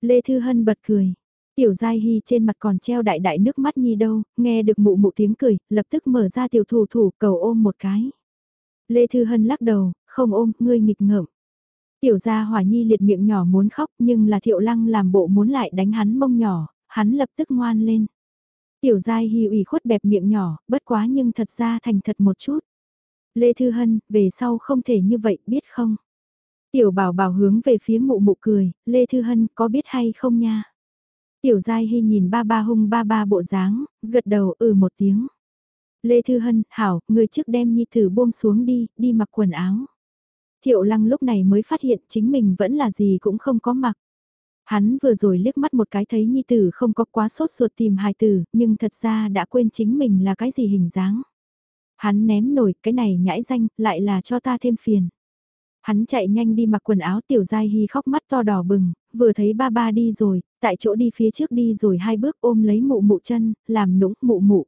Lê Thư Hân bật cười. Tiểu Giai Hy trên mặt còn treo đại đại nước mắt nhi đâu, nghe được mụ mụ tiếng cười, lập tức mở ra tiểu thủ thủ cầu ôm một cái. Lê Thư Hân lắc đầu, không ôm, ngươi nghịch ngợm. Tiểu gia hỏa nhi liệt miệng nhỏ muốn khóc nhưng là thiệu lăng làm bộ muốn lại đánh hắn mông nhỏ, hắn lập tức ngoan lên. Tiểu giai hy ủy khuất bẹp miệng nhỏ, bất quá nhưng thật ra thành thật một chút. Lê Thư Hân, về sau không thể như vậy, biết không? Tiểu bảo bảo hướng về phía mụ mụ cười, Lê Thư Hân có biết hay không nha? Tiểu Giai Hy nhìn ba ba hung ba ba bộ dáng, gật đầu ừ một tiếng. Lê Thư Hân, hảo, người trước đem nhi thử buông xuống đi, đi mặc quần áo. Thiệu lăng lúc này mới phát hiện chính mình vẫn là gì cũng không có mặc. Hắn vừa rồi liếc mắt một cái thấy nhi tử không có quá sốt ruột tìm hài tử, nhưng thật ra đã quên chính mình là cái gì hình dáng. Hắn ném nổi cái này nhãi danh, lại là cho ta thêm phiền. Hắn chạy nhanh đi mặc quần áo tiểu giai hy khóc mắt to đỏ bừng, vừa thấy ba ba đi rồi, tại chỗ đi phía trước đi rồi hai bước ôm lấy mụ mụ chân, làm nũng mụ mụ.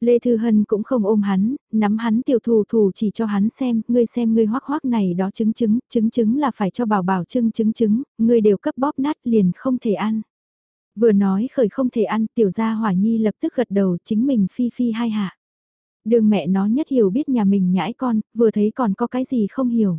Lê Thư Hân cũng không ôm hắn, nắm hắn tiểu thù thù chỉ cho hắn xem, ngươi xem ngươi hoác hoác này đó chứng chứng, chứng chứng là phải cho bảo bảo trưng chứng chứng, ngươi đều cấp bóp nát liền không thể ăn. Vừa nói khởi không thể ăn, tiểu gia hỏa nhi lập tức gật đầu chính mình phi phi hai hạ. Đường mẹ nó nhất hiểu biết nhà mình nhãi con, vừa thấy còn có cái gì không hiểu.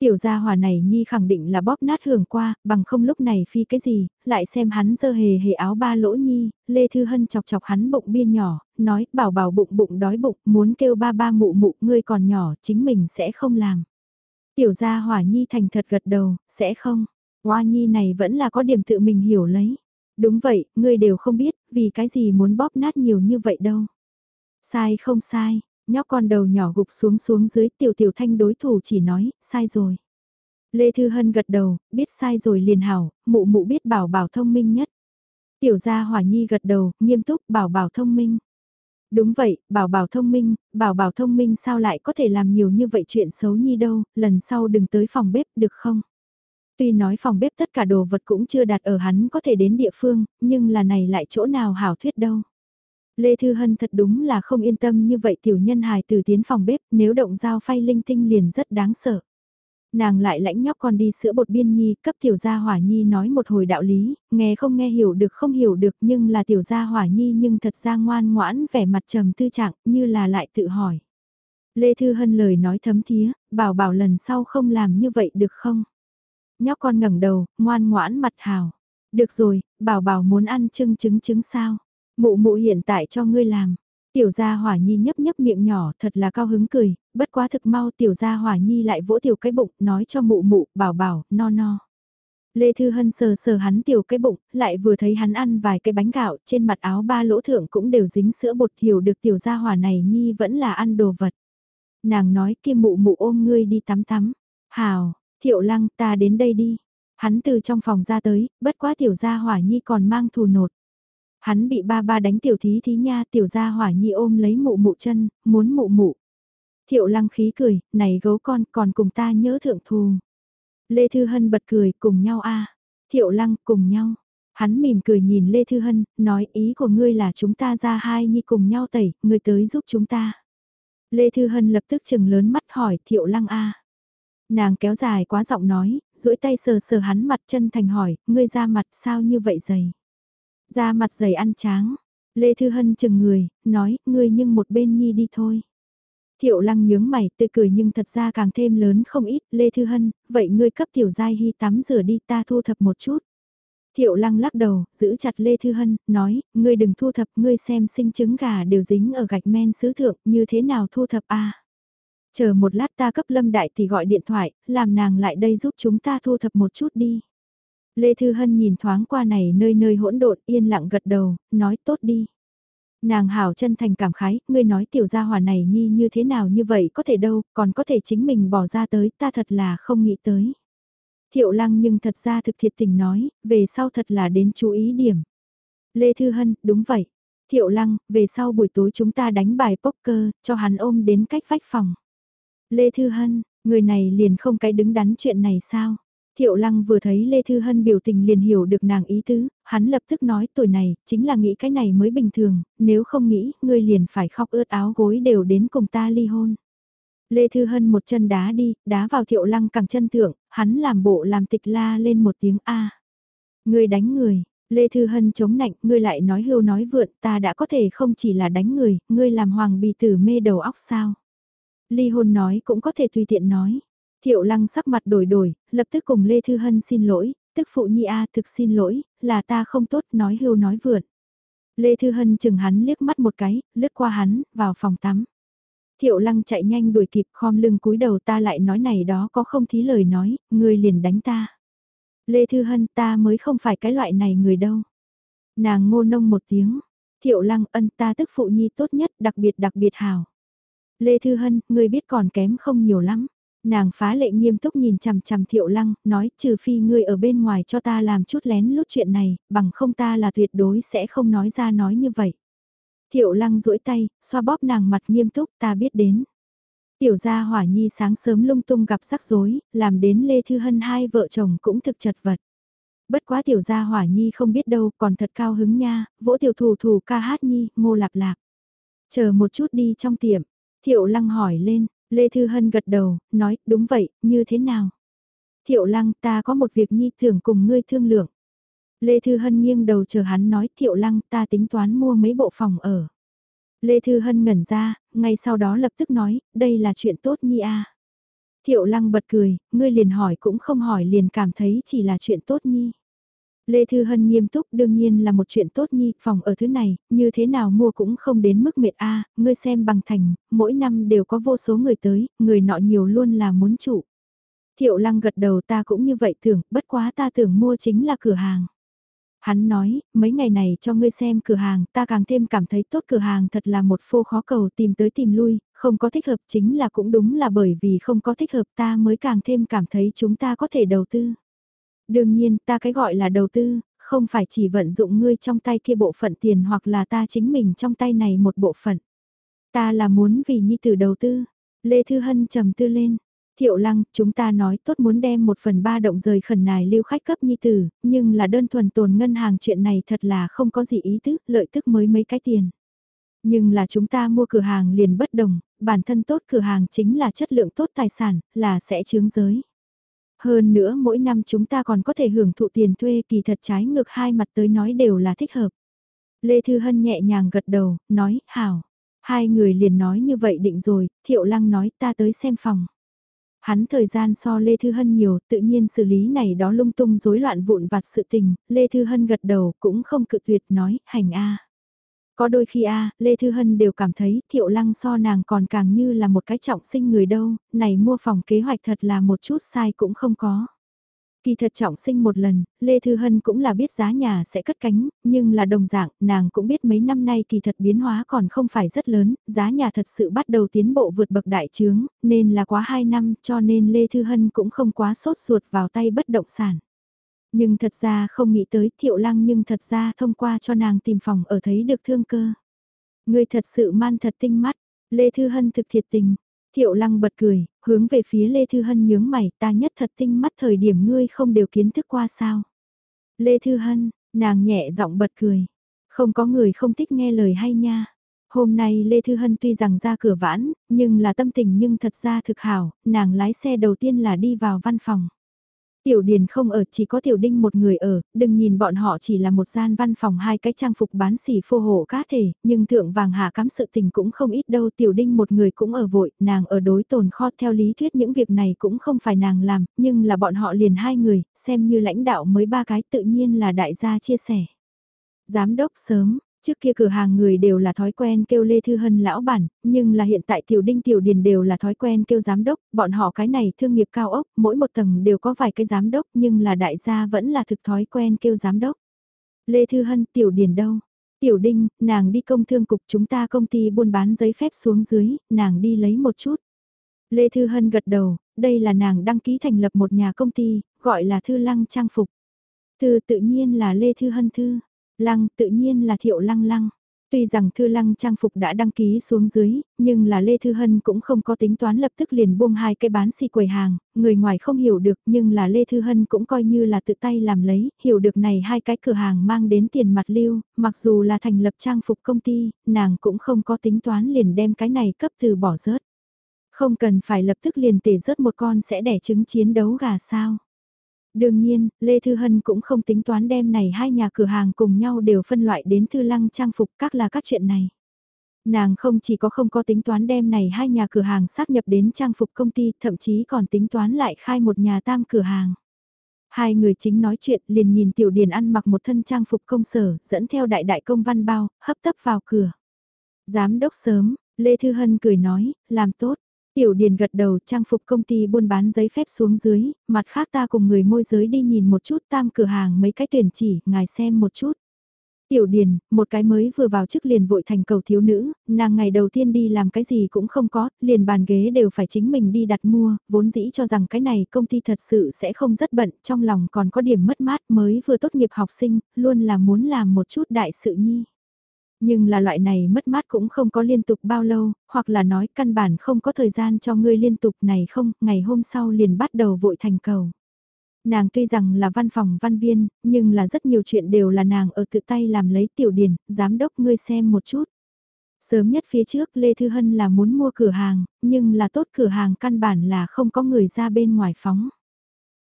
Tiểu gia hòa này Nhi khẳng định là bóp nát hưởng qua, bằng không lúc này phi cái gì, lại xem hắn dơ hề hề áo ba lỗ Nhi, Lê Thư Hân chọc chọc hắn bụng biên nhỏ, nói bảo bảo bụng bụng đói bụng, muốn kêu ba ba mụ mụ ngươi còn nhỏ, chính mình sẽ không làm. Tiểu gia hỏa Nhi thành thật gật đầu, sẽ không. Hoa Nhi này vẫn là có điểm tự mình hiểu lấy. Đúng vậy, ngươi đều không biết, vì cái gì muốn bóp nát nhiều như vậy đâu. Sai không sai, nhóc con đầu nhỏ gục xuống xuống dưới tiểu tiểu thanh đối thủ chỉ nói, sai rồi. Lê Thư Hân gật đầu, biết sai rồi liền hảo, mụ mụ biết bảo bảo thông minh nhất. Tiểu gia hỏa nhi gật đầu, nghiêm túc bảo bảo thông minh. Đúng vậy, bảo bảo thông minh, bảo bảo thông minh sao lại có thể làm nhiều như vậy chuyện xấu nhi đâu, lần sau đừng tới phòng bếp được không? Tuy nói phòng bếp tất cả đồ vật cũng chưa đặt ở hắn có thể đến địa phương, nhưng là này lại chỗ nào hảo thuyết đâu. Lê Thư Hân thật đúng là không yên tâm như vậy tiểu nhân hài từ tiến phòng bếp nếu động dao phay linh tinh liền rất đáng sợ. Nàng lại lãnh nhóc con đi sữa bột biên nhi cấp tiểu gia hỏa nhi nói một hồi đạo lý, nghe không nghe hiểu được không hiểu được nhưng là tiểu gia hỏa nhi nhưng thật ra ngoan ngoãn vẻ mặt trầm tư trạng như là lại tự hỏi. Lê Thư Hân lời nói thấm thía, bảo bảo lần sau không làm như vậy được không? Nhóc con ngẩng đầu, ngoan ngoãn mặt hào. Được rồi, bảo bảo muốn ăn trưng trứng trứng sao? Mụ mụ hiện tại cho ngươi làm. Tiểu gia hỏa nhi nhấp nhấp miệng nhỏ thật là cao hứng cười, bất quá thực mau tiểu gia hỏa nhi lại vỗ tiểu cái bụng nói cho mụ mụ bảo bảo no no. Lê Thư Hân sờ sờ hắn tiểu cái bụng, lại vừa thấy hắn ăn vài cái bánh gạo trên mặt áo ba lỗ thượng cũng đều dính sữa bột hiểu được tiểu gia hỏa này nhi vẫn là ăn đồ vật. Nàng nói kia mụ mụ ôm ngươi đi tắm tắm. Hào, thiệu lăng ta đến đây đi. Hắn từ trong phòng ra tới, bất quá tiểu gia hỏa nhi còn mang thù nột. Hắn bị ba ba đánh tiểu thí thí nha tiểu gia hỏa nhi ôm lấy mụ mụ chân, muốn mụ mụ. Thiệu lăng khí cười, này gấu con còn cùng ta nhớ thượng thù. Lê Thư Hân bật cười, cùng nhau a Thiệu lăng, cùng nhau. Hắn mỉm cười nhìn Lê Thư Hân, nói ý của ngươi là chúng ta ra hai nhi cùng nhau tẩy, ngươi tới giúp chúng ta. Lê Thư Hân lập tức chừng lớn mắt hỏi Thiệu lăng a Nàng kéo dài quá giọng nói, duỗi tay sờ sờ hắn mặt chân thành hỏi, ngươi ra mặt sao như vậy dày. Da mặt dày ăn tráng. Lê Thư Hân chừng người, nói, ngươi nhưng một bên nhi đi thôi. Thiệu lăng nhướng mày, tươi cười nhưng thật ra càng thêm lớn không ít, Lê Thư Hân, vậy ngươi cấp tiểu giai hy tắm rửa đi ta thu thập một chút. Thiệu lăng lắc đầu, giữ chặt Lê Thư Hân, nói, ngươi đừng thu thập, ngươi xem sinh trứng gà đều dính ở gạch men sứ thượng, như thế nào thu thập a Chờ một lát ta cấp lâm đại thì gọi điện thoại, làm nàng lại đây giúp chúng ta thu thập một chút đi. Lê Thư Hân nhìn thoáng qua này nơi nơi hỗn độn yên lặng gật đầu, nói tốt đi. Nàng hảo chân thành cảm khái, ngươi nói tiểu gia hỏa này nhi như thế nào như vậy có thể đâu, còn có thể chính mình bỏ ra tới, ta thật là không nghĩ tới. Thiệu lăng nhưng thật ra thực thiệt tình nói, về sau thật là đến chú ý điểm. Lê Thư Hân, đúng vậy. Thiệu lăng, về sau buổi tối chúng ta đánh bài poker, cho hắn ôm đến cách vách phòng. Lê Thư Hân, người này liền không cái đứng đắn chuyện này sao? Thiệu Lăng vừa thấy Lê Thư Hân biểu tình liền hiểu được nàng ý tứ, hắn lập tức nói tuổi này, chính là nghĩ cái này mới bình thường, nếu không nghĩ, ngươi liền phải khóc ướt áo gối đều đến cùng ta ly hôn. Lê Thư Hân một chân đá đi, đá vào Thiệu Lăng cẳng chân thượng, hắn làm bộ làm tịch la lên một tiếng A. Ngươi đánh người, Lê Thư Hân chống nạnh, ngươi lại nói hưu nói vượn, ta đã có thể không chỉ là đánh người, ngươi làm hoàng bì tử mê đầu óc sao. Ly hôn nói cũng có thể tùy tiện nói. Thiệu lăng sắc mặt đổi đổi, lập tức cùng Lê Thư Hân xin lỗi, tức phụ nhi A thực xin lỗi, là ta không tốt nói hưu nói vượn. Lê Thư Hân chừng hắn liếc mắt một cái, lướt qua hắn, vào phòng tắm. Thiệu lăng chạy nhanh đuổi kịp khom lưng cúi đầu ta lại nói này đó có không thí lời nói, người liền đánh ta. Lê Thư Hân ta mới không phải cái loại này người đâu. Nàng ngô nông một tiếng, thiệu lăng ân ta tức phụ nhi tốt nhất đặc biệt đặc biệt hào. Lê Thư Hân, người biết còn kém không nhiều lắm. Nàng phá lệ nghiêm túc nhìn chằm chằm thiệu lăng, nói trừ phi ngươi ở bên ngoài cho ta làm chút lén lút chuyện này, bằng không ta là tuyệt đối sẽ không nói ra nói như vậy. Thiệu lăng duỗi tay, xoa bóp nàng mặt nghiêm túc ta biết đến. Tiểu gia hỏa nhi sáng sớm lung tung gặp rắc rối, làm đến Lê Thư Hân hai vợ chồng cũng thực chật vật. Bất quá tiểu gia hỏa nhi không biết đâu, còn thật cao hứng nha, vỗ tiểu thủ thủ ca hát nhi, ngô lạp lạp Chờ một chút đi trong tiệm, thiệu lăng hỏi lên, Lê Thư Hân gật đầu, nói, đúng vậy, như thế nào? Thiệu lăng ta có một việc nhi thưởng cùng ngươi thương lượng. Lê Thư Hân nghiêng đầu chờ hắn nói Thiệu lăng ta tính toán mua mấy bộ phòng ở. Lê Thư Hân ngẩn ra, ngay sau đó lập tức nói, đây là chuyện tốt nhi a Thiệu lăng bật cười, ngươi liền hỏi cũng không hỏi liền cảm thấy chỉ là chuyện tốt nhi. Lê Thư Hân nghiêm túc đương nhiên là một chuyện tốt nhi, phòng ở thứ này, như thế nào mua cũng không đến mức mệt a à, ngươi xem bằng thành, mỗi năm đều có vô số người tới, người nọ nhiều luôn là muốn trụ. Thiệu lăng gật đầu ta cũng như vậy tưởng, bất quá ta tưởng mua chính là cửa hàng. Hắn nói, mấy ngày này cho ngươi xem cửa hàng, ta càng thêm cảm thấy tốt cửa hàng thật là một phô khó cầu tìm tới tìm lui, không có thích hợp chính là cũng đúng là bởi vì không có thích hợp ta mới càng thêm cảm thấy chúng ta có thể đầu tư. Đương nhiên, ta cái gọi là đầu tư, không phải chỉ vận dụng ngươi trong tay kia bộ phận tiền hoặc là ta chính mình trong tay này một bộ phận. Ta là muốn vì nhi tử đầu tư. Lê Thư Hân trầm tư lên. Thiệu lăng, chúng ta nói tốt muốn đem một phần ba động rời khẩn nài lưu khách cấp nhi tử, nhưng là đơn thuần tồn ngân hàng chuyện này thật là không có gì ý thức, lợi tức mới mấy cái tiền. Nhưng là chúng ta mua cửa hàng liền bất đồng, bản thân tốt cửa hàng chính là chất lượng tốt tài sản, là sẽ chướng giới. Hơn nữa mỗi năm chúng ta còn có thể hưởng thụ tiền thuê kỳ thật trái ngược hai mặt tới nói đều là thích hợp. Lê Thư Hân nhẹ nhàng gật đầu, nói, hảo. Hai người liền nói như vậy định rồi, Thiệu Lăng nói ta tới xem phòng. Hắn thời gian so Lê Thư Hân nhiều, tự nhiên xử lý này đó lung tung rối loạn vụn vặt sự tình, Lê Thư Hân gật đầu cũng không cự tuyệt nói, hành a có đôi khi a Lê Thư Hân đều cảm thấy thiệu lăng so nàng còn càng như là một cái trọng sinh người đâu, này mua phòng kế hoạch thật là một chút sai cũng không có. Kỳ thật trọng sinh một lần, Lê Thư Hân cũng là biết giá nhà sẽ cất cánh, nhưng là đồng dạng, nàng cũng biết mấy năm nay kỳ thật biến hóa còn không phải rất lớn, giá nhà thật sự bắt đầu tiến bộ vượt bậc đại trướng, nên là quá 2 năm cho nên Lê Thư Hân cũng không quá sốt ruột vào tay bất động sản. Nhưng thật ra không nghĩ tới thiệu lăng nhưng thật ra thông qua cho nàng tìm phòng ở thấy được thương cơ. Người thật sự man thật tinh mắt, Lê Thư Hân thực thiệt tình, Thiệu lăng bật cười, hướng về phía Lê Thư Hân nhướng mày ta nhất thật tinh mắt thời điểm ngươi không đều kiến thức qua sao. Lê Thư Hân, nàng nhẹ giọng bật cười. Không có người không thích nghe lời hay nha. Hôm nay Lê Thư Hân tuy rằng ra cửa vãn, nhưng là tâm tình nhưng thật ra thực hảo, nàng lái xe đầu tiên là đi vào văn phòng. Tiểu Điền không ở chỉ có Tiểu Đinh một người ở, đừng nhìn bọn họ chỉ là một gian văn phòng hai cái trang phục bán xỉ phô hộ cá thể, nhưng thượng vàng hạ cắm sự tình cũng không ít đâu. Tiểu Đinh một người cũng ở vội, nàng ở đối tồn kho theo lý thuyết những việc này cũng không phải nàng làm, nhưng là bọn họ liền hai người, xem như lãnh đạo mới ba cái tự nhiên là đại gia chia sẻ. Giám đốc sớm, Trước kia cửa hàng người đều là thói quen kêu Lê Thư Hân lão bản, nhưng là hiện tại Tiểu Đinh Tiểu Điền đều là thói quen kêu giám đốc, bọn họ cái này thương nghiệp cao ốc, mỗi một tầng đều có vài cái giám đốc nhưng là đại gia vẫn là thực thói quen kêu giám đốc. Lê Thư Hân Tiểu Điền đâu? Tiểu Đinh, nàng đi công thương cục chúng ta công ty buôn bán giấy phép xuống dưới, nàng đi lấy một chút. Lê Thư Hân gật đầu, đây là nàng đăng ký thành lập một nhà công ty, gọi là Thư Lăng Trang Phục. Thư tự nhiên là Lê Thư Hân Thư. Lăng tự nhiên là thiệu lăng lăng. Tuy rằng Thư Lăng trang phục đã đăng ký xuống dưới, nhưng là Lê Thư Hân cũng không có tính toán lập tức liền buông hai cái bán xì quầy hàng, người ngoài không hiểu được nhưng là Lê Thư Hân cũng coi như là tự tay làm lấy, hiểu được này hai cái cửa hàng mang đến tiền mặt lưu, mặc dù là thành lập trang phục công ty, nàng cũng không có tính toán liền đem cái này cấp từ bỏ rớt. Không cần phải lập tức liền tể rớt một con sẽ đẻ trứng chiến đấu gà sao. Đương nhiên, Lê Thư Hân cũng không tính toán đem này hai nhà cửa hàng cùng nhau đều phân loại đến Thư Lăng trang phục các là các chuyện này. Nàng không chỉ có không có tính toán đem này hai nhà cửa hàng xác nhập đến trang phục công ty, thậm chí còn tính toán lại khai một nhà tam cửa hàng. Hai người chính nói chuyện liền nhìn Tiểu Điền ăn mặc một thân trang phục công sở, dẫn theo đại đại công văn bao, hấp tấp vào cửa. Giám đốc sớm, Lê Thư Hân cười nói, làm tốt. Tiểu Điền gật đầu trang phục công ty buôn bán giấy phép xuống dưới, mặt khác ta cùng người môi giới đi nhìn một chút tam cửa hàng mấy cái tuyển chỉ, ngài xem một chút. Tiểu Điền, một cái mới vừa vào chức liền vội thành cầu thiếu nữ, nàng ngày đầu tiên đi làm cái gì cũng không có, liền bàn ghế đều phải chính mình đi đặt mua, vốn dĩ cho rằng cái này công ty thật sự sẽ không rất bận, trong lòng còn có điểm mất mát mới vừa tốt nghiệp học sinh, luôn là muốn làm một chút đại sự nhi. Nhưng là loại này mất mát cũng không có liên tục bao lâu, hoặc là nói căn bản không có thời gian cho ngươi liên tục này không, ngày hôm sau liền bắt đầu vội thành cầu. Nàng tuy rằng là văn phòng văn viên, nhưng là rất nhiều chuyện đều là nàng ở tự tay làm lấy tiểu điển, giám đốc ngươi xem một chút. Sớm nhất phía trước Lê Thư Hân là muốn mua cửa hàng, nhưng là tốt cửa hàng căn bản là không có người ra bên ngoài phóng.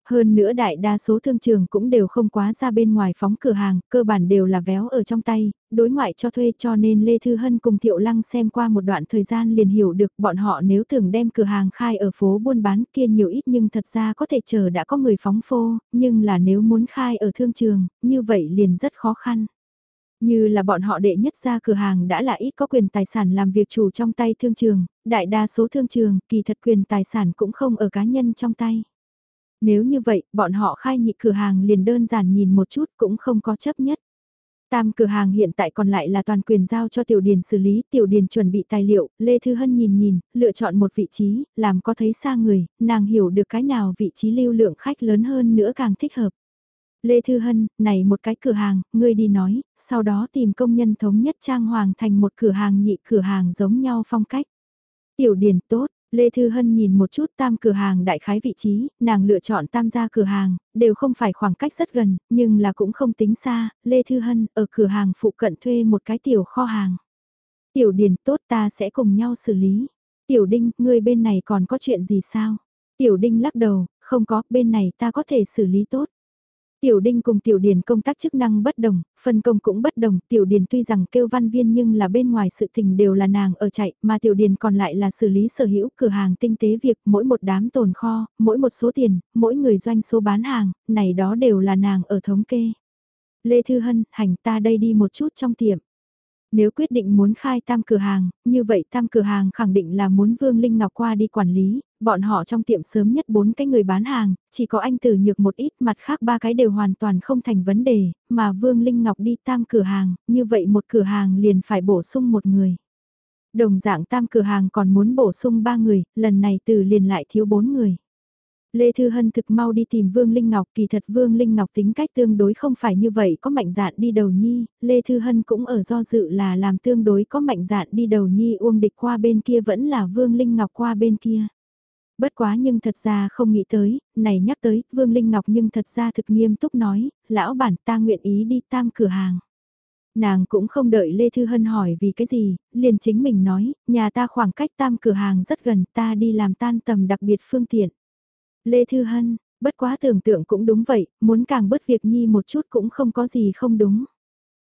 Hơn nữa đại đa số thương trường cũng đều không quá ra bên ngoài phóng cửa hàng, cơ bản đều là véo ở trong tay, đối ngoại cho thuê cho nên Lê Thư Hân cùng Thiệu Lăng xem qua một đoạn thời gian liền hiểu được bọn họ nếu tưởng đem cửa hàng khai ở phố buôn bán kia nhiều ít nhưng thật ra có thể chờ đã có người phóng phô, nhưng là nếu muốn khai ở thương trường, như vậy liền rất khó khăn. Như là bọn họ đệ nhất ra cửa hàng đã là ít có quyền tài sản làm việc chủ trong tay thương trường, đại đa số thương trường kỳ thật quyền tài sản cũng không ở cá nhân trong tay. Nếu như vậy, bọn họ khai nhị cửa hàng liền đơn giản nhìn một chút cũng không có chấp nhất. Tam cửa hàng hiện tại còn lại là toàn quyền giao cho Tiểu Điền xử lý, Tiểu Điền chuẩn bị tài liệu, Lê Thư Hân nhìn nhìn, lựa chọn một vị trí, làm có thấy xa người, nàng hiểu được cái nào vị trí lưu lượng khách lớn hơn nữa càng thích hợp. Lê Thư Hân, này một cái cửa hàng, ngươi đi nói, sau đó tìm công nhân thống nhất trang hoàng thành một cửa hàng nhị cửa hàng giống nhau phong cách. Tiểu Điền tốt, Lê Thư Hân nhìn một chút tam cửa hàng đại khái vị trí, nàng lựa chọn tam gia cửa hàng, đều không phải khoảng cách rất gần, nhưng là cũng không tính xa, Lê Thư Hân ở cửa hàng phụ cận thuê một cái tiểu kho hàng. Tiểu Điền tốt ta sẽ cùng nhau xử lý. Tiểu Đinh, ngươi bên này còn có chuyện gì sao? Tiểu Đinh lắc đầu, không có, bên này ta có thể xử lý tốt. Tiểu Đinh cùng Tiểu Điền công tác chức năng bất đồng, phân công cũng bất đồng, Tiểu Điền tuy rằng kêu văn viên nhưng là bên ngoài sự tình đều là nàng ở chạy, mà Tiểu Điền còn lại là xử lý sở hữu cửa hàng tinh tế việc, mỗi một đám tồn kho, mỗi một số tiền, mỗi người doanh số bán hàng, này đó đều là nàng ở thống kê. Lê Thư Hân, hành ta đây đi một chút trong tiệm. Nếu quyết định muốn khai tam cửa hàng, như vậy tam cửa hàng khẳng định là muốn Vương Linh Ngọc qua đi quản lý, bọn họ trong tiệm sớm nhất bốn cái người bán hàng, chỉ có anh Tử Nhược một ít mặt khác ba cái đều hoàn toàn không thành vấn đề, mà Vương Linh Ngọc đi tam cửa hàng, như vậy một cửa hàng liền phải bổ sung một người. Đồng dạng tam cửa hàng còn muốn bổ sung ba người, lần này từ liền lại thiếu bốn người. Lê Thư Hân thực mau đi tìm Vương Linh Ngọc, kỳ thật Vương Linh Ngọc tính cách tương đối không phải như vậy, có mạnh dạn đi đầu nhi, Lê Thư Hân cũng ở do dự là làm tương đối có mạnh dạn đi đầu nhi uông địch qua bên kia vẫn là Vương Linh Ngọc qua bên kia. Bất quá nhưng thật ra không nghĩ tới, này nhắc tới, Vương Linh Ngọc nhưng thật ra thực nghiêm túc nói, lão bản ta nguyện ý đi tam cửa hàng. Nàng cũng không đợi Lê Thư Hân hỏi vì cái gì, liền chính mình nói, nhà ta khoảng cách tam cửa hàng rất gần ta đi làm tan tầm đặc biệt phương tiện. Lê Thư Hân, Bất quá tưởng tượng cũng đúng vậy, muốn càng bớt việc nhi một chút cũng không có gì không đúng.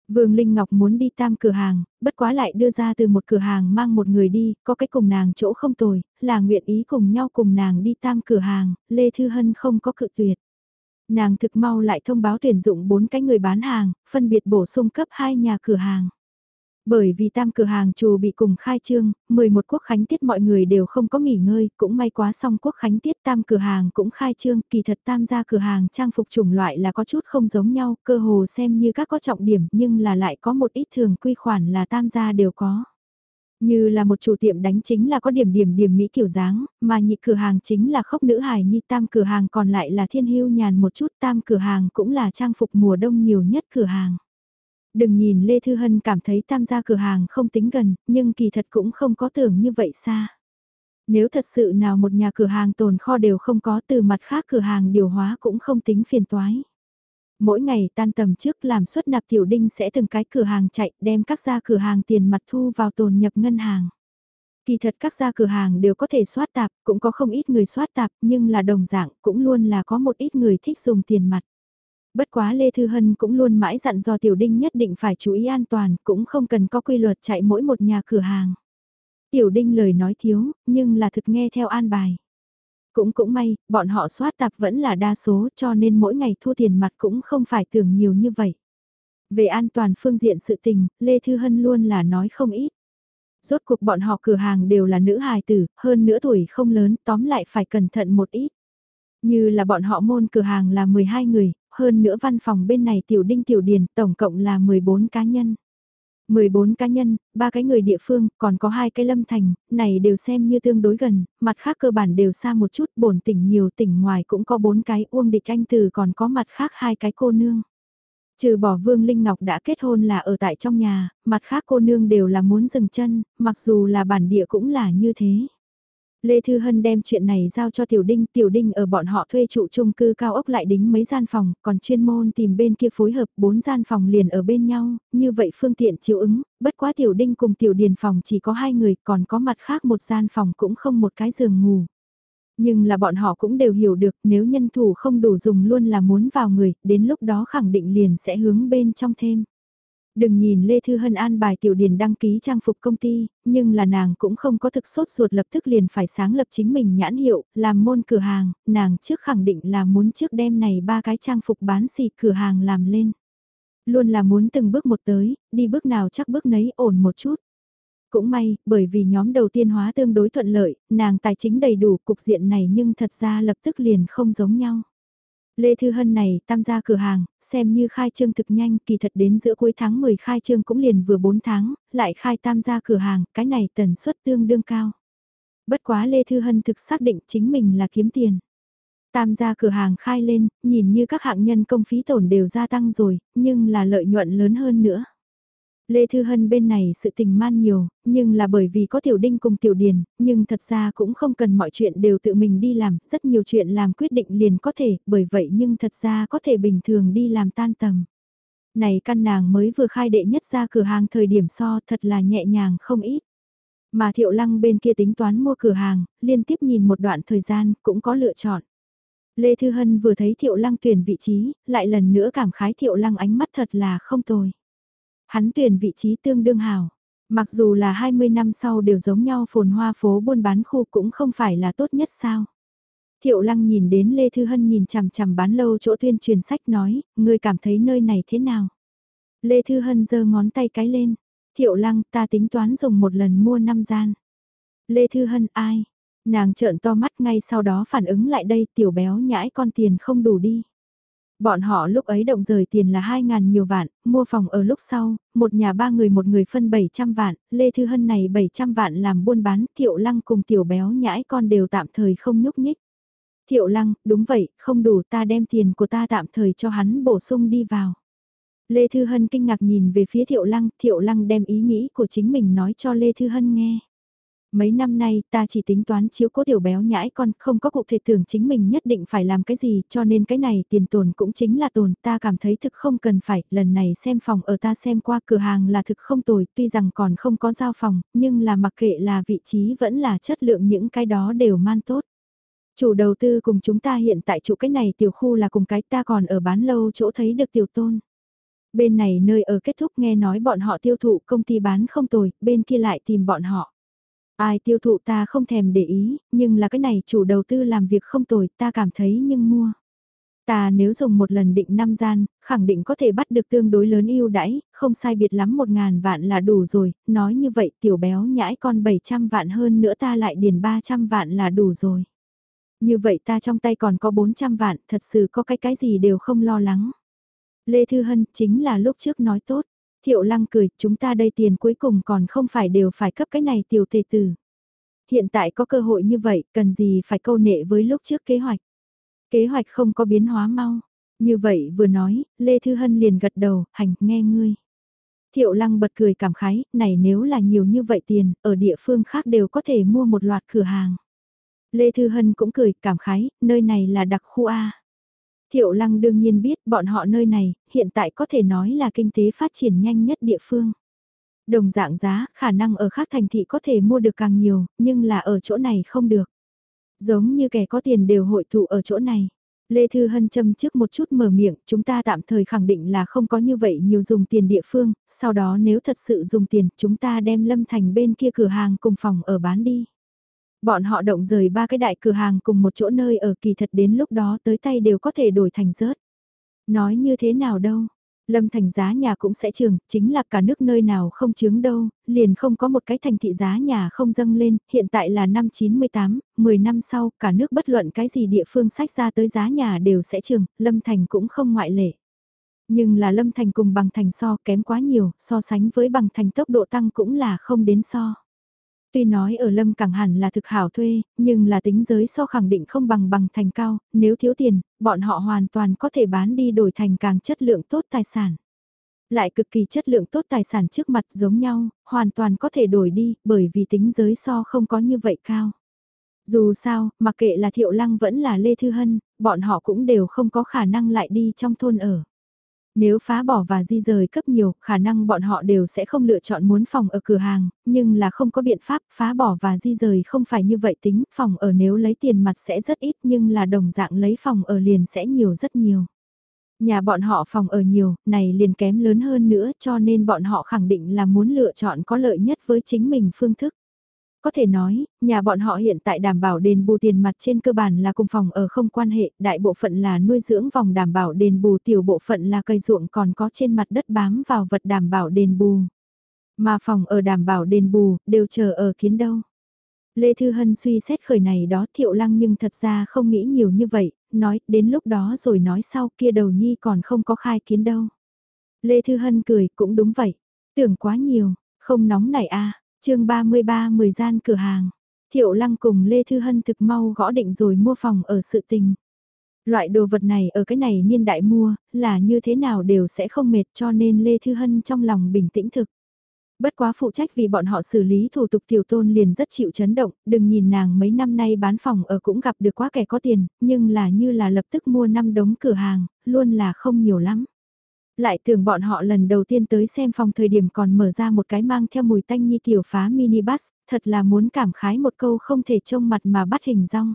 Vương Linh Ngọc muốn đi tam cửa hàng, bất quá lại đưa ra từ một cửa hàng mang một người đi, có cái cùng nàng chỗ không tồi, là nguyện ý cùng nhau cùng nàng đi tam cửa hàng, Lê Thư Hân không có cự tuyệt. Nàng thực mau lại thông báo tuyển dụng bốn cái người bán hàng, phân biệt bổ sung cấp hai nhà cửa hàng. Bởi vì tam cửa hàng trù bị cùng khai trương, 11 quốc khánh tiết mọi người đều không có nghỉ ngơi, cũng may quá xong quốc khánh tiết tam cửa hàng cũng khai trương, kỳ thật tam gia cửa hàng trang phục chủng loại là có chút không giống nhau, cơ hồ xem như các có trọng điểm nhưng là lại có một ít thường quy khoản là tam gia đều có. Như là một chủ tiệm đánh chính là có điểm điểm điểm mỹ kiểu dáng, mà nhị cửa hàng chính là khóc nữ hài nhi tam cửa hàng còn lại là thiên hưu nhàn một chút tam cửa hàng cũng là trang phục mùa đông nhiều nhất cửa hàng. Đừng nhìn Lê Thư Hân cảm thấy tam gia cửa hàng không tính gần, nhưng kỳ thật cũng không có tưởng như vậy xa. Nếu thật sự nào một nhà cửa hàng tồn kho đều không có từ mặt khác cửa hàng điều hóa cũng không tính phiền toái. Mỗi ngày tan tầm trước làm suất nạp tiểu đinh sẽ từng cái cửa hàng chạy đem các gia cửa hàng tiền mặt thu vào tồn nhập ngân hàng. Kỳ thật các gia cửa hàng đều có thể soát tạp, cũng có không ít người soát tạp, nhưng là đồng dạng cũng luôn là có một ít người thích dùng tiền mặt. Bất quá Lê Thư Hân cũng luôn mãi dặn dò Tiểu Đinh nhất định phải chú ý an toàn, cũng không cần có quy luật chạy mỗi một nhà cửa hàng. Tiểu Đinh lời nói thiếu, nhưng là thực nghe theo an bài. Cũng cũng may, bọn họ soát tạp vẫn là đa số cho nên mỗi ngày thu tiền mặt cũng không phải tưởng nhiều như vậy. Về an toàn phương diện sự tình, Lê Thư Hân luôn là nói không ít. Rốt cuộc bọn họ cửa hàng đều là nữ hài tử, hơn nửa tuổi không lớn, tóm lại phải cẩn thận một ít. Như là bọn họ môn cửa hàng là 12 người, hơn nữa văn phòng bên này tiểu đinh tiểu điền, tổng cộng là 14 cá nhân. 14 cá nhân, ba cái người địa phương, còn có hai cái lâm thành, này đều xem như tương đối gần, mặt khác cơ bản đều xa một chút, bổn tỉnh nhiều tỉnh ngoài cũng có bốn cái, Uông Địch Anh Từ còn có mặt khác hai cái cô nương. Trừ bỏ Vương Linh Ngọc đã kết hôn là ở tại trong nhà, mặt khác cô nương đều là muốn dừng chân, mặc dù là bản địa cũng là như thế. Lê Thư Hân đem chuyện này giao cho Tiểu Đinh, Tiểu Đinh ở bọn họ thuê trụ chung cư cao ốc lại đính mấy gian phòng, còn chuyên môn tìm bên kia phối hợp bốn gian phòng liền ở bên nhau, như vậy phương tiện chiếu ứng, bất quá Tiểu Đinh cùng Tiểu Điền phòng chỉ có hai người, còn có mặt khác một gian phòng cũng không một cái giường ngủ. Nhưng là bọn họ cũng đều hiểu được nếu nhân thủ không đủ dùng luôn là muốn vào người, đến lúc đó khẳng định liền sẽ hướng bên trong thêm. Đừng nhìn Lê Thư Hân an bài tiểu điền đăng ký trang phục công ty, nhưng là nàng cũng không có thực sốt ruột lập tức liền phải sáng lập chính mình nhãn hiệu, làm môn cửa hàng, nàng trước khẳng định là muốn trước đêm này ba cái trang phục bán xịt cửa hàng làm lên. Luôn là muốn từng bước một tới, đi bước nào chắc bước nấy ổn một chút. Cũng may, bởi vì nhóm đầu tiên hóa tương đối thuận lợi, nàng tài chính đầy đủ cục diện này nhưng thật ra lập tức liền không giống nhau. Lê Thư Hân này tam gia cửa hàng, xem như khai trương thực nhanh, kỳ thật đến giữa cuối tháng 10 khai trương cũng liền vừa 4 tháng, lại khai tam gia cửa hàng, cái này tần suất tương đương cao. Bất quá Lê Thư Hân thực xác định chính mình là kiếm tiền. Tam gia cửa hàng khai lên, nhìn như các hạng nhân công phí tổn đều gia tăng rồi, nhưng là lợi nhuận lớn hơn nữa. Lê Thư Hân bên này sự tình man nhiều, nhưng là bởi vì có Tiểu Đinh cùng Tiểu Điền, nhưng thật ra cũng không cần mọi chuyện đều tự mình đi làm, rất nhiều chuyện làm quyết định liền có thể, bởi vậy nhưng thật ra có thể bình thường đi làm tan tầm. Này căn nàng mới vừa khai đệ nhất ra cửa hàng thời điểm so thật là nhẹ nhàng không ít. Mà Thiệu Lăng bên kia tính toán mua cửa hàng, liên tiếp nhìn một đoạn thời gian cũng có lựa chọn. Lê Thư Hân vừa thấy Thiệu Lăng tuyển vị trí, lại lần nữa cảm khái Thiệu Lăng ánh mắt thật là không tồi. Hắn tuyển vị trí tương đương hào. Mặc dù là 20 năm sau đều giống nhau phồn hoa phố buôn bán khu cũng không phải là tốt nhất sao. Thiệu lăng nhìn đến Lê Thư Hân nhìn chằm chằm bán lâu chỗ tuyên truyền sách nói, người cảm thấy nơi này thế nào? Lê Thư Hân giơ ngón tay cái lên. Thiệu lăng ta tính toán dùng một lần mua năm gian. Lê Thư Hân ai? Nàng trợn to mắt ngay sau đó phản ứng lại đây tiểu béo nhãi con tiền không đủ đi. Bọn họ lúc ấy động rời tiền là 2.000 nhiều vạn, mua phòng ở lúc sau, một nhà ba người một người phân 700 vạn, Lê Thư Hân này 700 vạn làm buôn bán, Thiệu Lăng cùng Tiểu Béo nhãi con đều tạm thời không nhúc nhích. Thiệu Lăng, đúng vậy, không đủ ta đem tiền của ta tạm thời cho hắn bổ sung đi vào. Lê Thư Hân kinh ngạc nhìn về phía Thiệu Lăng, Thiệu Lăng đem ý nghĩ của chính mình nói cho Lê Thư Hân nghe mấy năm nay ta chỉ tính toán chiếu cố tiểu béo nhãi con, không có cụ thể tưởng chính mình nhất định phải làm cái gì, cho nên cái này tiền tồn cũng chính là tồn, ta cảm thấy thực không cần phải, lần này xem phòng ở ta xem qua cửa hàng là thực không tồi, tuy rằng còn không có giao phòng, nhưng là mặc kệ là vị trí vẫn là chất lượng những cái đó đều man tốt. Chủ đầu tư cùng chúng ta hiện tại chủ cái này tiểu khu là cùng cái ta còn ở bán lâu chỗ thấy được tiểu tôn. Bên này nơi ở kết thúc nghe nói bọn họ tiêu thụ công ty bán không tồi, bên kia lại tìm bọn họ. Ai tiêu thụ ta không thèm để ý, nhưng là cái này chủ đầu tư làm việc không tồi ta cảm thấy nhưng mua. Ta nếu dùng một lần định năm gian, khẳng định có thể bắt được tương đối lớn ưu đãi, không sai biệt lắm một ngàn vạn là đủ rồi, nói như vậy tiểu béo nhãi con 700 vạn hơn nữa ta lại điền 300 vạn là đủ rồi. Như vậy ta trong tay còn có 400 vạn, thật sự có cái cái gì đều không lo lắng. Lê Thư Hân chính là lúc trước nói tốt. Thiệu lăng cười, chúng ta đây tiền cuối cùng còn không phải đều phải cấp cái này tiểu tề tử. Hiện tại có cơ hội như vậy, cần gì phải câu nệ với lúc trước kế hoạch. Kế hoạch không có biến hóa mau. Như vậy vừa nói, Lê Thư Hân liền gật đầu, hành, nghe ngươi. Thiệu lăng bật cười cảm khái, này nếu là nhiều như vậy tiền, ở địa phương khác đều có thể mua một loạt cửa hàng. Lê Thư Hân cũng cười cảm khái, nơi này là đặc khu A. Thiệu lăng đương nhiên biết bọn họ nơi này, hiện tại có thể nói là kinh tế phát triển nhanh nhất địa phương. Đồng dạng giá, khả năng ở khác thành thị có thể mua được càng nhiều, nhưng là ở chỗ này không được. Giống như kẻ có tiền đều hội tụ ở chỗ này. Lê Thư Hân châm trước một chút mở miệng, chúng ta tạm thời khẳng định là không có như vậy nhiều dùng tiền địa phương, sau đó nếu thật sự dùng tiền, chúng ta đem Lâm Thành bên kia cửa hàng cùng phòng ở bán đi. Bọn họ động rời ba cái đại cửa hàng cùng một chỗ nơi ở kỳ thật đến lúc đó tới tay đều có thể đổi thành rớt. Nói như thế nào đâu, Lâm thành giá nhà cũng sẽ trường, chính là cả nước nơi nào không chướng đâu, liền không có một cái thành thị giá nhà không dâng lên, hiện tại là năm 98, 10 năm sau, cả nước bất luận cái gì địa phương sách ra tới giá nhà đều sẽ trường, Lâm thành cũng không ngoại lệ. Nhưng là Lâm thành cùng bằng thành so kém quá nhiều, so sánh với bằng thành tốc độ tăng cũng là không đến so. Tuy nói ở Lâm Cảng hẳn là thực hảo thuê, nhưng là tính giới so khẳng định không bằng bằng thành cao, nếu thiếu tiền, bọn họ hoàn toàn có thể bán đi đổi thành càng chất lượng tốt tài sản. Lại cực kỳ chất lượng tốt tài sản trước mặt giống nhau, hoàn toàn có thể đổi đi, bởi vì tính giới so không có như vậy cao. Dù sao, mặc kệ là Thiệu Lăng vẫn là Lê Thư Hân, bọn họ cũng đều không có khả năng lại đi trong thôn ở. Nếu phá bỏ và di rời cấp nhiều, khả năng bọn họ đều sẽ không lựa chọn muốn phòng ở cửa hàng, nhưng là không có biện pháp phá bỏ và di rời không phải như vậy tính, phòng ở nếu lấy tiền mặt sẽ rất ít nhưng là đồng dạng lấy phòng ở liền sẽ nhiều rất nhiều. Nhà bọn họ phòng ở nhiều, này liền kém lớn hơn nữa cho nên bọn họ khẳng định là muốn lựa chọn có lợi nhất với chính mình phương thức. Có thể nói, nhà bọn họ hiện tại đảm bảo đền bù tiền mặt trên cơ bản là cùng phòng ở không quan hệ, đại bộ phận là nuôi dưỡng vòng đảm bảo đền bù tiểu bộ phận là cây ruộng còn có trên mặt đất bám vào vật đảm bảo đền bù. Mà phòng ở đảm bảo đền bù, đều chờ ở kiến đâu. Lê Thư Hân suy xét khởi này đó thiệu lăng nhưng thật ra không nghĩ nhiều như vậy, nói đến lúc đó rồi nói sau kia đầu nhi còn không có khai kiến đâu. Lê Thư Hân cười cũng đúng vậy, tưởng quá nhiều, không nóng này a chương 33 10 gian cửa hàng. Thiệu Lăng cùng Lê Thư Hân thực mau gõ định rồi mua phòng ở sự tình. Loại đồ vật này ở cái này niên đại mua, là như thế nào đều sẽ không mệt cho nên Lê Thư Hân trong lòng bình tĩnh thực. Bất quá phụ trách vì bọn họ xử lý thủ tục tiểu tôn liền rất chịu chấn động, đừng nhìn nàng mấy năm nay bán phòng ở cũng gặp được quá kẻ có tiền, nhưng là như là lập tức mua năm đống cửa hàng, luôn là không nhiều lắm. Lại tưởng bọn họ lần đầu tiên tới xem phòng thời điểm còn mở ra một cái mang theo mùi tanh nhi tiểu phá minibus, thật là muốn cảm khái một câu không thể trông mặt mà bắt hình rong.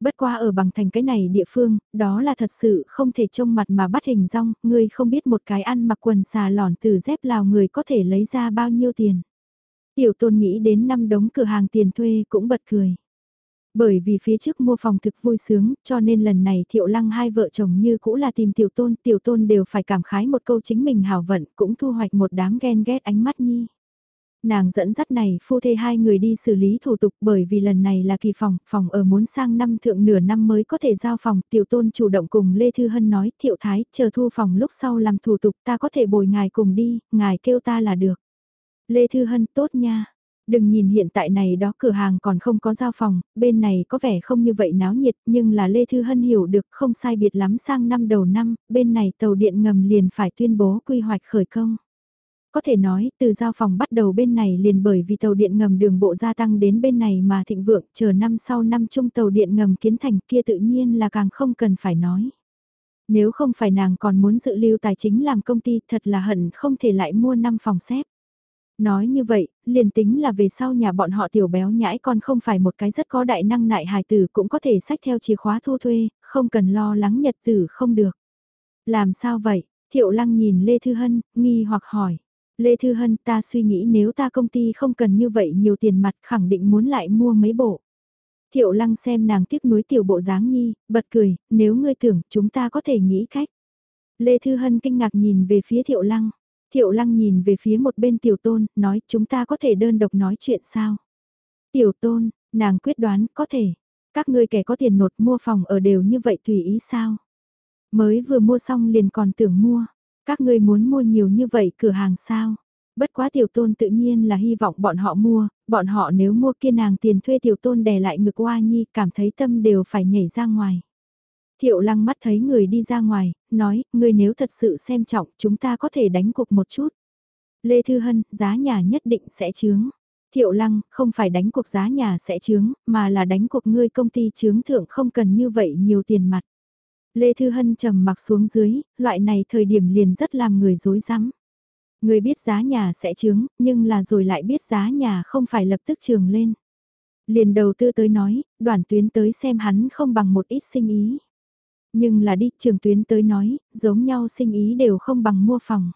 Bất qua ở bằng thành cái này địa phương, đó là thật sự không thể trông mặt mà bắt hình rong, người không biết một cái ăn mặc quần xà lòn từ dép lào người có thể lấy ra bao nhiêu tiền. Tiểu tôn nghĩ đến năm đống cửa hàng tiền thuê cũng bật cười. Bởi vì phía trước mua phòng thực vui sướng, cho nên lần này thiệu lăng hai vợ chồng như cũ là tìm tiểu tôn, tiểu tôn đều phải cảm khái một câu chính mình hào vận, cũng thu hoạch một đám ghen ghét ánh mắt nhi. Nàng dẫn dắt này phu thê hai người đi xử lý thủ tục bởi vì lần này là kỳ phòng, phòng ở muốn sang năm thượng nửa năm mới có thể giao phòng, tiểu tôn chủ động cùng Lê Thư Hân nói, thiệu thái, chờ thu phòng lúc sau làm thủ tục ta có thể bồi ngài cùng đi, ngài kêu ta là được. Lê Thư Hân tốt nha, Đừng nhìn hiện tại này đó cửa hàng còn không có giao phòng, bên này có vẻ không như vậy náo nhiệt nhưng là Lê Thư Hân hiểu được không sai biệt lắm sang năm đầu năm, bên này tàu điện ngầm liền phải tuyên bố quy hoạch khởi công. Có thể nói, từ giao phòng bắt đầu bên này liền bởi vì tàu điện ngầm đường bộ gia tăng đến bên này mà thịnh vượng, chờ năm sau năm chung tàu điện ngầm kiến thành kia tự nhiên là càng không cần phải nói. Nếu không phải nàng còn muốn dự lưu tài chính làm công ty thật là hận không thể lại mua năm phòng xếp. Nói như vậy, liền tính là về sau nhà bọn họ tiểu béo nhãi con không phải một cái rất có đại năng nại hài tử cũng có thể sách theo chìa khóa thu thuê, không cần lo lắng nhật tử không được. Làm sao vậy? Thiệu lăng nhìn Lê Thư Hân, nghi hoặc hỏi. Lê Thư Hân ta suy nghĩ nếu ta công ty không cần như vậy nhiều tiền mặt khẳng định muốn lại mua mấy bộ. Thiệu lăng xem nàng tiếc nuối tiểu bộ dáng nhi, bật cười, nếu ngươi tưởng chúng ta có thể nghĩ cách. Lê Thư Hân kinh ngạc nhìn về phía thiệu lăng. Thiệu lăng nhìn về phía một bên tiểu tôn, nói chúng ta có thể đơn độc nói chuyện sao? Tiểu tôn, nàng quyết đoán có thể. Các ngươi kẻ có tiền nột mua phòng ở đều như vậy tùy ý sao? Mới vừa mua xong liền còn tưởng mua. Các ngươi muốn mua nhiều như vậy cửa hàng sao? Bất quá tiểu tôn tự nhiên là hy vọng bọn họ mua, bọn họ nếu mua kia nàng tiền thuê tiểu tôn đè lại ngực oa nhi cảm thấy tâm đều phải nhảy ra ngoài. Thiệu lăng mắt thấy người đi ra ngoài, nói, người nếu thật sự xem trọng chúng ta có thể đánh cuộc một chút. Lê Thư Hân, giá nhà nhất định sẽ chướng. Thiệu lăng, không phải đánh cuộc giá nhà sẽ chướng, mà là đánh cuộc ngươi công ty chướng thượng không cần như vậy nhiều tiền mặt. Lê Thư Hân trầm mặc xuống dưới, loại này thời điểm liền rất làm người dối rắm Người biết giá nhà sẽ chướng, nhưng là rồi lại biết giá nhà không phải lập tức trường lên. Liền đầu tư tới nói, đoàn tuyến tới xem hắn không bằng một ít sinh ý. Nhưng là đi trường tuyến tới nói, giống nhau sinh ý đều không bằng mua phòng.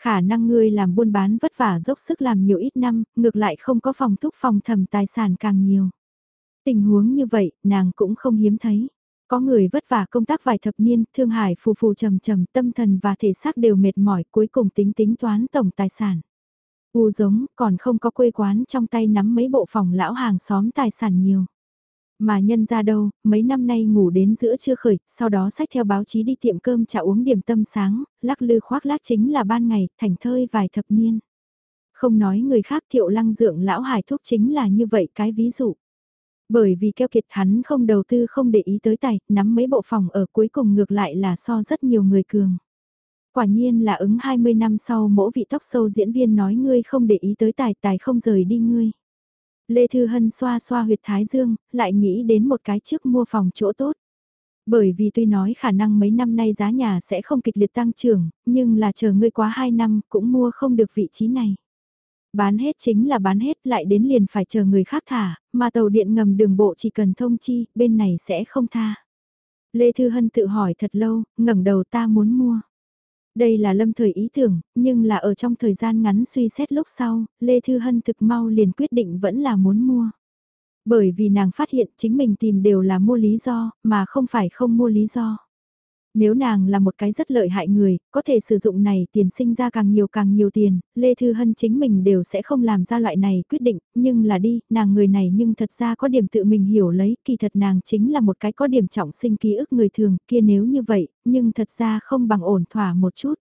Khả năng ngươi làm buôn bán vất vả dốc sức làm nhiều ít năm, ngược lại không có phòng thúc phòng thầm tài sản càng nhiều. Tình huống như vậy, nàng cũng không hiếm thấy. Có người vất vả công tác vài thập niên, thương hải phù phù trầm trầm, tâm thần và thể xác đều mệt mỏi, cuối cùng tính tính toán tổng tài sản. U giống, còn không có quê quán trong tay nắm mấy bộ phòng lão hàng xóm tài sản nhiều. Mà nhân ra đâu, mấy năm nay ngủ đến giữa trưa khởi, sau đó sách theo báo chí đi tiệm cơm chả uống điểm tâm sáng, lắc lư khoác lác chính là ban ngày, thành thơi vài thập niên. Không nói người khác thiệu lăng dượng lão hải thúc chính là như vậy cái ví dụ. Bởi vì keo kiệt hắn không đầu tư không để ý tới tài, nắm mấy bộ phòng ở cuối cùng ngược lại là so rất nhiều người cường. Quả nhiên là ứng 20 năm sau mỗi vị tóc sâu diễn viên nói ngươi không để ý tới tài tài không rời đi ngươi. Lê Thư Hân xoa xoa huyệt thái dương, lại nghĩ đến một cái trước mua phòng chỗ tốt. Bởi vì tuy nói khả năng mấy năm nay giá nhà sẽ không kịch liệt tăng trưởng, nhưng là chờ ngươi quá 2 năm cũng mua không được vị trí này. Bán hết chính là bán hết lại đến liền phải chờ người khác thả, mà tàu điện ngầm đường bộ chỉ cần thông chi, bên này sẽ không tha. Lê Thư Hân tự hỏi thật lâu, ngẩng đầu ta muốn mua. Đây là lâm thời ý tưởng, nhưng là ở trong thời gian ngắn suy xét lúc sau, Lê Thư Hân thực mau liền quyết định vẫn là muốn mua. Bởi vì nàng phát hiện chính mình tìm đều là mua lý do, mà không phải không mua lý do. Nếu nàng là một cái rất lợi hại người, có thể sử dụng này tiền sinh ra càng nhiều càng nhiều tiền, Lê Thư Hân chính mình đều sẽ không làm ra loại này quyết định, nhưng là đi, nàng người này nhưng thật ra có điểm tự mình hiểu lấy, kỳ thật nàng chính là một cái có điểm trọng sinh ký ức người thường, kia nếu như vậy, nhưng thật ra không bằng ổn thỏa một chút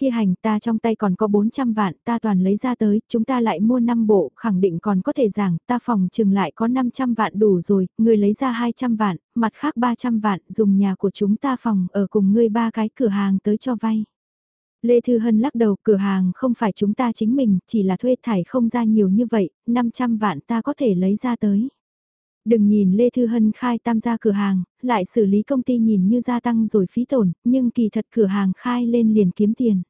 kia hành ta trong tay còn có 400 vạn, ta toàn lấy ra tới, chúng ta lại mua 5 bộ, khẳng định còn có thể giảng, ta phòng chừng lại có 500 vạn đủ rồi, người lấy ra 200 vạn, mặt khác 300 vạn, dùng nhà của chúng ta phòng ở cùng ngươi ba cái cửa hàng tới cho vay. Lê Thư Hân lắc đầu, cửa hàng không phải chúng ta chính mình, chỉ là thuê thải không ra nhiều như vậy, 500 vạn ta có thể lấy ra tới. Đừng nhìn Lê Thư Hân khai tam gia cửa hàng, lại xử lý công ty nhìn như gia tăng rồi phí tổn, nhưng kỳ thật cửa hàng khai lên liền kiếm tiền.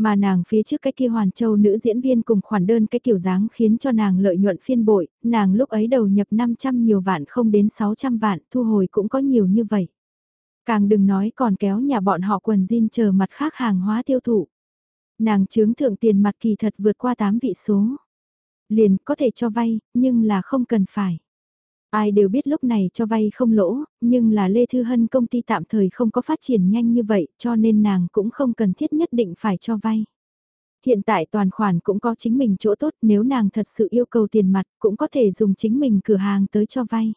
Mà nàng phía trước cái kia Hoàn Châu nữ diễn viên cùng khoản đơn cái kiểu dáng khiến cho nàng lợi nhuận phiên bội, nàng lúc ấy đầu nhập 500 nhiều vạn không đến 600 vạn, thu hồi cũng có nhiều như vậy. Càng đừng nói còn kéo nhà bọn họ quần jean chờ mặt khác hàng hóa tiêu thụ. Nàng chướng thượng tiền mặt kỳ thật vượt qua 8 vị số. Liền có thể cho vay, nhưng là không cần phải. Ai đều biết lúc này cho vay không lỗ, nhưng là Lê Thư Hân công ty tạm thời không có phát triển nhanh như vậy cho nên nàng cũng không cần thiết nhất định phải cho vay. Hiện tại toàn khoản cũng có chính mình chỗ tốt nếu nàng thật sự yêu cầu tiền mặt cũng có thể dùng chính mình cửa hàng tới cho vay.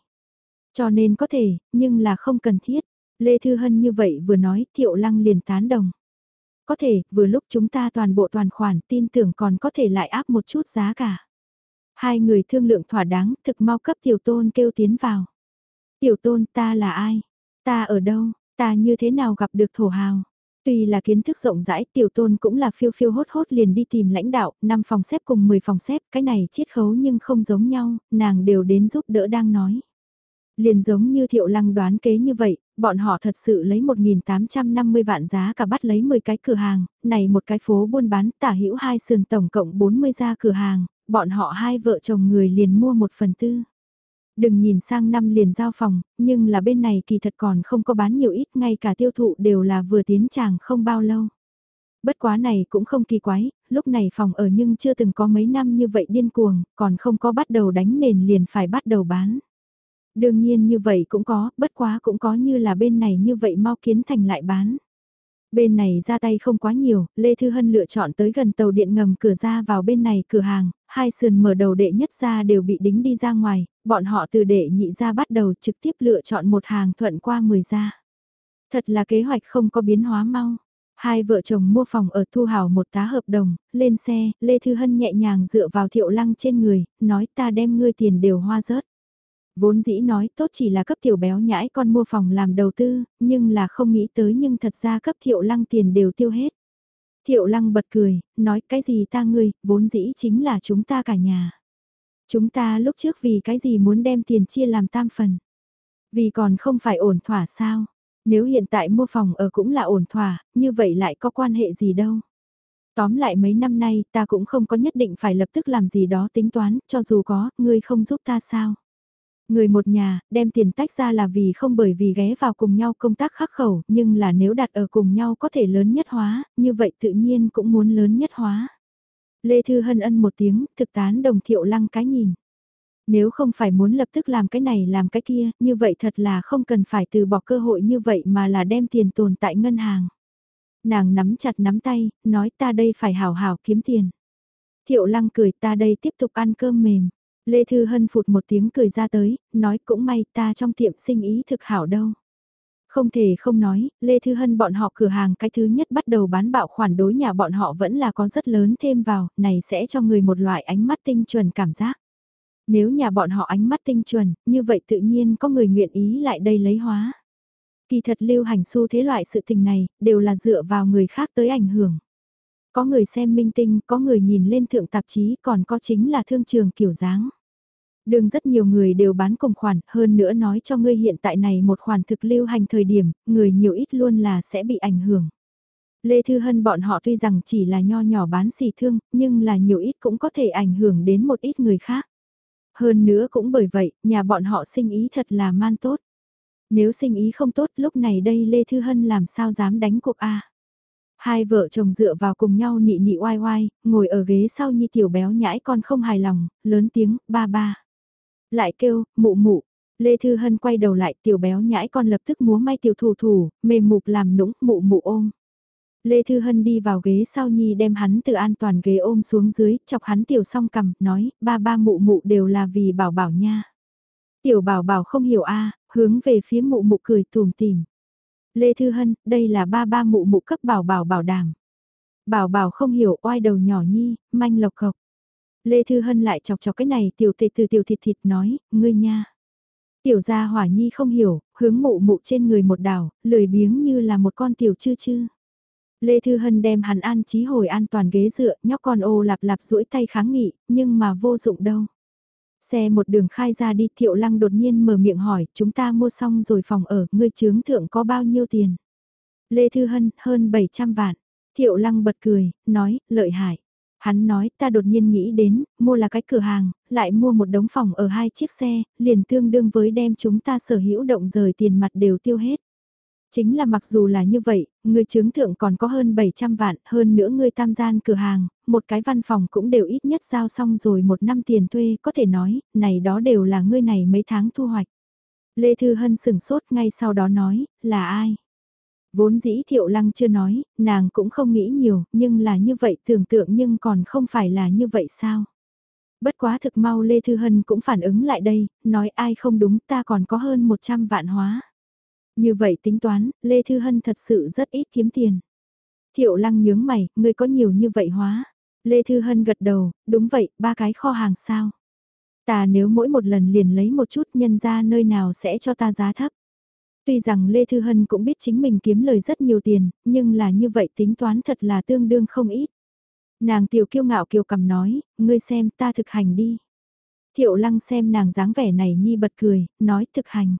Cho nên có thể, nhưng là không cần thiết. Lê Thư Hân như vậy vừa nói Thiệu Lăng liền tán đồng. Có thể, vừa lúc chúng ta toàn bộ toàn khoản tin tưởng còn có thể lại áp một chút giá cả. Hai người thương lượng thỏa đáng, thực mau cấp tiểu tôn kêu tiến vào. Tiểu tôn ta là ai? Ta ở đâu? Ta như thế nào gặp được thổ hào? Tuy là kiến thức rộng rãi, tiểu tôn cũng là phiêu phiêu hốt hốt liền đi tìm lãnh đạo, 5 phòng xếp cùng 10 phòng xếp, cái này chiết khấu nhưng không giống nhau, nàng đều đến giúp đỡ đang nói. Liền giống như thiệu lăng đoán kế như vậy, bọn họ thật sự lấy 1.850 vạn giá cả bắt lấy 10 cái cửa hàng, này một cái phố buôn bán tả hữu hai sườn tổng cộng 40 gia cửa hàng, bọn họ hai vợ chồng người liền mua một phần tư. Đừng nhìn sang năm liền giao phòng, nhưng là bên này kỳ thật còn không có bán nhiều ít, ngay cả tiêu thụ đều là vừa tiến tràng không bao lâu. Bất quá này cũng không kỳ quái, lúc này phòng ở nhưng chưa từng có mấy năm như vậy điên cuồng, còn không có bắt đầu đánh nền liền phải bắt đầu bán. Đương nhiên như vậy cũng có, bất quá cũng có như là bên này như vậy mau kiến thành lại bán. Bên này ra tay không quá nhiều, Lê Thư Hân lựa chọn tới gần tàu điện ngầm cửa ra vào bên này cửa hàng, hai sườn mở đầu đệ nhất ra đều bị đính đi ra ngoài, bọn họ từ đệ nhị ra bắt đầu trực tiếp lựa chọn một hàng thuận qua 10 ra. Thật là kế hoạch không có biến hóa mau. Hai vợ chồng mua phòng ở thu hào một tá hợp đồng, lên xe, Lê Thư Hân nhẹ nhàng dựa vào thiệu lăng trên người, nói ta đem ngươi tiền đều hoa rớt. Vốn dĩ nói tốt chỉ là cấp tiểu béo nhãi con mua phòng làm đầu tư, nhưng là không nghĩ tới nhưng thật ra cấp thiệu lăng tiền đều tiêu hết. Thiệu lăng bật cười, nói cái gì ta ngươi, vốn dĩ chính là chúng ta cả nhà. Chúng ta lúc trước vì cái gì muốn đem tiền chia làm tam phần. Vì còn không phải ổn thỏa sao. Nếu hiện tại mua phòng ở cũng là ổn thỏa, như vậy lại có quan hệ gì đâu. Tóm lại mấy năm nay ta cũng không có nhất định phải lập tức làm gì đó tính toán, cho dù có, ngươi không giúp ta sao. Người một nhà, đem tiền tách ra là vì không bởi vì ghé vào cùng nhau công tác khắc khẩu, nhưng là nếu đặt ở cùng nhau có thể lớn nhất hóa, như vậy tự nhiên cũng muốn lớn nhất hóa. Lê Thư Hân ân một tiếng, thực tán đồng thiệu lăng cái nhìn. Nếu không phải muốn lập tức làm cái này làm cái kia, như vậy thật là không cần phải từ bỏ cơ hội như vậy mà là đem tiền tồn tại ngân hàng. Nàng nắm chặt nắm tay, nói ta đây phải hào hào kiếm tiền. Thiệu lăng cười ta đây tiếp tục ăn cơm mềm. Lê Thư Hân phụt một tiếng cười ra tới, nói cũng may ta trong tiệm sinh ý thực hảo đâu. Không thể không nói, Lê Thư Hân bọn họ cửa hàng cái thứ nhất bắt đầu bán bạo khoản đối nhà bọn họ vẫn là có rất lớn thêm vào, này sẽ cho người một loại ánh mắt tinh chuẩn cảm giác. Nếu nhà bọn họ ánh mắt tinh chuẩn, như vậy tự nhiên có người nguyện ý lại đây lấy hóa. Kỳ thật lưu hành xu thế loại sự tình này, đều là dựa vào người khác tới ảnh hưởng. Có người xem minh tinh, có người nhìn lên thượng tạp chí, còn có chính là thương trường kiểu dáng. Đường rất nhiều người đều bán cùng khoản, hơn nữa nói cho ngươi hiện tại này một khoản thực lưu hành thời điểm, người nhiều ít luôn là sẽ bị ảnh hưởng. Lê Thư Hân bọn họ tuy rằng chỉ là nho nhỏ bán xì thương, nhưng là nhiều ít cũng có thể ảnh hưởng đến một ít người khác. Hơn nữa cũng bởi vậy, nhà bọn họ sinh ý thật là man tốt. Nếu sinh ý không tốt lúc này đây Lê Thư Hân làm sao dám đánh cuộc A. Hai vợ chồng dựa vào cùng nhau nị nị oai oai, ngồi ở ghế sau như tiểu béo nhãi con không hài lòng, lớn tiếng, ba ba. Lại kêu, mụ mụ. Lê Thư Hân quay đầu lại tiểu béo nhãi con lập tức múa may tiểu thủ thủ, mềm mục làm nũng, mụ mụ ôm. Lê Thư Hân đi vào ghế sau nhi đem hắn từ an toàn ghế ôm xuống dưới, chọc hắn tiểu song cầm, nói, ba ba mụ mụ đều là vì bảo bảo nha. Tiểu bảo bảo không hiểu a hướng về phía mụ mụ cười tùm tìm. Lê Thư Hân, đây là ba ba mụ mụ cấp bảo bảo bảo đảm. Bảo bảo không hiểu oai đầu nhỏ nhi, manh lộc cộc. Lê Thư Hân lại chọc chọc cái này tiểu tệ từ tiểu thịt thịt nói, ngươi nha. Tiểu gia hỏa nhi không hiểu, hướng mụ mụ trên người một đảo, lười biếng như là một con tiểu chư chư. Lê Thư Hân đem hắn an trí hồi an toàn ghế dựa, nhóc con ô lạp lạp duỗi tay kháng nghị, nhưng mà vô dụng đâu. Xe một đường khai ra đi Thiệu Lăng đột nhiên mở miệng hỏi, chúng ta mua xong rồi phòng ở, ngươi chướng thượng có bao nhiêu tiền? Lê Thư Hân, hơn 700 vạn. Thiệu Lăng bật cười, nói, lợi hại. Hắn nói, ta đột nhiên nghĩ đến, mua là cái cửa hàng, lại mua một đống phòng ở hai chiếc xe, liền tương đương với đem chúng ta sở hữu động rời tiền mặt đều tiêu hết. Chính là mặc dù là như vậy, người chứng thượng còn có hơn 700 vạn, hơn nữa người tam gian cửa hàng, một cái văn phòng cũng đều ít nhất giao xong rồi một năm tiền thuê, có thể nói, này đó đều là ngươi này mấy tháng thu hoạch. Lê Thư Hân sửng sốt ngay sau đó nói, là ai? Vốn dĩ Thiệu Lăng chưa nói, nàng cũng không nghĩ nhiều, nhưng là như vậy tưởng tượng nhưng còn không phải là như vậy sao? Bất quá thực mau Lê Thư Hân cũng phản ứng lại đây, nói ai không đúng ta còn có hơn 100 vạn hóa. Như vậy tính toán, Lê Thư Hân thật sự rất ít kiếm tiền. Thiệu lăng nhướng mày, ngươi có nhiều như vậy hóa. Lê Thư Hân gật đầu, đúng vậy, ba cái kho hàng sao. Ta nếu mỗi một lần liền lấy một chút nhân ra nơi nào sẽ cho ta giá thấp. Tuy rằng Lê Thư Hân cũng biết chính mình kiếm lời rất nhiều tiền, nhưng là như vậy tính toán thật là tương đương không ít. Nàng tiểu kiêu ngạo kiều cầm nói, ngươi xem ta thực hành đi. Thiệu lăng xem nàng dáng vẻ này nhi bật cười, nói thực hành.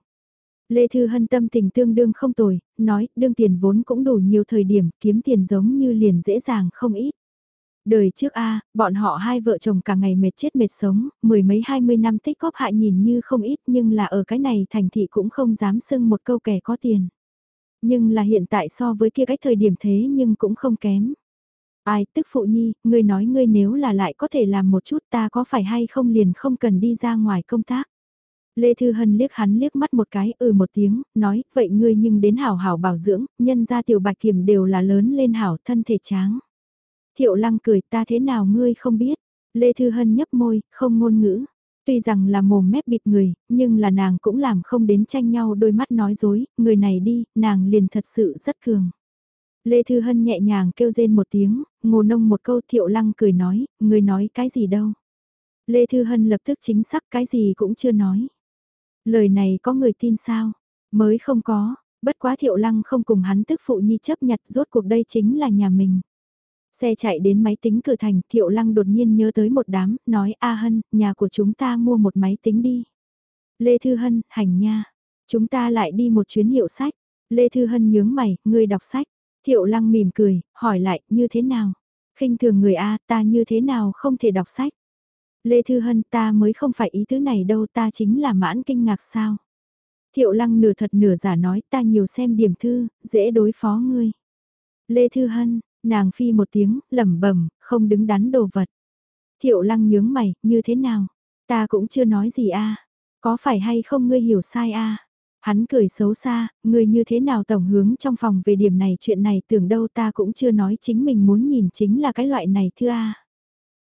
Lê Thư Hân tâm tình tương đương không tồi, nói đương tiền vốn cũng đủ nhiều thời điểm kiếm tiền giống như liền dễ dàng không ít. Đời trước A, bọn họ hai vợ chồng cả ngày mệt chết mệt sống, mười mấy hai mươi năm tích góp hại nhìn như không ít nhưng là ở cái này thành thị cũng không dám xưng một câu kẻ có tiền. Nhưng là hiện tại so với kia cách thời điểm thế nhưng cũng không kém. Ai, tức phụ nhi, ngươi nói ngươi nếu là lại có thể làm một chút ta có phải hay không liền không cần đi ra ngoài công tác. Lê Thư Hân liếc hắn liếc mắt một cái ừ một tiếng, nói, vậy ngươi nhưng đến hảo hảo bảo dưỡng, nhân ra tiểu bạch kiểm đều là lớn lên hảo thân thể tráng. Thiệu lăng cười ta thế nào ngươi không biết. Lê Thư Hân nhấp môi, không ngôn ngữ. Tuy rằng là mồm mép bịp người, nhưng là nàng cũng làm không đến tranh nhau đôi mắt nói dối, người này đi, nàng liền thật sự rất cường. Lê Thư Hân nhẹ nhàng kêu rên một tiếng, ngô nông một câu thiệu lăng cười nói, người nói cái gì đâu. Lê Thư Hân lập tức chính xác cái gì cũng chưa nói. Lời này có người tin sao? Mới không có, bất quá thiệu lăng không cùng hắn tức phụ nhi chấp nhặt rốt cuộc đây chính là nhà mình. Xe chạy đến máy tính cửa thành, Thiệu Lăng đột nhiên nhớ tới một đám, nói A Hân, nhà của chúng ta mua một máy tính đi. Lê Thư Hân, hành nha. Chúng ta lại đi một chuyến hiệu sách. Lê Thư Hân nhướng mày, ngươi đọc sách. Thiệu Lăng mỉm cười, hỏi lại, như thế nào? khinh thường người A, ta như thế nào không thể đọc sách? Lê Thư Hân ta mới không phải ý thứ này đâu ta chính là mãn kinh ngạc sao. Thiệu Lăng nửa thật nửa giả nói ta nhiều xem điểm thư, dễ đối phó ngươi. Lê Thư Hân, Nàng phi một tiếng, lẩm bẩm, không đứng đắn đồ vật. Thiệu lăng nhướng mày, như thế nào? Ta cũng chưa nói gì a Có phải hay không ngươi hiểu sai a Hắn cười xấu xa, ngươi như thế nào tổng hướng trong phòng về điểm này chuyện này tưởng đâu ta cũng chưa nói chính mình muốn nhìn chính là cái loại này thưa a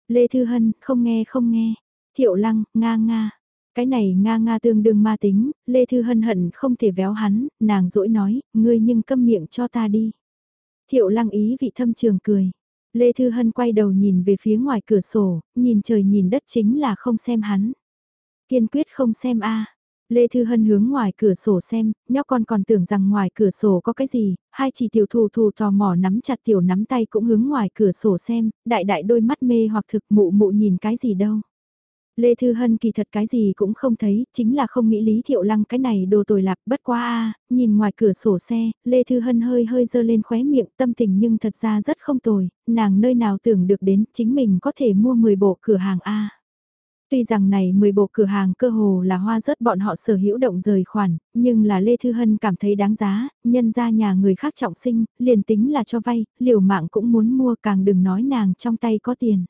Lê Thư Hân, không nghe không nghe. Thiệu lăng, nga nga. Cái này nga nga tương đương ma tính, Lê Thư Hân hận không thể véo hắn, nàng dỗi nói, ngươi nhưng câm miệng cho ta đi. Thiệu lăng ý vị thâm trường cười. Lê Thư Hân quay đầu nhìn về phía ngoài cửa sổ, nhìn trời nhìn đất chính là không xem hắn. Kiên quyết không xem a Lê Thư Hân hướng ngoài cửa sổ xem, nhóc con còn tưởng rằng ngoài cửa sổ có cái gì, hai chỉ tiểu thù thù tò mò nắm chặt tiểu nắm tay cũng hướng ngoài cửa sổ xem, đại đại đôi mắt mê hoặc thực mụ mụ nhìn cái gì đâu. Lê Thư Hân kỳ thật cái gì cũng không thấy, chính là không nghĩ Lý Thiệu Lăng cái này đồ tồi lạc bất quá a nhìn ngoài cửa sổ xe, Lê Thư Hân hơi hơi dơ lên khóe miệng tâm tình nhưng thật ra rất không tồi, nàng nơi nào tưởng được đến chính mình có thể mua 10 bộ cửa hàng A. Tuy rằng này 10 bộ cửa hàng cơ hồ là hoa rớt bọn họ sở hữu động rời khoản, nhưng là Lê Thư Hân cảm thấy đáng giá, nhân ra nhà người khác trọng sinh, liền tính là cho vay, liều mạng cũng muốn mua càng đừng nói nàng trong tay có tiền.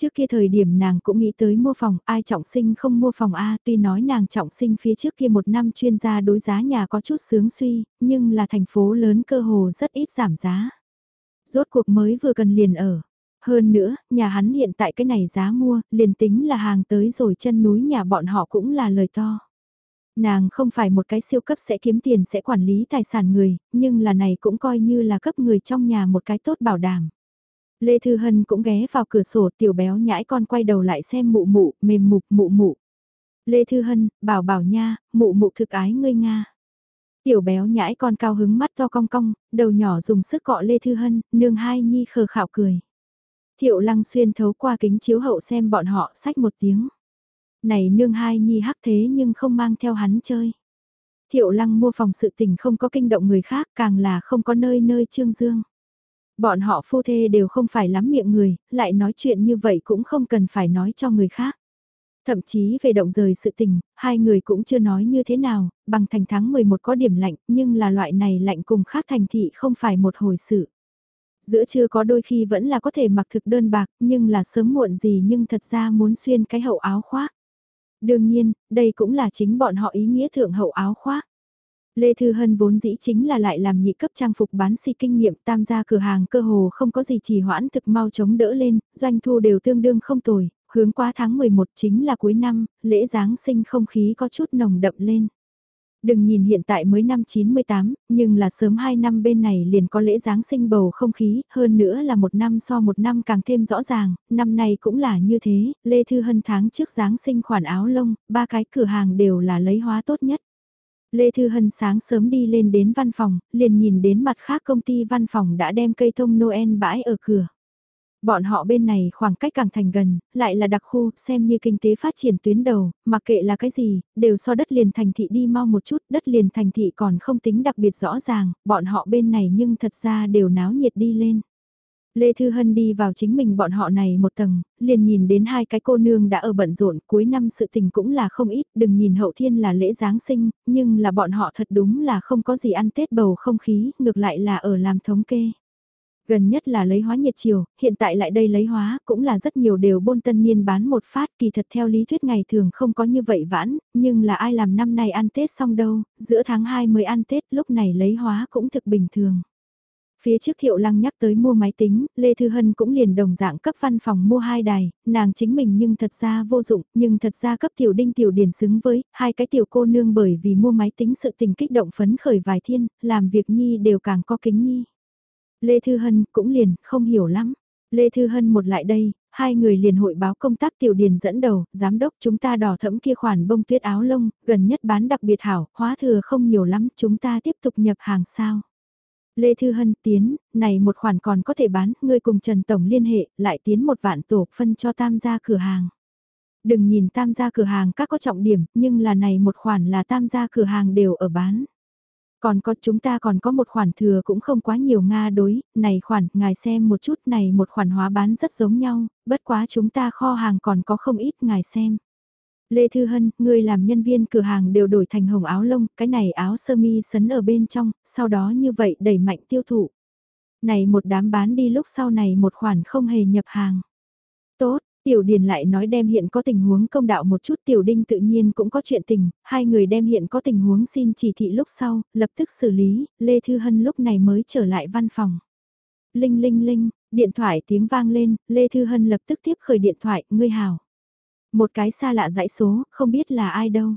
Trước kia thời điểm nàng cũng nghĩ tới mua phòng, ai trọng sinh không mua phòng A tuy nói nàng trọng sinh phía trước kia một năm chuyên gia đối giá nhà có chút sướng suy, nhưng là thành phố lớn cơ hồ rất ít giảm giá. Rốt cuộc mới vừa cần liền ở. Hơn nữa, nhà hắn hiện tại cái này giá mua, liền tính là hàng tới rồi chân núi nhà bọn họ cũng là lời to. Nàng không phải một cái siêu cấp sẽ kiếm tiền sẽ quản lý tài sản người, nhưng là này cũng coi như là cấp người trong nhà một cái tốt bảo đảm. Lê Thư Hân cũng ghé vào cửa sổ tiểu béo nhãi con quay đầu lại xem mụ mụ, mềm mục mụ mụ. Lê Thư Hân, bảo bảo nha, mụ mụ thực ái ngươi Nga. Tiểu béo nhãi con cao hứng mắt to cong cong, đầu nhỏ dùng sức cọ Lê Thư Hân, nương hai nhi khờ khạo cười. Thiệu lăng xuyên thấu qua kính chiếu hậu xem bọn họ sách một tiếng. Này nương hai nhi hắc thế nhưng không mang theo hắn chơi. Thiệu lăng mua phòng sự tình không có kinh động người khác càng là không có nơi nơi trương dương. Bọn họ phu thê đều không phải lắm miệng người, lại nói chuyện như vậy cũng không cần phải nói cho người khác. Thậm chí về động rời sự tình, hai người cũng chưa nói như thế nào, bằng thành tháng 11 có điểm lạnh, nhưng là loại này lạnh cùng khác thành thị không phải một hồi sự. Giữa trưa có đôi khi vẫn là có thể mặc thực đơn bạc, nhưng là sớm muộn gì nhưng thật ra muốn xuyên cái hậu áo khoác. Đương nhiên, đây cũng là chính bọn họ ý nghĩa thượng hậu áo khoác. Lê Thư Hân vốn dĩ chính là lại làm nhị cấp trang phục bán si kinh nghiệm tam gia cửa hàng cơ hồ không có gì trì hoãn thực mau chống đỡ lên, doanh thu đều tương đương không tồi, hướng qua tháng 11 chính là cuối năm, lễ Giáng sinh không khí có chút nồng đậm lên. Đừng nhìn hiện tại mới năm 98, nhưng là sớm 2 năm bên này liền có lễ Giáng sinh bầu không khí, hơn nữa là một năm so một năm càng thêm rõ ràng, năm nay cũng là như thế, Lê Thư Hân tháng trước Giáng sinh khoản áo lông, ba cái cửa hàng đều là lấy hóa tốt nhất. Lê Thư Hân sáng sớm đi lên đến văn phòng, liền nhìn đến mặt khác công ty văn phòng đã đem cây thông Noel bãi ở cửa. Bọn họ bên này khoảng cách càng thành gần, lại là đặc khu, xem như kinh tế phát triển tuyến đầu, mặc kệ là cái gì, đều so đất liền thành thị đi mau một chút, đất liền thành thị còn không tính đặc biệt rõ ràng, bọn họ bên này nhưng thật ra đều náo nhiệt đi lên. Lê Thư Hân đi vào chính mình bọn họ này một tầng, liền nhìn đến hai cái cô nương đã ở bận rộn, cuối năm sự tình cũng là không ít, đừng nhìn hậu thiên là lễ Giáng sinh, nhưng là bọn họ thật đúng là không có gì ăn Tết bầu không khí, ngược lại là ở làm thống kê. Gần nhất là lấy hóa nhiệt chiều, hiện tại lại đây lấy hóa, cũng là rất nhiều đều bôn tân niên bán một phát kỳ thật theo lý thuyết ngày thường không có như vậy vãn, nhưng là ai làm năm nay ăn Tết xong đâu, giữa tháng 2 mới ăn Tết lúc này lấy hóa cũng thực bình thường. Phía trước Thiệu Lăng nhắc tới mua máy tính, Lê Thư Hân cũng liền đồng dạng cấp văn phòng mua hai đài, nàng chính mình nhưng thật ra vô dụng, nhưng thật ra cấp Tiểu Đinh Tiểu Điển xứng với, hai cái tiểu cô nương bởi vì mua máy tính sự tình kích động phấn khởi vài thiên, làm việc Nhi đều càng có kính Nhi. Lê Thư Hân cũng liền, không hiểu lắm. Lê Thư Hân một lại đây, hai người liền hội báo công tác tiểu điền dẫn đầu, giám đốc chúng ta đỏ thẫm kia khoản bông tuyết áo lông, gần nhất bán đặc biệt hảo, hóa thừa không nhiều lắm, chúng ta tiếp tục nhập hàng sao. Lê Thư Hân tiến, này một khoản còn có thể bán, ngươi cùng Trần Tổng liên hệ, lại tiến một vạn tổ phân cho tam gia cửa hàng. Đừng nhìn tam gia cửa hàng các có trọng điểm, nhưng là này một khoản là tam gia cửa hàng đều ở bán. Còn có chúng ta còn có một khoản thừa cũng không quá nhiều Nga đối, này khoản, ngài xem một chút này một khoản hóa bán rất giống nhau, bất quá chúng ta kho hàng còn có không ít ngài xem. Lê Thư Hân, người làm nhân viên cửa hàng đều đổi thành hồng áo lông, cái này áo sơ mi sấn ở bên trong, sau đó như vậy đẩy mạnh tiêu thụ. Này một đám bán đi lúc sau này một khoản không hề nhập hàng. Tiểu Điền lại nói đem hiện có tình huống công đạo một chút Tiểu Đinh tự nhiên cũng có chuyện tình, hai người đem hiện có tình huống xin chỉ thị lúc sau, lập tức xử lý, Lê Thư Hân lúc này mới trở lại văn phòng. Linh linh linh, điện thoại tiếng vang lên, Lê Thư Hân lập tức tiếp khởi điện thoại, ngươi hào. Một cái xa lạ dãy số, không biết là ai đâu.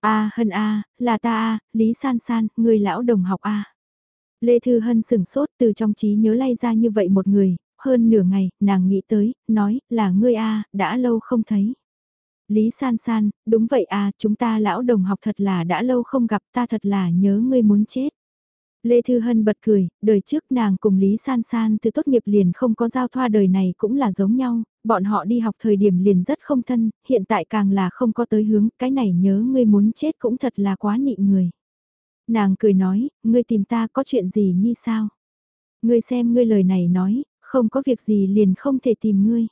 A Hân A, là ta A, Lý San San, người lão đồng học A. Lê Thư Hân sừng sốt từ trong trí nhớ lay ra như vậy một người, hơn nửa ngày, nàng nghĩ tới, nói, là ngươi A, đã lâu không thấy. Lý San San, đúng vậy à, chúng ta lão đồng học thật là đã lâu không gặp ta thật là nhớ ngươi muốn chết. Lê Thư Hân bật cười, đời trước nàng cùng Lý San San từ tốt nghiệp liền không có giao thoa đời này cũng là giống nhau, bọn họ đi học thời điểm liền rất không thân, hiện tại càng là không có tới hướng, cái này nhớ ngươi muốn chết cũng thật là quá nị người. Nàng cười nói, ngươi tìm ta có chuyện gì như sao? Ngươi xem ngươi lời này nói, không có việc gì liền không thể tìm ngươi.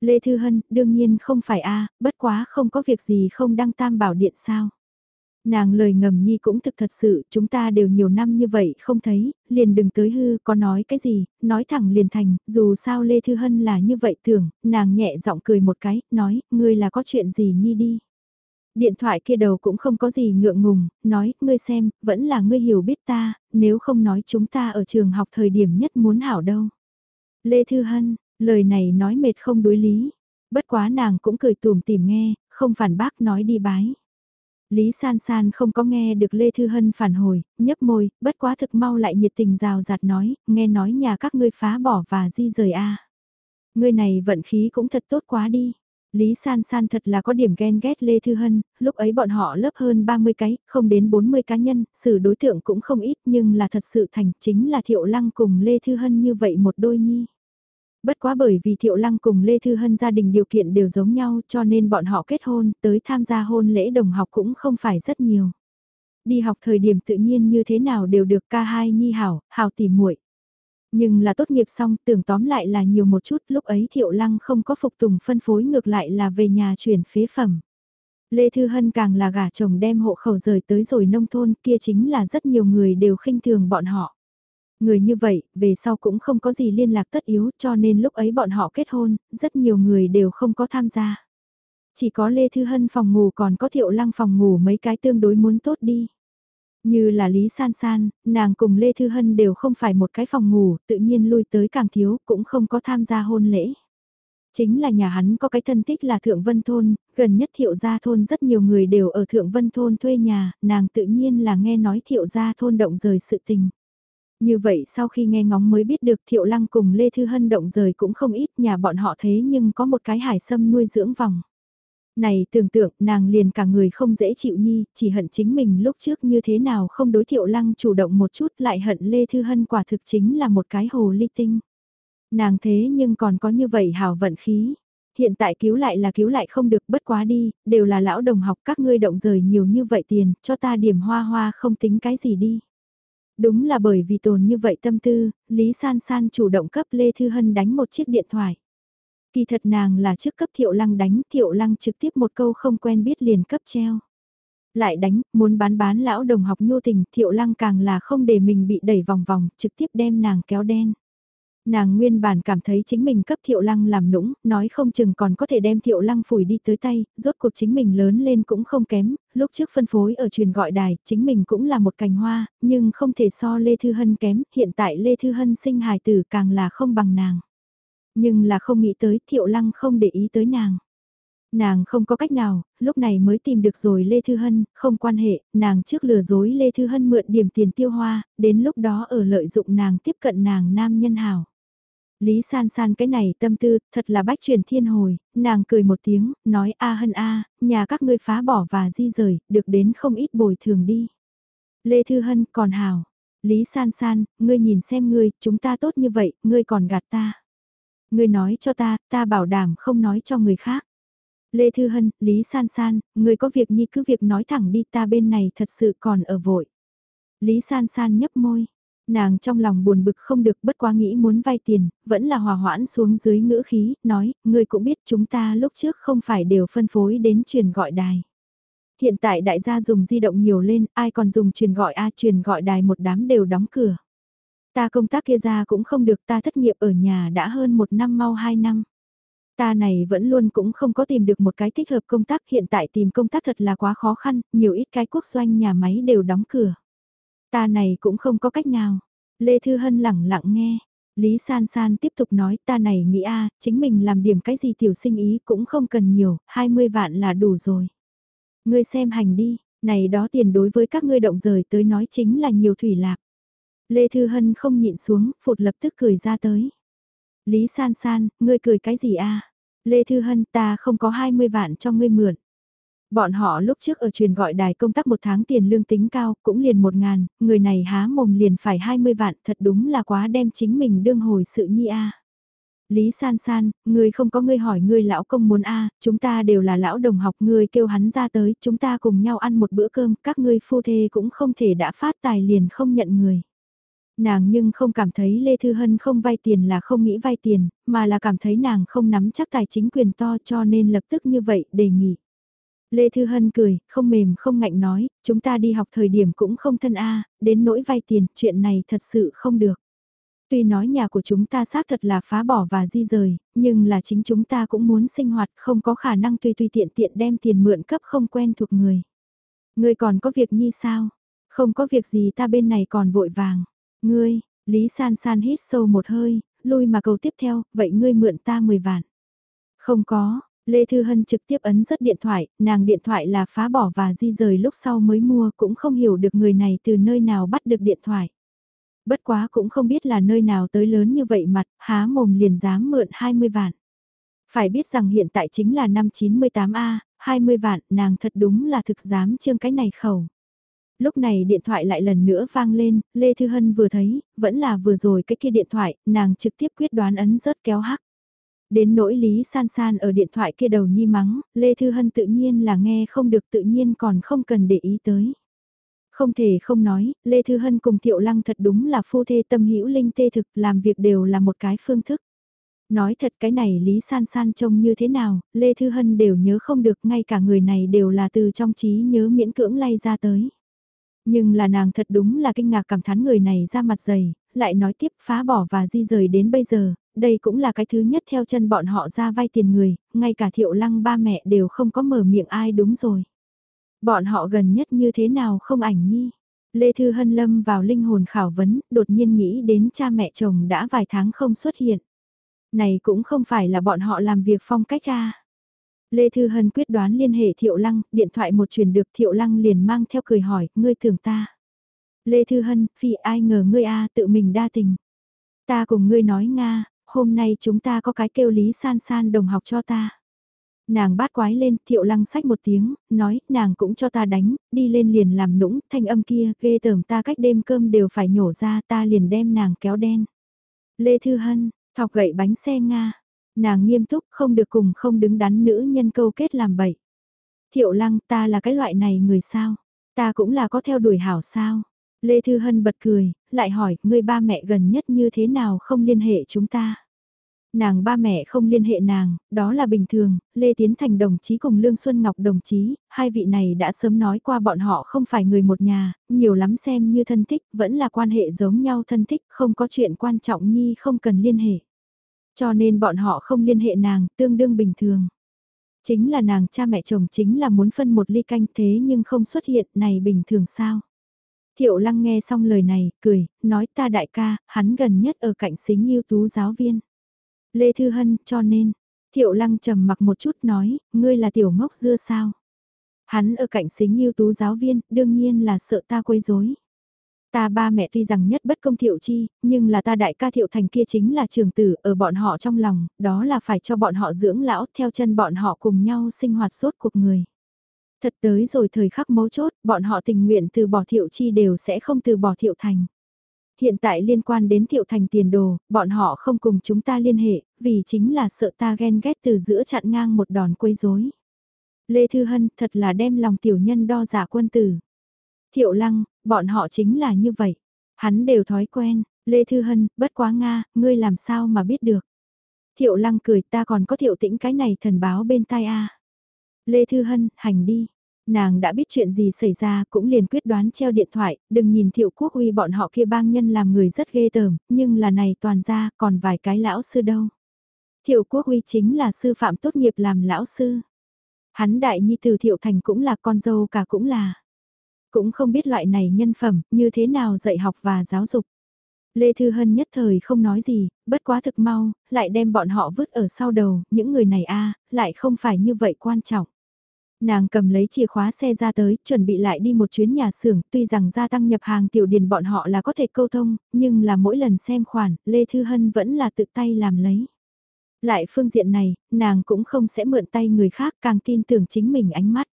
Lê Thư Hân, đương nhiên không phải a bất quá không có việc gì không đăng tam bảo điện sao. Nàng lời ngầm nhi cũng thực thật sự, chúng ta đều nhiều năm như vậy không thấy, liền đừng tới hư, có nói cái gì, nói thẳng liền thành, dù sao Lê Thư Hân là như vậy tưởng, nàng nhẹ giọng cười một cái, nói, ngươi là có chuyện gì nhi đi. Điện thoại kia đầu cũng không có gì ngượng ngùng, nói, ngươi xem, vẫn là ngươi hiểu biết ta, nếu không nói chúng ta ở trường học thời điểm nhất muốn hảo đâu. Lê Thư Hân, lời này nói mệt không đối lý. Bất quá nàng cũng cười tùm tìm nghe, không phản bác nói đi bái. Lý San San không có nghe được Lê Thư Hân phản hồi, nhấp môi, bất quá thực mau lại nhiệt tình rào rạt nói, nghe nói nhà các ngươi phá bỏ và di rời a Ngươi này vận khí cũng thật tốt quá đi. Lý San San thật là có điểm ghen ghét Lê Thư Hân, lúc ấy bọn họ lớp hơn 30 cái, không đến 40 cá nhân, xử đối tượng cũng không ít nhưng là thật sự thành chính là Thiệu Lăng cùng Lê Thư Hân như vậy một đôi nhi. Bất quá bởi vì Thiệu Lăng cùng Lê Thư Hân gia đình điều kiện đều giống nhau cho nên bọn họ kết hôn tới tham gia hôn lễ đồng học cũng không phải rất nhiều. Đi học thời điểm tự nhiên như thế nào đều được ca hai nhi hảo, hảo tỉ muội nhưng là tốt nghiệp xong tưởng tóm lại là nhiều một chút lúc ấy Thiệu Lăng không có phục tùng phân phối ngược lại là về nhà chuyển phế phẩm. Lê Thư Hân càng là gả chồng đem hộ khẩu rời tới rồi nông thôn kia chính là rất nhiều người đều khinh thường bọn họ. Người như vậy, về sau cũng không có gì liên lạc tất yếu cho nên lúc ấy bọn họ kết hôn, rất nhiều người đều không có tham gia. Chỉ có Lê Thư Hân phòng ngủ còn có thiệu lăng phòng ngủ mấy cái tương đối muốn tốt đi. Như là Lý San San, nàng cùng Lê Thư Hân đều không phải một cái phòng ngủ, tự nhiên lui tới càng thiếu, cũng không có tham gia hôn lễ. Chính là nhà hắn có cái thân tích là Thượng Vân Thôn, gần nhất Thiệu Gia Thôn rất nhiều người đều ở Thượng Vân Thôn thuê nhà, nàng tự nhiên là nghe nói Thiệu Gia Thôn động rời sự tình. Như vậy sau khi nghe ngóng mới biết được Thiệu Lăng cùng Lê Thư Hân động rời cũng không ít nhà bọn họ thế nhưng có một cái hải sâm nuôi dưỡng vòng. Này tưởng tượng nàng liền cả người không dễ chịu nhi, chỉ hận chính mình lúc trước như thế nào không đối Thiệu Lăng chủ động một chút lại hận Lê Thư Hân quả thực chính là một cái hồ ly tinh. Nàng thế nhưng còn có như vậy hào vận khí. Hiện tại cứu lại là cứu lại không được bất quá đi, đều là lão đồng học các ngươi động rời nhiều như vậy tiền, cho ta điểm hoa hoa không tính cái gì đi. Đúng là bởi vì tồn như vậy tâm tư, Lý San San chủ động cấp Lê Thư Hân đánh một chiếc điện thoại. Kỳ thật nàng là trước cấp Thiệu Lăng đánh, Thiệu Lăng trực tiếp một câu không quen biết liền cấp treo. Lại đánh, muốn bán bán lão đồng học nhu tình, Thiệu Lăng càng là không để mình bị đẩy vòng vòng, trực tiếp đem nàng kéo đen. Nàng nguyên bản cảm thấy chính mình cấp thiệu lăng làm nũng, nói không chừng còn có thể đem thiệu lăng phủi đi tới tay, rốt cuộc chính mình lớn lên cũng không kém, lúc trước phân phối ở truyền gọi đài, chính mình cũng là một cành hoa, nhưng không thể so Lê Thư Hân kém, hiện tại Lê Thư Hân sinh hài tử càng là không bằng nàng. Nhưng là không nghĩ tới thiệu lăng không để ý tới nàng. Nàng không có cách nào, lúc này mới tìm được rồi Lê Thư Hân, không quan hệ, nàng trước lừa dối Lê Thư Hân mượn điểm tiền tiêu hoa, đến lúc đó ở lợi dụng nàng tiếp cận nàng nam nhân hào. Lý san san cái này tâm tư, thật là bách truyền thiên hồi, nàng cười một tiếng, nói a hân a, nhà các ngươi phá bỏ và di rời, được đến không ít bồi thường đi. Lê Thư Hân còn hào, Lý san san, ngươi nhìn xem ngươi, chúng ta tốt như vậy, ngươi còn gạt ta. Ngươi nói cho ta, ta bảo đảm không nói cho người khác. Lê Thư Hân, Lý San San, ngươi có việc nhi cứ việc nói thẳng đi ta bên này thật sự còn ở vội. Lý San San nhấp môi, Nàng trong lòng buồn bực không được bất quá nghĩ muốn vay tiền, vẫn là hòa hoãn xuống dưới ngữ khí, nói, ngươi cũng biết chúng ta lúc trước không phải đều phân phối đến truyền gọi đài. Hiện tại đại gia dùng di động nhiều lên, ai còn dùng truyền gọi A truyền gọi đài một đám đều đóng cửa. Ta công tác kia ra cũng không được ta thất nghiệp ở nhà đã hơn một năm mau hai năm. Ta này vẫn luôn cũng không có tìm được một cái thích hợp công tác hiện tại tìm công tác thật là quá khó khăn, nhiều ít cái quốc doanh nhà máy đều đóng cửa. Ta này cũng không có cách nào. Lê Thư Hân lẳng lặng nghe. Lý San San tiếp tục nói ta này nghĩ a chính mình làm điểm cái gì tiểu sinh ý cũng không cần nhiều, 20 vạn là đủ rồi. Ngươi xem hành đi, này đó tiền đối với các ngươi động rời tới nói chính là nhiều thủy lạc. Lê Thư Hân không nhịn xuống, phụt lập tức cười ra tới. Lý San San, ngươi cười cái gì a Lê Thư Hân ta không có 20 vạn cho ngươi mượn. Bọn họ lúc trước ở truyền gọi đài công tác một tháng tiền lương tính cao, cũng liền một ngàn, người này há mồm liền phải 20 vạn, thật đúng là quá đem chính mình đương hồi sự nhi a. Lý san san, ngươi không có ngươi hỏi ngươi lão công muốn a, chúng ta đều là lão đồng học, ngươi kêu hắn ra tới, chúng ta cùng nhau ăn một bữa cơm, các ngươi phu thê cũng không thể đã phát tài liền không nhận người. Nàng nhưng không cảm thấy Lê Thư Hân không vay tiền là không nghĩ vay tiền, mà là cảm thấy nàng không nắm chắc tài chính quyền to cho nên lập tức như vậy đề nghị. Lê Thư Hân cười, không mềm không ngạnh nói, chúng ta đi học thời điểm cũng không thân a đến nỗi vay tiền, chuyện này thật sự không được. Tuy nói nhà của chúng ta xác thật là phá bỏ và di rời, nhưng là chính chúng ta cũng muốn sinh hoạt không có khả năng tùy tùy tiện tiện đem tiền mượn cấp không quen thuộc người. Ngươi còn có việc như sao? Không có việc gì ta bên này còn vội vàng. Ngươi, Lý San San hít sâu một hơi, lui mà cầu tiếp theo, vậy ngươi mượn ta 10 vạn. Không có, Lê Thư Hân trực tiếp ấn rất điện thoại, nàng điện thoại là phá bỏ và di rời lúc sau mới mua cũng không hiểu được người này từ nơi nào bắt được điện thoại. Bất quá cũng không biết là nơi nào tới lớn như vậy mặt, há mồm liền dám mượn 20 vạn. Phải biết rằng hiện tại chính là năm 98A, 20 vạn, nàng thật đúng là thực dám trương cái này khẩu. Lúc này điện thoại lại lần nữa vang lên, Lê Thư Hân vừa thấy, vẫn là vừa rồi cái kia điện thoại, nàng trực tiếp quyết đoán ấn rớt kéo hắc. Đến nỗi Lý San San ở điện thoại kia đầu nhi mắng, Lê Thư Hân tự nhiên là nghe không được tự nhiên còn không cần để ý tới. Không thể không nói, Lê Thư Hân cùng Thiệu Lăng thật đúng là phu thê tâm hữu linh tê thực làm việc đều là một cái phương thức. Nói thật cái này Lý San San trông như thế nào, Lê Thư Hân đều nhớ không được ngay cả người này đều là từ trong trí nhớ miễn cưỡng lay ra tới. Nhưng là nàng thật đúng là kinh ngạc cảm thán người này ra mặt dày, lại nói tiếp phá bỏ và di rời đến bây giờ, đây cũng là cái thứ nhất theo chân bọn họ ra vay tiền người, ngay cả thiệu lăng ba mẹ đều không có mở miệng ai đúng rồi. Bọn họ gần nhất như thế nào không ảnh nhi. Lê Thư Hân lâm vào linh hồn khảo vấn, đột nhiên nghĩ đến cha mẹ chồng đã vài tháng không xuất hiện. Này cũng không phải là bọn họ làm việc phong cách ra. Lê Thư Hân quyết đoán liên hệ Thiệu Lăng, điện thoại một truyền được Thiệu Lăng liền mang theo cười hỏi, ngươi tưởng ta. Lê Thư Hân, phi ai ngờ ngươi a tự mình đa tình. Ta cùng ngươi nói Nga, hôm nay chúng ta có cái kêu Lý San San đồng học cho ta. Nàng bát quái lên, thiệu lăng sách một tiếng, nói, nàng cũng cho ta đánh, đi lên liền làm nũng, thanh âm kia, ghê tởm ta cách đêm cơm đều phải nhổ ra ta liền đem nàng kéo đen. Lê Thư Hân, Thọc gậy bánh xe Nga. Nàng nghiêm túc không được cùng không đứng đắn nữ nhân câu kết làm bậy. Thiệu lăng ta là cái loại này người sao? Ta cũng là có theo đuổi hảo sao? Lê Thư Hân bật cười, lại hỏi, người ba mẹ gần nhất như thế nào không liên hệ chúng ta? Nàng ba mẹ không liên hệ nàng, đó là bình thường, Lê Tiến Thành đồng chí cùng Lương Xuân Ngọc đồng chí, hai vị này đã sớm nói qua bọn họ không phải người một nhà, nhiều lắm xem như thân thích, vẫn là quan hệ giống nhau thân thích, không có chuyện quan trọng nhi không cần liên hệ. Cho nên bọn họ không liên hệ nàng, tương đương bình thường. Chính là nàng cha mẹ chồng chính là muốn phân một ly canh thế nhưng không xuất hiện, này bình thường sao? Thiệu lăng nghe xong lời này, cười, nói ta đại ca, hắn gần nhất ở cạnh xính yêu tú giáo viên. Lê Thư Hân, cho nên, Thiệu Lăng trầm mặc một chút nói, ngươi là tiểu ngốc dưa sao? Hắn ở cạnh xính yêu tú giáo viên, đương nhiên là sợ ta quấy rối. Ta ba mẹ tuy rằng nhất bất công thiệu chi, nhưng là ta đại ca thiệu thành kia chính là trường tử ở bọn họ trong lòng, đó là phải cho bọn họ dưỡng lão theo chân bọn họ cùng nhau sinh hoạt suốt cuộc người. Thật tới rồi thời khắc mấu chốt, bọn họ tình nguyện từ bỏ thiệu chi đều sẽ không từ bỏ thiệu thành. Hiện tại liên quan đến thiệu thành tiền đồ, bọn họ không cùng chúng ta liên hệ, vì chính là sợ ta ghen ghét từ giữa chặn ngang một đòn quấy rối. Lê Thư Hân thật là đem lòng tiểu nhân đo giả quân tử. Thiệu lăng, bọn họ chính là như vậy. Hắn đều thói quen, Lê Thư Hân, bất quá Nga, ngươi làm sao mà biết được. Thiệu lăng cười ta còn có thiệu tĩnh cái này thần báo bên tai a Lê Thư Hân, hành đi. Nàng đã biết chuyện gì xảy ra cũng liền quyết đoán treo điện thoại, đừng nhìn thiệu quốc uy bọn họ kia bang nhân làm người rất ghê tởm, nhưng là này toàn ra còn vài cái lão sư đâu. Thiệu quốc uy chính là sư phạm tốt nghiệp làm lão sư. Hắn đại nhi từ thiệu thành cũng là con dâu cả cũng là. Cũng không biết loại này nhân phẩm, như thế nào dạy học và giáo dục. Lê Thư Hân nhất thời không nói gì, bất quá thực mau, lại đem bọn họ vứt ở sau đầu, những người này a lại không phải như vậy quan trọng. Nàng cầm lấy chìa khóa xe ra tới, chuẩn bị lại đi một chuyến nhà xưởng, tuy rằng gia tăng nhập hàng tiểu điền bọn họ là có thể câu thông, nhưng là mỗi lần xem khoản, Lê Thư Hân vẫn là tự tay làm lấy. Lại phương diện này, nàng cũng không sẽ mượn tay người khác càng tin tưởng chính mình ánh mắt.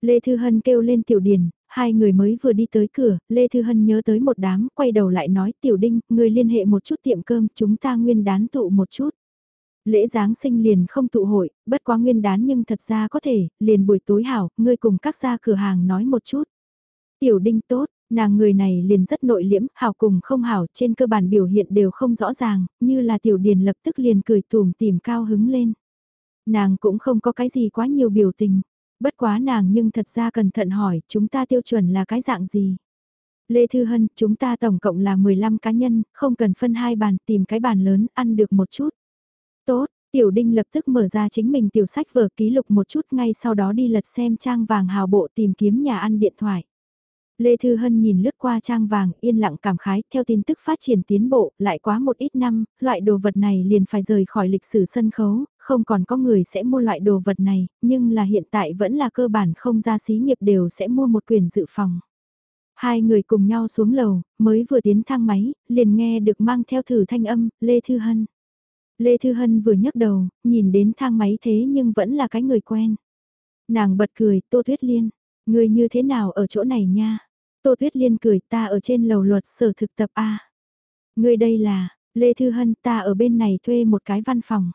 Lê Thư Hân kêu lên Tiểu Điền, hai người mới vừa đi tới cửa, Lê Thư Hân nhớ tới một đám, quay đầu lại nói Tiểu Đinh, người liên hệ một chút tiệm cơm, chúng ta nguyên đán tụ một chút. Lễ Giáng sinh liền không tụ hội, bất quá nguyên đán nhưng thật ra có thể, liền buổi tối hảo, ngươi cùng các gia cửa hàng nói một chút. Tiểu Đinh tốt, nàng người này liền rất nội liễm, hảo cùng không hảo, trên cơ bản biểu hiện đều không rõ ràng, như là Tiểu Điền lập tức liền cười tùm tìm cao hứng lên. Nàng cũng không có cái gì quá nhiều biểu tình Bất quá nàng nhưng thật ra cẩn thận hỏi chúng ta tiêu chuẩn là cái dạng gì. Lê Thư Hân, chúng ta tổng cộng là 15 cá nhân, không cần phân hai bàn, tìm cái bàn lớn, ăn được một chút. Tốt, Tiểu Đinh lập tức mở ra chính mình tiểu sách vở ký lục một chút ngay sau đó đi lật xem trang vàng hào bộ tìm kiếm nhà ăn điện thoại. Lê Thư Hân nhìn lướt qua trang vàng, yên lặng cảm khái, theo tin tức phát triển tiến bộ, lại quá một ít năm, loại đồ vật này liền phải rời khỏi lịch sử sân khấu, không còn có người sẽ mua loại đồ vật này, nhưng là hiện tại vẫn là cơ bản không ra xí nghiệp đều sẽ mua một quyền dự phòng. Hai người cùng nhau xuống lầu, mới vừa tiến thang máy, liền nghe được mang theo thử thanh âm, Lê Thư Hân. Lê Thư Hân vừa nhấc đầu, nhìn đến thang máy thế nhưng vẫn là cái người quen. Nàng bật cười, Tô Tuyết Liên, người như thế nào ở chỗ này nha? Tô Tuyết Liên cười ta ở trên lầu luật sở thực tập A. Người đây là, Lê Thư Hân ta ở bên này thuê một cái văn phòng.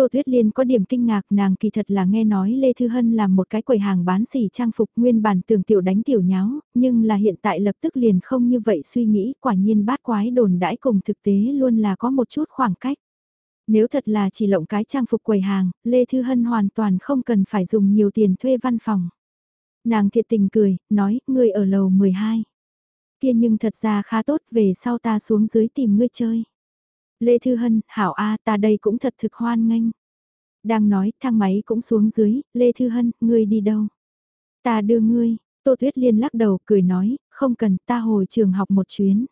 Tô Thuyết Liên có điểm kinh ngạc nàng kỳ thật là nghe nói Lê Thư Hân làm một cái quầy hàng bán xỉ trang phục nguyên bản tưởng tiểu đánh tiểu nháo, nhưng là hiện tại lập tức liền không như vậy suy nghĩ quả nhiên bát quái đồn đãi cùng thực tế luôn là có một chút khoảng cách. Nếu thật là chỉ lộng cái trang phục quầy hàng, Lê Thư Hân hoàn toàn không cần phải dùng nhiều tiền thuê văn phòng. Nàng thiệt tình cười, nói, ngươi ở lầu 12. Kia nhưng thật ra khá tốt về sau ta xuống dưới tìm ngươi chơi. Lê Thư Hân, hảo A ta đây cũng thật thực hoan nghênh. Đang nói, thang máy cũng xuống dưới, Lê Thư Hân, ngươi đi đâu? Ta đưa ngươi, Tô Tuyết Liên lắc đầu cười nói, không cần ta hồi trường học một chuyến.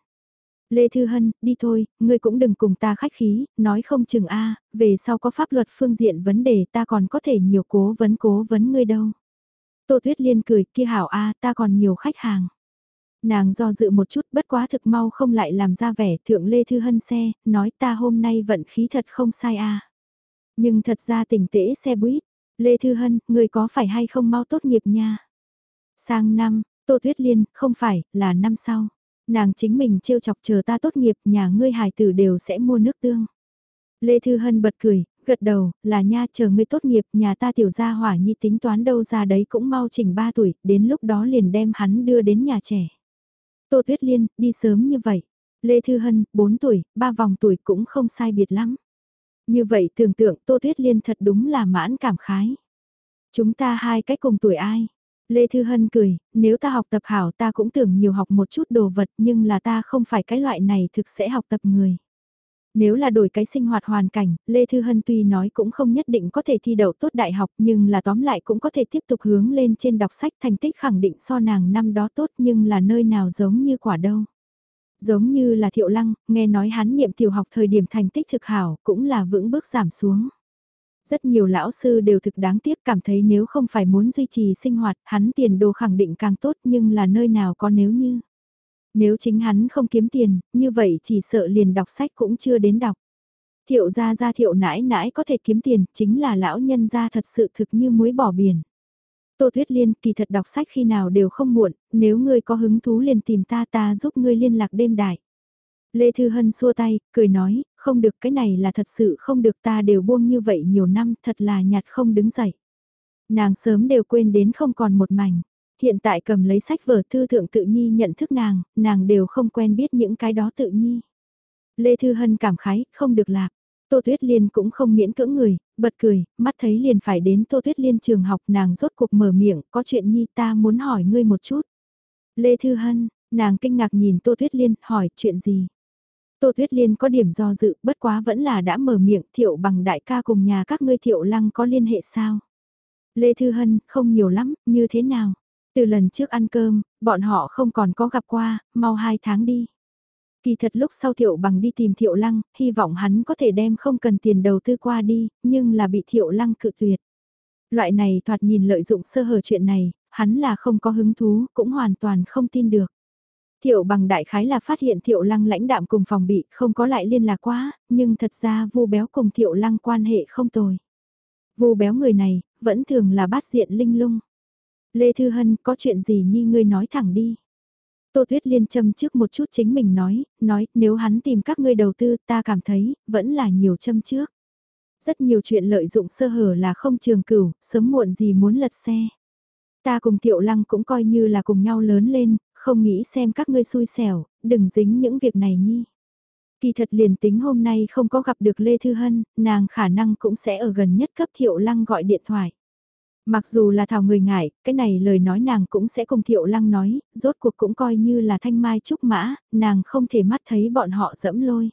Lê Thư Hân, đi thôi, ngươi cũng đừng cùng ta khách khí, nói không chừng A, về sau có pháp luật phương diện vấn đề ta còn có thể nhiều cố vấn cố vấn ngươi đâu. Tô Tuyết Liên cười, kia hảo A, ta còn nhiều khách hàng. Nàng do dự một chút bất quá thực mau không lại làm ra vẻ thượng Lê Thư Hân xe, nói ta hôm nay vận khí thật không sai à Nhưng thật ra tỉnh tễ xe buýt, Lê Thư Hân, người có phải hay không mau tốt nghiệp nha? Sang năm, Tô Tuyết Liên, không phải, là năm sau. Nàng chính mình trêu chọc chờ ta tốt nghiệp, nhà ngươi hài tử đều sẽ mua nước tương. Lê Thư Hân bật cười, gật đầu, là nha chờ ngươi tốt nghiệp, nhà ta tiểu gia hỏa nhi tính toán đâu ra đấy cũng mau chỉnh 3 tuổi, đến lúc đó liền đem hắn đưa đến nhà trẻ. Tô Tuyết Liên, đi sớm như vậy. Lê Thư Hân, 4 tuổi, ba vòng tuổi cũng không sai biệt lắm. Như vậy tưởng tượng Tô Tuyết Liên thật đúng là mãn cảm khái. Chúng ta hai cái cùng tuổi ai? Lê Thư Hân cười, nếu ta học tập hảo ta cũng tưởng nhiều học một chút đồ vật nhưng là ta không phải cái loại này thực sẽ học tập người. Nếu là đổi cái sinh hoạt hoàn cảnh, Lê Thư Hân tuy nói cũng không nhất định có thể thi đậu tốt đại học nhưng là tóm lại cũng có thể tiếp tục hướng lên trên đọc sách thành tích khẳng định so nàng năm đó tốt nhưng là nơi nào giống như quả đâu. Giống như là Thiệu Lăng, nghe nói hắn niệm tiểu học thời điểm thành tích thực hảo cũng là vững bước giảm xuống. Rất nhiều lão sư đều thực đáng tiếc cảm thấy nếu không phải muốn duy trì sinh hoạt hắn tiền đồ khẳng định càng tốt nhưng là nơi nào có nếu như. Nếu chính hắn không kiếm tiền, như vậy chỉ sợ liền đọc sách cũng chưa đến đọc. Thiệu gia gia thiệu nãi nãi có thể kiếm tiền, chính là lão nhân gia thật sự thực như muối bỏ biển. Tô Thuyết Liên kỳ thật đọc sách khi nào đều không muộn, nếu ngươi có hứng thú liền tìm ta ta giúp ngươi liên lạc đêm đại. Lê Thư Hân xua tay, cười nói, không được cái này là thật sự không được ta đều buông như vậy nhiều năm thật là nhạt không đứng dậy. Nàng sớm đều quên đến không còn một mảnh. Hiện tại cầm lấy sách vở thư thượng tự nhi nhận thức nàng, nàng đều không quen biết những cái đó tự nhi. Lê Thư Hân cảm khái, không được lạc. Tô Tuyết Liên cũng không miễn cưỡng người, bật cười, mắt thấy liền phải đến Tô Tuyết Liên trường học nàng rốt cuộc mở miệng, có chuyện nhi ta muốn hỏi ngươi một chút. Lê Thư Hân, nàng kinh ngạc nhìn Tô Tuyết Liên, hỏi chuyện gì? Tô Tuyết Liên có điểm do dự, bất quá vẫn là đã mở miệng thiệu bằng đại ca cùng nhà các ngươi thiệu lăng có liên hệ sao? Lê Thư Hân, không nhiều lắm, như thế nào? Từ lần trước ăn cơm, bọn họ không còn có gặp qua, mau hai tháng đi. Kỳ thật lúc sau Thiệu Bằng đi tìm Thiệu Lăng, hy vọng hắn có thể đem không cần tiền đầu tư qua đi, nhưng là bị Thiệu Lăng cự tuyệt. Loại này thoạt nhìn lợi dụng sơ hở chuyện này, hắn là không có hứng thú, cũng hoàn toàn không tin được. Thiệu bằng đại khái là phát hiện Thiệu Lăng lãnh đạm cùng phòng bị không có lại liên lạc quá, nhưng thật ra vu béo cùng Thiệu Lăng quan hệ không tồi. Vu béo người này, vẫn thường là bát diện linh lung. Lê Thư Hân có chuyện gì nhi ngươi nói thẳng đi. Tô Tuyết Liên châm trước một chút chính mình nói, nói nếu hắn tìm các ngươi đầu tư ta cảm thấy, vẫn là nhiều châm trước. Rất nhiều chuyện lợi dụng sơ hở là không trường cửu, sớm muộn gì muốn lật xe. Ta cùng Thiệu Lăng cũng coi như là cùng nhau lớn lên, không nghĩ xem các ngươi xui xẻo, đừng dính những việc này nhi. Kỳ thật liền tính hôm nay không có gặp được Lê Thư Hân, nàng khả năng cũng sẽ ở gần nhất cấp Thiệu Lăng gọi điện thoại. Mặc dù là thảo người ngại, cái này lời nói nàng cũng sẽ cùng Thiệu Lăng nói, rốt cuộc cũng coi như là thanh mai trúc mã, nàng không thể mắt thấy bọn họ dẫm lôi.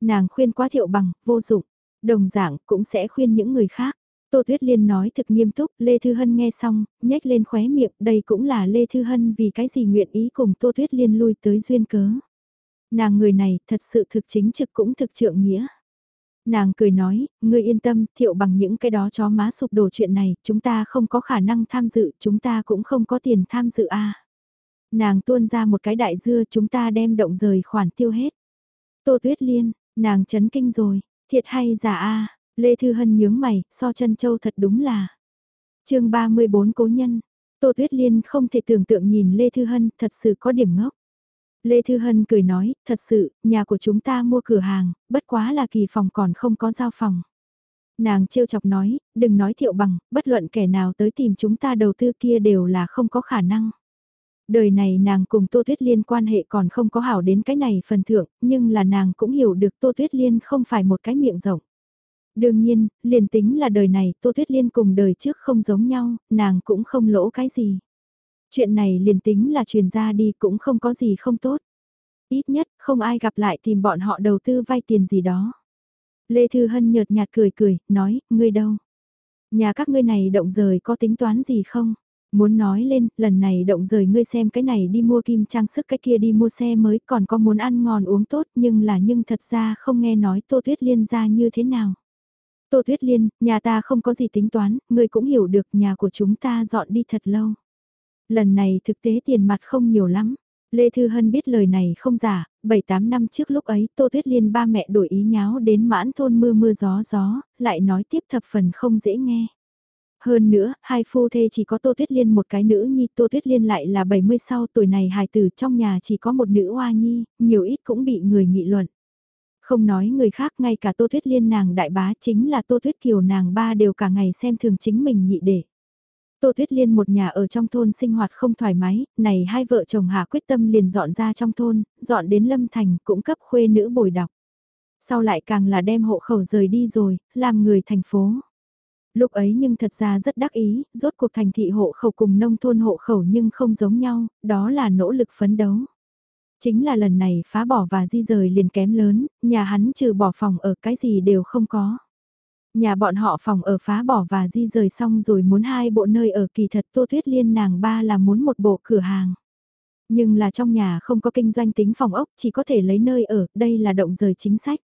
Nàng khuyên quá Thiệu bằng, vô dụng, đồng dạng cũng sẽ khuyên những người khác. Tô Tuyết Liên nói thực nghiêm túc, Lê Thư Hân nghe xong, nhếch lên khóe miệng, đây cũng là Lê Thư Hân vì cái gì nguyện ý cùng Tô Tuyết Liên lui tới duyên cớ. Nàng người này thật sự thực chính trực cũng thực trượng nghĩa. Nàng cười nói, ngươi yên tâm, thiệu bằng những cái đó chó má sụp đổ chuyện này, chúng ta không có khả năng tham dự, chúng ta cũng không có tiền tham dự a. Nàng tuôn ra một cái đại dưa chúng ta đem động rời khoản tiêu hết. Tô Tuyết Liên, nàng chấn kinh rồi, thiệt hay giả a Lê Thư Hân nhướng mày, so chân châu thật đúng là. chương 34 Cố Nhân, Tô Tuyết Liên không thể tưởng tượng nhìn Lê Thư Hân thật sự có điểm ngốc. Lê Thư Hân cười nói, thật sự, nhà của chúng ta mua cửa hàng, bất quá là kỳ phòng còn không có giao phòng. Nàng trêu chọc nói, đừng nói thiệu bằng, bất luận kẻ nào tới tìm chúng ta đầu tư kia đều là không có khả năng. Đời này nàng cùng Tô Tuyết Liên quan hệ còn không có hảo đến cái này phần thượng, nhưng là nàng cũng hiểu được Tô Tuyết Liên không phải một cái miệng rộng. Đương nhiên, liền tính là đời này Tô Tuyết Liên cùng đời trước không giống nhau, nàng cũng không lỗ cái gì. Chuyện này liền tính là truyền ra đi cũng không có gì không tốt. Ít nhất không ai gặp lại tìm bọn họ đầu tư vay tiền gì đó. Lê Thư Hân nhợt nhạt cười cười, nói, ngươi đâu? Nhà các ngươi này động rời có tính toán gì không? Muốn nói lên, lần này động rời ngươi xem cái này đi mua kim trang sức cái kia đi mua xe mới còn có muốn ăn ngon uống tốt nhưng là nhưng thật ra không nghe nói Tô Tuyết Liên ra như thế nào. Tô Tuyết Liên, nhà ta không có gì tính toán, ngươi cũng hiểu được nhà của chúng ta dọn đi thật lâu. Lần này thực tế tiền mặt không nhiều lắm. Lê Thư Hân biết lời này không giả, 7-8 năm trước lúc ấy Tô Tuyết Liên ba mẹ đổi ý nháo đến mãn thôn mưa mưa gió gió, lại nói tiếp thập phần không dễ nghe. Hơn nữa, hai phu thê chỉ có Tô Tuyết Liên một cái nữ nhi, Tô Tuyết Liên lại là 70 sau tuổi này hài tử trong nhà chỉ có một nữ hoa nhi, nhiều ít cũng bị người nghị luận. Không nói người khác ngay cả Tô Tuyết Liên nàng đại bá chính là Tô Tuyết Kiều nàng ba đều cả ngày xem thường chính mình nhị để. Tô Tuyết Liên một nhà ở trong thôn sinh hoạt không thoải mái, này hai vợ chồng Hà quyết tâm liền dọn ra trong thôn, dọn đến Lâm Thành cũng cấp khuê nữ bồi đọc. Sau lại càng là đem hộ khẩu rời đi rồi, làm người thành phố. Lúc ấy nhưng thật ra rất đắc ý, rốt cuộc thành thị hộ khẩu cùng nông thôn hộ khẩu nhưng không giống nhau, đó là nỗ lực phấn đấu. Chính là lần này phá bỏ và di rời liền kém lớn, nhà hắn trừ bỏ phòng ở cái gì đều không có. Nhà bọn họ phòng ở phá bỏ và di rời xong rồi muốn hai bộ nơi ở kỳ thật Tô Thuyết Liên nàng ba là muốn một bộ cửa hàng. Nhưng là trong nhà không có kinh doanh tính phòng ốc chỉ có thể lấy nơi ở, đây là động rời chính sách.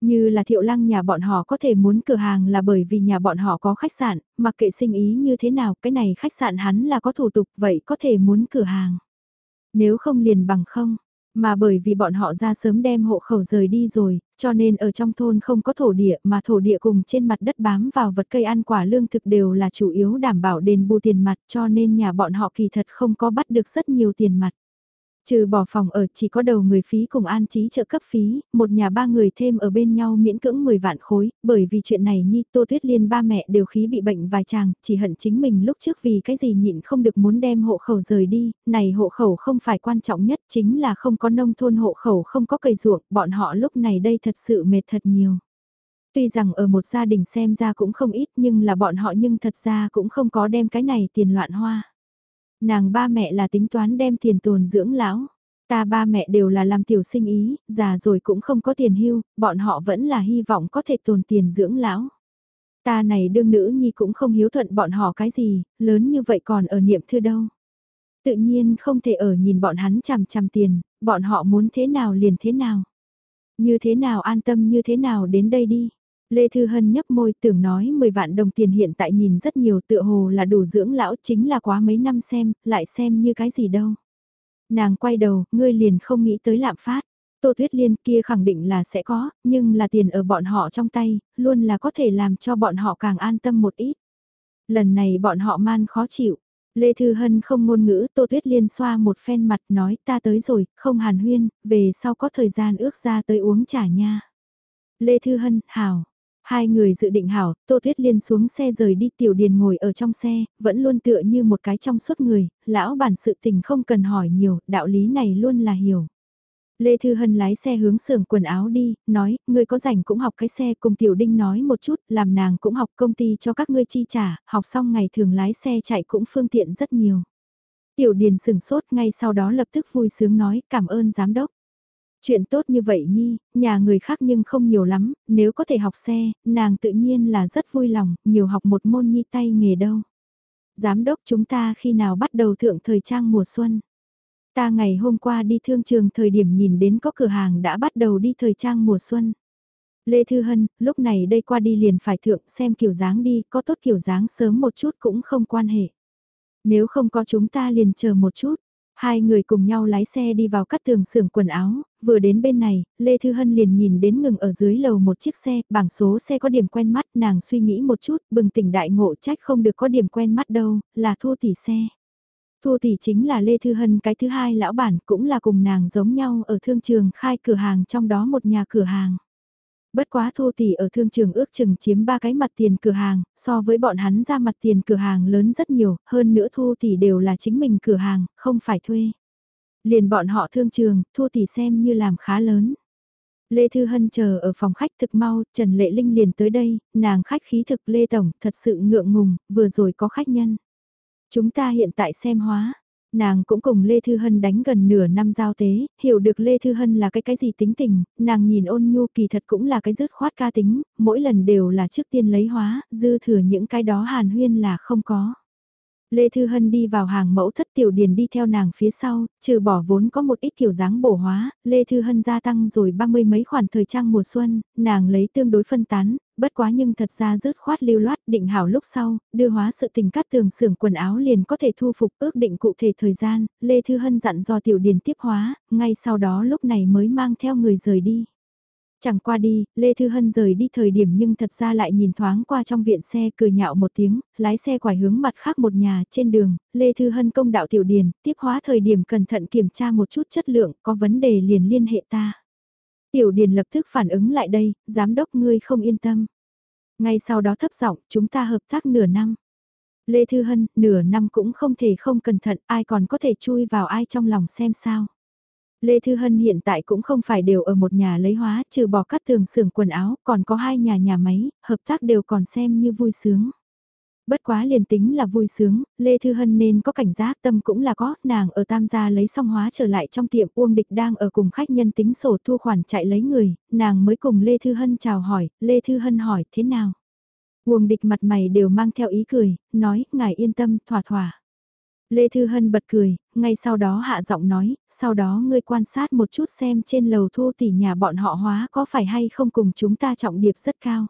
Như là thiệu lăng nhà bọn họ có thể muốn cửa hàng là bởi vì nhà bọn họ có khách sạn, mặc kệ sinh ý như thế nào cái này khách sạn hắn là có thủ tục vậy có thể muốn cửa hàng. Nếu không liền bằng không, mà bởi vì bọn họ ra sớm đem hộ khẩu rời đi rồi, cho nên ở trong thôn không có thổ địa mà thổ địa cùng trên mặt đất bám vào vật cây ăn quả lương thực đều là chủ yếu đảm bảo đền bù tiền mặt cho nên nhà bọn họ kỳ thật không có bắt được rất nhiều tiền mặt. Trừ bỏ phòng ở chỉ có đầu người phí cùng an trí trợ cấp phí, một nhà ba người thêm ở bên nhau miễn cưỡng 10 vạn khối, bởi vì chuyện này Nhi Tô Tuyết Liên ba mẹ đều khí bị bệnh vài chàng, chỉ hận chính mình lúc trước vì cái gì nhịn không được muốn đem hộ khẩu rời đi, này hộ khẩu không phải quan trọng nhất chính là không có nông thôn hộ khẩu không có cây ruộng, bọn họ lúc này đây thật sự mệt thật nhiều. Tuy rằng ở một gia đình xem ra cũng không ít nhưng là bọn họ nhưng thật ra cũng không có đem cái này tiền loạn hoa. Nàng ba mẹ là tính toán đem tiền tồn dưỡng lão. Ta ba mẹ đều là làm tiểu sinh ý, già rồi cũng không có tiền hưu, bọn họ vẫn là hy vọng có thể tồn tiền dưỡng lão. Ta này đương nữ nhi cũng không hiếu thuận bọn họ cái gì, lớn như vậy còn ở niệm thư đâu. Tự nhiên không thể ở nhìn bọn hắn chằm chằm tiền, bọn họ muốn thế nào liền thế nào. Như thế nào an tâm như thế nào đến đây đi. Lê Thư Hân nhấp môi tưởng nói 10 vạn đồng tiền hiện tại nhìn rất nhiều tựa hồ là đủ dưỡng lão chính là quá mấy năm xem, lại xem như cái gì đâu. Nàng quay đầu, ngươi liền không nghĩ tới lạm phát. Tô Tuyết Liên kia khẳng định là sẽ có, nhưng là tiền ở bọn họ trong tay, luôn là có thể làm cho bọn họ càng an tâm một ít. Lần này bọn họ man khó chịu. Lê Thư Hân không ngôn ngữ, Tô Tuyết Liên xoa một phen mặt nói ta tới rồi, không hàn huyên, về sau có thời gian ước ra tới uống trà nha. Lê Thư Hân, hảo, Hai người dự định hảo, Tô Tuyết Liên xuống xe rời đi Tiểu Điền ngồi ở trong xe, vẫn luôn tựa như một cái trong suốt người, lão bản sự tình không cần hỏi nhiều, đạo lý này luôn là hiểu. Lê Thư Hân lái xe hướng xưởng quần áo đi, nói, ngươi có rảnh cũng học cái xe cùng Tiểu Đinh nói một chút, làm nàng cũng học công ty cho các ngươi chi trả, học xong ngày thường lái xe chạy cũng phương tiện rất nhiều. Tiểu Điền sừng sốt ngay sau đó lập tức vui sướng nói cảm ơn giám đốc. Chuyện tốt như vậy nhi, nhà người khác nhưng không nhiều lắm, nếu có thể học xe, nàng tự nhiên là rất vui lòng, nhiều học một môn nhi tay nghề đâu. Giám đốc chúng ta khi nào bắt đầu thượng thời trang mùa xuân? Ta ngày hôm qua đi thương trường thời điểm nhìn đến có cửa hàng đã bắt đầu đi thời trang mùa xuân. Lê Thư Hân, lúc này đây qua đi liền phải thượng xem kiểu dáng đi, có tốt kiểu dáng sớm một chút cũng không quan hệ. Nếu không có chúng ta liền chờ một chút. Hai người cùng nhau lái xe đi vào cắt tường xưởng quần áo, vừa đến bên này, Lê Thư Hân liền nhìn đến ngừng ở dưới lầu một chiếc xe, bảng số xe có điểm quen mắt, nàng suy nghĩ một chút, bừng tỉnh đại ngộ trách không được có điểm quen mắt đâu, là thu tỷ xe. Thu tỷ chính là Lê Thư Hân cái thứ hai lão bản cũng là cùng nàng giống nhau ở thương trường khai cửa hàng trong đó một nhà cửa hàng. Bất quá thu tỷ ở thương trường ước chừng chiếm ba cái mặt tiền cửa hàng, so với bọn hắn ra mặt tiền cửa hàng lớn rất nhiều, hơn nữa thu tỷ đều là chính mình cửa hàng, không phải thuê. Liền bọn họ thương trường, thu tỷ xem như làm khá lớn. Lê Thư Hân chờ ở phòng khách thực mau, Trần Lệ Linh liền tới đây, nàng khách khí thực Lê Tổng, thật sự ngượng ngùng, vừa rồi có khách nhân. Chúng ta hiện tại xem hóa, Nàng cũng cùng Lê Thư Hân đánh gần nửa năm giao tế, hiểu được Lê Thư Hân là cái cái gì tính tình, nàng nhìn ôn nhu kỳ thật cũng là cái dứt khoát ca tính, mỗi lần đều là trước tiên lấy hóa, dư thừa những cái đó hàn huyên là không có. Lê Thư Hân đi vào hàng mẫu thất tiểu điền đi theo nàng phía sau, trừ bỏ vốn có một ít kiểu dáng bổ hóa, Lê Thư Hân gia tăng rồi ba mươi mấy khoản thời trang mùa xuân, nàng lấy tương đối phân tán, bất quá nhưng thật ra rớt khoát lưu loát định hảo lúc sau, đưa hóa sự tình cắt tường xưởng quần áo liền có thể thu phục ước định cụ thể thời gian, Lê Thư Hân dặn do tiểu điền tiếp hóa, ngay sau đó lúc này mới mang theo người rời đi. Chẳng qua đi, Lê Thư Hân rời đi thời điểm nhưng thật ra lại nhìn thoáng qua trong viện xe cười nhạo một tiếng, lái xe quải hướng mặt khác một nhà trên đường, Lê Thư Hân công đạo tiểu điền, tiếp hóa thời điểm cẩn thận kiểm tra một chút chất lượng, có vấn đề liền liên hệ ta. Tiểu Điền lập tức phản ứng lại đây, giám đốc ngươi không yên tâm. Ngay sau đó thấp giọng, chúng ta hợp tác nửa năm. Lê Thư Hân, nửa năm cũng không thể không cẩn thận, ai còn có thể chui vào ai trong lòng xem sao. Lê Thư Hân hiện tại cũng không phải đều ở một nhà lấy hóa, trừ bỏ cắt tường xưởng quần áo, còn có hai nhà nhà máy, hợp tác đều còn xem như vui sướng. Bất quá liền tính là vui sướng, Lê Thư Hân nên có cảnh giác tâm cũng là có, nàng ở tam gia lấy xong hóa trở lại trong tiệm Uông Địch đang ở cùng khách nhân tính sổ thu khoản chạy lấy người, nàng mới cùng Lê Thư Hân chào hỏi, Lê Thư Hân hỏi thế nào. Uông Địch mặt mày đều mang theo ý cười, nói, ngài yên tâm, thỏa thỏa. Lê Thư Hân bật cười, ngay sau đó hạ giọng nói, sau đó ngươi quan sát một chút xem trên lầu thu tỷ nhà bọn họ hóa có phải hay không cùng chúng ta trọng điệp rất cao.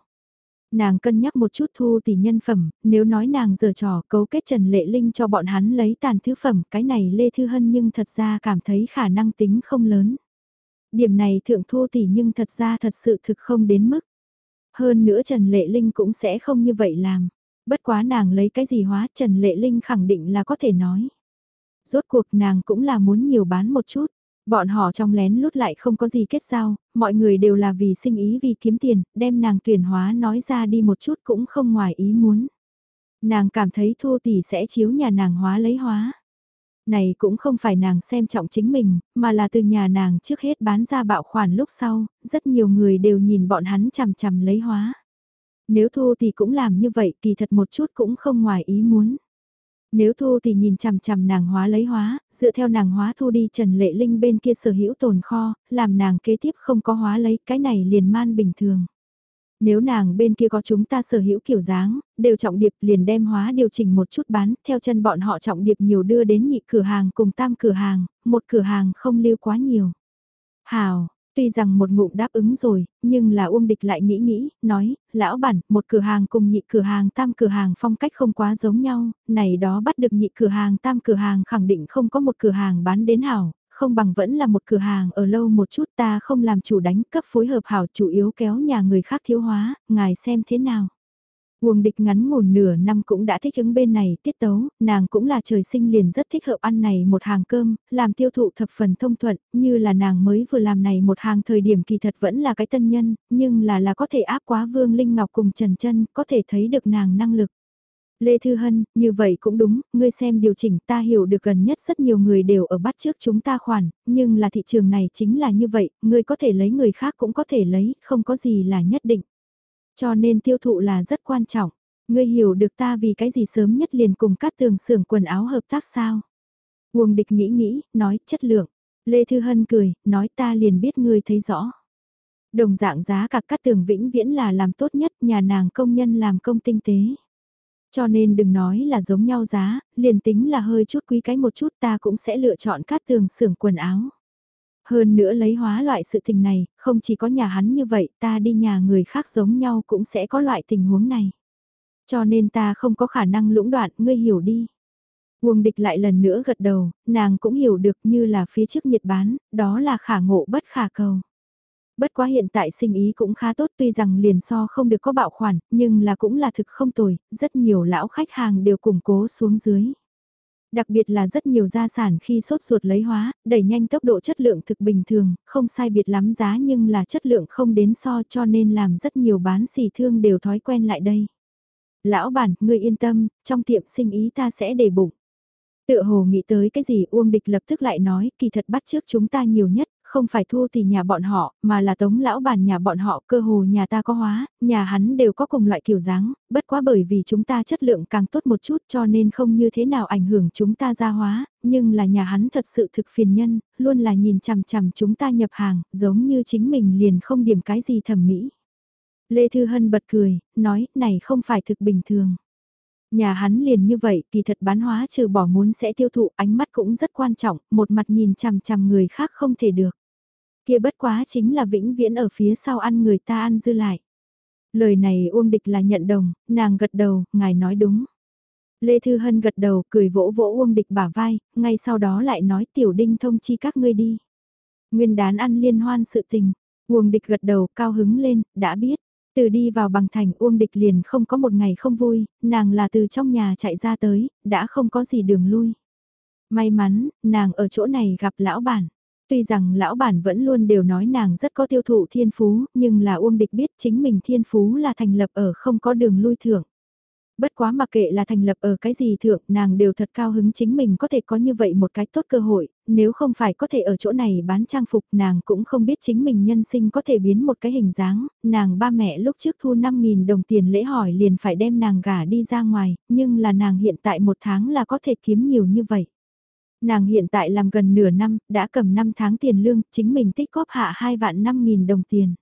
Nàng cân nhắc một chút thu tỷ nhân phẩm, nếu nói nàng giờ trò cấu kết Trần Lệ Linh cho bọn hắn lấy tàn thứ phẩm, cái này Lê Thư Hân nhưng thật ra cảm thấy khả năng tính không lớn. Điểm này thượng thu tỷ nhưng thật ra thật sự thực không đến mức. Hơn nữa Trần Lệ Linh cũng sẽ không như vậy làm. Bất quá nàng lấy cái gì hóa Trần Lệ Linh khẳng định là có thể nói. Rốt cuộc nàng cũng là muốn nhiều bán một chút. Bọn họ trong lén lút lại không có gì kết giao, mọi người đều là vì sinh ý vì kiếm tiền, đem nàng tuyển hóa nói ra đi một chút cũng không ngoài ý muốn. Nàng cảm thấy thua tỷ sẽ chiếu nhà nàng hóa lấy hóa. Này cũng không phải nàng xem trọng chính mình, mà là từ nhà nàng trước hết bán ra bạo khoản lúc sau, rất nhiều người đều nhìn bọn hắn chằm chằm lấy hóa. Nếu thu thì cũng làm như vậy kỳ thật một chút cũng không ngoài ý muốn. Nếu thu thì nhìn chằm chằm nàng hóa lấy hóa, dựa theo nàng hóa thu đi Trần Lệ Linh bên kia sở hữu tồn kho, làm nàng kế tiếp không có hóa lấy, cái này liền man bình thường. Nếu nàng bên kia có chúng ta sở hữu kiểu dáng, đều trọng điệp liền đem hóa điều chỉnh một chút bán, theo chân bọn họ trọng điệp nhiều đưa đến nhị cửa hàng cùng tam cửa hàng, một cửa hàng không lưu quá nhiều. Hào, Tuy rằng một ngụm đáp ứng rồi, nhưng là Uông Địch lại nghĩ nghĩ, nói, lão bản, một cửa hàng cùng nhị cửa hàng tam cửa hàng phong cách không quá giống nhau, này đó bắt được nhị cửa hàng tam cửa hàng khẳng định không có một cửa hàng bán đến hảo, không bằng vẫn là một cửa hàng ở lâu một chút ta không làm chủ đánh cấp phối hợp hảo chủ yếu kéo nhà người khác thiếu hóa, ngài xem thế nào. Uông địch ngắn ngủn nửa năm cũng đã thích ứng bên này tiết tấu, nàng cũng là trời sinh liền rất thích hợp ăn này một hàng cơm, làm tiêu thụ thập phần thông thuận, như là nàng mới vừa làm này một hàng thời điểm kỳ thật vẫn là cái tân nhân, nhưng là là có thể áp quá Vương Linh Ngọc cùng Trần chân có thể thấy được nàng năng lực. Lê Thư Hân, như vậy cũng đúng, ngươi xem điều chỉnh ta hiểu được gần nhất rất nhiều người đều ở bắt trước chúng ta khoản, nhưng là thị trường này chính là như vậy, ngươi có thể lấy người khác cũng có thể lấy, không có gì là nhất định. Cho nên tiêu thụ là rất quan trọng. Ngươi hiểu được ta vì cái gì sớm nhất liền cùng các tường xưởng quần áo hợp tác sao? Uông địch nghĩ nghĩ, nói chất lượng. Lê Thư Hân cười, nói ta liền biết ngươi thấy rõ. Đồng dạng giá cả các tường vĩnh viễn là làm tốt nhất, nhà nàng công nhân làm công tinh tế. Cho nên đừng nói là giống nhau giá, liền tính là hơi chút quý cái một chút ta cũng sẽ lựa chọn các tường xưởng quần áo. Hơn nữa lấy hóa loại sự tình này, không chỉ có nhà hắn như vậy, ta đi nhà người khác giống nhau cũng sẽ có loại tình huống này. Cho nên ta không có khả năng lũng đoạn, ngươi hiểu đi. Uông địch lại lần nữa gật đầu, nàng cũng hiểu được như là phía trước nhiệt bán, đó là khả ngộ bất khả cầu. Bất quá hiện tại sinh ý cũng khá tốt tuy rằng liền so không được có bạo khoản, nhưng là cũng là thực không tồi, rất nhiều lão khách hàng đều củng cố xuống dưới. Đặc biệt là rất nhiều gia sản khi sốt ruột lấy hóa, đẩy nhanh tốc độ chất lượng thực bình thường, không sai biệt lắm giá nhưng là chất lượng không đến so cho nên làm rất nhiều bán xỉ thương đều thói quen lại đây. Lão bản, ngươi yên tâm, trong tiệm sinh ý ta sẽ để bụng. Tựa hồ nghĩ tới cái gì Uông Địch lập tức lại nói, kỳ thật bắt trước chúng ta nhiều nhất, không phải thu thì nhà bọn họ, mà là tống lão bản nhà bọn họ, cơ hồ nhà ta có hóa, nhà hắn đều có cùng loại kiểu dáng, bất quá bởi vì chúng ta chất lượng càng tốt một chút cho nên không như thế nào ảnh hưởng chúng ta ra hóa, nhưng là nhà hắn thật sự thực phiền nhân, luôn là nhìn chằm chằm chúng ta nhập hàng, giống như chính mình liền không điểm cái gì thẩm mỹ. Lê Thư Hân bật cười, nói, này không phải thực bình thường. Nhà hắn liền như vậy, kỳ thật bán hóa trừ bỏ muốn sẽ tiêu thụ, ánh mắt cũng rất quan trọng, một mặt nhìn chằm chằm người khác không thể được. Kia bất quá chính là vĩnh viễn ở phía sau ăn người ta ăn dư lại. Lời này Uông Địch là nhận đồng, nàng gật đầu, ngài nói đúng. Lê Thư Hân gật đầu, cười vỗ vỗ Uông Địch bả vai, ngay sau đó lại nói tiểu đinh thông chi các ngươi đi. Nguyên đán ăn liên hoan sự tình, Uông Địch gật đầu, cao hứng lên, đã biết. Từ đi vào bằng thành Uông Địch liền không có một ngày không vui, nàng là từ trong nhà chạy ra tới, đã không có gì đường lui. May mắn, nàng ở chỗ này gặp lão bản. Tuy rằng lão bản vẫn luôn đều nói nàng rất có tiêu thụ thiên phú, nhưng là Uông Địch biết chính mình thiên phú là thành lập ở không có đường lui thưởng. Bất quá mặc kệ là thành lập ở cái gì thượng, nàng đều thật cao hứng chính mình có thể có như vậy một cái tốt cơ hội, nếu không phải có thể ở chỗ này bán trang phục nàng cũng không biết chính mình nhân sinh có thể biến một cái hình dáng, nàng ba mẹ lúc trước thu 5.000 đồng tiền lễ hỏi liền phải đem nàng gả đi ra ngoài, nhưng là nàng hiện tại một tháng là có thể kiếm nhiều như vậy. Nàng hiện tại làm gần nửa năm, đã cầm 5 tháng tiền lương, chính mình tích góp hạ 2 vạn 5.000 đồng tiền.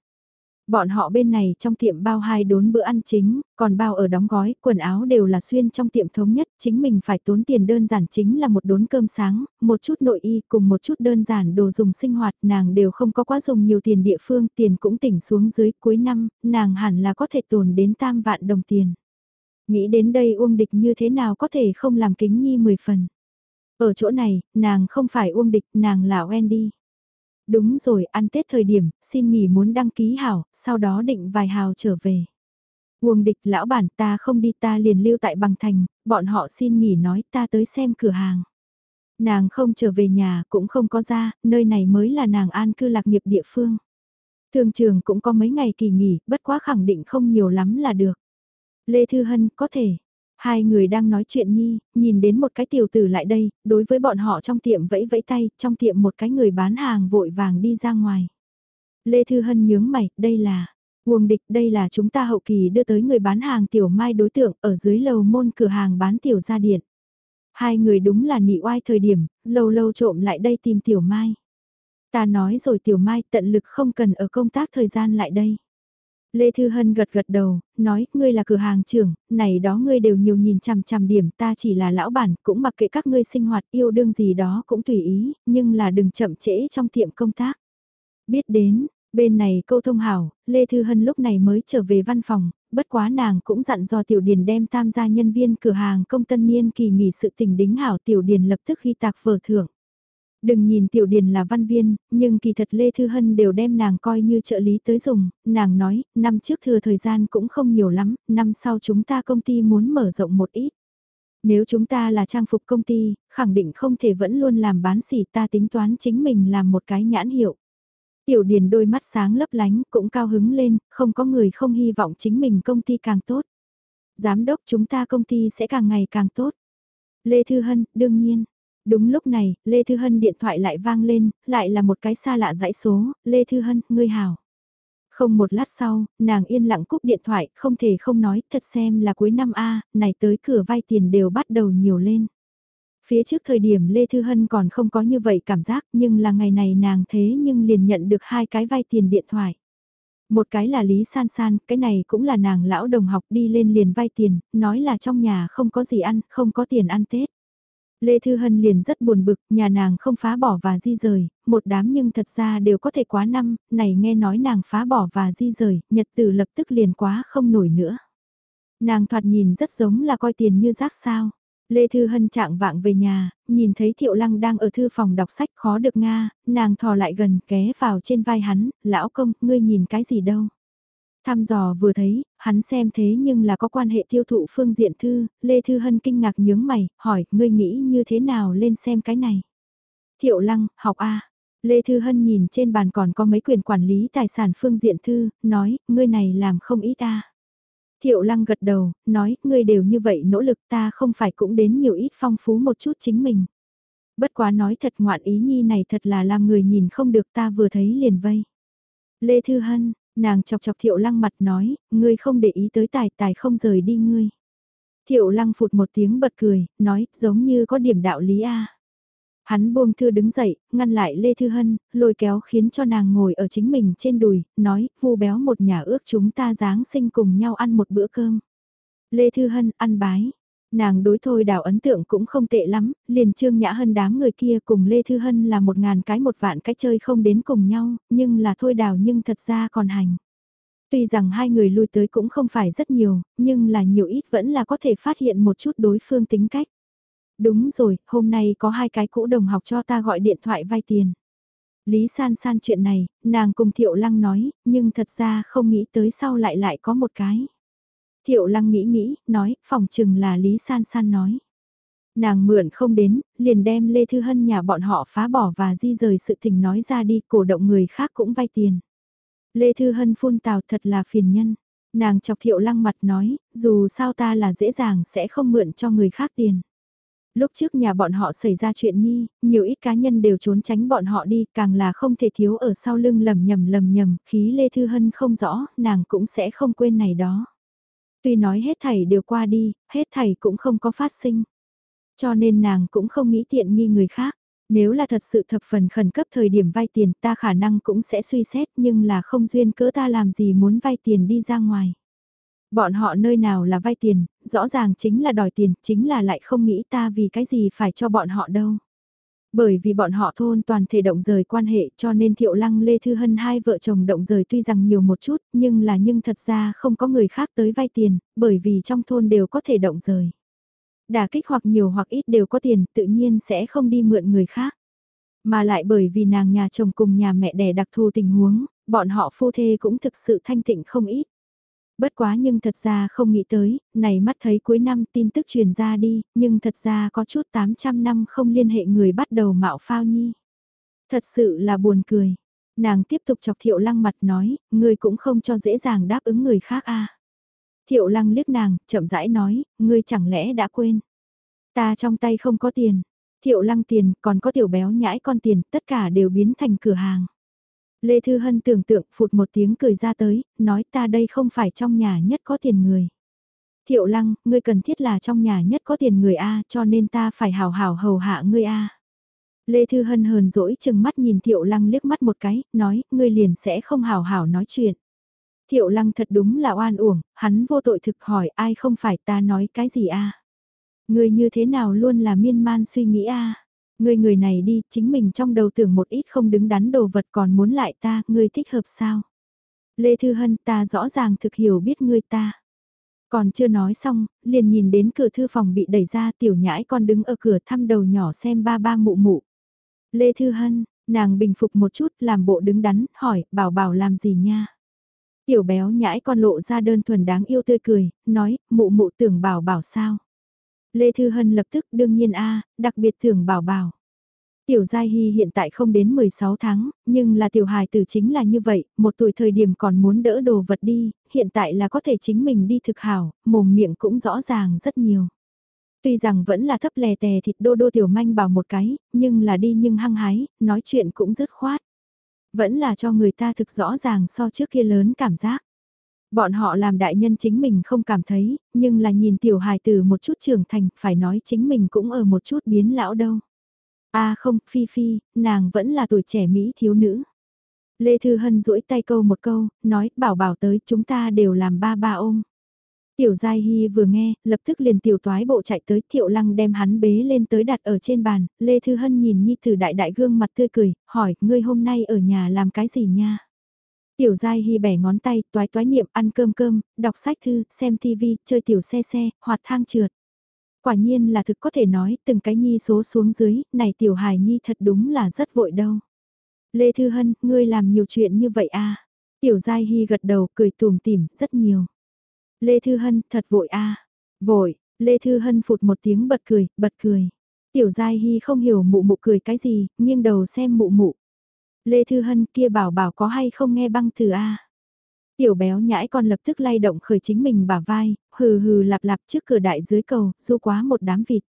Bọn họ bên này trong tiệm bao hai đốn bữa ăn chính, còn bao ở đóng gói, quần áo đều là xuyên trong tiệm thống nhất, chính mình phải tốn tiền đơn giản chính là một đốn cơm sáng, một chút nội y cùng một chút đơn giản đồ dùng sinh hoạt, nàng đều không có quá dùng nhiều tiền địa phương, tiền cũng tỉnh xuống dưới cuối năm, nàng hẳn là có thể tồn đến tam vạn đồng tiền. Nghĩ đến đây Uông Địch như thế nào có thể không làm kính nhi mười phần. Ở chỗ này, nàng không phải Uông Địch, nàng là Wendy. Đúng rồi, ăn Tết thời điểm, xin nghỉ muốn đăng ký hảo, sau đó định vài hào trở về. Uông địch lão bản ta không đi ta liền lưu tại bằng thành, bọn họ xin nghỉ nói ta tới xem cửa hàng. Nàng không trở về nhà cũng không có ra, nơi này mới là nàng an cư lạc nghiệp địa phương. Thường trường cũng có mấy ngày kỳ nghỉ, bất quá khẳng định không nhiều lắm là được. Lê Thư Hân có thể, Hai người đang nói chuyện nhi, nhìn đến một cái tiểu tử lại đây, đối với bọn họ trong tiệm vẫy vẫy tay, trong tiệm một cái người bán hàng vội vàng đi ra ngoài. Lê Thư Hân nhướng mày, đây là, Nguồn địch đây là chúng ta hậu kỳ đưa tới người bán hàng tiểu mai đối tượng ở dưới lầu môn cửa hàng bán tiểu gia điện. Hai người đúng là nị oai thời điểm, lâu lâu trộm lại đây tìm tiểu mai. Ta nói rồi tiểu mai tận lực không cần ở công tác thời gian lại đây. Lê Thư Hân gật gật đầu, nói, ngươi là cửa hàng trưởng, này đó ngươi đều nhiều nhìn chằm chằm điểm, ta chỉ là lão bản, cũng mặc kệ các ngươi sinh hoạt yêu đương gì đó cũng tùy ý, nhưng là đừng chậm trễ trong tiệm công tác. Biết đến, bên này câu thông hảo, Lê Thư Hân lúc này mới trở về văn phòng, bất quá nàng cũng dặn do Tiểu Điền đem tam gia nhân viên cửa hàng công tân niên kỳ nghỉ sự tình đính hảo Tiểu Điền lập tức ghi tạc vở thưởng. Đừng nhìn Tiểu Điền là văn viên, nhưng kỳ thật Lê Thư Hân đều đem nàng coi như trợ lý tới dùng, nàng nói, năm trước thừa thời gian cũng không nhiều lắm, năm sau chúng ta công ty muốn mở rộng một ít. Nếu chúng ta là trang phục công ty, khẳng định không thể vẫn luôn làm bán xỉ ta tính toán chính mình làm một cái nhãn hiệu. Tiểu Điền đôi mắt sáng lấp lánh cũng cao hứng lên, không có người không hy vọng chính mình công ty càng tốt. Giám đốc chúng ta công ty sẽ càng ngày càng tốt. Lê Thư Hân, đương nhiên. Đúng lúc này, Lê Thư Hân điện thoại lại vang lên, lại là một cái xa lạ dãy số, Lê Thư Hân, ngươi hảo. Không một lát sau, nàng yên lặng cúp điện thoại, không thể không nói, thật xem là cuối năm A, này tới cửa vay tiền đều bắt đầu nhiều lên. Phía trước thời điểm Lê Thư Hân còn không có như vậy cảm giác, nhưng là ngày này nàng thế nhưng liền nhận được hai cái vay tiền điện thoại. Một cái là Lý San San, cái này cũng là nàng lão đồng học đi lên liền vay tiền, nói là trong nhà không có gì ăn, không có tiền ăn Tết. Lê Thư Hân liền rất buồn bực, nhà nàng không phá bỏ và di rời, một đám nhưng thật ra đều có thể quá năm, này nghe nói nàng phá bỏ và di rời, nhật tử lập tức liền quá không nổi nữa. Nàng thoạt nhìn rất giống là coi tiền như rác sao. Lê Thư Hân trạng vạng về nhà, nhìn thấy Thiệu Lăng đang ở thư phòng đọc sách khó được Nga, nàng thò lại gần ké vào trên vai hắn, lão công, ngươi nhìn cái gì đâu. Thăm dò vừa thấy, hắn xem thế nhưng là có quan hệ tiêu thụ phương diện thư, Lê Thư Hân kinh ngạc nhướng mày, hỏi, ngươi nghĩ như thế nào lên xem cái này. Thiệu Lăng, học A. Lê Thư Hân nhìn trên bàn còn có mấy quyền quản lý tài sản phương diện thư, nói, ngươi này làm không ít ta Thiệu Lăng gật đầu, nói, ngươi đều như vậy nỗ lực ta không phải cũng đến nhiều ít phong phú một chút chính mình. Bất quá nói thật ngoạn ý nhi này thật là làm người nhìn không được ta vừa thấy liền vây. Lê Thư Hân, Nàng chọc chọc thiệu lăng mặt nói, ngươi không để ý tới tài tài không rời đi ngươi. Thiệu lăng phụt một tiếng bật cười, nói, giống như có điểm đạo lý a. Hắn buông thư đứng dậy, ngăn lại Lê Thư Hân, lôi kéo khiến cho nàng ngồi ở chính mình trên đùi, nói, vu béo một nhà ước chúng ta Giáng sinh cùng nhau ăn một bữa cơm. Lê Thư Hân ăn bái, Nàng đối thôi đào ấn tượng cũng không tệ lắm, liền trương nhã hân đám người kia cùng Lê Thư Hân là một ngàn cái một vạn cái chơi không đến cùng nhau, nhưng là thôi đào nhưng thật ra còn hành. Tuy rằng hai người lui tới cũng không phải rất nhiều, nhưng là nhiều ít vẫn là có thể phát hiện một chút đối phương tính cách. Đúng rồi, hôm nay có hai cái cũ đồng học cho ta gọi điện thoại vay tiền. Lý san san chuyện này, nàng cùng Thiệu Lăng nói, nhưng thật ra không nghĩ tới sau lại lại có một cái. Thiệu lăng nghĩ nghĩ, nói, phòng chừng là Lý San San nói. Nàng mượn không đến, liền đem Lê Thư Hân nhà bọn họ phá bỏ và di rời sự tình nói ra đi, cổ động người khác cũng vay tiền. Lê Thư Hân phun tào thật là phiền nhân. Nàng chọc thiệu lăng mặt nói, dù sao ta là dễ dàng sẽ không mượn cho người khác tiền. Lúc trước nhà bọn họ xảy ra chuyện nhi, nhiều ít cá nhân đều trốn tránh bọn họ đi, càng là không thể thiếu ở sau lưng lầm nhầm lầm nhầm, khí Lê Thư Hân không rõ, nàng cũng sẽ không quên này đó. Tuy nói hết thảy đều qua đi, hết thảy cũng không có phát sinh. Cho nên nàng cũng không nghĩ tiện nghi người khác. Nếu là thật sự thập phần khẩn cấp thời điểm vay tiền ta khả năng cũng sẽ suy xét nhưng là không duyên cỡ ta làm gì muốn vay tiền đi ra ngoài. Bọn họ nơi nào là vay tiền, rõ ràng chính là đòi tiền, chính là lại không nghĩ ta vì cái gì phải cho bọn họ đâu. Bởi vì bọn họ thôn toàn thể động rời quan hệ cho nên Thiệu Lăng Lê Thư Hân hai vợ chồng động rời tuy rằng nhiều một chút nhưng là nhưng thật ra không có người khác tới vay tiền, bởi vì trong thôn đều có thể động rời. Đà kích hoặc nhiều hoặc ít đều có tiền tự nhiên sẽ không đi mượn người khác. Mà lại bởi vì nàng nhà chồng cùng nhà mẹ đẻ đặc thù tình huống, bọn họ phu thê cũng thực sự thanh tịnh không ít. Bất quá nhưng thật ra không nghĩ tới, này mắt thấy cuối năm tin tức truyền ra đi, nhưng thật ra có chút 800 năm không liên hệ người bắt đầu mạo phao nhi. Thật sự là buồn cười. Nàng tiếp tục chọc thiệu lăng mặt nói, ngươi cũng không cho dễ dàng đáp ứng người khác a à. Thiệu lăng liếc nàng, chậm rãi nói, ngươi chẳng lẽ đã quên. Ta trong tay không có tiền. Thiệu lăng tiền, còn có tiểu béo nhãi con tiền, tất cả đều biến thành cửa hàng. Lê Thư Hân tưởng tượng phụt một tiếng cười ra tới, nói ta đây không phải trong nhà nhất có tiền người. Thiệu lăng, ngươi cần thiết là trong nhà nhất có tiền người A cho nên ta phải hào hào hầu hạ ngươi A. Lê Thư Hân hờn dỗi chừng mắt nhìn Thiệu lăng liếc mắt một cái, nói, ngươi liền sẽ không hào hào nói chuyện. Thiệu lăng thật đúng là oan uổng, hắn vô tội thực hỏi ai không phải ta nói cái gì A. Ngươi như thế nào luôn là miên man suy nghĩ A người này đi, chính mình trong đầu tưởng một ít không đứng đắn đồ vật còn muốn lại ta, ngươi thích hợp sao? Lê Thư Hân ta rõ ràng thực hiểu biết ngươi ta. Còn chưa nói xong, liền nhìn đến cửa thư phòng bị đẩy ra tiểu nhãi con đứng ở cửa thăm đầu nhỏ xem ba ba mụ mụ. Lê Thư Hân, nàng bình phục một chút làm bộ đứng đắn, hỏi, bảo bảo làm gì nha? Tiểu béo nhãi con lộ ra đơn thuần đáng yêu tươi cười, nói, mụ mụ tưởng bảo bảo sao? Lê Thư Hân lập tức đương nhiên a đặc biệt thưởng bảo bảo. Tiểu Giai Hy hiện tại không đến 16 tháng, nhưng là tiểu hài tử chính là như vậy, một tuổi thời điểm còn muốn đỡ đồ vật đi, hiện tại là có thể chính mình đi thực hảo, mồm miệng cũng rõ ràng rất nhiều. Tuy rằng vẫn là thấp lè tè thịt đô đô tiểu manh bảo một cái, nhưng là đi nhưng hăng hái, nói chuyện cũng rất khoát. Vẫn là cho người ta thực rõ ràng so trước kia lớn cảm giác. Bọn họ làm đại nhân chính mình không cảm thấy, nhưng là nhìn tiểu hài từ một chút trưởng thành, phải nói chính mình cũng ở một chút biến lão đâu. a à không, Phi Phi, nàng vẫn là tuổi trẻ Mỹ thiếu nữ. Lê Thư Hân duỗi tay câu một câu, nói, bảo bảo tới, chúng ta đều làm ba ba ôm. Tiểu Giai Hy vừa nghe, lập tức liền tiểu toái bộ chạy tới, Thiệu Lăng đem hắn bế lên tới đặt ở trên bàn, Lê Thư Hân nhìn Nhi Tử đại đại gương mặt tươi cười, hỏi, ngươi hôm nay ở nhà làm cái gì nha? Tiểu Giai Hy bẻ ngón tay, toái toái niệm ăn cơm cơm, đọc sách thư, xem tivi, chơi tiểu xe xe, hoạt thang trượt. Quả nhiên là thực có thể nói, từng cái nhi số xuống dưới, này tiểu hài nhi thật đúng là rất vội đâu. Lê Thư Hân, ngươi làm nhiều chuyện như vậy à? Tiểu Giai Hy gật đầu, cười tùm tìm, rất nhiều. Lê Thư Hân, thật vội à? Vội, Lê Thư Hân phụt một tiếng bật cười, bật cười. Tiểu Giai Hy không hiểu mụ mụ cười cái gì, nghiêng đầu xem mụ mụ. Lê Thư Hân kia bảo bảo có hay không nghe băng từ A. Tiểu béo nhãi con lập tức lay động khởi chính mình bả vai, hừ hừ lạp lạp trước cửa đại dưới cầu, du quá một đám vịt.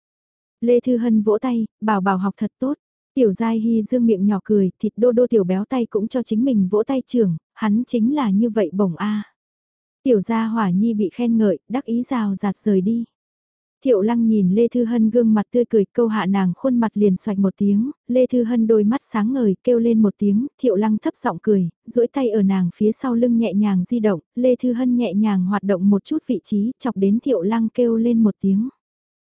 Lê Thư Hân vỗ tay, bảo bảo học thật tốt. Tiểu Giai Hy dương miệng nhỏ cười, thịt đô đô tiểu béo tay cũng cho chính mình vỗ tay trưởng, hắn chính là như vậy bổng A. Tiểu gia hỏa nhi bị khen ngợi, đắc ý rào rạt rời đi. Thiệu lăng nhìn Lê Thư Hân gương mặt tươi cười câu hạ nàng khuôn mặt liền xoạch một tiếng, Lê Thư Hân đôi mắt sáng ngời kêu lên một tiếng, thiệu lăng thấp giọng cười, duỗi tay ở nàng phía sau lưng nhẹ nhàng di động, Lê Thư Hân nhẹ nhàng hoạt động một chút vị trí, chọc đến thiệu lăng kêu lên một tiếng.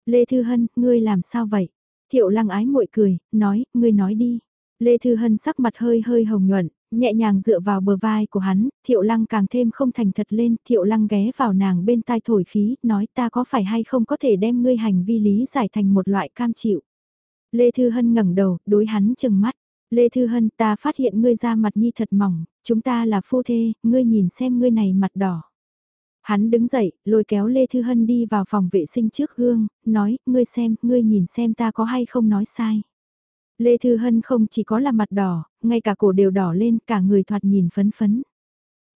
Lê Thư Hân, ngươi làm sao vậy? Thiệu lăng ái muội cười, nói, ngươi nói đi. Lê Thư Hân sắc mặt hơi hơi hồng nhuận, Nhẹ nhàng dựa vào bờ vai của hắn, thiệu lăng càng thêm không thành thật lên, thiệu lăng ghé vào nàng bên tai thổi khí, nói ta có phải hay không có thể đem ngươi hành vi lý giải thành một loại cam chịu. Lê Thư Hân ngẩng đầu, đối hắn chừng mắt. Lê Thư Hân ta phát hiện ngươi ra mặt nhi thật mỏng, chúng ta là phu thê, ngươi nhìn xem ngươi này mặt đỏ. Hắn đứng dậy, lôi kéo Lê Thư Hân đi vào phòng vệ sinh trước gương, nói, ngươi xem, ngươi nhìn xem ta có hay không nói sai. Lê Thư Hân không chỉ có là mặt đỏ, ngay cả cổ đều đỏ lên, cả người thoạt nhìn phấn phấn.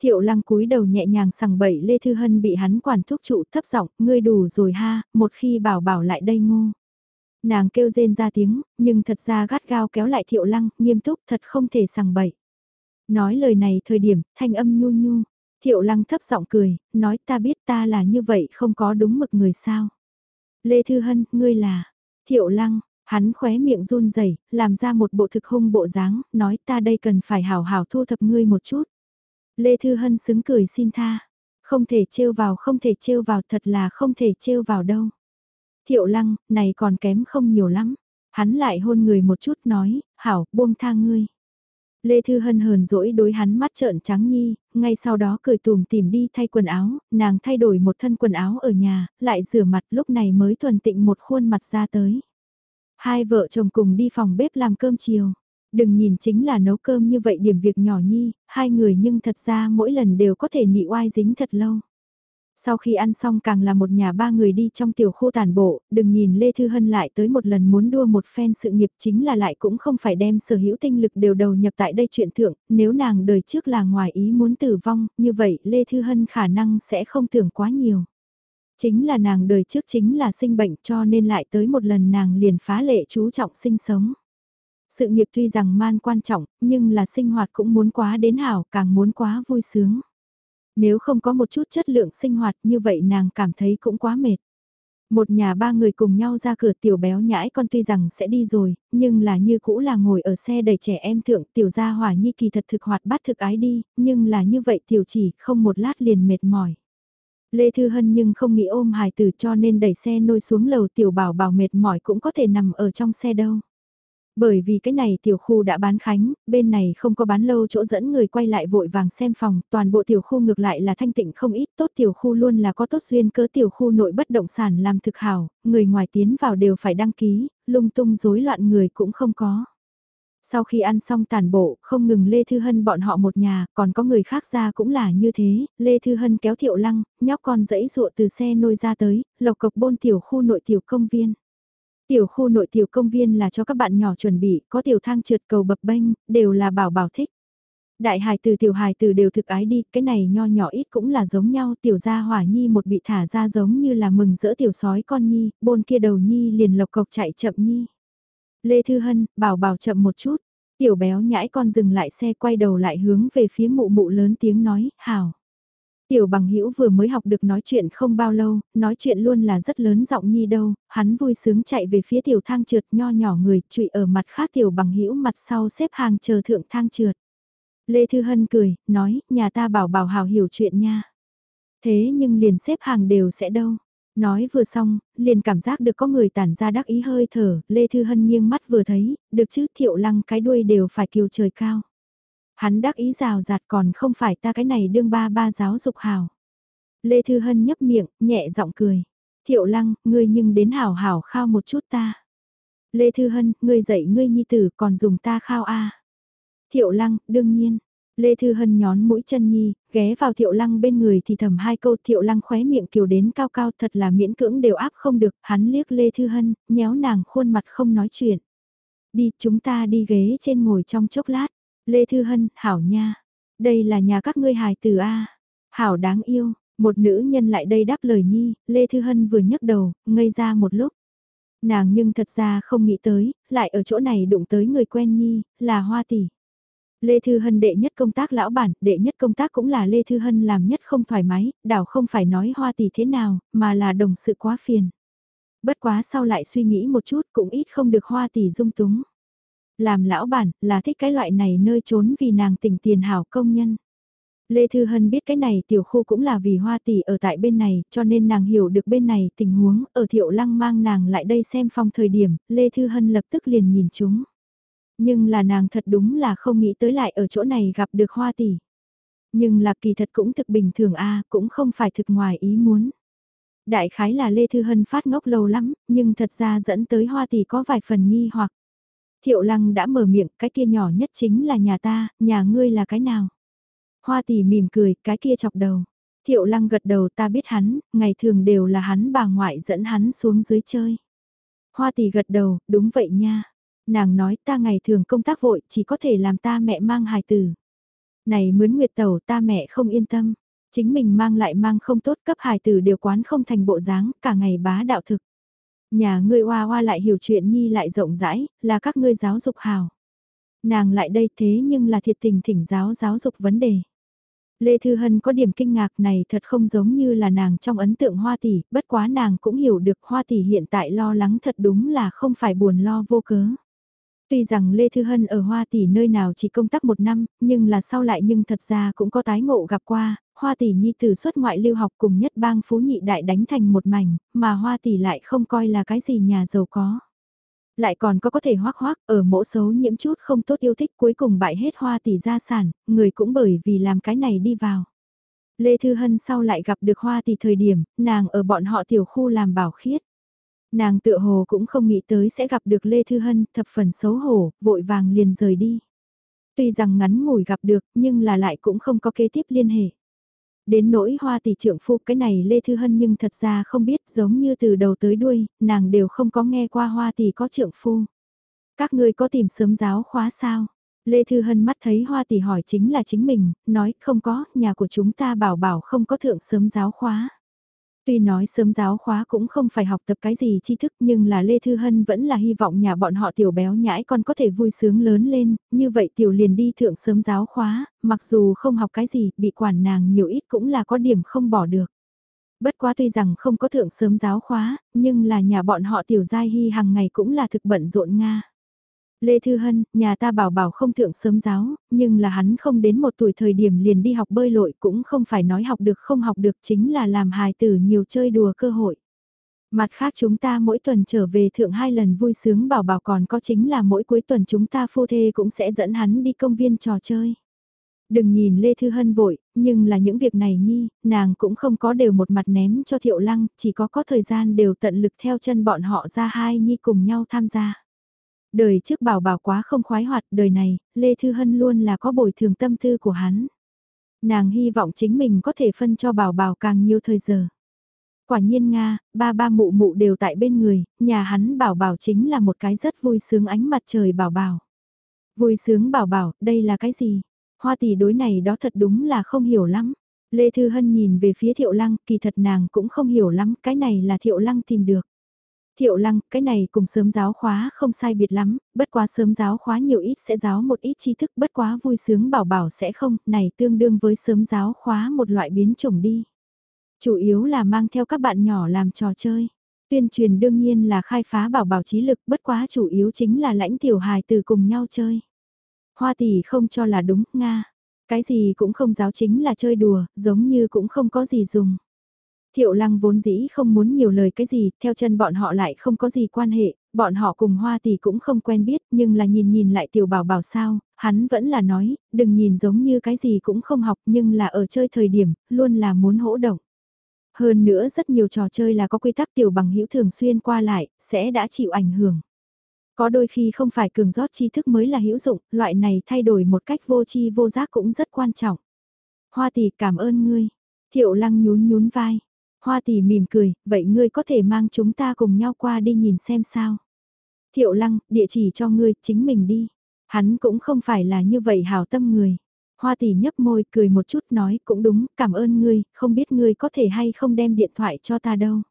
Thiệu lăng cúi đầu nhẹ nhàng sằng bậy Lê Thư Hân bị hắn quản thúc trụ thấp giọng ngươi đủ rồi ha, một khi bảo bảo lại đây ngô. Nàng kêu rên ra tiếng, nhưng thật ra gắt gao kéo lại thiệu lăng, nghiêm túc thật không thể sằng bậy. Nói lời này thời điểm, thanh âm nhu nhu, thiệu lăng thấp giọng cười, nói ta biết ta là như vậy không có đúng mực người sao. Lê Thư Hân, ngươi là, thiệu lăng, hắn khóe miệng run rẩy làm ra một bộ thực hung bộ dáng, nói ta đây cần phải hảo hảo thu thập ngươi một chút. Lê Thư Hân xứng cười xin tha. Không thể trêu vào không thể trêu vào thật là không thể trêu vào đâu. Thiệu lăng, này còn kém không nhiều lắm. Hắn lại hôn người một chút nói, hảo, buông tha ngươi. Lê Thư Hân hờn dỗi đối hắn mắt trợn trắng nhi, ngay sau đó cười tùm tìm đi thay quần áo, nàng thay đổi một thân quần áo ở nhà, lại rửa mặt lúc này mới thuần tịnh một khuôn mặt ra tới. Hai vợ chồng cùng đi phòng bếp làm cơm chiều. Đừng nhìn chính là nấu cơm như vậy điểm việc nhỏ nhi, hai người nhưng thật ra mỗi lần đều có thể nị oai dính thật lâu. Sau khi ăn xong càng là một nhà ba người đi trong tiểu khu tàn bộ, đừng nhìn Lê Thư Hân lại tới một lần muốn đua một phen sự nghiệp chính là lại cũng không phải đem sở hữu tinh lực đều đầu nhập tại đây chuyện thượng, nếu nàng đời trước là ngoài ý muốn tử vong, như vậy Lê Thư Hân khả năng sẽ không tưởng quá nhiều. Chính là nàng đời trước chính là sinh bệnh cho nên lại tới một lần nàng liền phá lệ chú trọng sinh sống. Sự nghiệp tuy rằng man quan trọng, nhưng là sinh hoạt cũng muốn quá đến hảo, càng muốn quá vui sướng. Nếu không có một chút chất lượng sinh hoạt như vậy nàng cảm thấy cũng quá mệt. Một nhà ba người cùng nhau ra cửa tiểu béo nhãi con tuy rằng sẽ đi rồi, nhưng là như cũ là ngồi ở xe đầy trẻ em thượng tiểu gia hỏa nhi kỳ thật thực hoạt bắt thực ái đi, nhưng là như vậy tiểu chỉ không một lát liền mệt mỏi. Lê Thư Hân nhưng không nghĩ ôm hài tử cho nên đẩy xe nôi xuống lầu tiểu bảo bảo mệt mỏi cũng có thể nằm ở trong xe đâu. Bởi vì cái này tiểu khu đã bán khánh, bên này không có bán lâu chỗ dẫn người quay lại vội vàng xem phòng, toàn bộ tiểu khu ngược lại là thanh tịnh không ít, tốt tiểu khu luôn là có tốt duyên cớ tiểu khu nội bất động sản làm thực hảo, người ngoài tiến vào đều phải đăng ký, lung tung rối loạn người cũng không có. Sau khi ăn xong tàn bộ, không ngừng Lê Thư Hân bọn họ một nhà, còn có người khác ra cũng là như thế, Lê Thư Hân kéo thiệu lăng, nhóc con dẫy ruộ từ xe nôi ra tới, lộc cộc bôn tiểu khu nội tiểu công viên. Tiểu khu nội tiểu công viên là cho các bạn nhỏ chuẩn bị, có tiểu thang trượt cầu bập bênh, đều là bảo bảo thích. Đại hài từ tiểu hài từ đều thực ái đi, cái này nho nhỏ ít cũng là giống nhau, tiểu gia hỏa nhi một bị thả ra giống như là mừng rỡ tiểu sói con nhi, bôn kia đầu nhi liền lộc cộc chạy chậm nhi. Lê Thư Hân, bảo bảo chậm một chút, tiểu béo nhãi con dừng lại xe quay đầu lại hướng về phía mụ mụ lớn tiếng nói, hào. Tiểu bằng hữu vừa mới học được nói chuyện không bao lâu, nói chuyện luôn là rất lớn giọng nhi đâu, hắn vui sướng chạy về phía tiểu thang trượt nho nhỏ người, trụy ở mặt khác tiểu bằng hữu mặt sau xếp hàng chờ thượng thang trượt. Lê Thư Hân cười, nói, nhà ta bảo bảo hào hiểu chuyện nha. Thế nhưng liền xếp hàng đều sẽ đâu. Nói vừa xong, liền cảm giác được có người tản ra đắc ý hơi thở, Lê Thư Hân nghiêng mắt vừa thấy, được chứ thiệu lăng cái đuôi đều phải kiều trời cao. Hắn đắc ý rào rạt còn không phải ta cái này đương ba ba giáo dục hào. Lê Thư Hân nhấp miệng, nhẹ giọng cười. Thiệu lăng, ngươi nhưng đến hảo hảo khao một chút ta. Lê Thư Hân, ngươi dạy ngươi nhi tử còn dùng ta khao a Thiệu lăng, đương nhiên. Lê Thư Hân nhón mũi chân nhi, ghé vào thiệu lăng bên người thì thầm hai câu thiệu lăng khóe miệng kiều đến cao cao thật là miễn cưỡng đều áp không được, hắn liếc Lê Thư Hân, nhéo nàng khuôn mặt không nói chuyện. Đi, chúng ta đi ghế trên ngồi trong chốc lát. Lê Thư Hân, hảo nha. Đây là nhà các ngươi hài tử A. Hảo đáng yêu, một nữ nhân lại đây đáp lời nhi, Lê Thư Hân vừa nhấc đầu, ngây ra một lúc. Nàng nhưng thật ra không nghĩ tới, lại ở chỗ này đụng tới người quen nhi, là Hoa Tỷ. Lê Thư Hân đệ nhất công tác lão bản, đệ nhất công tác cũng là Lê Thư Hân làm nhất không thoải mái, đảo không phải nói Hoa Tỷ thế nào, mà là đồng sự quá phiền. Bất quá sau lại suy nghĩ một chút cũng ít không được Hoa Tỷ dung túng. Làm lão bản là thích cái loại này nơi trốn vì nàng tỉnh tiền hảo công nhân. Lê Thư Hân biết cái này tiểu khu cũng là vì hoa tỷ ở tại bên này cho nên nàng hiểu được bên này tình huống ở thiệu lăng mang nàng lại đây xem phong thời điểm, Lê Thư Hân lập tức liền nhìn chúng. Nhưng là nàng thật đúng là không nghĩ tới lại ở chỗ này gặp được hoa tỷ. Nhưng là kỳ thật cũng thực bình thường a cũng không phải thực ngoài ý muốn. Đại khái là Lê Thư Hân phát ngốc lâu lắm, nhưng thật ra dẫn tới hoa tỷ có vài phần nghi hoặc. Thiệu lăng đã mở miệng, cái kia nhỏ nhất chính là nhà ta, nhà ngươi là cái nào? Hoa tỷ mỉm cười, cái kia chọc đầu. Thiệu lăng gật đầu ta biết hắn, ngày thường đều là hắn bà ngoại dẫn hắn xuống dưới chơi. Hoa tỷ gật đầu, đúng vậy nha. Nàng nói ta ngày thường công tác vội chỉ có thể làm ta mẹ mang hài tử. Này mướn nguyệt tẩu ta mẹ không yên tâm. Chính mình mang lại mang không tốt cấp hài tử điều quán không thành bộ dáng cả ngày bá đạo thực. Nhà ngươi hoa hoa lại hiểu chuyện nhi lại rộng rãi, là các ngươi giáo dục hào. Nàng lại đây thế nhưng là thiệt tình thỉnh giáo giáo dục vấn đề. Lê Thư Hân có điểm kinh ngạc này thật không giống như là nàng trong ấn tượng Hoa Tỷ, bất quá nàng cũng hiểu được Hoa Tỷ hiện tại lo lắng thật đúng là không phải buồn lo vô cớ. Tuy rằng Lê Thư Hân ở Hoa Tỷ nơi nào chỉ công tác một năm, nhưng là sau lại nhưng thật ra cũng có tái ngộ gặp qua, Hoa Tỷ nhi từ xuất ngoại lưu học cùng nhất bang phú nhị đại đánh thành một mảnh, mà Hoa Tỷ lại không coi là cái gì nhà giàu có. Lại còn có có thể hoác hoác, ở mỗ xấu nhiễm chút không tốt yêu thích cuối cùng bại hết Hoa Tỷ gia sản, người cũng bởi vì làm cái này đi vào. Lê Thư Hân sau lại gặp được Hoa Tỷ thời điểm, nàng ở bọn họ tiểu khu làm bảo khiết. Nàng tựa hồ cũng không nghĩ tới sẽ gặp được Lê Thư Hân, thập phần xấu hổ, vội vàng liền rời đi. Tuy rằng ngắn ngủi gặp được, nhưng là lại cũng không có kế tiếp liên hệ. Đến nỗi hoa tỷ trưởng phu cái này Lê Thư Hân nhưng thật ra không biết giống như từ đầu tới đuôi, nàng đều không có nghe qua hoa tỷ có trưởng phu. Các ngươi có tìm sớm giáo khóa sao? Lê Thư Hân mắt thấy hoa tỷ hỏi chính là chính mình, nói không có, nhà của chúng ta bảo bảo không có thượng sớm giáo khóa. Tuy nói sớm giáo khóa cũng không phải học tập cái gì tri thức nhưng là Lê Thư Hân vẫn là hy vọng nhà bọn họ tiểu béo nhãi con có thể vui sướng lớn lên, như vậy tiểu liền đi thượng sớm giáo khóa, mặc dù không học cái gì, bị quản nàng nhiều ít cũng là có điểm không bỏ được. Bất quá tuy rằng không có thượng sớm giáo khóa, nhưng là nhà bọn họ tiểu giai hy hàng ngày cũng là thực bận rộn Nga. Lê Thư Hân, nhà ta bảo bảo không thượng sớm giáo, nhưng là hắn không đến một tuổi thời điểm liền đi học bơi lội cũng không phải nói học được không học được chính là làm hài tử nhiều chơi đùa cơ hội. Mặt khác chúng ta mỗi tuần trở về thượng hai lần vui sướng bảo bảo còn có chính là mỗi cuối tuần chúng ta phu thê cũng sẽ dẫn hắn đi công viên trò chơi. Đừng nhìn Lê Thư Hân vội, nhưng là những việc này nhi, nàng cũng không có đều một mặt ném cho thiệu lăng, chỉ có có thời gian đều tận lực theo chân bọn họ ra hai nhi cùng nhau tham gia. Đời trước bảo bảo quá không khoái hoạt, đời này, Lê Thư Hân luôn là có bồi thường tâm tư của hắn. Nàng hy vọng chính mình có thể phân cho bảo bảo càng nhiều thời giờ. Quả nhiên Nga, ba ba mụ mụ đều tại bên người, nhà hắn bảo bảo chính là một cái rất vui sướng ánh mặt trời bảo bảo. Vui sướng bảo bảo, đây là cái gì? Hoa tỷ đối này đó thật đúng là không hiểu lắm. Lê Thư Hân nhìn về phía Thiệu Lăng, kỳ thật nàng cũng không hiểu lắm, cái này là Thiệu Lăng tìm được. Thiệu lăng, cái này cùng sớm giáo khóa không sai biệt lắm, bất quá sớm giáo khóa nhiều ít sẽ giáo một ít tri thức bất quá vui sướng bảo bảo sẽ không, này tương đương với sớm giáo khóa một loại biến chủng đi. Chủ yếu là mang theo các bạn nhỏ làm trò chơi. Tuyên truyền đương nhiên là khai phá bảo bảo trí lực bất quá chủ yếu chính là lãnh tiểu hài từ cùng nhau chơi. Hoa tỷ không cho là đúng, Nga. Cái gì cũng không giáo chính là chơi đùa, giống như cũng không có gì dùng. Thiệu lăng vốn dĩ không muốn nhiều lời cái gì, theo chân bọn họ lại không có gì quan hệ, bọn họ cùng hoa thì cũng không quen biết, nhưng là nhìn nhìn lại tiểu bảo bảo sao, hắn vẫn là nói, đừng nhìn giống như cái gì cũng không học nhưng là ở chơi thời điểm, luôn là muốn hỗ động. Hơn nữa rất nhiều trò chơi là có quy tắc tiểu bằng hữu thường xuyên qua lại, sẽ đã chịu ảnh hưởng. Có đôi khi không phải cường rót tri thức mới là hữu dụng, loại này thay đổi một cách vô chi vô giác cũng rất quan trọng. Hoa tỷ cảm ơn ngươi. Thiệu lăng nhún nhún vai. Hoa tỷ mỉm cười, vậy ngươi có thể mang chúng ta cùng nhau qua đi nhìn xem sao. Thiệu lăng, địa chỉ cho ngươi, chính mình đi. Hắn cũng không phải là như vậy hảo tâm người. Hoa tỷ nhấp môi cười một chút nói cũng đúng, cảm ơn ngươi, không biết ngươi có thể hay không đem điện thoại cho ta đâu.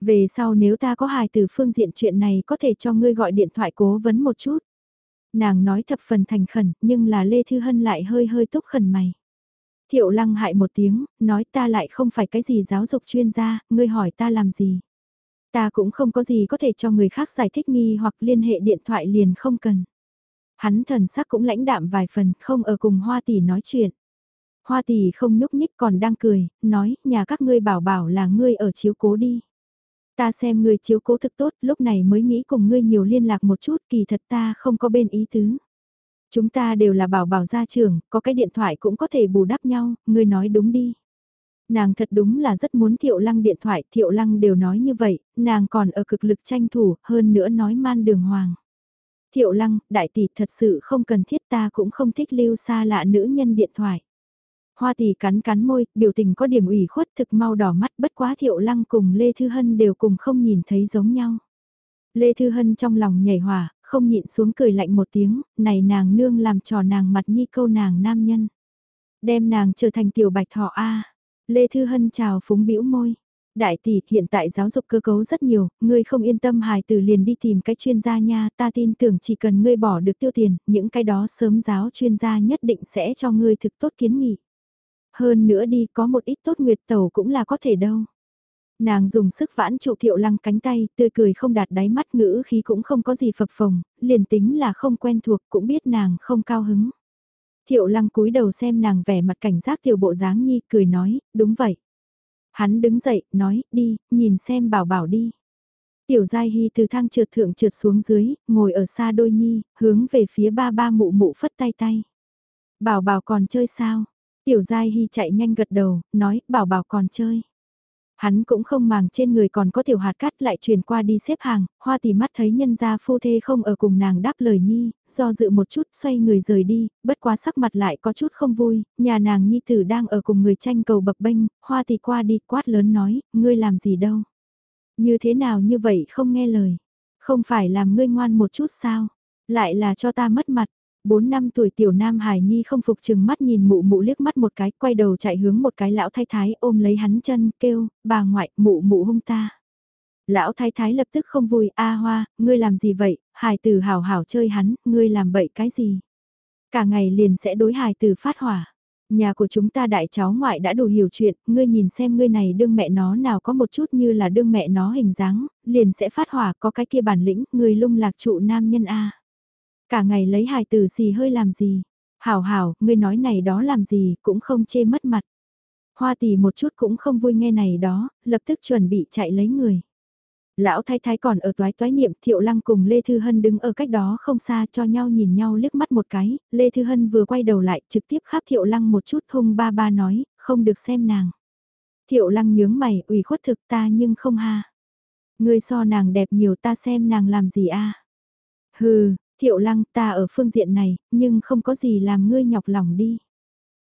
Về sau nếu ta có hài từ phương diện chuyện này có thể cho ngươi gọi điện thoại cố vấn một chút. Nàng nói thập phần thành khẩn, nhưng là Lê Thư Hân lại hơi hơi túc khẩn mày. Thiệu lăng hại một tiếng, nói ta lại không phải cái gì giáo dục chuyên gia, ngươi hỏi ta làm gì. Ta cũng không có gì có thể cho người khác giải thích nghi hoặc liên hệ điện thoại liền không cần. Hắn thần sắc cũng lãnh đạm vài phần, không ở cùng Hoa Tỷ nói chuyện. Hoa Tỷ không nhúc nhích còn đang cười, nói, nhà các ngươi bảo bảo là ngươi ở chiếu cố đi. Ta xem ngươi chiếu cố thực tốt, lúc này mới nghĩ cùng ngươi nhiều liên lạc một chút, kỳ thật ta không có bên ý tứ. Chúng ta đều là bảo bảo gia trưởng, có cái điện thoại cũng có thể bù đắp nhau, ngươi nói đúng đi. Nàng thật đúng là rất muốn thiệu lăng điện thoại, thiệu lăng đều nói như vậy, nàng còn ở cực lực tranh thủ, hơn nữa nói man đường hoàng. Thiệu lăng, đại tỷ thật sự không cần thiết ta cũng không thích lưu xa lạ nữ nhân điện thoại. Hoa tỷ cắn cắn môi, biểu tình có điểm ủy khuất thực mau đỏ mắt bất quá thiệu lăng cùng Lê Thư Hân đều cùng không nhìn thấy giống nhau. Lê Thư Hân trong lòng nhảy hỏa, không nhịn xuống cười lạnh một tiếng, này nàng nương làm trò nàng mặt nhi câu nàng nam nhân. Đem nàng trở thành tiểu bạch thọ A. Lê Thư Hân chào phúng bĩu môi. Đại tỷ, hiện tại giáo dục cơ cấu rất nhiều, ngươi không yên tâm hài tử liền đi tìm cái chuyên gia nha, ta tin tưởng chỉ cần ngươi bỏ được tiêu tiền, những cái đó sớm giáo chuyên gia nhất định sẽ cho ngươi thực tốt kiến nghị. Hơn nữa đi có một ít tốt nguyệt tẩu cũng là có thể đâu. Nàng dùng sức vãn trụ thiệu lăng cánh tay, tươi cười không đạt đáy mắt ngữ khí cũng không có gì phập phồng, liền tính là không quen thuộc cũng biết nàng không cao hứng. Thiệu lăng cúi đầu xem nàng vẻ mặt cảnh giác tiểu bộ dáng nhi, cười nói, đúng vậy. Hắn đứng dậy, nói, đi, nhìn xem bảo bảo đi. Tiểu Giai Hy từ thang trượt thượng trượt xuống dưới, ngồi ở xa đôi nhi, hướng về phía ba ba mụ mụ phất tay tay. Bảo bảo còn chơi sao? Tiểu Giai Hy chạy nhanh gật đầu, nói, bảo bảo còn chơi. Hắn cũng không màng trên người còn có tiểu hạt cắt lại truyền qua đi xếp hàng, hoa tỷ mắt thấy nhân gia phu thê không ở cùng nàng đáp lời nhi, do dự một chút xoay người rời đi, bất quá sắc mặt lại có chút không vui, nhà nàng nhi tử đang ở cùng người tranh cầu bập bênh, hoa tỷ qua đi quát lớn nói, ngươi làm gì đâu. Như thế nào như vậy không nghe lời, không phải làm ngươi ngoan một chút sao, lại là cho ta mất mặt, 4 năm tuổi tiểu nam hải nhi không phục chừng mắt nhìn mụ mụ liếc mắt một cái, quay đầu chạy hướng một cái lão thái thái ôm lấy hắn chân, kêu, bà ngoại, mụ mụ hung ta. Lão thái thái lập tức không vui, a hoa, ngươi làm gì vậy, hải tử hào hào chơi hắn, ngươi làm bậy cái gì. Cả ngày liền sẽ đối hải tử phát hỏa. Nhà của chúng ta đại cháu ngoại đã đủ hiểu chuyện, ngươi nhìn xem ngươi này đương mẹ nó nào có một chút như là đương mẹ nó hình dáng, liền sẽ phát hỏa có cái kia bản lĩnh, ngươi lung lạc trụ nam nhân A. Cả ngày lấy hài tử xì hơi làm gì? Hảo hảo, ngươi nói này đó làm gì, cũng không chê mất mặt. Hoa tỷ một chút cũng không vui nghe này đó, lập tức chuẩn bị chạy lấy người. Lão thái thái còn ở toái toái niệm thiệu lăng cùng Lê Thư Hân đứng ở cách đó không xa cho nhau nhìn nhau liếc mắt một cái, Lê Thư Hân vừa quay đầu lại trực tiếp khắp thiệu lăng một chút hung ba ba nói, không được xem nàng. Thiệu lăng nhướng mày, ủy khuất thực ta nhưng không ha. Người so nàng đẹp nhiều ta xem nàng làm gì a Hừ, Thiệu lăng ta ở phương diện này, nhưng không có gì làm ngươi nhọc lòng đi.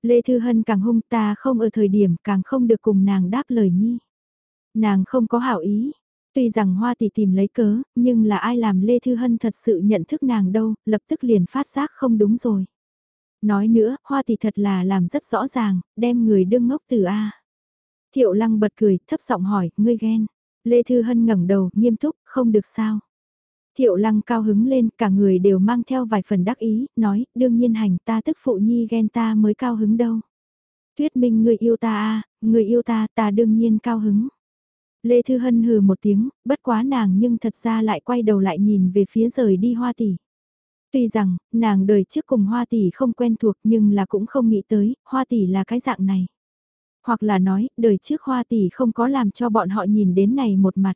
Lê Thư Hân càng hung ta không ở thời điểm càng không được cùng nàng đáp lời nhi. Nàng không có hảo ý. Tuy rằng Hoa tỷ tìm lấy cớ, nhưng là ai làm Lê Thư Hân thật sự nhận thức nàng đâu, lập tức liền phát giác không đúng rồi. Nói nữa, Hoa tỷ thật là làm rất rõ ràng, đem người đương ngốc từ A. Thiệu lăng bật cười, thấp giọng hỏi, ngươi ghen. Lê Thư Hân ngẩng đầu, nghiêm túc, không được sao. Thiệu lăng cao hứng lên, cả người đều mang theo vài phần đắc ý, nói, đương nhiên hành ta tức phụ nhi ghen ta mới cao hứng đâu. Tuyết minh người yêu ta à, a người yêu ta ta đương nhiên cao hứng. Lê Thư Hân hừ một tiếng, bất quá nàng nhưng thật ra lại quay đầu lại nhìn về phía rời đi hoa tỷ. Tuy rằng, nàng đời trước cùng hoa tỷ không quen thuộc nhưng là cũng không nghĩ tới, hoa tỷ là cái dạng này. Hoặc là nói, đời trước hoa tỷ không có làm cho bọn họ nhìn đến này một mặt.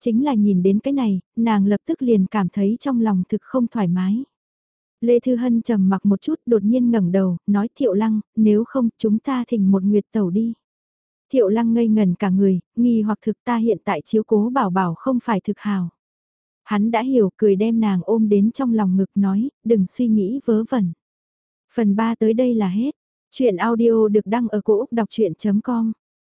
Chính là nhìn đến cái này, nàng lập tức liền cảm thấy trong lòng thực không thoải mái. Lê Thư Hân trầm mặc một chút đột nhiên ngẩng đầu, nói Thiệu Lăng, nếu không chúng ta thỉnh một nguyệt tẩu đi. Thiệu Lăng ngây ngần cả người, nghi hoặc thực ta hiện tại chiếu cố bảo bảo không phải thực hào. Hắn đã hiểu cười đem nàng ôm đến trong lòng ngực nói, đừng suy nghĩ vớ vẩn. Phần 3 tới đây là hết. Chuyện audio được đăng ở cổ Úc đọc chuyện.com